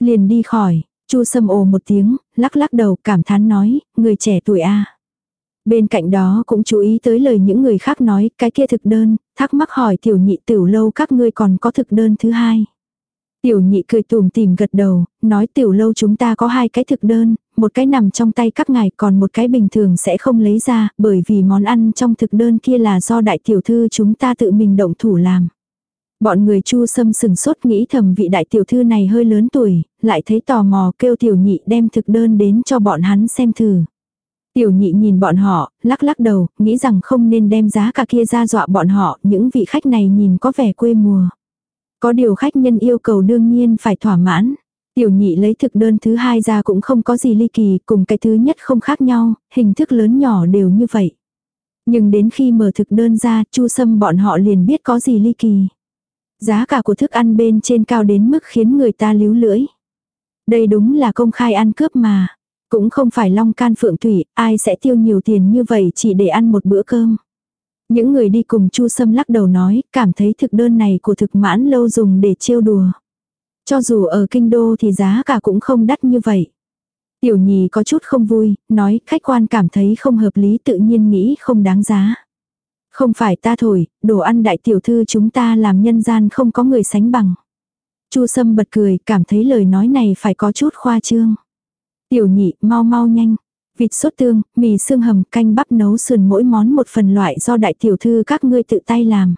Speaker 1: Liền đi khỏi, Chu Sâm ồ một tiếng, lắc lắc đầu cảm thán nói, người trẻ tuổi a. Bên cạnh đó cũng chú ý tới lời những người khác nói, cái kia thực đơn, thắc mắc hỏi tiểu nhị tiểu lâu các ngươi còn có thực đơn thứ hai. Tiểu nhị cười tùm tìm gật đầu, nói tiểu lâu chúng ta có hai cái thực đơn, một cái nằm trong tay các ngài còn một cái bình thường sẽ không lấy ra, bởi vì món ăn trong thực đơn kia là do đại tiểu thư chúng ta tự mình động thủ làm. Bọn người chu sâm sừng sốt nghĩ thầm vị đại tiểu thư này hơi lớn tuổi, lại thấy tò mò kêu tiểu nhị đem thực đơn đến cho bọn hắn xem thử. Tiểu nhị nhìn bọn họ, lắc lắc đầu, nghĩ rằng không nên đem giá cả kia ra dọa bọn họ, những vị khách này nhìn có vẻ quê mùa. Có điều khách nhân yêu cầu đương nhiên phải thỏa mãn. Tiểu nhị lấy thực đơn thứ hai ra cũng không có gì ly kỳ, cùng cái thứ nhất không khác nhau, hình thức lớn nhỏ đều như vậy. Nhưng đến khi mở thực đơn ra, chu sâm bọn họ liền biết có gì ly kỳ. Giá cả của thức ăn bên trên cao đến mức khiến người ta líu lưỡi. Đây đúng là công khai ăn cướp mà. Cũng không phải long can phượng thủy, ai sẽ tiêu nhiều tiền như vậy chỉ để ăn một bữa cơm. Những người đi cùng Chu Sâm lắc đầu nói, cảm thấy thực đơn này của thực mãn lâu dùng để trêu đùa. Cho dù ở kinh đô thì giá cả cũng không đắt như vậy. Tiểu nhì có chút không vui, nói khách quan cảm thấy không hợp lý tự nhiên nghĩ không đáng giá. Không phải ta thổi, đồ ăn đại tiểu thư chúng ta làm nhân gian không có người sánh bằng. Chu Sâm bật cười, cảm thấy lời nói này phải có chút khoa trương. Tiểu nhị, mau mau nhanh. Vịt sốt tương, mì xương hầm, canh bắp nấu sườn mỗi món một phần loại do đại tiểu thư các ngươi tự tay làm.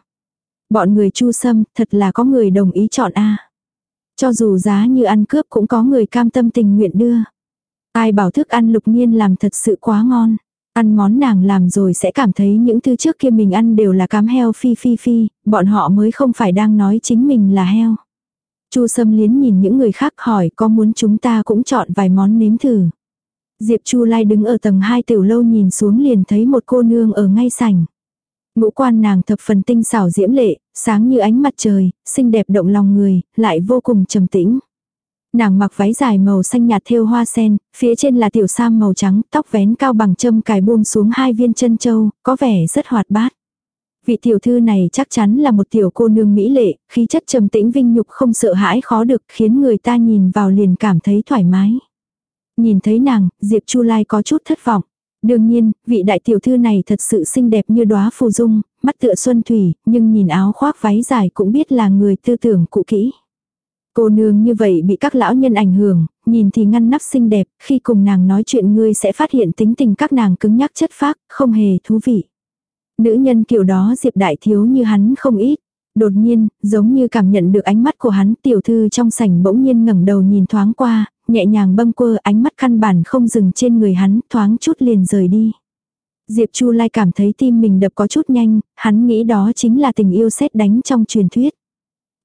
Speaker 1: Bọn người chu sâm, thật là có người đồng ý chọn A. Cho dù giá như ăn cướp cũng có người cam tâm tình nguyện đưa. Ai bảo thức ăn lục nhiên làm thật sự quá ngon. Ăn món nàng làm rồi sẽ cảm thấy những thứ trước kia mình ăn đều là cám heo phi phi phi, bọn họ mới không phải đang nói chính mình là heo. Chu Sâm Liến nhìn những người khác hỏi có muốn chúng ta cũng chọn vài món nếm thử. Diệp Chu Lai đứng ở tầng 2 tiểu lâu nhìn xuống liền thấy một cô nương ở ngay sảnh. Ngũ quan nàng thập phần tinh xảo diễm lệ, sáng như ánh mặt trời, xinh đẹp động lòng người, lại vô cùng trầm tĩnh. Nàng mặc váy dài màu xanh nhạt thêu hoa sen, phía trên là tiểu sam màu trắng, tóc vén cao bằng châm cài buông xuống hai viên chân châu, có vẻ rất hoạt bát. Vị tiểu thư này chắc chắn là một tiểu cô nương mỹ lệ, khí chất trầm tĩnh vinh nhục không sợ hãi khó được, khiến người ta nhìn vào liền cảm thấy thoải mái. Nhìn thấy nàng, Diệp Chu Lai có chút thất vọng. Đương nhiên, vị đại tiểu thư này thật sự xinh đẹp như đóa phù dung, mắt tựa xuân thủy, nhưng nhìn áo khoác váy dài cũng biết là người tư tưởng cụ kỹ. Cô nương như vậy bị các lão nhân ảnh hưởng, nhìn thì ngăn nắp xinh đẹp, khi cùng nàng nói chuyện ngươi sẽ phát hiện tính tình các nàng cứng nhắc chất phác, không hề thú vị. Nữ nhân kiểu đó Diệp Đại Thiếu như hắn không ít. Đột nhiên, giống như cảm nhận được ánh mắt của hắn, tiểu thư trong sảnh bỗng nhiên ngẩng đầu nhìn thoáng qua, nhẹ nhàng bâng quơ ánh mắt căn bản không dừng trên người hắn, thoáng chút liền rời đi. Diệp Chu Lai cảm thấy tim mình đập có chút nhanh, hắn nghĩ đó chính là tình yêu xét đánh trong truyền thuyết.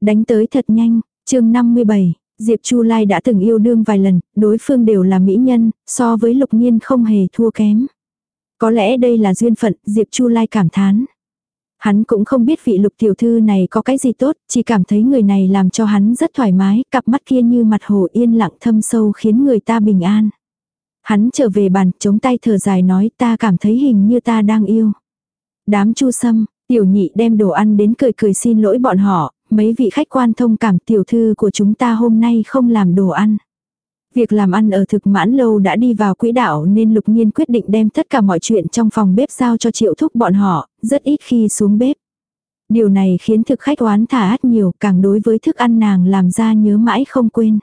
Speaker 1: Đánh tới thật nhanh, chương 57, Diệp Chu Lai đã từng yêu đương vài lần, đối phương đều là mỹ nhân, so với lục nhiên không hề thua kém. Có lẽ đây là duyên phận, Diệp Chu Lai cảm thán. Hắn cũng không biết vị lục tiểu thư này có cái gì tốt, chỉ cảm thấy người này làm cho hắn rất thoải mái, cặp mắt kia như mặt hồ yên lặng thâm sâu khiến người ta bình an. Hắn trở về bàn, chống tay thở dài nói ta cảm thấy hình như ta đang yêu. Đám chu sâm, tiểu nhị đem đồ ăn đến cười cười xin lỗi bọn họ, mấy vị khách quan thông cảm tiểu thư của chúng ta hôm nay không làm đồ ăn. Việc làm ăn ở thực mãn lâu đã đi vào quỹ đạo nên lục nhiên quyết định đem tất cả mọi chuyện trong phòng bếp giao cho triệu thúc bọn họ, rất ít khi xuống bếp. Điều này khiến thực khách oán thả át nhiều, càng đối với thức ăn nàng làm ra nhớ mãi không quên.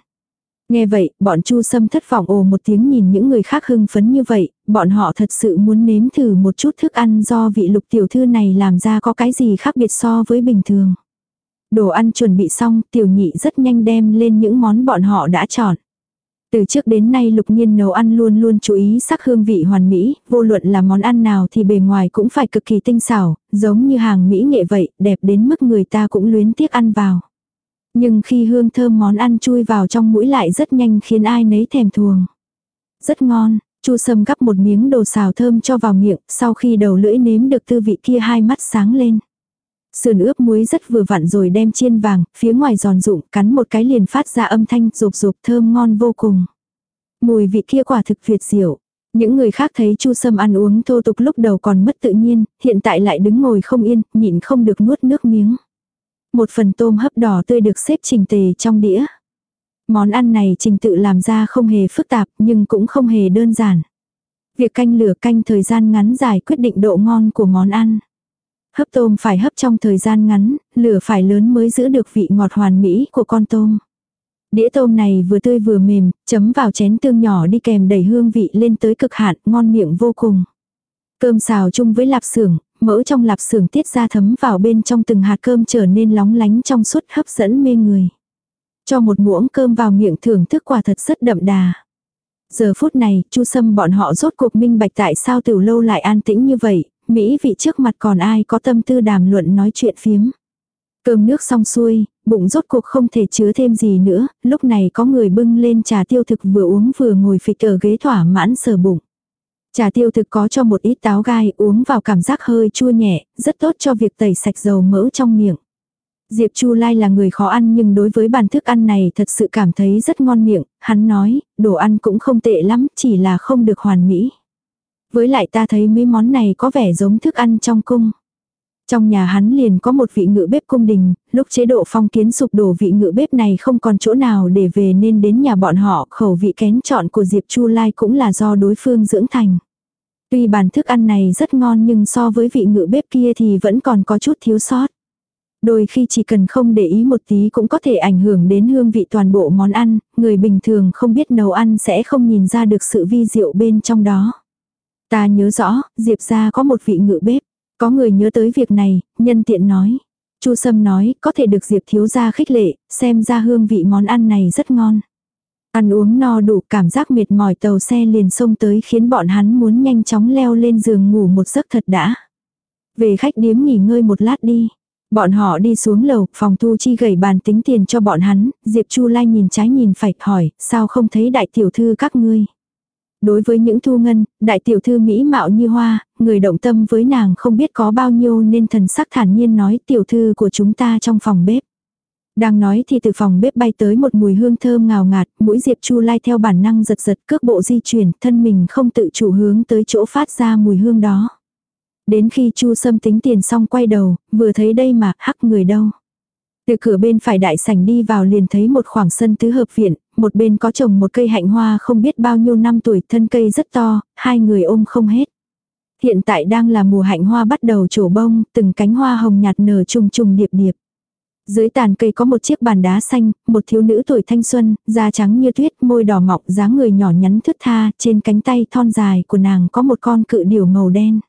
Speaker 1: Nghe vậy, bọn Chu Sâm thất vọng ồ một tiếng nhìn những người khác hưng phấn như vậy, bọn họ thật sự muốn nếm thử một chút thức ăn do vị lục tiểu thư này làm ra có cái gì khác biệt so với bình thường. Đồ ăn chuẩn bị xong, tiểu nhị rất nhanh đem lên những món bọn họ đã chọn. Từ trước đến nay lục nhiên nấu ăn luôn luôn chú ý sắc hương vị hoàn mỹ, vô luận là món ăn nào thì bề ngoài cũng phải cực kỳ tinh xảo, giống như hàng mỹ nghệ vậy, đẹp đến mức người ta cũng luyến tiếc ăn vào. Nhưng khi hương thơm món ăn chui vào trong mũi lại rất nhanh khiến ai nấy thèm thuồng. Rất ngon, Chu Sâm gắp một miếng đồ xào thơm cho vào miệng, sau khi đầu lưỡi nếm được tư vị kia hai mắt sáng lên. Sườn ướp muối rất vừa vặn rồi đem chiên vàng, phía ngoài giòn rụng, cắn một cái liền phát ra âm thanh rụp rụp thơm ngon vô cùng. Mùi vị kia quả thực việt diệu. Những người khác thấy Chu Sâm ăn uống thô tục lúc đầu còn mất tự nhiên, hiện tại lại đứng ngồi không yên, nhịn không được nuốt nước miếng. Một phần tôm hấp đỏ tươi được xếp trình tề trong đĩa. Món ăn này trình tự làm ra không hề phức tạp nhưng cũng không hề đơn giản. Việc canh lửa canh thời gian ngắn dài quyết định độ ngon của món ăn. Hấp tôm phải hấp trong thời gian ngắn, lửa phải lớn mới giữ được vị ngọt hoàn mỹ của con tôm. Đĩa tôm này vừa tươi vừa mềm, chấm vào chén tương nhỏ đi kèm đầy hương vị lên tới cực hạn, ngon miệng vô cùng. Cơm xào chung với lạp xưởng, mỡ trong lạp xưởng tiết ra thấm vào bên trong từng hạt cơm trở nên lóng lánh trong suốt hấp dẫn mê người. Cho một muỗng cơm vào miệng thưởng thức quả thật rất đậm đà. Giờ phút này, chu sâm bọn họ rốt cuộc minh bạch tại sao tiểu lâu lại an tĩnh như vậy, Mỹ vị trước mặt còn ai có tâm tư đàm luận nói chuyện phiếm. Cơm nước xong xuôi, bụng rốt cuộc không thể chứa thêm gì nữa, lúc này có người bưng lên trà tiêu thực vừa uống vừa ngồi phịch ở ghế thỏa mãn sờ bụng. Trà tiêu thực có cho một ít táo gai uống vào cảm giác hơi chua nhẹ, rất tốt cho việc tẩy sạch dầu mỡ trong miệng. Diệp Chu Lai là người khó ăn nhưng đối với bàn thức ăn này thật sự cảm thấy rất ngon miệng, hắn nói, đồ ăn cũng không tệ lắm, chỉ là không được hoàn mỹ. Với lại ta thấy mấy món này có vẻ giống thức ăn trong cung. Trong nhà hắn liền có một vị ngự bếp cung đình, lúc chế độ phong kiến sụp đổ vị ngự bếp này không còn chỗ nào để về nên đến nhà bọn họ khẩu vị kén chọn của Diệp Chu Lai cũng là do đối phương dưỡng thành. Tuy bàn thức ăn này rất ngon nhưng so với vị ngự bếp kia thì vẫn còn có chút thiếu sót. Đôi khi chỉ cần không để ý một tí cũng có thể ảnh hưởng đến hương vị toàn bộ món ăn, người bình thường không biết nấu ăn sẽ không nhìn ra được sự vi diệu bên trong đó. Ta nhớ rõ, Diệp gia có một vị ngự bếp. Có người nhớ tới việc này, nhân tiện nói. Chu Sâm nói, có thể được Diệp thiếu gia khích lệ, xem ra hương vị món ăn này rất ngon. Ăn uống no đủ cảm giác mệt mỏi tàu xe liền xông tới khiến bọn hắn muốn nhanh chóng leo lên giường ngủ một giấc thật đã. Về khách điếm nghỉ ngơi một lát đi. Bọn họ đi xuống lầu, phòng thu chi gầy bàn tính tiền cho bọn hắn, Diệp Chu Lai nhìn trái nhìn phải, hỏi, sao không thấy đại tiểu thư các ngươi. Đối với những thu ngân, đại tiểu thư mỹ mạo như hoa, người động tâm với nàng không biết có bao nhiêu nên thần sắc thản nhiên nói tiểu thư của chúng ta trong phòng bếp. Đang nói thì từ phòng bếp bay tới một mùi hương thơm ngào ngạt, mũi Diệp Chu Lai theo bản năng giật giật cước bộ di chuyển, thân mình không tự chủ hướng tới chỗ phát ra mùi hương đó. Đến khi Chu Sâm tính tiền xong quay đầu, vừa thấy đây mà, hắc người đâu. Từ cửa bên phải đại sảnh đi vào liền thấy một khoảng sân tứ hợp viện, một bên có trồng một cây hạnh hoa không biết bao nhiêu năm tuổi, thân cây rất to, hai người ôm không hết. Hiện tại đang là mùa hạnh hoa bắt đầu trổ bông, từng cánh hoa hồng nhạt nở trùng trùng điệp điệp. Dưới tàn cây có một chiếc bàn đá xanh, một thiếu nữ tuổi thanh xuân, da trắng như tuyết, môi đỏ mọng, dáng người nhỏ nhắn thướt tha, trên cánh tay thon dài của nàng có một con cự điểu màu đen.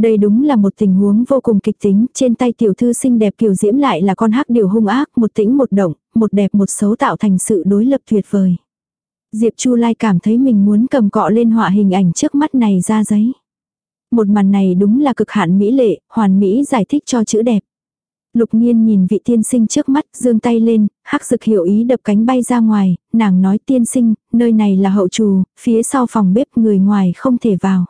Speaker 1: Đây đúng là một tình huống vô cùng kịch tính, trên tay tiểu thư xinh đẹp kiều diễm lại là con hắc điều hung ác, một tĩnh một động, một đẹp một xấu tạo thành sự đối lập tuyệt vời. Diệp Chu Lai cảm thấy mình muốn cầm cọ lên họa hình ảnh trước mắt này ra giấy. Một màn này đúng là cực hạn mỹ lệ, hoàn mỹ giải thích cho chữ đẹp. Lục nghiên nhìn vị tiên sinh trước mắt, giương tay lên, hắc dực hiểu ý đập cánh bay ra ngoài, nàng nói tiên sinh, nơi này là hậu trù, phía sau phòng bếp người ngoài không thể vào.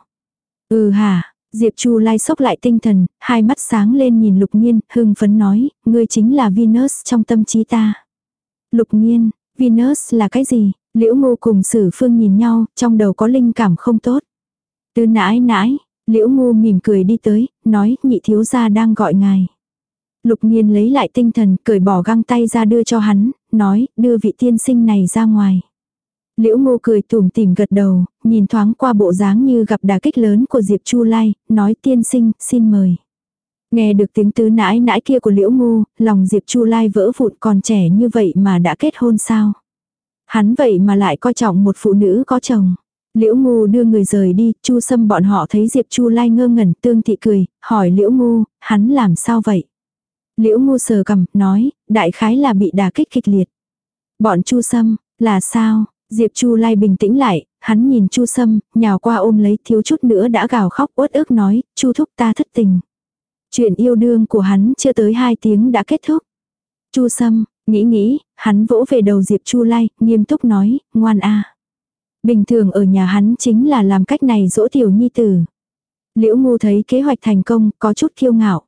Speaker 1: Ừ hả, Diệp Chu lai sốc lại tinh thần, hai mắt sáng lên nhìn lục Nhiên, hưng phấn nói, ngươi chính là Venus trong tâm trí ta. Lục Nhiên, Venus là cái gì? Liễu ngô cùng sử phương nhìn nhau, trong đầu có linh cảm không tốt. Từ nãi nãi, liễu ngô mỉm cười đi tới, nói nhị thiếu gia đang gọi ngài. Lục Nhiên lấy lại tinh thần, cởi bỏ găng tay ra đưa cho hắn, nói, đưa vị tiên sinh này ra ngoài. Liễu ngô cười tủm tỉm gật đầu, nhìn thoáng qua bộ dáng như gặp đà kích lớn của Diệp Chu Lai, nói tiên sinh, xin mời. Nghe được tiếng tứ nãi nãi kia của liễu ngu, lòng Diệp Chu Lai vỡ vụn còn trẻ như vậy mà đã kết hôn sao. Hắn vậy mà lại coi trọng một phụ nữ có chồng. Liễu ngu đưa người rời đi, chu sâm bọn họ thấy Diệp Chu Lai ngơ ngẩn tương thị cười, hỏi liễu ngu, hắn làm sao vậy? Liễu ngu sờ cầm, nói, đại khái là bị đà kích kịch liệt. Bọn chu sâm, là sao? Diệp Chu Lai bình tĩnh lại, hắn nhìn Chu Sâm, nhào qua ôm lấy thiếu chút nữa đã gào khóc uất ức nói, Chu thúc ta thất tình. Chuyện yêu đương của hắn chưa tới hai tiếng đã kết thúc. Chu Sâm, nghĩ nghĩ, hắn vỗ về đầu Diệp Chu Lai, nghiêm túc nói, ngoan a. Bình thường ở nhà hắn chính là làm cách này dỗ tiểu nhi tử. Liễu Ngu thấy kế hoạch thành công, có chút kiêu ngạo.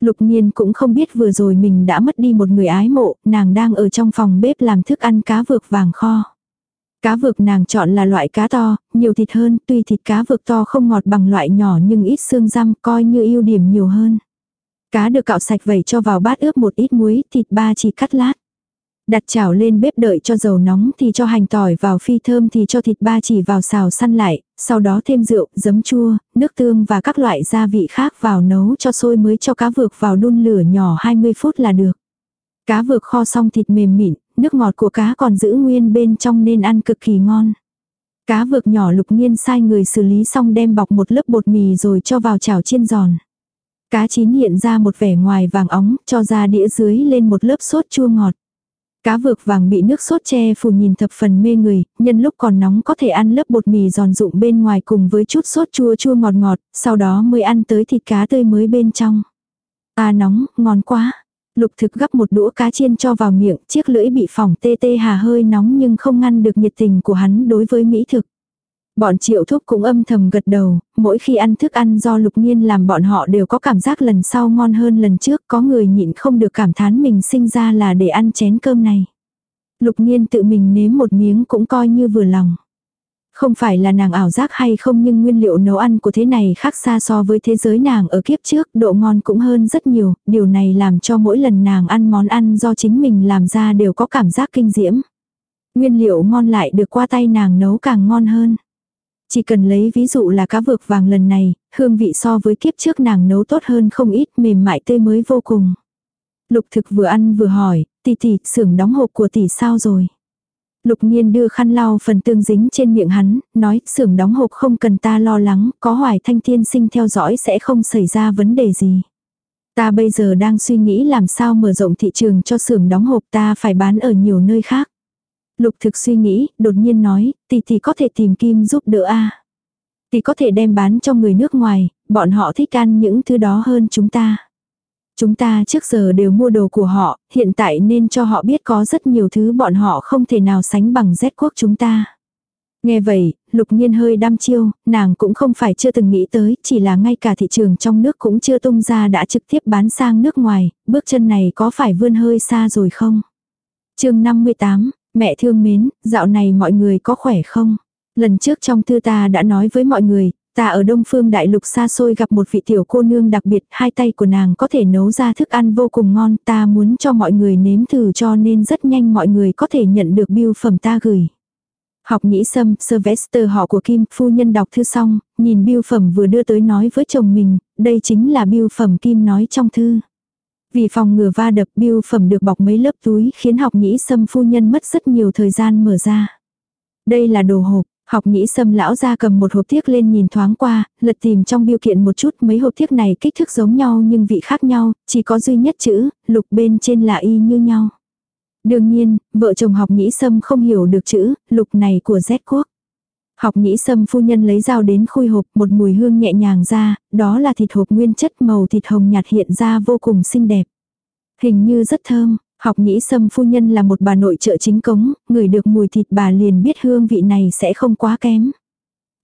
Speaker 1: Lục Nhiên cũng không biết vừa rồi mình đã mất đi một người ái mộ, nàng đang ở trong phòng bếp làm thức ăn cá vược vàng kho. Cá vực nàng chọn là loại cá to, nhiều thịt hơn, tuy thịt cá vực to không ngọt bằng loại nhỏ nhưng ít xương răm coi như ưu điểm nhiều hơn. Cá được cạo sạch vẩy cho vào bát ướp một ít muối, thịt ba chỉ cắt lát. Đặt chảo lên bếp đợi cho dầu nóng thì cho hành tỏi vào phi thơm thì cho thịt ba chỉ vào xào săn lại, sau đó thêm rượu, giấm chua, nước tương và các loại gia vị khác vào nấu cho sôi mới cho cá vược vào đun lửa nhỏ 20 phút là được. Cá vược kho xong thịt mềm mịn, nước ngọt của cá còn giữ nguyên bên trong nên ăn cực kỳ ngon. Cá vược nhỏ lục nhiên sai người xử lý xong đem bọc một lớp bột mì rồi cho vào chảo chiên giòn. Cá chín hiện ra một vẻ ngoài vàng óng, cho ra đĩa dưới lên một lớp sốt chua ngọt. Cá vược vàng bị nước sốt che phủ nhìn thập phần mê người, nhân lúc còn nóng có thể ăn lớp bột mì giòn rụng bên ngoài cùng với chút sốt chua chua ngọt ngọt, sau đó mới ăn tới thịt cá tươi mới bên trong. À nóng, ngon quá. Lục thực gấp một đũa cá chiên cho vào miệng, chiếc lưỡi bị phỏng tê tê hà hơi nóng nhưng không ngăn được nhiệt tình của hắn đối với mỹ thực. Bọn triệu thúc cũng âm thầm gật đầu, mỗi khi ăn thức ăn do lục nhiên làm bọn họ đều có cảm giác lần sau ngon hơn lần trước, có người nhịn không được cảm thán mình sinh ra là để ăn chén cơm này. Lục nhiên tự mình nếm một miếng cũng coi như vừa lòng. Không phải là nàng ảo giác hay không nhưng nguyên liệu nấu ăn của thế này khác xa so với thế giới nàng ở kiếp trước, độ ngon cũng hơn rất nhiều, điều này làm cho mỗi lần nàng ăn món ăn do chính mình làm ra đều có cảm giác kinh diễm. Nguyên liệu ngon lại được qua tay nàng nấu càng ngon hơn. Chỉ cần lấy ví dụ là cá vược vàng lần này, hương vị so với kiếp trước nàng nấu tốt hơn không ít mềm mại tươi mới vô cùng. Lục thực vừa ăn vừa hỏi, tỷ tỷ, xưởng đóng hộp của tỷ sao rồi? Lục Nhiên đưa khăn lau phần tương dính trên miệng hắn, nói, xưởng đóng hộp không cần ta lo lắng, có hoài thanh Thiên sinh theo dõi sẽ không xảy ra vấn đề gì. Ta bây giờ đang suy nghĩ làm sao mở rộng thị trường cho xưởng đóng hộp ta phải bán ở nhiều nơi khác. Lục thực suy nghĩ, đột nhiên nói, tỷ tỷ có thể tìm kim giúp đỡ a Tỷ có thể đem bán cho người nước ngoài, bọn họ thích ăn những thứ đó hơn chúng ta. Chúng ta trước giờ đều mua đồ của họ, hiện tại nên cho họ biết có rất nhiều thứ bọn họ không thể nào sánh bằng Z quốc chúng ta. Nghe vậy, lục nhiên hơi đăm chiêu, nàng cũng không phải chưa từng nghĩ tới, chỉ là ngay cả thị trường trong nước cũng chưa tung ra đã trực tiếp bán sang nước ngoài, bước chân này có phải vươn hơi xa rồi không? chương 58, mẹ thương mến, dạo này mọi người có khỏe không? Lần trước trong thư ta đã nói với mọi người, ta ở Đông Phương Đại Lục xa xôi gặp một vị tiểu cô nương đặc biệt, hai tay của nàng có thể nấu ra thức ăn vô cùng ngon, ta muốn cho mọi người nếm thử cho nên rất nhanh mọi người có thể nhận được biêu phẩm ta gửi. Học nhĩ sâm, Sylvester họ của Kim, phu nhân đọc thư xong, nhìn biêu phẩm vừa đưa tới nói với chồng mình, đây chính là biêu phẩm Kim nói trong thư. Vì phòng ngừa va đập biêu phẩm được bọc mấy lớp túi khiến học nhĩ sâm phu nhân mất rất nhiều thời gian mở ra. Đây là đồ hộp, học nhĩ sâm lão ra cầm một hộp thiếc lên nhìn thoáng qua, lật tìm trong biêu kiện một chút mấy hộp thiếc này kích thước giống nhau nhưng vị khác nhau, chỉ có duy nhất chữ, lục bên trên là y như nhau. Đương nhiên, vợ chồng học nhĩ sâm không hiểu được chữ, lục này của Z quốc. Học nhĩ sâm phu nhân lấy dao đến khui hộp một mùi hương nhẹ nhàng ra, đó là thịt hộp nguyên chất màu thịt hồng nhạt hiện ra vô cùng xinh đẹp. Hình như rất thơm, học nhĩ sâm phu nhân là một bà nội trợ chính cống, người được mùi thịt bà liền biết hương vị này sẽ không quá kém.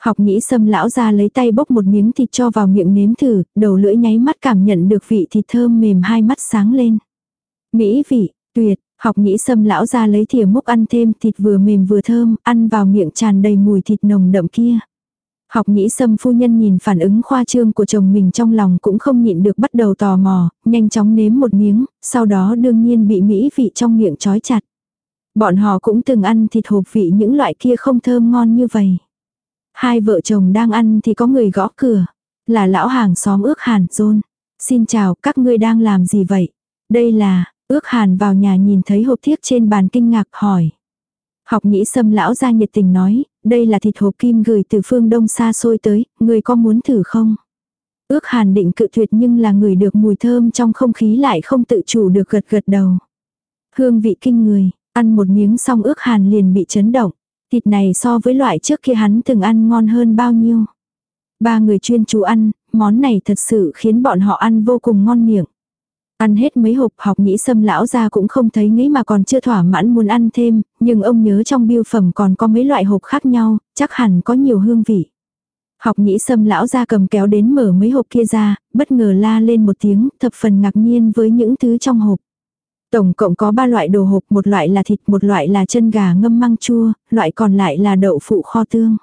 Speaker 1: Học nhĩ sâm lão ra lấy tay bốc một miếng thịt cho vào miệng nếm thử, đầu lưỡi nháy mắt cảm nhận được vị thịt thơm mềm hai mắt sáng lên. Mỹ vị, tuyệt, Học nhĩ sâm lão ra lấy thìa múc ăn thêm thịt vừa mềm vừa thơm, ăn vào miệng tràn đầy mùi thịt nồng đậm kia. Học nhĩ sâm phu nhân nhìn phản ứng khoa trương của chồng mình trong lòng cũng không nhịn được bắt đầu tò mò, nhanh chóng nếm một miếng, sau đó đương nhiên bị mỹ vị trong miệng trói chặt. Bọn họ cũng từng ăn thịt hộp vị những loại kia không thơm ngon như vậy. Hai vợ chồng đang ăn thì có người gõ cửa. Là lão hàng xóm ước hàn rôn. Xin chào, các ngươi đang làm gì vậy? Đây là, Ước hàn vào nhà nhìn thấy hộp thiếc trên bàn kinh ngạc hỏi. Học nhĩ sâm lão ra nhiệt tình nói, đây là thịt hộp kim gửi từ phương đông xa xôi tới, người có muốn thử không? Ước hàn định cự tuyệt nhưng là người được mùi thơm trong không khí lại không tự chủ được gật gật đầu. Hương vị kinh người, ăn một miếng xong ước hàn liền bị chấn động. Thịt này so với loại trước kia hắn từng ăn ngon hơn bao nhiêu. Ba người chuyên chú ăn, món này thật sự khiến bọn họ ăn vô cùng ngon miệng. Ăn hết mấy hộp học nhĩ sâm lão ra cũng không thấy nghĩ mà còn chưa thỏa mãn muốn ăn thêm, nhưng ông nhớ trong biêu phẩm còn có mấy loại hộp khác nhau, chắc hẳn có nhiều hương vị. Học nhĩ sâm lão ra cầm kéo đến mở mấy hộp kia ra, bất ngờ la lên một tiếng, thập phần ngạc nhiên với những thứ trong hộp. Tổng cộng có ba loại đồ hộp, một loại là thịt, một loại là chân gà ngâm măng chua, loại còn lại là đậu phụ kho tương.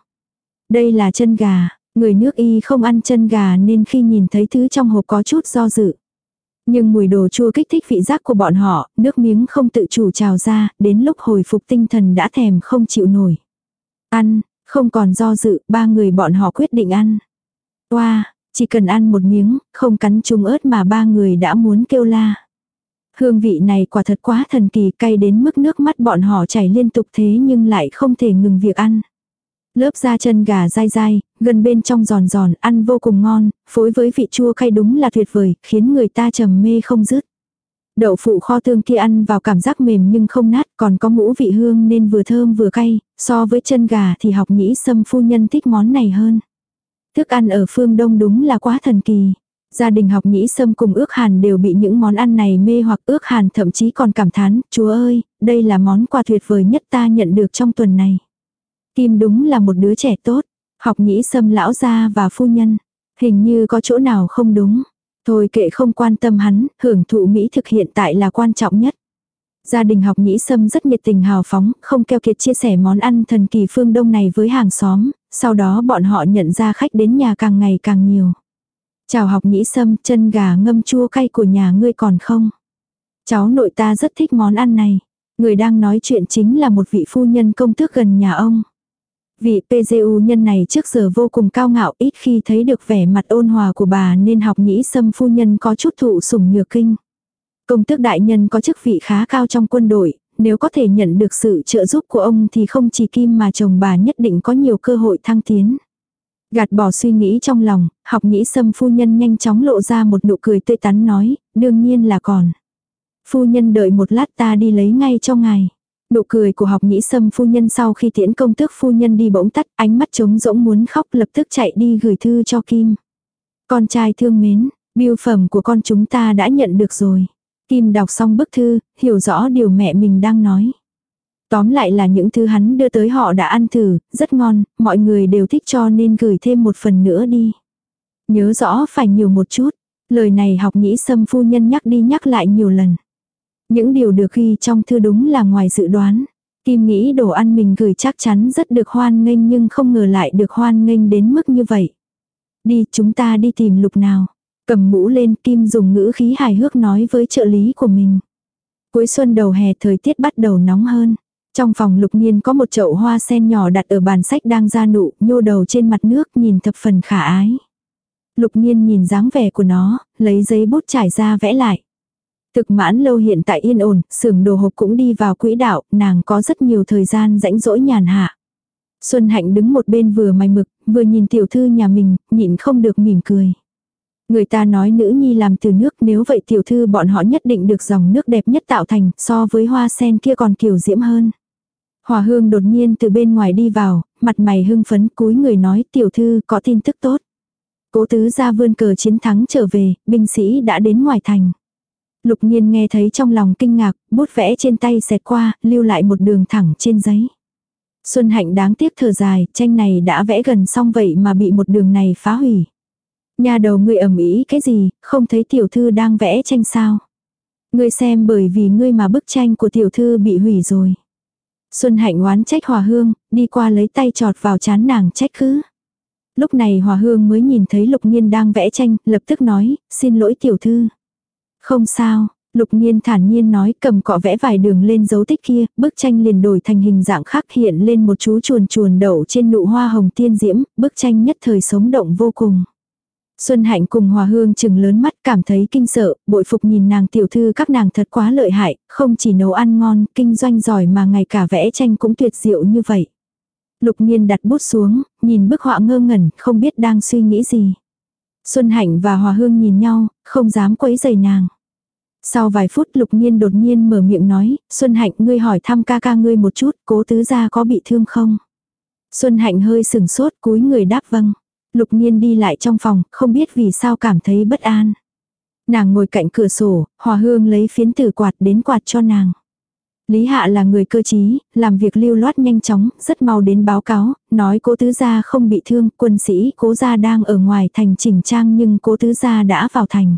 Speaker 1: Đây là chân gà, người nước y không ăn chân gà nên khi nhìn thấy thứ trong hộp có chút do dự. Nhưng mùi đồ chua kích thích vị giác của bọn họ, nước miếng không tự chủ trào ra, đến lúc hồi phục tinh thần đã thèm không chịu nổi. Ăn, không còn do dự, ba người bọn họ quyết định ăn. Wow, chỉ cần ăn một miếng, không cắn chung ớt mà ba người đã muốn kêu la. Hương vị này quả thật quá thần kỳ cay đến mức nước mắt bọn họ chảy liên tục thế nhưng lại không thể ngừng việc ăn. Lớp da chân gà dai dai, gần bên trong giòn giòn, ăn vô cùng ngon, phối với vị chua cay đúng là tuyệt vời, khiến người ta trầm mê không dứt. Đậu phụ kho tương kia ăn vào cảm giác mềm nhưng không nát, còn có ngũ vị hương nên vừa thơm vừa cay, so với chân gà thì học nhĩ sâm phu nhân thích món này hơn. Thức ăn ở phương Đông đúng là quá thần kỳ. Gia đình học nhĩ sâm cùng ước hàn đều bị những món ăn này mê hoặc ước hàn thậm chí còn cảm thán, chúa ơi, đây là món quà tuyệt vời nhất ta nhận được trong tuần này. Kim đúng là một đứa trẻ tốt. Học nhĩ sâm lão gia và phu nhân. Hình như có chỗ nào không đúng. Thôi kệ không quan tâm hắn, hưởng thụ Mỹ thực hiện tại là quan trọng nhất. Gia đình học nhĩ sâm rất nhiệt tình hào phóng, không keo kiệt chia sẻ món ăn thần kỳ phương đông này với hàng xóm, sau đó bọn họ nhận ra khách đến nhà càng ngày càng nhiều. Chào học nhĩ sâm, chân gà ngâm chua cay của nhà ngươi còn không? Cháu nội ta rất thích món ăn này. Người đang nói chuyện chính là một vị phu nhân công tước gần nhà ông. Vị PGU nhân này trước giờ vô cùng cao ngạo ít khi thấy được vẻ mặt ôn hòa của bà nên học nhĩ sâm phu nhân có chút thụ sủng nhược kinh. Công tước đại nhân có chức vị khá cao trong quân đội, nếu có thể nhận được sự trợ giúp của ông thì không chỉ Kim mà chồng bà nhất định có nhiều cơ hội thăng tiến. Gạt bỏ suy nghĩ trong lòng, học nhĩ sâm phu nhân nhanh chóng lộ ra một nụ cười tươi tắn nói, đương nhiên là còn. Phu nhân đợi một lát ta đi lấy ngay cho ngài. Nụ cười của học nhĩ sâm phu nhân sau khi tiễn công tước phu nhân đi bỗng tắt, ánh mắt trống rỗng muốn khóc lập tức chạy đi gửi thư cho Kim. Con trai thương mến, Biêu phẩm của con chúng ta đã nhận được rồi. Kim đọc xong bức thư, hiểu rõ điều mẹ mình đang nói. Tóm lại là những thứ hắn đưa tới họ đã ăn thử, rất ngon, mọi người đều thích cho nên gửi thêm một phần nữa đi. Nhớ rõ phải nhiều một chút. Lời này học nhĩ sâm phu nhân nhắc đi nhắc lại nhiều lần. Những điều được ghi trong thư đúng là ngoài dự đoán. Kim nghĩ đồ ăn mình gửi chắc chắn rất được hoan nghênh nhưng không ngờ lại được hoan nghênh đến mức như vậy. Đi chúng ta đi tìm lục nào. Cầm mũ lên Kim dùng ngữ khí hài hước nói với trợ lý của mình. Cuối xuân đầu hè thời tiết bắt đầu nóng hơn. Trong phòng lục nhiên có một chậu hoa sen nhỏ đặt ở bàn sách đang ra nụ, nhô đầu trên mặt nước nhìn thập phần khả ái. Lục nhiên nhìn dáng vẻ của nó, lấy giấy bút trải ra vẽ lại. Thực mãn lâu hiện tại yên ổn, xưởng đồ hộp cũng đi vào quỹ đạo, nàng có rất nhiều thời gian rãnh rỗi nhàn hạ. Xuân Hạnh đứng một bên vừa mày mực, vừa nhìn tiểu thư nhà mình, nhịn không được mỉm cười. Người ta nói nữ nhi làm từ nước nếu vậy tiểu thư bọn họ nhất định được dòng nước đẹp nhất tạo thành so với hoa sen kia còn kiều diễm hơn. Hòa hương đột nhiên từ bên ngoài đi vào, mặt mày hưng phấn cúi người nói tiểu thư có tin tức tốt. Cố tứ ra vươn cờ chiến thắng trở về, binh sĩ đã đến ngoài thành. Lục nhiên nghe thấy trong lòng kinh ngạc, bút vẽ trên tay xẹt qua, lưu lại một đường thẳng trên giấy. Xuân hạnh đáng tiếc thở dài, tranh này đã vẽ gần xong vậy mà bị một đường này phá hủy. Nhà đầu ngươi ẩm ý cái gì, không thấy tiểu thư đang vẽ tranh sao. Ngươi xem bởi vì ngươi mà bức tranh của tiểu thư bị hủy rồi. Xuân hạnh oán trách hòa hương, đi qua lấy tay trọt vào chán nàng trách cứ. Lúc này hòa hương mới nhìn thấy lục nhiên đang vẽ tranh, lập tức nói, xin lỗi tiểu thư. Không sao, lục nhiên thản nhiên nói cầm cọ vẽ vài đường lên dấu tích kia, bức tranh liền đổi thành hình dạng khác hiện lên một chú chuồn chuồn đậu trên nụ hoa hồng tiên diễm, bức tranh nhất thời sống động vô cùng. Xuân Hạnh cùng Hòa Hương chừng lớn mắt cảm thấy kinh sợ, bội phục nhìn nàng tiểu thư các nàng thật quá lợi hại, không chỉ nấu ăn ngon, kinh doanh giỏi mà ngày cả vẽ tranh cũng tuyệt diệu như vậy. Lục Nhiên đặt bút xuống, nhìn bức họa ngơ ngẩn, không biết đang suy nghĩ gì. Xuân Hạnh và Hòa Hương nhìn nhau, không dám quấy rầy nàng. Sau vài phút Lục Nhiên đột nhiên mở miệng nói, Xuân Hạnh ngươi hỏi thăm ca ca ngươi một chút, cố tứ gia có bị thương không? Xuân Hạnh hơi sừng sốt cúi người đáp vâng. Lục nhiên đi lại trong phòng, không biết vì sao cảm thấy bất an. Nàng ngồi cạnh cửa sổ, hòa hương lấy phiến tử quạt đến quạt cho nàng. Lý Hạ là người cơ trí, làm việc lưu loát nhanh chóng, rất mau đến báo cáo, nói cố tứ gia không bị thương, quân sĩ cố gia đang ở ngoài thành chỉnh trang nhưng cố tứ gia đã vào thành.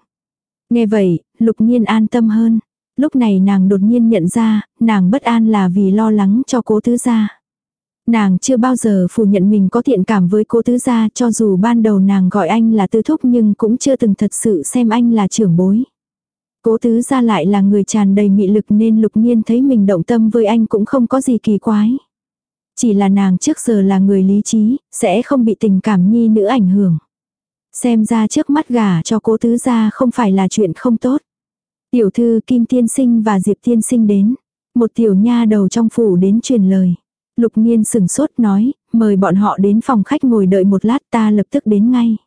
Speaker 1: Nghe vậy, lục nhiên an tâm hơn. Lúc này nàng đột nhiên nhận ra, nàng bất an là vì lo lắng cho cố tứ gia. Nàng chưa bao giờ phủ nhận mình có thiện cảm với cố tứ gia cho dù ban đầu nàng gọi anh là tư thúc nhưng cũng chưa từng thật sự xem anh là trưởng bối. Cố tứ gia lại là người tràn đầy mị lực nên lục nhiên thấy mình động tâm với anh cũng không có gì kỳ quái. Chỉ là nàng trước giờ là người lý trí, sẽ không bị tình cảm nhi nữ ảnh hưởng. Xem ra trước mắt gà cho cố tứ gia không phải là chuyện không tốt. Tiểu thư Kim Tiên Sinh và Diệp Tiên Sinh đến. Một tiểu nha đầu trong phủ đến truyền lời. Lục Nhiên sừng sốt nói, mời bọn họ đến phòng khách ngồi đợi một lát ta lập tức đến ngay.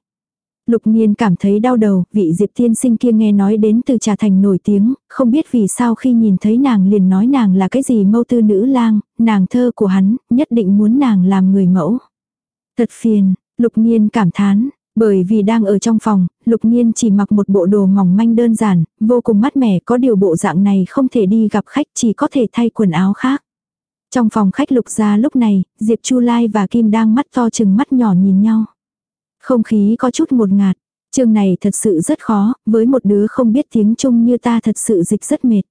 Speaker 1: Lục Nhiên cảm thấy đau đầu, vị Diệp tiên sinh kia nghe nói đến từ trà thành nổi tiếng, không biết vì sao khi nhìn thấy nàng liền nói nàng là cái gì mâu tư nữ lang, nàng thơ của hắn, nhất định muốn nàng làm người mẫu. Thật phiền, Lục Nhiên cảm thán, bởi vì đang ở trong phòng, Lục Nhiên chỉ mặc một bộ đồ mỏng manh đơn giản, vô cùng mát mẻ có điều bộ dạng này không thể đi gặp khách chỉ có thể thay quần áo khác. Trong phòng khách lục gia lúc này, Diệp Chu Lai và Kim đang mắt to chừng mắt nhỏ nhìn nhau. Không khí có chút một ngạt. Chương này thật sự rất khó, với một đứa không biết tiếng Trung như ta thật sự dịch rất mệt.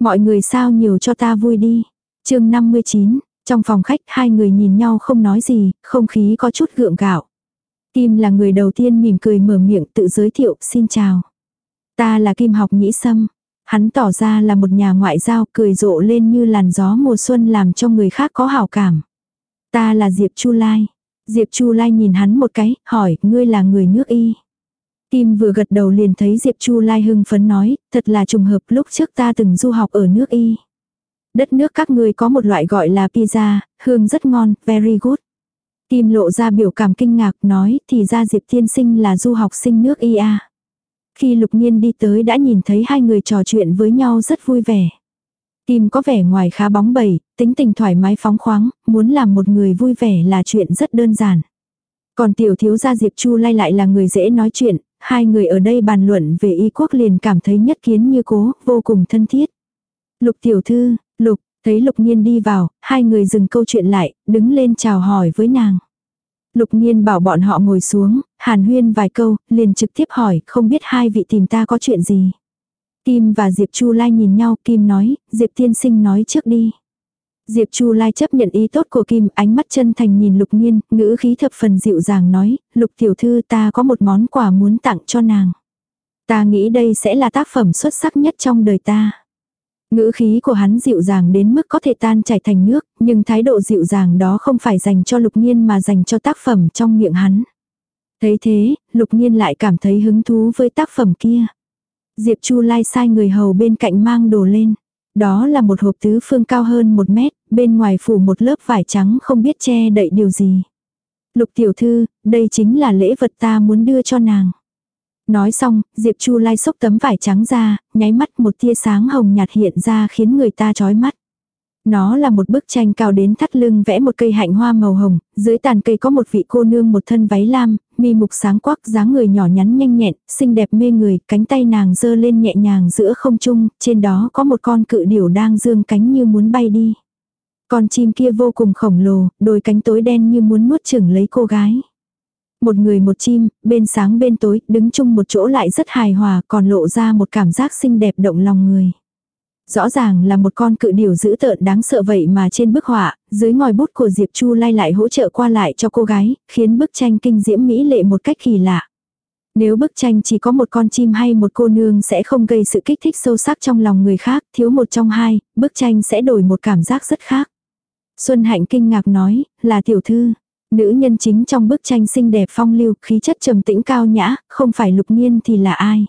Speaker 1: Mọi người sao nhiều cho ta vui đi. chương 59, trong phòng khách hai người nhìn nhau không nói gì, không khí có chút gượng gạo. Kim là người đầu tiên mỉm cười mở miệng tự giới thiệu, xin chào. Ta là Kim học nhĩ sâm, Hắn tỏ ra là một nhà ngoại giao cười rộ lên như làn gió mùa xuân làm cho người khác có hảo cảm. Ta là Diệp Chu Lai. Diệp Chu Lai nhìn hắn một cái, hỏi, ngươi là người nước y. Kim vừa gật đầu liền thấy Diệp Chu Lai hưng phấn nói, thật là trùng hợp lúc trước ta từng du học ở nước y. Đất nước các ngươi có một loại gọi là pizza, hương rất ngon, very good. Kim lộ ra biểu cảm kinh ngạc nói, thì ra Diệp Thiên Sinh là du học sinh nước y à. Khi lục nhiên đi tới đã nhìn thấy hai người trò chuyện với nhau rất vui vẻ. Tim có vẻ ngoài khá bóng bẩy, tính tình thoải mái phóng khoáng, muốn làm một người vui vẻ là chuyện rất đơn giản. Còn tiểu thiếu gia Diệp Chu Lai lại là người dễ nói chuyện, hai người ở đây bàn luận về y quốc liền cảm thấy nhất kiến như cố, vô cùng thân thiết. Lục tiểu thư, lục, thấy lục nhiên đi vào, hai người dừng câu chuyện lại, đứng lên chào hỏi với nàng. Lục nhiên bảo bọn họ ngồi xuống, hàn huyên vài câu, liền trực tiếp hỏi, không biết hai vị tìm ta có chuyện gì. Kim và Diệp Chu Lai nhìn nhau, Kim nói, Diệp tiên sinh nói trước đi. Diệp Chu Lai chấp nhận ý tốt của Kim, ánh mắt chân thành nhìn Lục Nhiên, ngữ khí thập phần dịu dàng nói, Lục tiểu thư ta có một món quà muốn tặng cho nàng. Ta nghĩ đây sẽ là tác phẩm xuất sắc nhất trong đời ta. Ngữ khí của hắn dịu dàng đến mức có thể tan chảy thành nước, nhưng thái độ dịu dàng đó không phải dành cho Lục Nhiên mà dành cho tác phẩm trong miệng hắn. Thấy thế, Lục Nhiên lại cảm thấy hứng thú với tác phẩm kia. Diệp Chu Lai sai người hầu bên cạnh mang đồ lên. Đó là một hộp tứ phương cao hơn một mét, bên ngoài phủ một lớp vải trắng không biết che đậy điều gì. Lục tiểu thư, đây chính là lễ vật ta muốn đưa cho nàng. Nói xong, Diệp Chu Lai xốc tấm vải trắng ra, nháy mắt một tia sáng hồng nhạt hiện ra khiến người ta chói mắt. Nó là một bức tranh cao đến thắt lưng vẽ một cây hạnh hoa màu hồng, dưới tàn cây có một vị cô nương một thân váy lam, mi mục sáng quắc dáng người nhỏ nhắn nhanh nhẹn, xinh đẹp mê người, cánh tay nàng dơ lên nhẹ nhàng giữa không trung, trên đó có một con cự điểu đang dương cánh như muốn bay đi. Con chim kia vô cùng khổng lồ, đôi cánh tối đen như muốn nuốt chửng lấy cô gái. Một người một chim, bên sáng bên tối, đứng chung một chỗ lại rất hài hòa, còn lộ ra một cảm giác xinh đẹp động lòng người. Rõ ràng là một con cự điểu dữ tợn đáng sợ vậy mà trên bức họa, dưới ngòi bút của Diệp Chu lay lại hỗ trợ qua lại cho cô gái, khiến bức tranh kinh diễm mỹ lệ một cách kỳ lạ. Nếu bức tranh chỉ có một con chim hay một cô nương sẽ không gây sự kích thích sâu sắc trong lòng người khác, thiếu một trong hai, bức tranh sẽ đổi một cảm giác rất khác. Xuân Hạnh kinh ngạc nói, là tiểu thư. Nữ nhân chính trong bức tranh xinh đẹp phong lưu, khí chất trầm tĩnh cao nhã, không phải lục Niên thì là ai.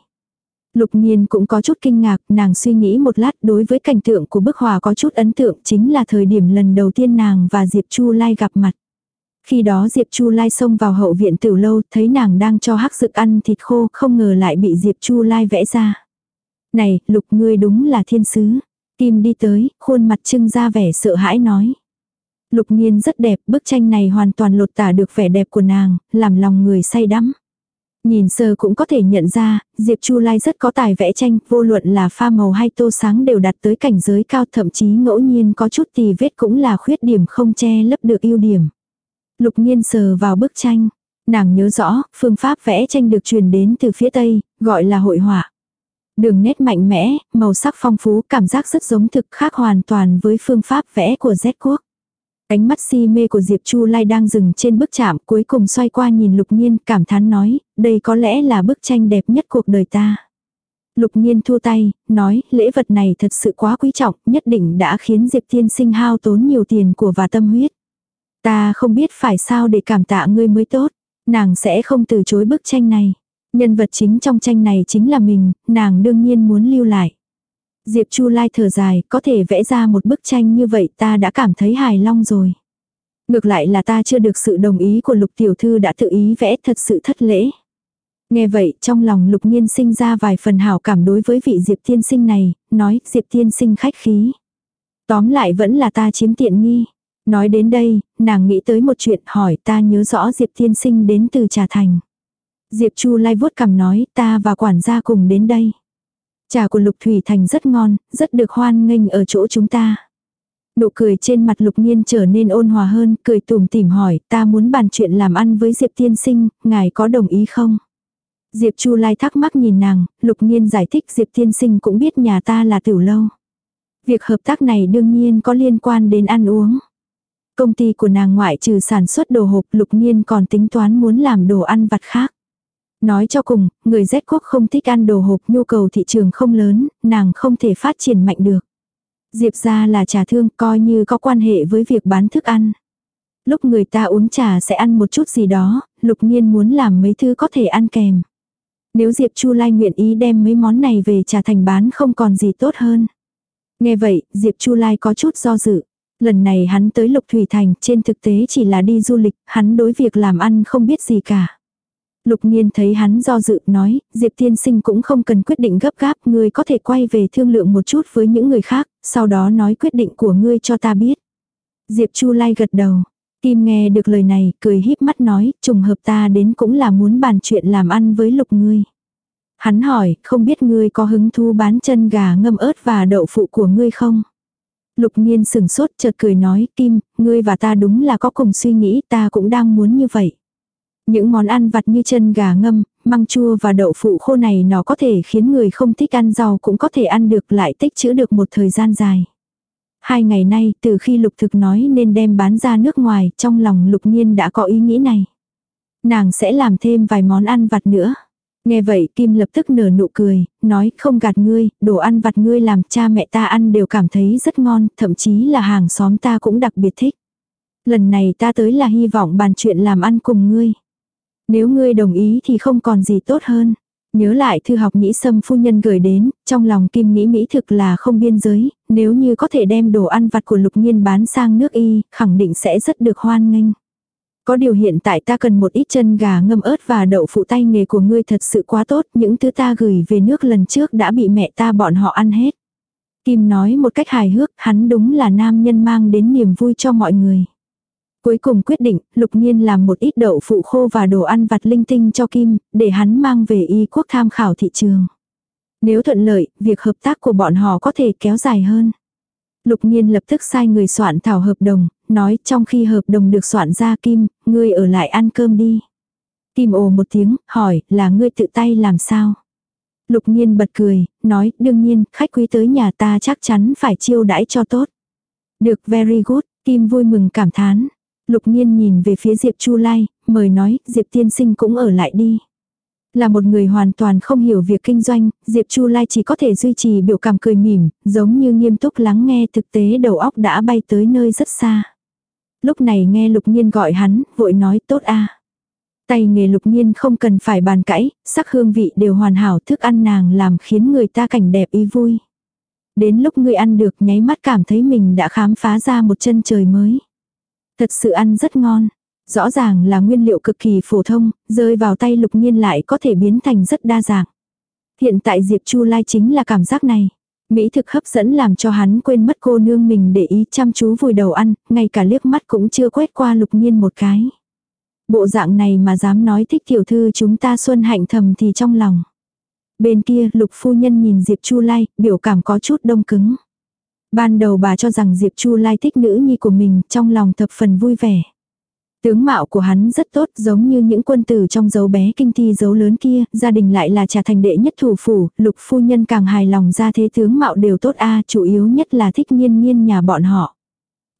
Speaker 1: Lục nhiên cũng có chút kinh ngạc, nàng suy nghĩ một lát đối với cảnh tượng của bức họa có chút ấn tượng chính là thời điểm lần đầu tiên nàng và Diệp Chu Lai gặp mặt. Khi đó Diệp Chu Lai xông vào hậu viện tiểu lâu, thấy nàng đang cho hắc dực ăn thịt khô, không ngờ lại bị Diệp Chu Lai vẽ ra. Này, lục ngươi đúng là thiên sứ. Kim đi tới, khuôn mặt trưng ra vẻ sợ hãi nói. Lục nhiên rất đẹp, bức tranh này hoàn toàn lột tả được vẻ đẹp của nàng, làm lòng người say đắm. Nhìn sơ cũng có thể nhận ra, Diệp Chu Lai rất có tài vẽ tranh, vô luận là pha màu hay tô sáng đều đạt tới cảnh giới cao thậm chí ngẫu nhiên có chút tì vết cũng là khuyết điểm không che lấp được ưu điểm. Lục nhiên sờ vào bức tranh. Nàng nhớ rõ, phương pháp vẽ tranh được truyền đến từ phía Tây, gọi là hội họa. Đường nét mạnh mẽ, màu sắc phong phú, cảm giác rất giống thực khác hoàn toàn với phương pháp vẽ của Z quốc. Ánh mắt si mê của Diệp Chu Lai đang dừng trên bức chạm cuối cùng xoay qua nhìn Lục Nhiên cảm thán nói, đây có lẽ là bức tranh đẹp nhất cuộc đời ta. Lục Nhiên thua tay, nói, lễ vật này thật sự quá quý trọng, nhất định đã khiến Diệp Thiên sinh hao tốn nhiều tiền của và tâm huyết. Ta không biết phải sao để cảm tạ ngươi mới tốt, nàng sẽ không từ chối bức tranh này. Nhân vật chính trong tranh này chính là mình, nàng đương nhiên muốn lưu lại. Diệp Chu Lai thở dài, có thể vẽ ra một bức tranh như vậy ta đã cảm thấy hài lòng rồi. Ngược lại là ta chưa được sự đồng ý của lục tiểu thư đã tự ý vẽ thật sự thất lễ. Nghe vậy trong lòng lục nhiên sinh ra vài phần hảo cảm đối với vị Diệp tiên sinh này, nói Diệp tiên sinh khách khí. Tóm lại vẫn là ta chiếm tiện nghi. Nói đến đây, nàng nghĩ tới một chuyện hỏi ta nhớ rõ Diệp tiên sinh đến từ Trà Thành. Diệp Chu Lai vuốt cằm nói ta và quản gia cùng đến đây. Trà của Lục Thủy Thành rất ngon, rất được hoan nghênh ở chỗ chúng ta. Nụ cười trên mặt Lục Nhiên trở nên ôn hòa hơn, cười tủm tỉm hỏi, ta muốn bàn chuyện làm ăn với Diệp Tiên Sinh, ngài có đồng ý không? Diệp Chu Lai thắc mắc nhìn nàng, Lục Nhiên giải thích Diệp Tiên Sinh cũng biết nhà ta là tiểu lâu. Việc hợp tác này đương nhiên có liên quan đến ăn uống. Công ty của nàng ngoại trừ sản xuất đồ hộp Lục Nhiên còn tính toán muốn làm đồ ăn vặt khác. Nói cho cùng, người Z quốc không thích ăn đồ hộp nhu cầu thị trường không lớn, nàng không thể phát triển mạnh được. Diệp ra là trà thương coi như có quan hệ với việc bán thức ăn. Lúc người ta uống trà sẽ ăn một chút gì đó, lục nhiên muốn làm mấy thứ có thể ăn kèm. Nếu Diệp Chu Lai nguyện ý đem mấy món này về trà thành bán không còn gì tốt hơn. Nghe vậy, Diệp Chu Lai có chút do dự. Lần này hắn tới Lục Thủy Thành trên thực tế chỉ là đi du lịch, hắn đối việc làm ăn không biết gì cả. Lục Nhiên thấy hắn do dự nói, Diệp tiên sinh cũng không cần quyết định gấp gáp, ngươi có thể quay về thương lượng một chút với những người khác, sau đó nói quyết định của ngươi cho ta biết. Diệp Chu Lai gật đầu. Kim nghe được lời này, cười híp mắt nói, trùng hợp ta đến cũng là muốn bàn chuyện làm ăn với lục ngươi. Hắn hỏi, không biết ngươi có hứng thú bán chân gà ngâm ớt và đậu phụ của ngươi không? Lục nhiên sừng sốt chợt cười nói, Kim, ngươi và ta đúng là có cùng suy nghĩ, ta cũng đang muốn như vậy. Những món ăn vặt như chân gà ngâm, măng chua và đậu phụ khô này nó có thể khiến người không thích ăn rau cũng có thể ăn được lại tích trữ được một thời gian dài. Hai ngày nay, từ khi lục thực nói nên đem bán ra nước ngoài, trong lòng lục nhiên đã có ý nghĩ này. Nàng sẽ làm thêm vài món ăn vặt nữa. Nghe vậy Kim lập tức nở nụ cười, nói không gạt ngươi, đồ ăn vặt ngươi làm cha mẹ ta ăn đều cảm thấy rất ngon, thậm chí là hàng xóm ta cũng đặc biệt thích. Lần này ta tới là hy vọng bàn chuyện làm ăn cùng ngươi. Nếu ngươi đồng ý thì không còn gì tốt hơn. Nhớ lại thư học nhĩ Sâm phu nhân gửi đến, trong lòng Kim nghĩ Mỹ thực là không biên giới, nếu như có thể đem đồ ăn vặt của lục nhiên bán sang nước y, khẳng định sẽ rất được hoan nghênh. Có điều hiện tại ta cần một ít chân gà ngâm ớt và đậu phụ tay nghề của ngươi thật sự quá tốt, những thứ ta gửi về nước lần trước đã bị mẹ ta bọn họ ăn hết. Kim nói một cách hài hước, hắn đúng là nam nhân mang đến niềm vui cho mọi người. Cuối cùng quyết định, lục nhiên làm một ít đậu phụ khô và đồ ăn vặt linh tinh cho Kim, để hắn mang về y quốc tham khảo thị trường. Nếu thuận lợi, việc hợp tác của bọn họ có thể kéo dài hơn. Lục nhiên lập tức sai người soạn thảo hợp đồng, nói trong khi hợp đồng được soạn ra Kim, ngươi ở lại ăn cơm đi. Kim ồ một tiếng, hỏi, là ngươi tự tay làm sao? Lục nhiên bật cười, nói, đương nhiên, khách quý tới nhà ta chắc chắn phải chiêu đãi cho tốt. Được very good, Kim vui mừng cảm thán. Lục nhiên nhìn về phía Diệp Chu Lai, mời nói, Diệp tiên sinh cũng ở lại đi. Là một người hoàn toàn không hiểu việc kinh doanh, Diệp Chu Lai chỉ có thể duy trì biểu cảm cười mỉm, giống như nghiêm túc lắng nghe thực tế đầu óc đã bay tới nơi rất xa. Lúc này nghe lục nhiên gọi hắn, vội nói tốt a Tay nghề lục nhiên không cần phải bàn cãi, sắc hương vị đều hoàn hảo thức ăn nàng làm khiến người ta cảnh đẹp ý vui. Đến lúc ngươi ăn được nháy mắt cảm thấy mình đã khám phá ra một chân trời mới. Thật sự ăn rất ngon. Rõ ràng là nguyên liệu cực kỳ phổ thông, rơi vào tay lục nhiên lại có thể biến thành rất đa dạng. Hiện tại Diệp Chu Lai chính là cảm giác này. Mỹ thực hấp dẫn làm cho hắn quên mất cô nương mình để ý chăm chú vùi đầu ăn, ngay cả liếc mắt cũng chưa quét qua lục nhiên một cái. Bộ dạng này mà dám nói thích tiểu thư chúng ta xuân hạnh thầm thì trong lòng. Bên kia lục phu nhân nhìn Diệp Chu Lai, biểu cảm có chút đông cứng. Ban đầu bà cho rằng Diệp Chu Lai thích nữ nhi của mình, trong lòng thập phần vui vẻ. Tướng mạo của hắn rất tốt giống như những quân tử trong dấu bé kinh thi dấu lớn kia, gia đình lại là trà thành đệ nhất thủ phủ, lục phu nhân càng hài lòng ra thế tướng mạo đều tốt a chủ yếu nhất là thích nhiên nhiên nhà bọn họ.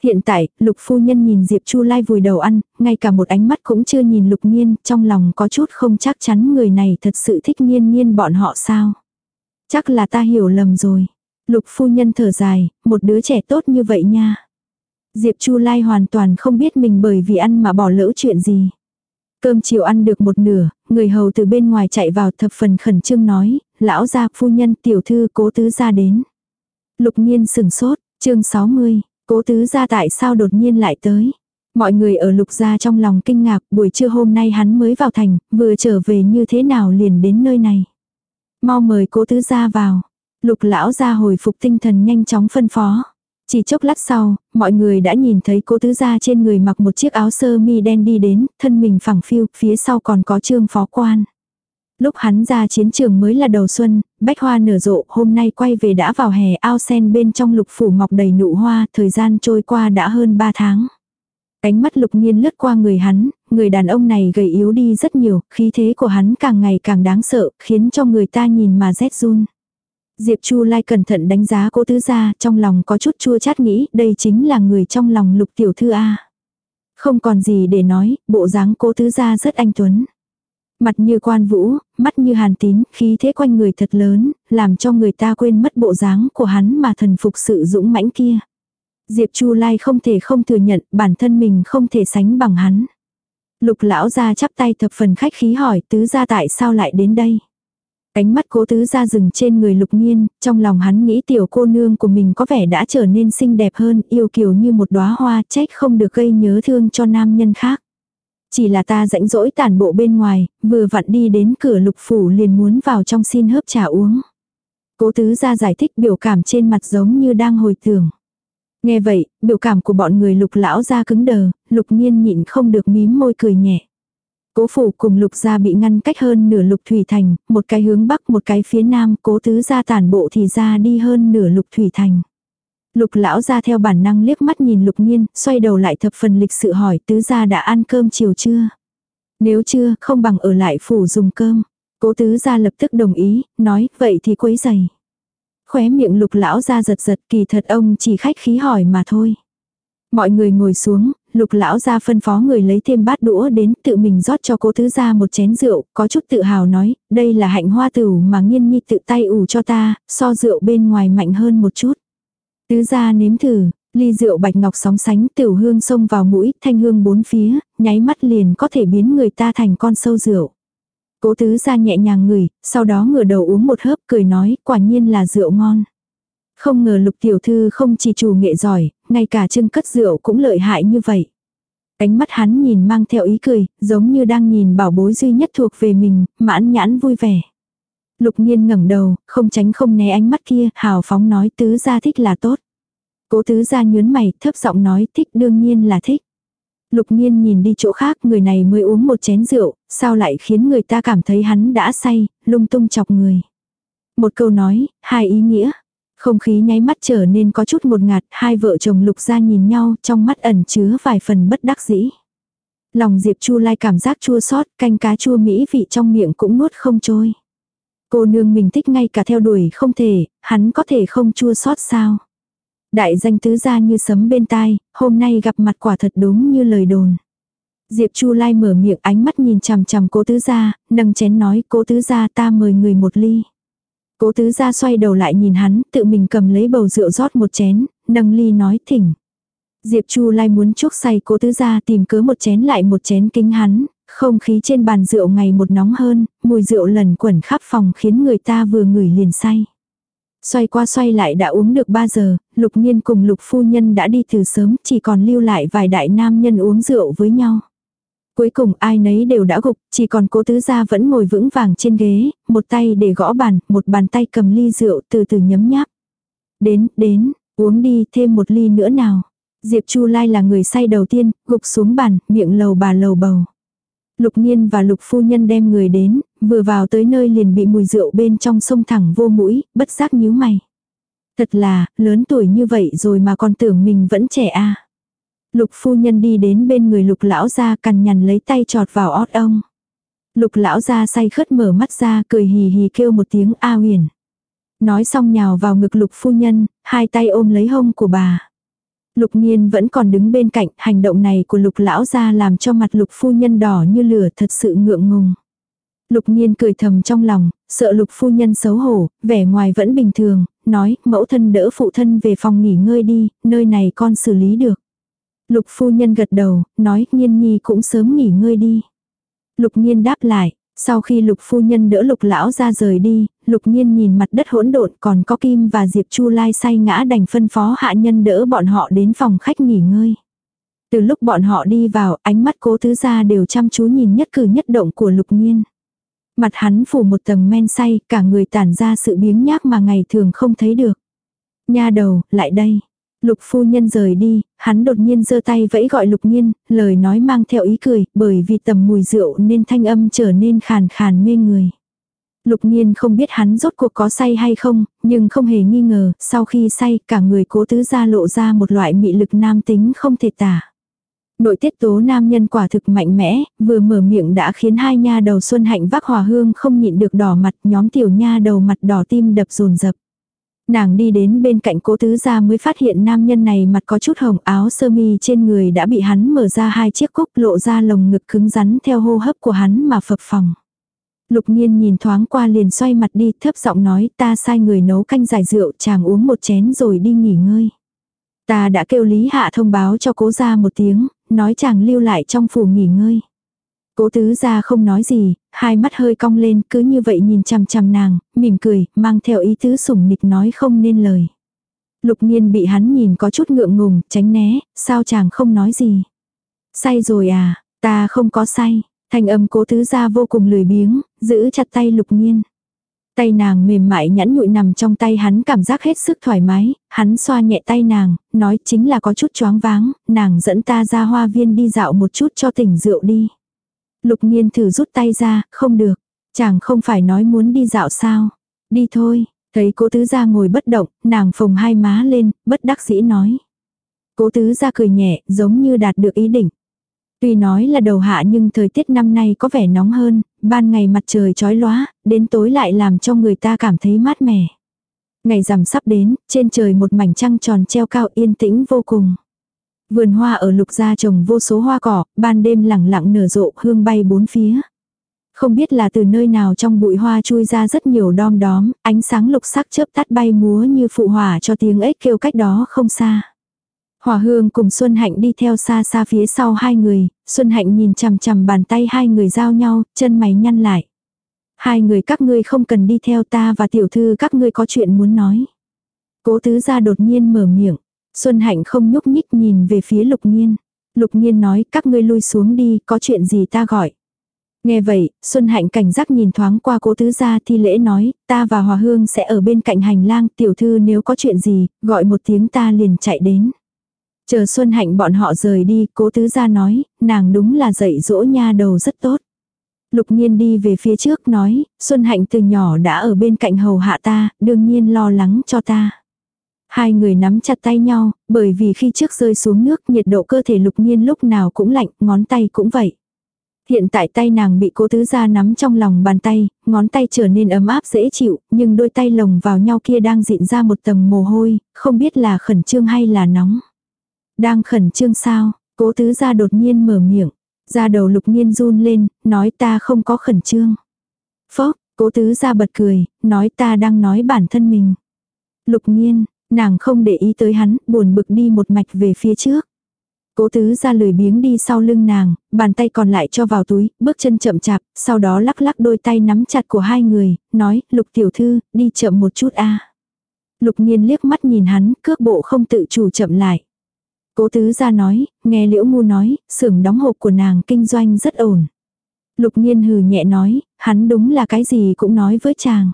Speaker 1: Hiện tại, lục phu nhân nhìn Diệp Chu Lai vùi đầu ăn, ngay cả một ánh mắt cũng chưa nhìn lục nhiên, trong lòng có chút không chắc chắn người này thật sự thích nhiên nhiên bọn họ sao. Chắc là ta hiểu lầm rồi. Lục phu nhân thở dài, một đứa trẻ tốt như vậy nha. Diệp Chu Lai hoàn toàn không biết mình bởi vì ăn mà bỏ lỡ chuyện gì. Cơm chiều ăn được một nửa, người hầu từ bên ngoài chạy vào thập phần khẩn trương nói, lão gia phu nhân tiểu thư cố tứ gia đến. Lục nhiên sừng sốt, chương 60, cố tứ gia tại sao đột nhiên lại tới. Mọi người ở lục gia trong lòng kinh ngạc buổi trưa hôm nay hắn mới vào thành, vừa trở về như thế nào liền đến nơi này. Mau mời cố tứ gia vào. Lục lão ra hồi phục tinh thần nhanh chóng phân phó. Chỉ chốc lát sau, mọi người đã nhìn thấy cô tứ gia trên người mặc một chiếc áo sơ mi đen đi đến, thân mình phẳng phiu, phía sau còn có trương phó quan. Lúc hắn ra chiến trường mới là đầu xuân, bách hoa nở rộ, hôm nay quay về đã vào hè ao sen bên trong lục phủ mọc đầy nụ hoa, thời gian trôi qua đã hơn 3 tháng. Cánh mắt lục nhiên lướt qua người hắn, người đàn ông này gầy yếu đi rất nhiều, khí thế của hắn càng ngày càng đáng sợ, khiến cho người ta nhìn mà rét run. Diệp Chu Lai cẩn thận đánh giá cô tứ gia, trong lòng có chút chua chát nghĩ, đây chính là người trong lòng lục tiểu thư A. Không còn gì để nói, bộ dáng cô tứ gia rất anh tuấn. Mặt như quan vũ, mắt như hàn tín, khí thế quanh người thật lớn, làm cho người ta quên mất bộ dáng của hắn mà thần phục sự dũng mãnh kia. Diệp Chu Lai không thể không thừa nhận bản thân mình không thể sánh bằng hắn. Lục lão ra chắp tay thập phần khách khí hỏi tứ gia tại sao lại đến đây. Ánh mắt cố tứ ra rừng trên người lục nhiên, trong lòng hắn nghĩ tiểu cô nương của mình có vẻ đã trở nên xinh đẹp hơn, yêu kiều như một đóa hoa, trách không được gây nhớ thương cho nam nhân khác. Chỉ là ta rãnh rỗi tản bộ bên ngoài, vừa vặn đi đến cửa lục phủ liền muốn vào trong xin hớp trà uống. Cố tứ ra giải thích biểu cảm trên mặt giống như đang hồi tưởng. Nghe vậy, biểu cảm của bọn người lục lão ra cứng đờ, lục nhiên nhịn không được mím môi cười nhẹ. Cố phủ cùng lục gia bị ngăn cách hơn nửa lục thủy thành, một cái hướng bắc một cái phía nam, cố tứ gia tản bộ thì ra đi hơn nửa lục thủy thành. Lục lão ra theo bản năng liếc mắt nhìn lục nhiên, xoay đầu lại thập phần lịch sự hỏi tứ gia đã ăn cơm chiều chưa? Nếu chưa, không bằng ở lại phủ dùng cơm. Cố tứ gia lập tức đồng ý, nói, vậy thì quấy giày. Khóe miệng lục lão ra giật giật kỳ thật ông chỉ khách khí hỏi mà thôi. Mọi người ngồi xuống, lục lão ra phân phó người lấy thêm bát đũa đến tự mình rót cho cố tứ gia một chén rượu, có chút tự hào nói, đây là hạnh hoa tửu mà nghiên nhi tự tay ủ cho ta, so rượu bên ngoài mạnh hơn một chút. Tứ gia nếm thử, ly rượu bạch ngọc sóng sánh tiểu hương xông vào mũi, thanh hương bốn phía, nháy mắt liền có thể biến người ta thành con sâu rượu. Cố tứ gia nhẹ nhàng ngửi, sau đó ngửa đầu uống một hớp cười nói, quả nhiên là rượu ngon. Không ngờ lục tiểu thư không chỉ chủ nghệ giỏi, ngay cả trưng cất rượu cũng lợi hại như vậy. Cánh mắt hắn nhìn mang theo ý cười, giống như đang nhìn bảo bối duy nhất thuộc về mình, mãn nhãn vui vẻ. Lục nhiên ngẩng đầu, không tránh không né ánh mắt kia, hào phóng nói tứ gia thích là tốt. Cố tứ gia nhớn mày, thấp giọng nói thích đương nhiên là thích. Lục nhiên nhìn đi chỗ khác người này mới uống một chén rượu, sao lại khiến người ta cảm thấy hắn đã say, lung tung chọc người. Một câu nói, hai ý nghĩa. Không khí nháy mắt trở nên có chút một ngạt, hai vợ chồng lục ra nhìn nhau, trong mắt ẩn chứa vài phần bất đắc dĩ. Lòng Diệp Chu Lai cảm giác chua xót, canh cá chua mỹ vị trong miệng cũng nuốt không trôi. Cô nương mình thích ngay cả theo đuổi không thể, hắn có thể không chua xót sao? Đại danh tứ gia như sấm bên tai, hôm nay gặp mặt quả thật đúng như lời đồn. Diệp Chu Lai mở miệng ánh mắt nhìn chằm chằm cố tứ gia, nâng chén nói cố tứ gia ta mời người một ly. Cố tứ gia xoay đầu lại nhìn hắn, tự mình cầm lấy bầu rượu rót một chén, nâng ly nói thỉnh. Diệp Chu Lai muốn chúc say cố tứ gia tìm cớ một chén lại một chén kính hắn, không khí trên bàn rượu ngày một nóng hơn, mùi rượu lần quẩn khắp phòng khiến người ta vừa ngửi liền say. Xoay qua xoay lại đã uống được 3 giờ, lục nhiên cùng lục phu nhân đã đi từ sớm, chỉ còn lưu lại vài đại nam nhân uống rượu với nhau. Cuối cùng ai nấy đều đã gục, chỉ còn cố tứ gia vẫn ngồi vững vàng trên ghế, một tay để gõ bàn, một bàn tay cầm ly rượu từ từ nhấm nháp. Đến, đến, uống đi, thêm một ly nữa nào. Diệp Chu Lai là người say đầu tiên, gục xuống bàn, miệng lầu bà lầu bầu. Lục Nhiên và Lục Phu Nhân đem người đến, vừa vào tới nơi liền bị mùi rượu bên trong sông thẳng vô mũi, bất giác nhíu mày. Thật là, lớn tuổi như vậy rồi mà còn tưởng mình vẫn trẻ à. Lục Phu Nhân đi đến bên người Lục Lão ra cằn nhằn lấy tay trọt vào ót ông. Lục Lão ra say khất mở mắt ra cười hì hì kêu một tiếng A huyền. Nói xong nhào vào ngực Lục Phu Nhân, hai tay ôm lấy hông của bà. Lục nghiên vẫn còn đứng bên cạnh, hành động này của Lục lão gia làm cho mặt Lục phu nhân đỏ như lửa, thật sự ngượng ngùng. Lục nghiên cười thầm trong lòng, sợ Lục phu nhân xấu hổ, vẻ ngoài vẫn bình thường, nói, mẫu thân đỡ phụ thân về phòng nghỉ ngơi đi, nơi này con xử lý được. Lục phu nhân gật đầu, nói, Nhiên nhi cũng sớm nghỉ ngơi đi. Lục Nhiên đáp lại, sau khi lục phu nhân đỡ lục lão ra rời đi, lục nhiên nhìn mặt đất hỗn độn còn có Kim và Diệp Chu Lai say ngã đành phân phó hạ nhân đỡ bọn họ đến phòng khách nghỉ ngơi. Từ lúc bọn họ đi vào, ánh mắt cố tứ gia đều chăm chú nhìn nhất cử nhất động của lục nhiên. Mặt hắn phủ một tầng men say, cả người tản ra sự biếng nhác mà ngày thường không thấy được. Nha đầu, lại đây. Lục phu nhân rời đi, hắn đột nhiên giơ tay vẫy gọi lục nhiên, lời nói mang theo ý cười, bởi vì tầm mùi rượu nên thanh âm trở nên khàn khàn mê người. Lục nhiên không biết hắn rốt cuộc có say hay không, nhưng không hề nghi ngờ, sau khi say cả người cố tứ ra lộ ra một loại mị lực nam tính không thể tả. Nội tiết tố nam nhân quả thực mạnh mẽ, vừa mở miệng đã khiến hai nha đầu xuân hạnh vác hòa hương không nhịn được đỏ mặt nhóm tiểu nha đầu mặt đỏ tim đập rồn rập. Nàng đi đến bên cạnh cố tứ gia mới phát hiện nam nhân này mặt có chút hồng áo sơ mi trên người đã bị hắn mở ra hai chiếc cúc lộ ra lồng ngực cứng rắn theo hô hấp của hắn mà phập phòng. Lục nhiên nhìn thoáng qua liền xoay mặt đi thấp giọng nói ta sai người nấu canh giải rượu chàng uống một chén rồi đi nghỉ ngơi. Ta đã kêu Lý Hạ thông báo cho cố gia một tiếng, nói chàng lưu lại trong phủ nghỉ ngơi. Cố tứ gia không nói gì, hai mắt hơi cong lên cứ như vậy nhìn chằm chằm nàng, mỉm cười, mang theo ý tứ sủng nịch nói không nên lời. Lục nhiên bị hắn nhìn có chút ngượng ngùng, tránh né, sao chàng không nói gì. Say rồi à, ta không có say, thanh âm cố tứ gia vô cùng lười biếng, giữ chặt tay lục nhiên. Tay nàng mềm mại nhẵn nhụi nằm trong tay hắn cảm giác hết sức thoải mái, hắn xoa nhẹ tay nàng, nói chính là có chút choáng váng, nàng dẫn ta ra hoa viên đi dạo một chút cho tỉnh rượu đi. Lục Nhiên thử rút tay ra, không được, chàng không phải nói muốn đi dạo sao, đi thôi, thấy cố tứ gia ngồi bất động, nàng phồng hai má lên, bất đắc dĩ nói. Cố tứ gia cười nhẹ, giống như đạt được ý định. Tuy nói là đầu hạ nhưng thời tiết năm nay có vẻ nóng hơn, ban ngày mặt trời chói lóa, đến tối lại làm cho người ta cảm thấy mát mẻ. Ngày rằm sắp đến, trên trời một mảnh trăng tròn treo cao yên tĩnh vô cùng. Vườn hoa ở lục gia trồng vô số hoa cỏ, ban đêm lẳng lặng nở rộ hương bay bốn phía. Không biết là từ nơi nào trong bụi hoa chui ra rất nhiều đom đóm, ánh sáng lục sắc chớp tắt bay múa như phụ hỏa cho tiếng ếch kêu cách đó không xa. Hòa hương cùng Xuân Hạnh đi theo xa xa phía sau hai người, Xuân Hạnh nhìn chằm chằm bàn tay hai người giao nhau, chân mày nhăn lại. Hai người các ngươi không cần đi theo ta và tiểu thư các ngươi có chuyện muốn nói. Cố tứ gia đột nhiên mở miệng. Xuân Hạnh không nhúc nhích nhìn về phía lục nhiên Lục nhiên nói các ngươi lui xuống đi, có chuyện gì ta gọi. Nghe vậy, Xuân Hạnh cảnh giác nhìn thoáng qua cố tứ gia thi lễ nói, ta và Hòa Hương sẽ ở bên cạnh hành lang, tiểu thư nếu có chuyện gì, gọi một tiếng ta liền chạy đến. Chờ Xuân Hạnh bọn họ rời đi, cố tứ gia nói, nàng đúng là dạy dỗ nha đầu rất tốt. Lục nhiên đi về phía trước nói, Xuân Hạnh từ nhỏ đã ở bên cạnh hầu hạ ta, đương nhiên lo lắng cho ta. Hai người nắm chặt tay nhau, bởi vì khi trước rơi xuống nước nhiệt độ cơ thể lục nhiên lúc nào cũng lạnh, ngón tay cũng vậy. Hiện tại tay nàng bị cố tứ gia nắm trong lòng bàn tay, ngón tay trở nên ấm áp dễ chịu, nhưng đôi tay lồng vào nhau kia đang dịn ra một tầng mồ hôi, không biết là khẩn trương hay là nóng. Đang khẩn trương sao, cố tứ gia đột nhiên mở miệng. Ra đầu lục nhiên run lên, nói ta không có khẩn trương. Phốc, cố tứ gia bật cười, nói ta đang nói bản thân mình. Lục nhiên, nàng không để ý tới hắn, buồn bực đi một mạch về phía trước. Cố tứ ra lười biếng đi sau lưng nàng, bàn tay còn lại cho vào túi, bước chân chậm chạp, sau đó lắc lắc đôi tay nắm chặt của hai người, nói, lục tiểu thư, đi chậm một chút a Lục nhiên liếc mắt nhìn hắn, cước bộ không tự chủ chậm lại. Cố tứ ra nói, nghe liễu ngu nói, xưởng đóng hộp của nàng kinh doanh rất ổn. Lục nhiên hừ nhẹ nói, hắn đúng là cái gì cũng nói với chàng.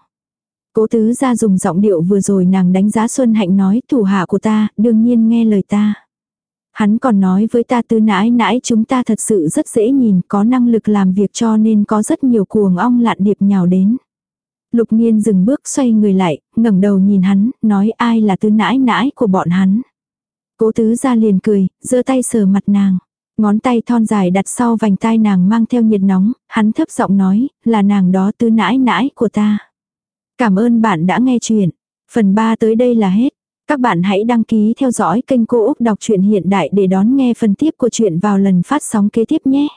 Speaker 1: Cố tứ ra dùng giọng điệu vừa rồi nàng đánh giá Xuân Hạnh nói thủ hạ của ta, đương nhiên nghe lời ta. Hắn còn nói với ta tư nãi nãi chúng ta thật sự rất dễ nhìn, có năng lực làm việc cho nên có rất nhiều cuồng ong lạn điệp nhào đến. Lục nhiên dừng bước xoay người lại, ngẩng đầu nhìn hắn, nói ai là tư nãi nãi của bọn hắn. Cố tứ ra liền cười, giơ tay sờ mặt nàng. Ngón tay thon dài đặt sau vành tai nàng mang theo nhiệt nóng, hắn thấp giọng nói, là nàng đó tư nãi nãi của ta. Cảm ơn bạn đã nghe chuyện. Phần 3 tới đây là hết. Các bạn hãy đăng ký theo dõi kênh Cô Úc Đọc truyện Hiện Đại để đón nghe phần tiếp của chuyện vào lần phát sóng kế tiếp nhé.